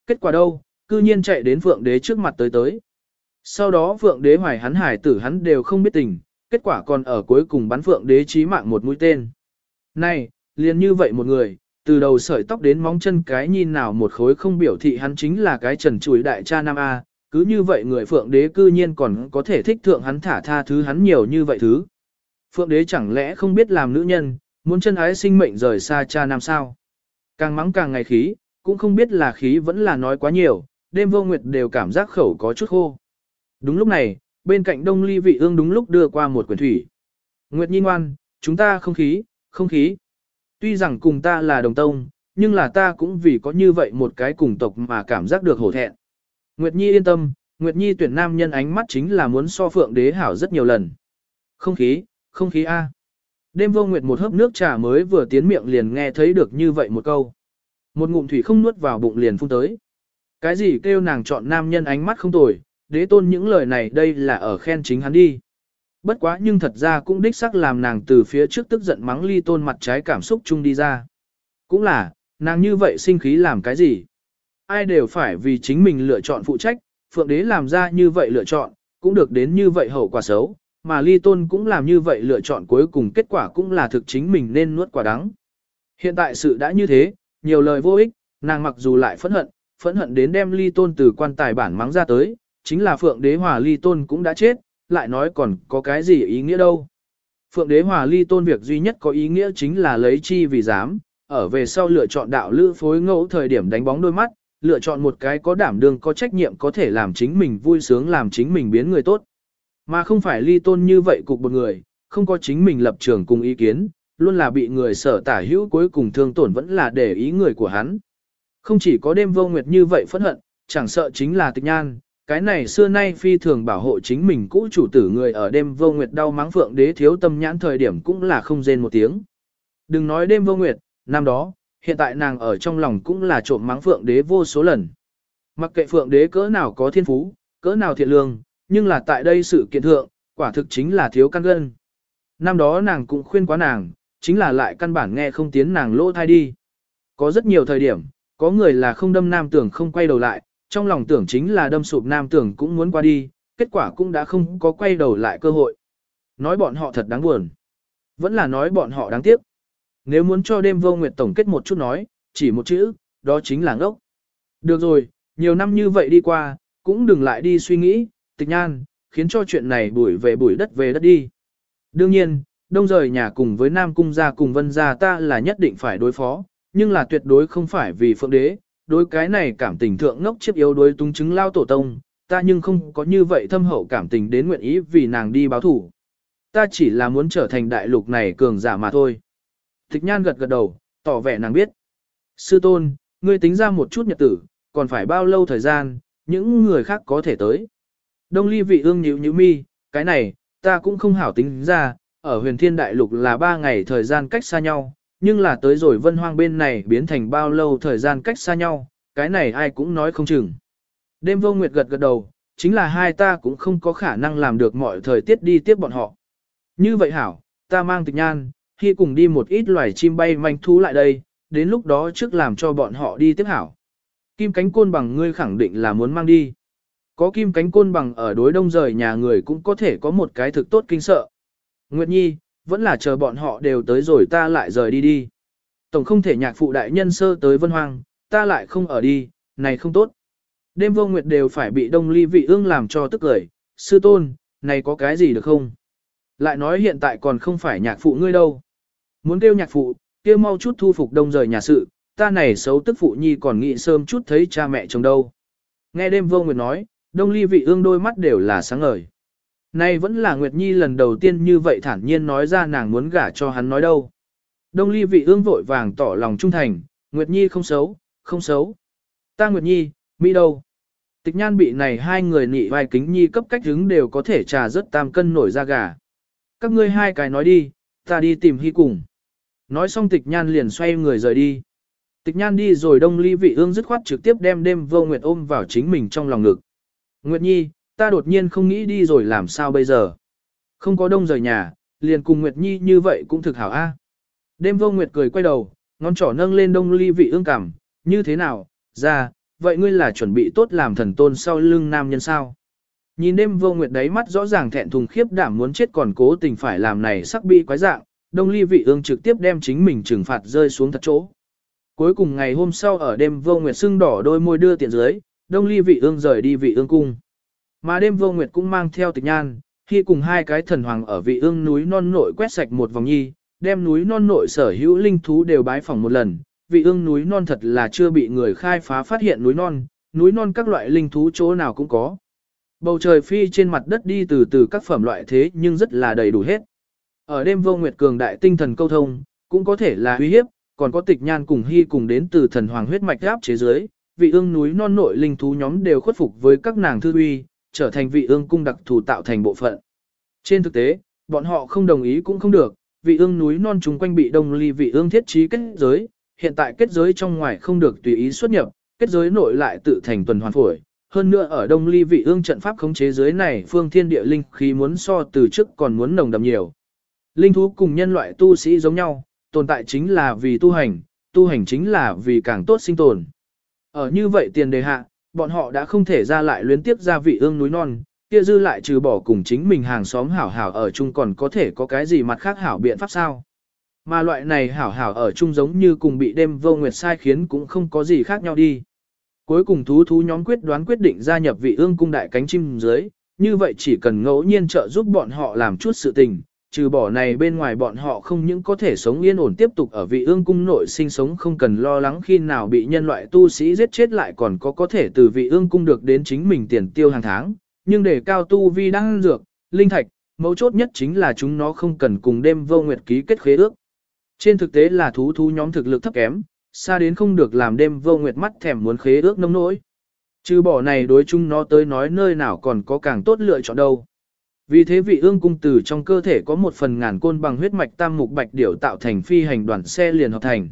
Kết quả đâu, cư nhiên chạy đến phượng đế trước mặt tới tới. Sau đó phượng đế hoài hắn hải tử hắn đều không biết tình, kết quả còn ở cuối cùng bắn phượng đế chí mạng một mũi tên. Này, liền như vậy một người, từ đầu sợi tóc đến móng chân cái nhìn nào một khối không biểu thị hắn chính là cái trần chuối đại cha nam A, cứ như vậy người phượng đế cư nhiên còn có thể thích thượng hắn thả tha thứ hắn nhiều như vậy thứ. Phượng đế chẳng lẽ không biết làm nữ nhân, muốn chân ái sinh mệnh rời xa cha nam sao. Càng mắng càng ngày khí, cũng không biết là khí vẫn là nói quá nhiều, đêm vô nguyệt đều cảm giác khẩu có chút khô. Đúng lúc này, bên cạnh đông ly vị ương đúng lúc đưa qua một quyển thủy. Nguyệt nhi ngoan, chúng ta không khí, không khí. Tuy rằng cùng ta là đồng tông, nhưng là ta cũng vì có như vậy một cái cùng tộc mà cảm giác được hổ thẹn. Nguyệt Nhi yên tâm, Nguyệt Nhi tuyển nam nhân ánh mắt chính là muốn so phượng đế hảo rất nhiều lần. Không khí, không khí A. Đêm vô Nguyệt một hớp nước trà mới vừa tiến miệng liền nghe thấy được như vậy một câu. Một ngụm thủy không nuốt vào bụng liền phun tới. Cái gì kêu nàng chọn nam nhân ánh mắt không tồi, đế tôn những lời này đây là ở khen chính hắn đi. Bất quá nhưng thật ra cũng đích xác làm nàng từ phía trước tức giận mắng ly tôn mặt trái cảm xúc chung đi ra. Cũng là, nàng như vậy sinh khí làm cái gì? Ai đều phải vì chính mình lựa chọn phụ trách, phượng đế làm ra như vậy lựa chọn, cũng được đến như vậy hậu quả xấu, mà ly tôn cũng làm như vậy lựa chọn cuối cùng kết quả cũng là thực chính mình nên nuốt quả đắng. Hiện tại sự đã như thế, nhiều lời vô ích, nàng mặc dù lại phẫn hận, phẫn hận đến đem ly tôn từ quan tài bản mắng ra tới, chính là phượng đế hòa ly tôn cũng đã chết, lại nói còn có cái gì ý nghĩa đâu. Phượng đế hòa ly tôn việc duy nhất có ý nghĩa chính là lấy chi vì dám, ở về sau lựa chọn đạo lữ phối ngẫu thời điểm đánh bóng đôi mắt, lựa chọn một cái có đảm đương có trách nhiệm có thể làm chính mình vui sướng làm chính mình biến người tốt. Mà không phải ly tôn như vậy cục một người, không có chính mình lập trường cùng ý kiến, luôn là bị người sở tả hữu cuối cùng thương tổn vẫn là để ý người của hắn. Không chỉ có đêm vô nguyệt như vậy phẫn hận, chẳng sợ chính là tịch nhan, cái này xưa nay phi thường bảo hộ chính mình cũ chủ tử người ở đêm vô nguyệt đau mắng phượng đế thiếu tâm nhãn thời điểm cũng là không rên một tiếng. Đừng nói đêm vô nguyệt, năm đó, hiện tại nàng ở trong lòng cũng là trộm mắng phượng đế vô số lần. Mặc kệ phượng đế cỡ nào có thiên phú, cỡ nào thiện lương, nhưng là tại đây sự kiện thượng, quả thực chính là thiếu căn gân. Năm đó nàng cũng khuyên quá nàng, chính là lại căn bản nghe không tiến nàng lỗ thai đi. Có rất nhiều thời điểm, có người là không đâm nam tưởng không quay đầu lại, trong lòng tưởng chính là đâm sụp nam tưởng cũng muốn qua đi, kết quả cũng đã không có quay đầu lại cơ hội. Nói bọn họ thật đáng buồn. Vẫn là nói bọn họ đáng tiếc. Nếu muốn cho đêm vô nguyệt tổng kết một chút nói, chỉ một chữ, đó chính là ngốc. Được rồi, nhiều năm như vậy đi qua, cũng đừng lại đi suy nghĩ, tịch nhan, khiến cho chuyện này bùi về bùi đất về đất đi. Đương nhiên, đông rời nhà cùng với Nam Cung gia cùng Vân gia ta là nhất định phải đối phó, nhưng là tuyệt đối không phải vì phượng đế, đối cái này cảm tình thượng ngốc chiếc yếu đối tung chứng lao tổ tông, ta nhưng không có như vậy thâm hậu cảm tình đến nguyện ý vì nàng đi báo thủ. Ta chỉ là muốn trở thành đại lục này cường giả mà thôi. Thích nhan gật gật đầu, tỏ vẻ nàng biết. Sư tôn, ngươi tính ra một chút nhật tử, còn phải bao lâu thời gian, những người khác có thể tới. Đông ly vị ương nhíu nhíu mi, cái này, ta cũng không hảo tính ra, ở huyền thiên đại lục là ba ngày thời gian cách xa nhau, nhưng là tới rồi vân hoang bên này biến thành bao lâu thời gian cách xa nhau, cái này ai cũng nói không chừng. Đêm vô nguyệt gật gật đầu, chính là hai ta cũng không có khả năng làm được mọi thời tiết đi tiếp bọn họ. Như vậy hảo, ta mang tịch nhan, khi cùng đi một ít loài chim bay manh thú lại đây, đến lúc đó trước làm cho bọn họ đi tiếp hảo. Kim cánh côn bằng ngươi khẳng định là muốn mang đi. Có kim cánh côn bằng ở đối đông rời nhà người cũng có thể có một cái thực tốt kinh sợ. Nguyệt Nhi, vẫn là chờ bọn họ đều tới rồi ta lại rời đi đi. Tổng không thể nhạc phụ đại nhân sơ tới vân hoang, ta lại không ở đi, này không tốt. Đêm vô nguyệt đều phải bị đông ly vị ương làm cho tức cười, sư tôn, này có cái gì được không? Lại nói hiện tại còn không phải nhạc phụ ngươi đâu. Muốn kêu nhạc phụ, kêu mau chút thu phục đông rời nhà sự, ta này xấu tức phụ nhi còn nghĩ sớm chút thấy cha mẹ chồng đâu. Nghe đêm vô nguyệt nói, đông ly vị ương đôi mắt đều là sáng ngời. Nay vẫn là Nguyệt Nhi lần đầu tiên như vậy thản nhiên nói ra nàng muốn gả cho hắn nói đâu. Đông ly vị ương vội vàng tỏ lòng trung thành, Nguyệt Nhi không xấu, không xấu. Ta Nguyệt Nhi, Mỹ đâu? Tịch nhan bị này hai người nị vai kính Nhi cấp cách hứng đều có thể trà rất tam cân nổi ra gà. Các ngươi hai cái nói đi, ta đi tìm hy cùng. Nói xong tịch nhan liền xoay người rời đi. Tịch nhan đi rồi đông ly vị ương dứt khoát trực tiếp đem đêm vô Nguyệt ôm vào chính mình trong lòng ngực. Nguyệt Nhi, ta đột nhiên không nghĩ đi rồi làm sao bây giờ. Không có đông rời nhà, liền cùng Nguyệt Nhi như vậy cũng thực hảo a. Đêm vô Nguyệt cười quay đầu, ngón trỏ nâng lên đông ly vị ương cảm, như thế nào, ra, vậy ngươi là chuẩn bị tốt làm thần tôn sau lưng nam nhân sao. Nhìn đêm vô Nguyệt đấy mắt rõ ràng thẹn thùng khiếp đảm muốn chết còn cố tình phải làm này sắc bị quái dạng, đông ly vị ương trực tiếp đem chính mình trừng phạt rơi xuống thật chỗ. Cuối cùng ngày hôm sau ở đêm vô nguyệt sưng đỏ đôi môi đưa tiện dưới, đông ly vị ương rời đi vị ương cung. Mà đêm vô nguyệt cũng mang theo tịch nhan, khi cùng hai cái thần hoàng ở vị ương núi non nội quét sạch một vòng nhi, đem núi non nội sở hữu linh thú đều bái phỏng một lần, vị ương núi non thật là chưa bị người khai phá phát hiện núi non, núi non các loại linh thú chỗ nào cũng có. Bầu trời phi trên mặt đất đi từ từ các phẩm loại thế nhưng rất là đầy đủ hết. Ở đêm vô nguyệt cường đại tinh thần câu thông, cũng có thể là uy hiếp, còn có tịch nhan cùng hy cùng đến từ thần hoàng huyết mạch áp chế giới, vị ương núi non nội linh thú nhóm đều khuất phục với các nàng thư uy, trở thành vị ương cung đặc thù tạo thành bộ phận. Trên thực tế, bọn họ không đồng ý cũng không được, vị ương núi non chúng quanh bị đông ly vị ương thiết trí kết giới, hiện tại kết giới trong ngoài không được tùy ý xuất nhập, kết giới nội lại tự thành tuần hoàn phổi. Hơn nữa ở đông ly vị ương trận pháp khống chế giới này phương thiên địa linh khí muốn so từ trước còn muốn nồng đậm nhiều. Linh thú cùng nhân loại tu sĩ giống nhau, tồn tại chính là vì tu hành, tu hành chính là vì càng tốt sinh tồn. Ở như vậy tiền đề hạ, bọn họ đã không thể ra lại luyến tiếp ra vị ương núi non, kia dư lại trừ bỏ cùng chính mình hàng xóm hảo hảo ở chung còn có thể có cái gì mặt khác hảo biện pháp sao. Mà loại này hảo hảo ở chung giống như cùng bị đêm vô nguyệt sai khiến cũng không có gì khác nhau đi. Cuối cùng thú thú nhóm quyết đoán quyết định gia nhập vị ương cung đại cánh chim dưới, như vậy chỉ cần ngẫu nhiên trợ giúp bọn họ làm chút sự tình, trừ bỏ này bên ngoài bọn họ không những có thể sống yên ổn tiếp tục ở vị ương cung nội sinh sống không cần lo lắng khi nào bị nhân loại tu sĩ giết chết lại còn có có thể từ vị ương cung được đến chính mình tiền tiêu hàng tháng, nhưng để cao tu vi đang dược, linh thạch, mấu chốt nhất chính là chúng nó không cần cùng đêm vô nguyệt ký kết khế ước. Trên thực tế là thú thú nhóm thực lực thấp kém, xa đến không được làm đêm vô nguyệt mắt thèm muốn khế ước nông nỗi. Trừ bỏ này đối chúng nó tới nói nơi nào còn có càng tốt lựa chọn đâu. Vì thế vị ương cung tử trong cơ thể có một phần ngàn côn bằng huyết mạch tam mục bạch điểu tạo thành phi hành đoàn xe liền hợp thành.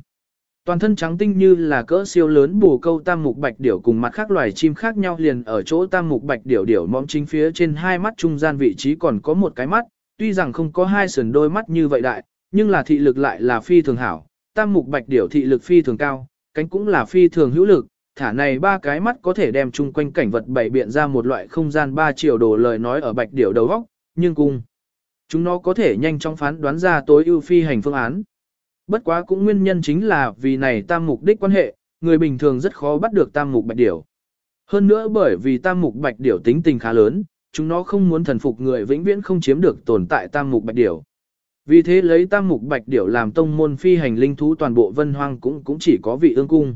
Toàn thân trắng tinh như là cỡ siêu lớn bù câu tam mục bạch điểu cùng mặt khác loài chim khác nhau liền ở chỗ tam mục bạch điểu điểu mõm chính phía trên hai mắt trung gian vị trí còn có một cái mắt, tuy rằng không có hai sườn đôi mắt như vậy đại, nhưng là thị lực lại là phi thường hảo, tam mục bạch điểu thị lực phi thường cao, cánh cũng là phi thường hữu lực, thả này ba cái mắt có thể đem chung quanh cảnh vật bảy biện ra một loại không gian ba chiều đồ lời nói ở bạch điểu đầu góc, nhưng cùng chúng nó có thể nhanh chóng phán đoán ra tối ưu phi hành phương án. Bất quá cũng nguyên nhân chính là vì này tam mục đích quan hệ, người bình thường rất khó bắt được tam mục bạch điểu. Hơn nữa bởi vì tam mục bạch điểu tính tình khá lớn, chúng nó không muốn thần phục người vĩnh viễn không chiếm được tồn tại tam mục bạch điểu. Vì thế lấy tam mục bạch điểu làm tông môn phi hành linh thú toàn bộ vân hoang cũng cũng chỉ có vị ương cung.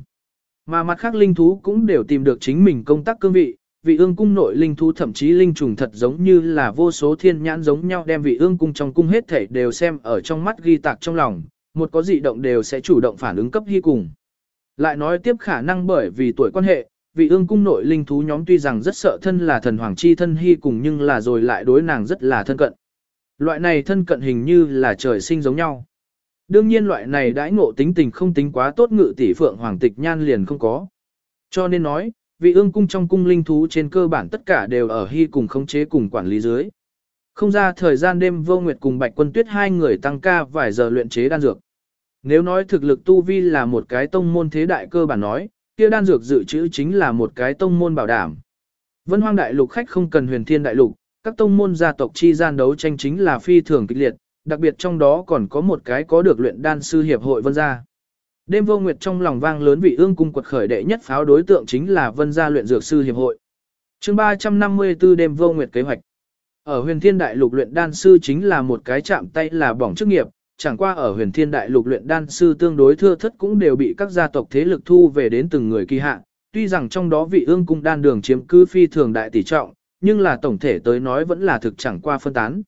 Mà mặt khác linh thú cũng đều tìm được chính mình công tác cương vị, vị ương cung nội linh thú thậm chí linh trùng thật giống như là vô số thiên nhãn giống nhau đem vị ương cung trong cung hết thể đều xem ở trong mắt ghi tạc trong lòng, một có dị động đều sẽ chủ động phản ứng cấp hy cùng. Lại nói tiếp khả năng bởi vì tuổi quan hệ, vị ương cung nội linh thú nhóm tuy rằng rất sợ thân là thần hoàng chi thân hy cùng nhưng là rồi lại đối nàng rất là thân cận. Loại này thân cận hình như là trời sinh giống nhau. Đương nhiên loại này đãi ngộ tính tình không tính quá tốt ngự tỷ phượng hoàng tịch nhan liền không có. Cho nên nói, vị ương cung trong cung linh thú trên cơ bản tất cả đều ở hy cùng khống chế cùng quản lý dưới. Không ra thời gian đêm vô nguyệt cùng bạch quân tuyết hai người tăng ca vài giờ luyện chế đan dược. Nếu nói thực lực tu vi là một cái tông môn thế đại cơ bản nói, kia đan dược dự trữ chính là một cái tông môn bảo đảm. Vân hoang đại lục khách không cần huyền thiên đại lục, các tông môn gia tộc chi gian đấu tranh chính là phi thường kịch liệt, đặc biệt trong đó còn có một cái có được luyện đan sư hiệp hội vân gia. Đêm vô nguyệt trong lòng vang lớn vị ương cung quật khởi đệ nhất pháo đối tượng chính là vân gia luyện dược sư hiệp hội. chương 354 đêm vô nguyệt kế hoạch. Ở huyền thiên đại lục luyện đan sư chính là một cái chạm tay là bỏng chức nghiệp, chẳng qua ở huyền thiên đại lục luyện đan sư tương đối thưa thất cũng đều bị các gia tộc thế lực thu về đến từng người kỳ hạ. Tuy rằng trong đó vị ương cung đan đường chiếm cứ phi thường đại tỷ trọng, nhưng là tổng thể tới nói vẫn là thực chẳng qua phân tán.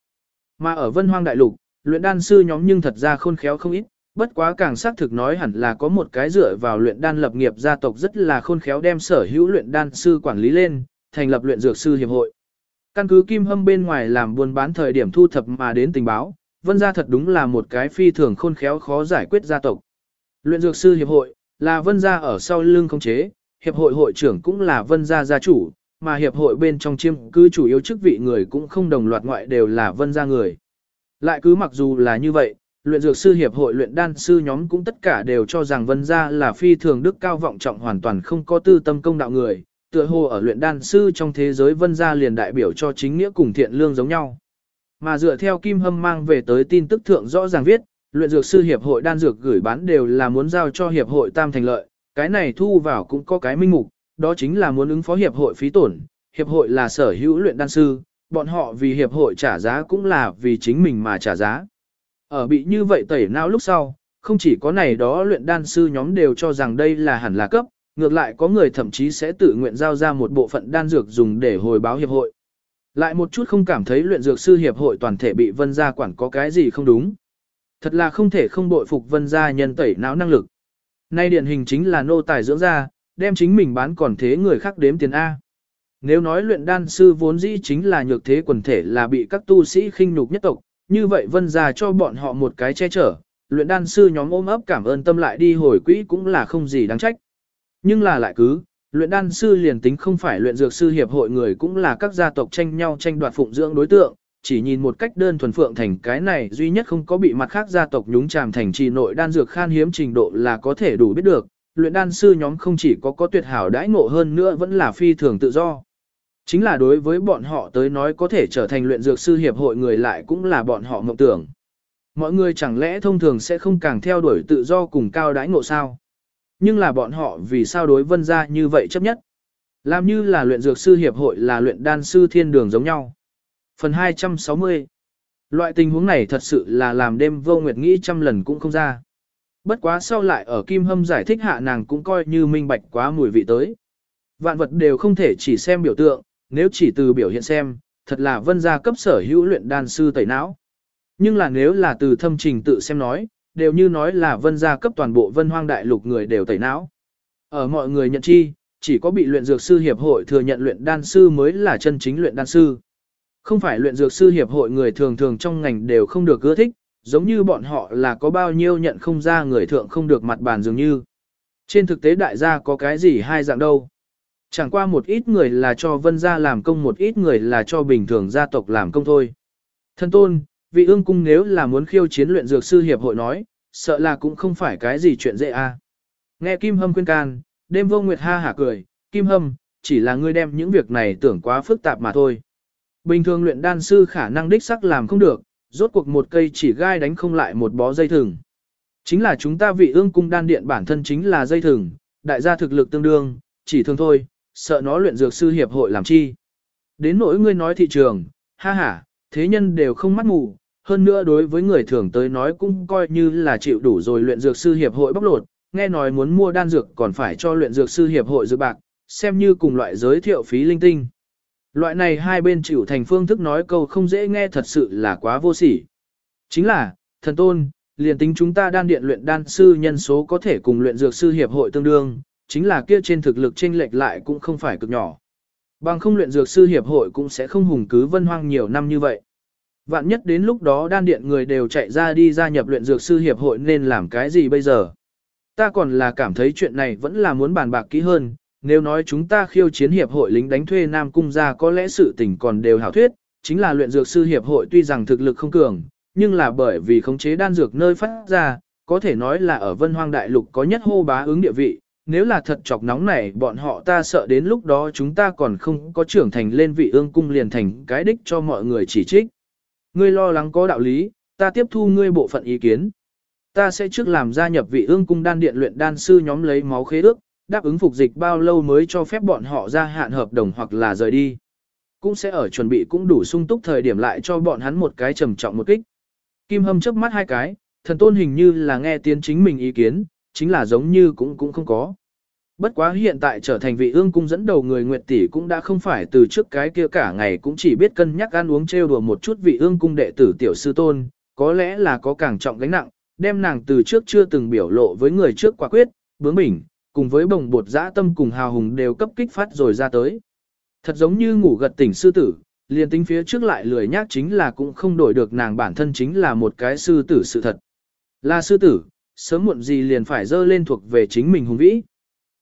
Mà ở vân hoang đại lục, luyện đan sư nhóm nhưng thật ra khôn khéo không ít, bất quá càng xác thực nói hẳn là có một cái dựa vào luyện đan lập nghiệp gia tộc rất là khôn khéo đem sở hữu luyện đan sư quản lý lên, thành lập luyện dược sư hiệp hội. Căn cứ Kim Hâm bên ngoài làm buôn bán thời điểm thu thập mà đến tình báo, vân gia thật đúng là một cái phi thường khôn khéo khó giải quyết gia tộc. Luyện dược sư hiệp hội, là vân gia ở sau lưng không chế, hiệp hội hội trưởng cũng là vân gia gia chủ, mà hiệp hội bên trong chiêm cư chủ yếu chức vị người cũng không đồng loạt ngoại đều là vân gia người. Lại cứ mặc dù là như vậy, luyện dược sư hiệp hội luyện đan sư nhóm cũng tất cả đều cho rằng vân gia là phi thường đức cao vọng trọng hoàn toàn không có tư tâm công đạo người, tựa hồ ở luyện đan sư trong thế giới vân gia liền đại biểu cho chính nghĩa cùng thiện lương giống nhau. Mà dựa theo Kim Hâm mang về tới tin tức thượng rõ ràng viết, luyện dược sư hiệp hội đan dược gửi bán đều là muốn giao cho hiệp hội tam thành lợi, cái này thu vào cũng có cái minh mục, đó chính là muốn ứng phó hiệp hội phí tổn, hiệp hội là sở hữu luyện đan sư, bọn họ vì hiệp hội trả giá cũng là vì chính mình mà trả giá. Ở bị như vậy tẩy não lúc sau, không chỉ có này đó luyện đan sư nhóm đều cho rằng đây là hẳn là cấp, ngược lại có người thậm chí sẽ tự nguyện giao ra một bộ phận đan dược dùng để hồi báo hiệp hội. Lại một chút không cảm thấy luyện dược sư hiệp hội toàn thể bị vân gia quản có cái gì không đúng. Thật là không thể không bội phục vân gia nhân tẩy não năng lực. Nay điển hình chính là nô tài dưỡng gia đem chính mình bán còn thế người khác đếm tiền A. Nếu nói luyện đan sư vốn dĩ chính là nhược thế quần thể là bị các tu sĩ khinh nhục nhất tộc, như vậy vân gia cho bọn họ một cái che chở, luyện đan sư nhóm ôm ấp cảm ơn tâm lại đi hồi quỹ cũng là không gì đáng trách. Nhưng là lại cứ, luyện đan sư liền tính không phải luyện dược sư hiệp hội người cũng là các gia tộc tranh nhau tranh đoạt phụng dưỡng đối tượng, chỉ nhìn một cách đơn thuần phượng thành cái này duy nhất không có bị mặt khác gia tộc nhúng chàm thành trì nội đan dược khan hiếm trình độ là có thể đủ biết được, luyện đan sư nhóm không chỉ có có tuyệt hảo đãi ngộ hơn nữa vẫn là phi thường tự do. Chính là đối với bọn họ tới nói có thể trở thành luyện dược sư hiệp hội người lại cũng là bọn họ mộng tưởng. Mọi người chẳng lẽ thông thường sẽ không càng theo đuổi tự do cùng cao đãi ngộ sao? Nhưng là bọn họ vì sao đối vân ra như vậy chấp nhất? Làm như là luyện dược sư hiệp hội là luyện đan sư thiên đường giống nhau. Phần 260 Loại tình huống này thật sự là làm đêm vô nguyệt nghĩ trăm lần cũng không ra. Bất quá sau lại ở Kim Hâm giải thích hạ nàng cũng coi như minh bạch quá mùi vị tới. Vạn vật đều không thể chỉ xem biểu tượng, nếu chỉ từ biểu hiện xem, thật là vân gia cấp sở hữu luyện đan sư tẩy não. Nhưng là nếu là từ thâm trình tự xem nói, đều như nói là vân gia cấp toàn bộ vân hoang đại lục người đều tẩy não. Ở mọi người nhận chi, chỉ có bị luyện dược sư hiệp hội thừa nhận luyện đan sư mới là chân chính luyện đan sư. Không phải luyện dược sư hiệp hội người thường thường trong ngành đều không được ưa thích, giống như bọn họ là có bao nhiêu nhận không ra người thượng không được mặt bàn dường như. Trên thực tế đại gia có cái gì hai dạng đâu. Chẳng qua một ít người là cho vân gia làm công một ít người là cho bình thường gia tộc làm công thôi. Thân tôn, vị ương cung nếu là muốn khiêu chiến luyện dược sư hiệp hội nói, sợ là cũng không phải cái gì chuyện dễ a. À. Nghe Kim Hâm khuyên can, đêm vô nguyệt ha hả cười, Kim Hâm, chỉ là ngươi đem những việc này tưởng quá phức tạp mà thôi. Bình thường luyện đan sư khả năng đích sắc làm không được, rốt cuộc một cây chỉ gai đánh không lại một bó dây thừng. Chính là chúng ta vị ương cung đan điện bản thân chính là dây thừng, đại gia thực lực tương đương, chỉ thường thôi, sợ nó luyện dược sư hiệp hội làm chi. Đến nỗi ngươi nói thị trường, ha ha, thế nhân đều không mắt mù, hơn nữa đối với người thường tới nói cũng coi như là chịu đủ rồi luyện dược sư hiệp hội bóc lột, nghe nói muốn mua đan dược còn phải cho luyện dược sư hiệp hội dự bạc, xem như cùng loại giới thiệu phí linh tinh. Loại này hai bên chịu thành phương thức nói câu không dễ nghe thật sự là quá vô sỉ. Chính là, thần tôn, liền tính chúng ta đan điện luyện đan sư nhân số có thể cùng luyện dược sư hiệp hội tương đương, chính là kia trên thực lực chênh lệch lại cũng không phải cực nhỏ. Bằng không luyện dược sư hiệp hội cũng sẽ không hùng cứ vân hoang nhiều năm như vậy. Vạn nhất đến lúc đó đan điện người đều chạy ra đi gia nhập luyện dược sư hiệp hội nên làm cái gì bây giờ? Ta còn là cảm thấy chuyện này vẫn là muốn bàn bạc kỹ hơn, nếu nói chúng ta khiêu chiến hiệp hội lính đánh thuê Nam Cung ra có lẽ sự tình còn đều hảo thuyết, chính là luyện dược sư hiệp hội tuy rằng thực lực không cường, nhưng là bởi vì khống chế đan dược nơi phát ra, có thể nói là ở vân hoang đại lục có nhất hô bá ứng địa vị, nếu là thật chọc nóng này bọn họ ta sợ đến lúc đó chúng ta còn không có trưởng thành lên vị ương cung liền thành cái đích cho mọi người chỉ trích. Ngươi lo lắng có đạo lý, ta tiếp thu ngươi bộ phận ý kiến. Ta sẽ trước làm gia nhập vị ương cung đan điện luyện đan sư nhóm lấy máu khế ước, đáp ứng phục dịch bao lâu mới cho phép bọn họ ra hạn hợp đồng hoặc là rời đi. Cũng sẽ ở chuẩn bị cũng đủ sung túc thời điểm lại cho bọn hắn một cái trầm trọng một kích. Kim hâm chớp mắt hai cái, thần tôn hình như là nghe tiếng chính mình ý kiến, chính là giống như cũng cũng không có. Bất quá hiện tại trở thành vị ương cung dẫn đầu người Nguyệt Tỷ cũng đã không phải từ trước cái kia cả ngày cũng chỉ biết cân nhắc ăn uống trêu đùa một chút vị ương cung đệ tử tiểu sư tôn, có lẽ là có càng trọng gánh nặng, đem nàng từ trước chưa từng biểu lộ với người trước quả quyết, bướng bỉnh, cùng với bồng bột dã tâm cùng hào hùng đều cấp kích phát rồi ra tới. Thật giống như ngủ gật tỉnh sư tử, liền tính phía trước lại lười nhác chính là cũng không đổi được nàng bản thân chính là một cái sư tử sự thật. Là sư tử, sớm muộn gì liền phải dơ lên thuộc về chính mình hùng vĩ.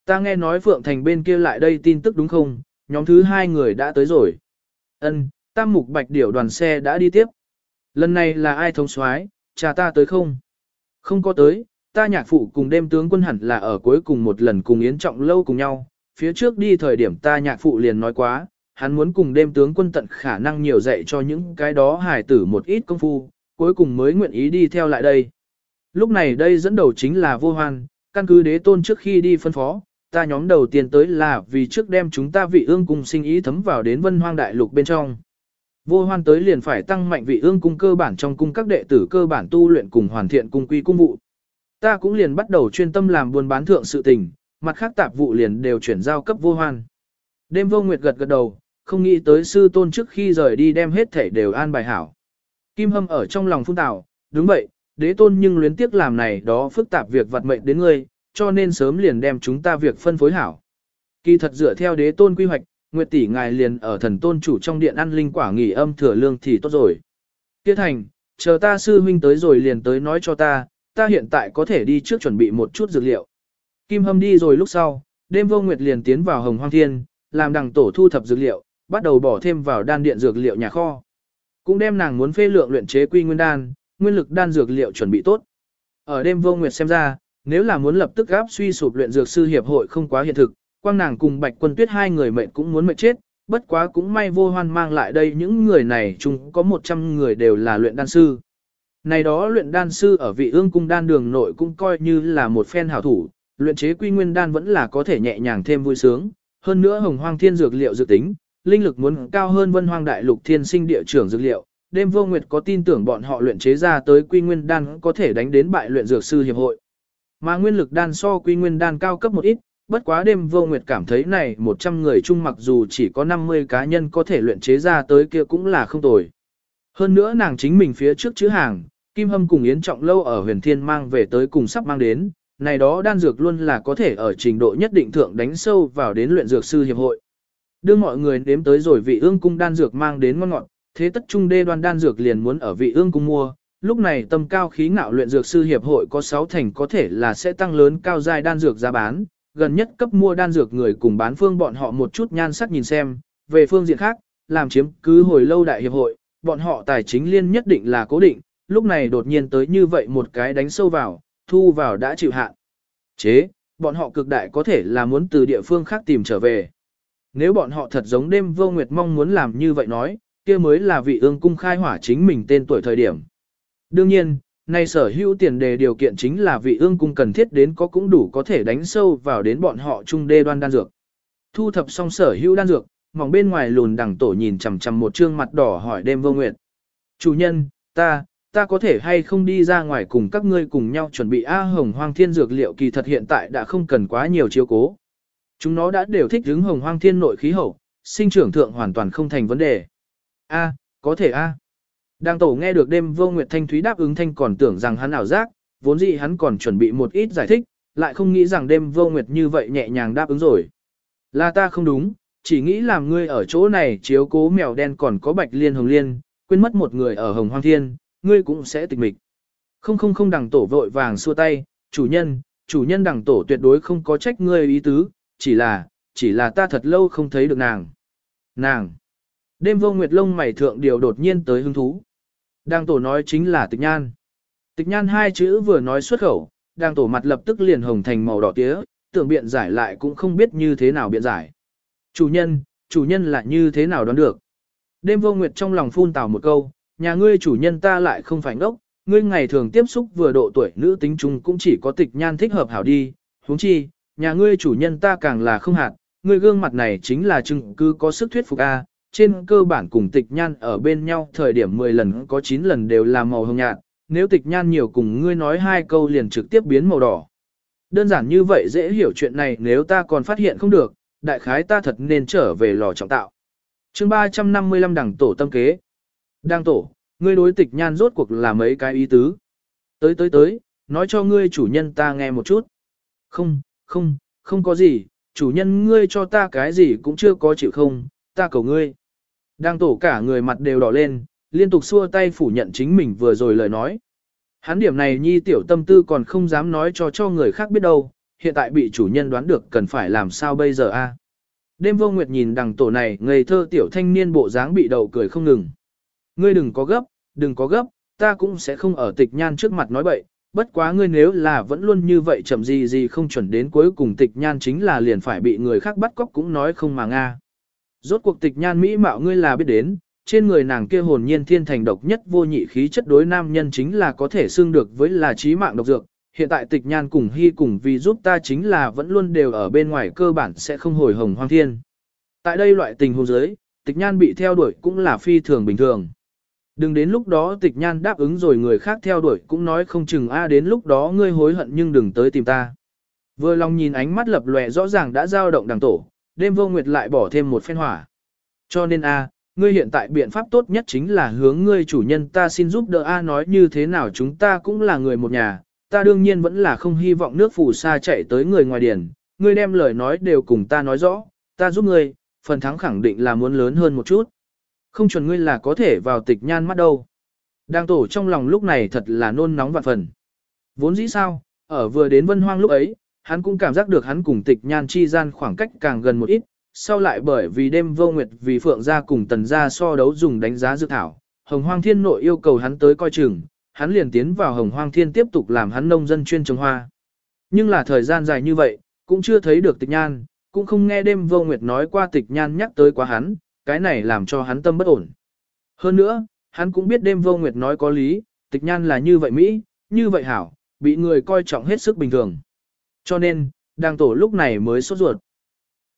Ta nghe nói Phượng Thành bên kia lại đây tin tức đúng không, nhóm thứ hai người đã tới rồi. Ân, tam mục bạch điểu đoàn xe đã đi tiếp. Lần này là ai thống soái, cha ta tới không? Không có tới, ta nhạc phụ cùng đêm tướng quân hẳn là ở cuối cùng một lần cùng Yến Trọng lâu cùng nhau. Phía trước đi thời điểm ta nhạc phụ liền nói quá, hắn muốn cùng đêm tướng quân tận khả năng nhiều dạy cho những cái đó hài tử một ít công phu, cuối cùng mới nguyện ý đi theo lại đây. Lúc này đây dẫn đầu chính là vô hoan, căn cứ đế tôn trước khi đi phân phó, ta nhóm đầu tiên tới là vì trước đem chúng ta vị ương cung sinh ý thấm vào đến vân hoang đại lục bên trong. Vô hoan tới liền phải tăng mạnh vị ương cung cơ bản trong cung các đệ tử cơ bản tu luyện cùng hoàn thiện cung quy cung vụ. Ta cũng liền bắt đầu chuyên tâm làm buôn bán thượng sự tình, mặt khác tạp vụ liền đều chuyển giao cấp vô hoan. Đêm vô nguyệt gật gật đầu, không nghĩ tới sư tôn trước khi rời đi đem hết thể đều an bài hảo. Kim hâm ở trong lòng phun tạo, đúng vậy, đế tôn nhưng luyến tiếc làm này đó phức tạp việc vặt mệnh đến ngươi, cho nên sớm liền đem chúng ta việc phân phối hảo. Kỳ thật dựa theo đế tôn quy hoạch, Nguyệt tỷ ngài liền ở thần tôn chủ trong điện ăn linh quả nghỉ âm thừa lương thì tốt rồi. Tiết thành, chờ ta sư huynh tới rồi liền tới nói cho ta, ta hiện tại có thể đi trước chuẩn bị một chút dược liệu. Kim hâm đi rồi lúc sau, đêm vô nguyệt liền tiến vào hồng hoang thiên, làm đằng tổ thu thập dược liệu, bắt đầu bỏ thêm vào đan điện dược liệu nhà kho. Cũng đem nàng muốn phê lượng luyện chế quy nguyên đan, nguyên lực đan dược liệu chuẩn bị tốt. Ở đêm vô nguyệt xem ra, nếu là muốn lập tức gáp suy sụp luyện dược sư hiệp hội không quá hiện thực, quang nàng cùng Bạch Quân Tuyết hai người mệnh cũng muốn mệnh chết, bất quá cũng may vô hoan mang lại đây những người này chúng có 100 người đều là luyện đan sư. Này đó luyện đan sư ở vị ương cung đan đường nội cũng coi như là một phen hảo thủ, luyện chế quy nguyên đan vẫn là có thể nhẹ nhàng thêm vui sướng, hơn nữa hồng hoang thiên dược liệu dự tính, linh lực muốn cao hơn vân hoang đại lục thiên sinh địa trưởng dược liệu. Đêm vô nguyệt có tin tưởng bọn họ luyện chế ra tới quy nguyên đan có thể đánh đến bại luyện dược sư hiệp hội. Mà nguyên lực đan so quy nguyên đan cao cấp một ít, bất quá đêm vô nguyệt cảm thấy này 100 người chung mặc dù chỉ có 50 cá nhân có thể luyện chế ra tới kia cũng là không tồi. Hơn nữa nàng chính mình phía trước chữ hàng, Kim Hâm cùng Yến Trọng Lâu ở huyền thiên mang về tới cùng sắp mang đến, này đó đan dược luôn là có thể ở trình độ nhất định thượng đánh sâu vào đến luyện dược sư hiệp hội. Đưa mọi người đếm tới rồi vị ương cung đan dược mang đến ngon ngọt, thế tất trung đê đoan đan dược liền muốn ở vị ương cung mua. Lúc này tâm cao khí ngạo luyện dược sư hiệp hội có 6 thành có thể là sẽ tăng lớn cao giai đan dược giá bán, gần nhất cấp mua đan dược người cùng bán phương bọn họ một chút nhan sắc nhìn xem, về phương diện khác, làm chiếm cứ hồi lâu đại hiệp hội, bọn họ tài chính liên nhất định là cố định, lúc này đột nhiên tới như vậy một cái đánh sâu vào, thu vào đã chịu hạn. Chế, bọn họ cực đại có thể là muốn từ địa phương khác tìm trở về. Nếu bọn họ thật giống đêm vô nguyệt mong muốn làm như vậy nói, kia mới là vị ương cung khai hỏa chính mình tên tuổi thời điểm. Đương nhiên, nay sở hữu tiền đề điều kiện chính là vị ương cung cần thiết đến có cũng đủ có thể đánh sâu vào đến bọn họ trung đê đoan đan dược. Thu thập xong sở hữu đan dược, mỏng bên ngoài lùn đằng tổ nhìn chằm chằm một trương mặt đỏ hỏi đêm vô nguyệt. Chủ nhân, ta, ta có thể hay không đi ra ngoài cùng các ngươi cùng nhau chuẩn bị A hồng hoang thiên dược liệu kỳ thật hiện tại đã không cần quá nhiều chiếu cố. Chúng nó đã đều thích hứng hồng hoang thiên nội khí hậu, sinh trưởng thượng hoàn toàn không thành vấn đề. A, có thể A. Đang tổ nghe được đêm vô nguyệt thanh thúy đáp ứng thanh còn tưởng rằng hắn ảo giác, vốn dĩ hắn còn chuẩn bị một ít giải thích, lại không nghĩ rằng đêm vô nguyệt như vậy nhẹ nhàng đáp ứng rồi. Là ta không đúng, chỉ nghĩ làm ngươi ở chỗ này chiếu cố mèo đen còn có bạch liên hồng liên, quên mất một người ở hồng hoang thiên, ngươi cũng sẽ tịch mịch. Không không không đằng tổ vội vàng xua tay, chủ nhân, chủ nhân đằng tổ tuyệt đối không có trách ngươi ý tứ, chỉ là, chỉ là ta thật lâu không thấy được nàng. Nàng. Đêm vô nguyệt lông mày thượng điều đột nhiên tới hứng thú. Đang tổ nói chính là tịch nhan. Tịch nhan hai chữ vừa nói xuất khẩu, đang tổ mặt lập tức liền hồng thành màu đỏ tía, tưởng biện giải lại cũng không biết như thế nào biện giải. Chủ nhân, chủ nhân là như thế nào đoán được. Đêm vô nguyệt trong lòng phun tào một câu, nhà ngươi chủ nhân ta lại không phải ngốc, ngươi ngày thường tiếp xúc vừa độ tuổi nữ tính chung cũng chỉ có tịch nhan thích hợp hảo đi, huống chi, nhà ngươi chủ nhân ta càng là không hạt, ngươi gương mặt này chính là chứng cứ có sức thuyết phục a. Trên cơ bản cùng tịch nhan ở bên nhau thời điểm 10 lần có 9 lần đều là màu hồng nhạt, nếu tịch nhan nhiều cùng ngươi nói hai câu liền trực tiếp biến màu đỏ. Đơn giản như vậy dễ hiểu chuyện này nếu ta còn phát hiện không được, đại khái ta thật nên trở về lò trọng tạo. chương 355 đảng tổ tâm kế. Đang tổ, ngươi đối tịch nhan rốt cuộc là mấy cái ý tứ. Tới tới tới, nói cho ngươi chủ nhân ta nghe một chút. Không, không, không có gì, chủ nhân ngươi cho ta cái gì cũng chưa có chịu không, ta cầu ngươi. Đang tổ cả người mặt đều đỏ lên, liên tục xua tay phủ nhận chính mình vừa rồi lời nói. Hắn điểm này nhi tiểu tâm tư còn không dám nói cho cho người khác biết đâu, hiện tại bị chủ nhân đoán được cần phải làm sao bây giờ a? Đêm vô nguyệt nhìn đằng tổ này ngây thơ tiểu thanh niên bộ dáng bị đầu cười không ngừng. Ngươi đừng có gấp, đừng có gấp, ta cũng sẽ không ở tịch nhan trước mặt nói bậy, bất quá ngươi nếu là vẫn luôn như vậy chậm gì gì không chuẩn đến cuối cùng tịch nhan chính là liền phải bị người khác bắt cóc cũng nói không mà nga. Rốt cuộc tịch nhan mỹ mạo ngươi là biết đến, trên người nàng kia hồn nhiên thiên thành độc nhất vô nhị khí chất đối nam nhân chính là có thể xưng được với là trí mạng độc dược. Hiện tại tịch nhan cùng hy cùng vì giúp ta chính là vẫn luôn đều ở bên ngoài cơ bản sẽ không hồi hồng hoang thiên. Tại đây loại tình huống giới, tịch nhan bị theo đuổi cũng là phi thường bình thường. Đừng đến lúc đó tịch nhan đáp ứng rồi người khác theo đuổi cũng nói không chừng a đến lúc đó ngươi hối hận nhưng đừng tới tìm ta. Vừa lòng nhìn ánh mắt lập lòe rõ ràng đã dao động đằng tổ, đêm vô nguyệt lại bỏ thêm một phen hỏa. Cho nên a, ngươi hiện tại biện pháp tốt nhất chính là hướng ngươi chủ nhân ta xin giúp đỡ a nói như thế nào chúng ta cũng là người một nhà, ta đương nhiên vẫn là không hy vọng nước phù sa chạy tới người ngoài điển, ngươi đem lời nói đều cùng ta nói rõ, ta giúp ngươi, phần thắng khẳng định là muốn lớn hơn một chút. Không chuẩn ngươi là có thể vào tịch nhan mắt đâu. Đang tổ trong lòng lúc này thật là nôn nóng vạn phần. Vốn dĩ sao, ở vừa đến vân hoang lúc ấy, hắn cũng cảm giác được hắn cùng tịch nhan chi gian khoảng cách càng gần một ít, sau lại bởi vì đêm vô nguyệt vì phượng gia cùng tần gia so đấu dùng đánh giá dự thảo, hồng hoang thiên nội yêu cầu hắn tới coi chừng, hắn liền tiến vào hồng hoang thiên tiếp tục làm hắn nông dân chuyên trồng hoa. Nhưng là thời gian dài như vậy, cũng chưa thấy được tịch nhan, cũng không nghe đêm vô nguyệt nói qua tịch nhan nhắc tới quá hắn, cái này làm cho hắn tâm bất ổn. Hơn nữa, hắn cũng biết đêm vô nguyệt nói có lý, tịch nhan là như vậy Mỹ, như vậy hảo, bị người coi trọng hết sức bình thường. Cho nên, đang tổ lúc này mới sốt ruột.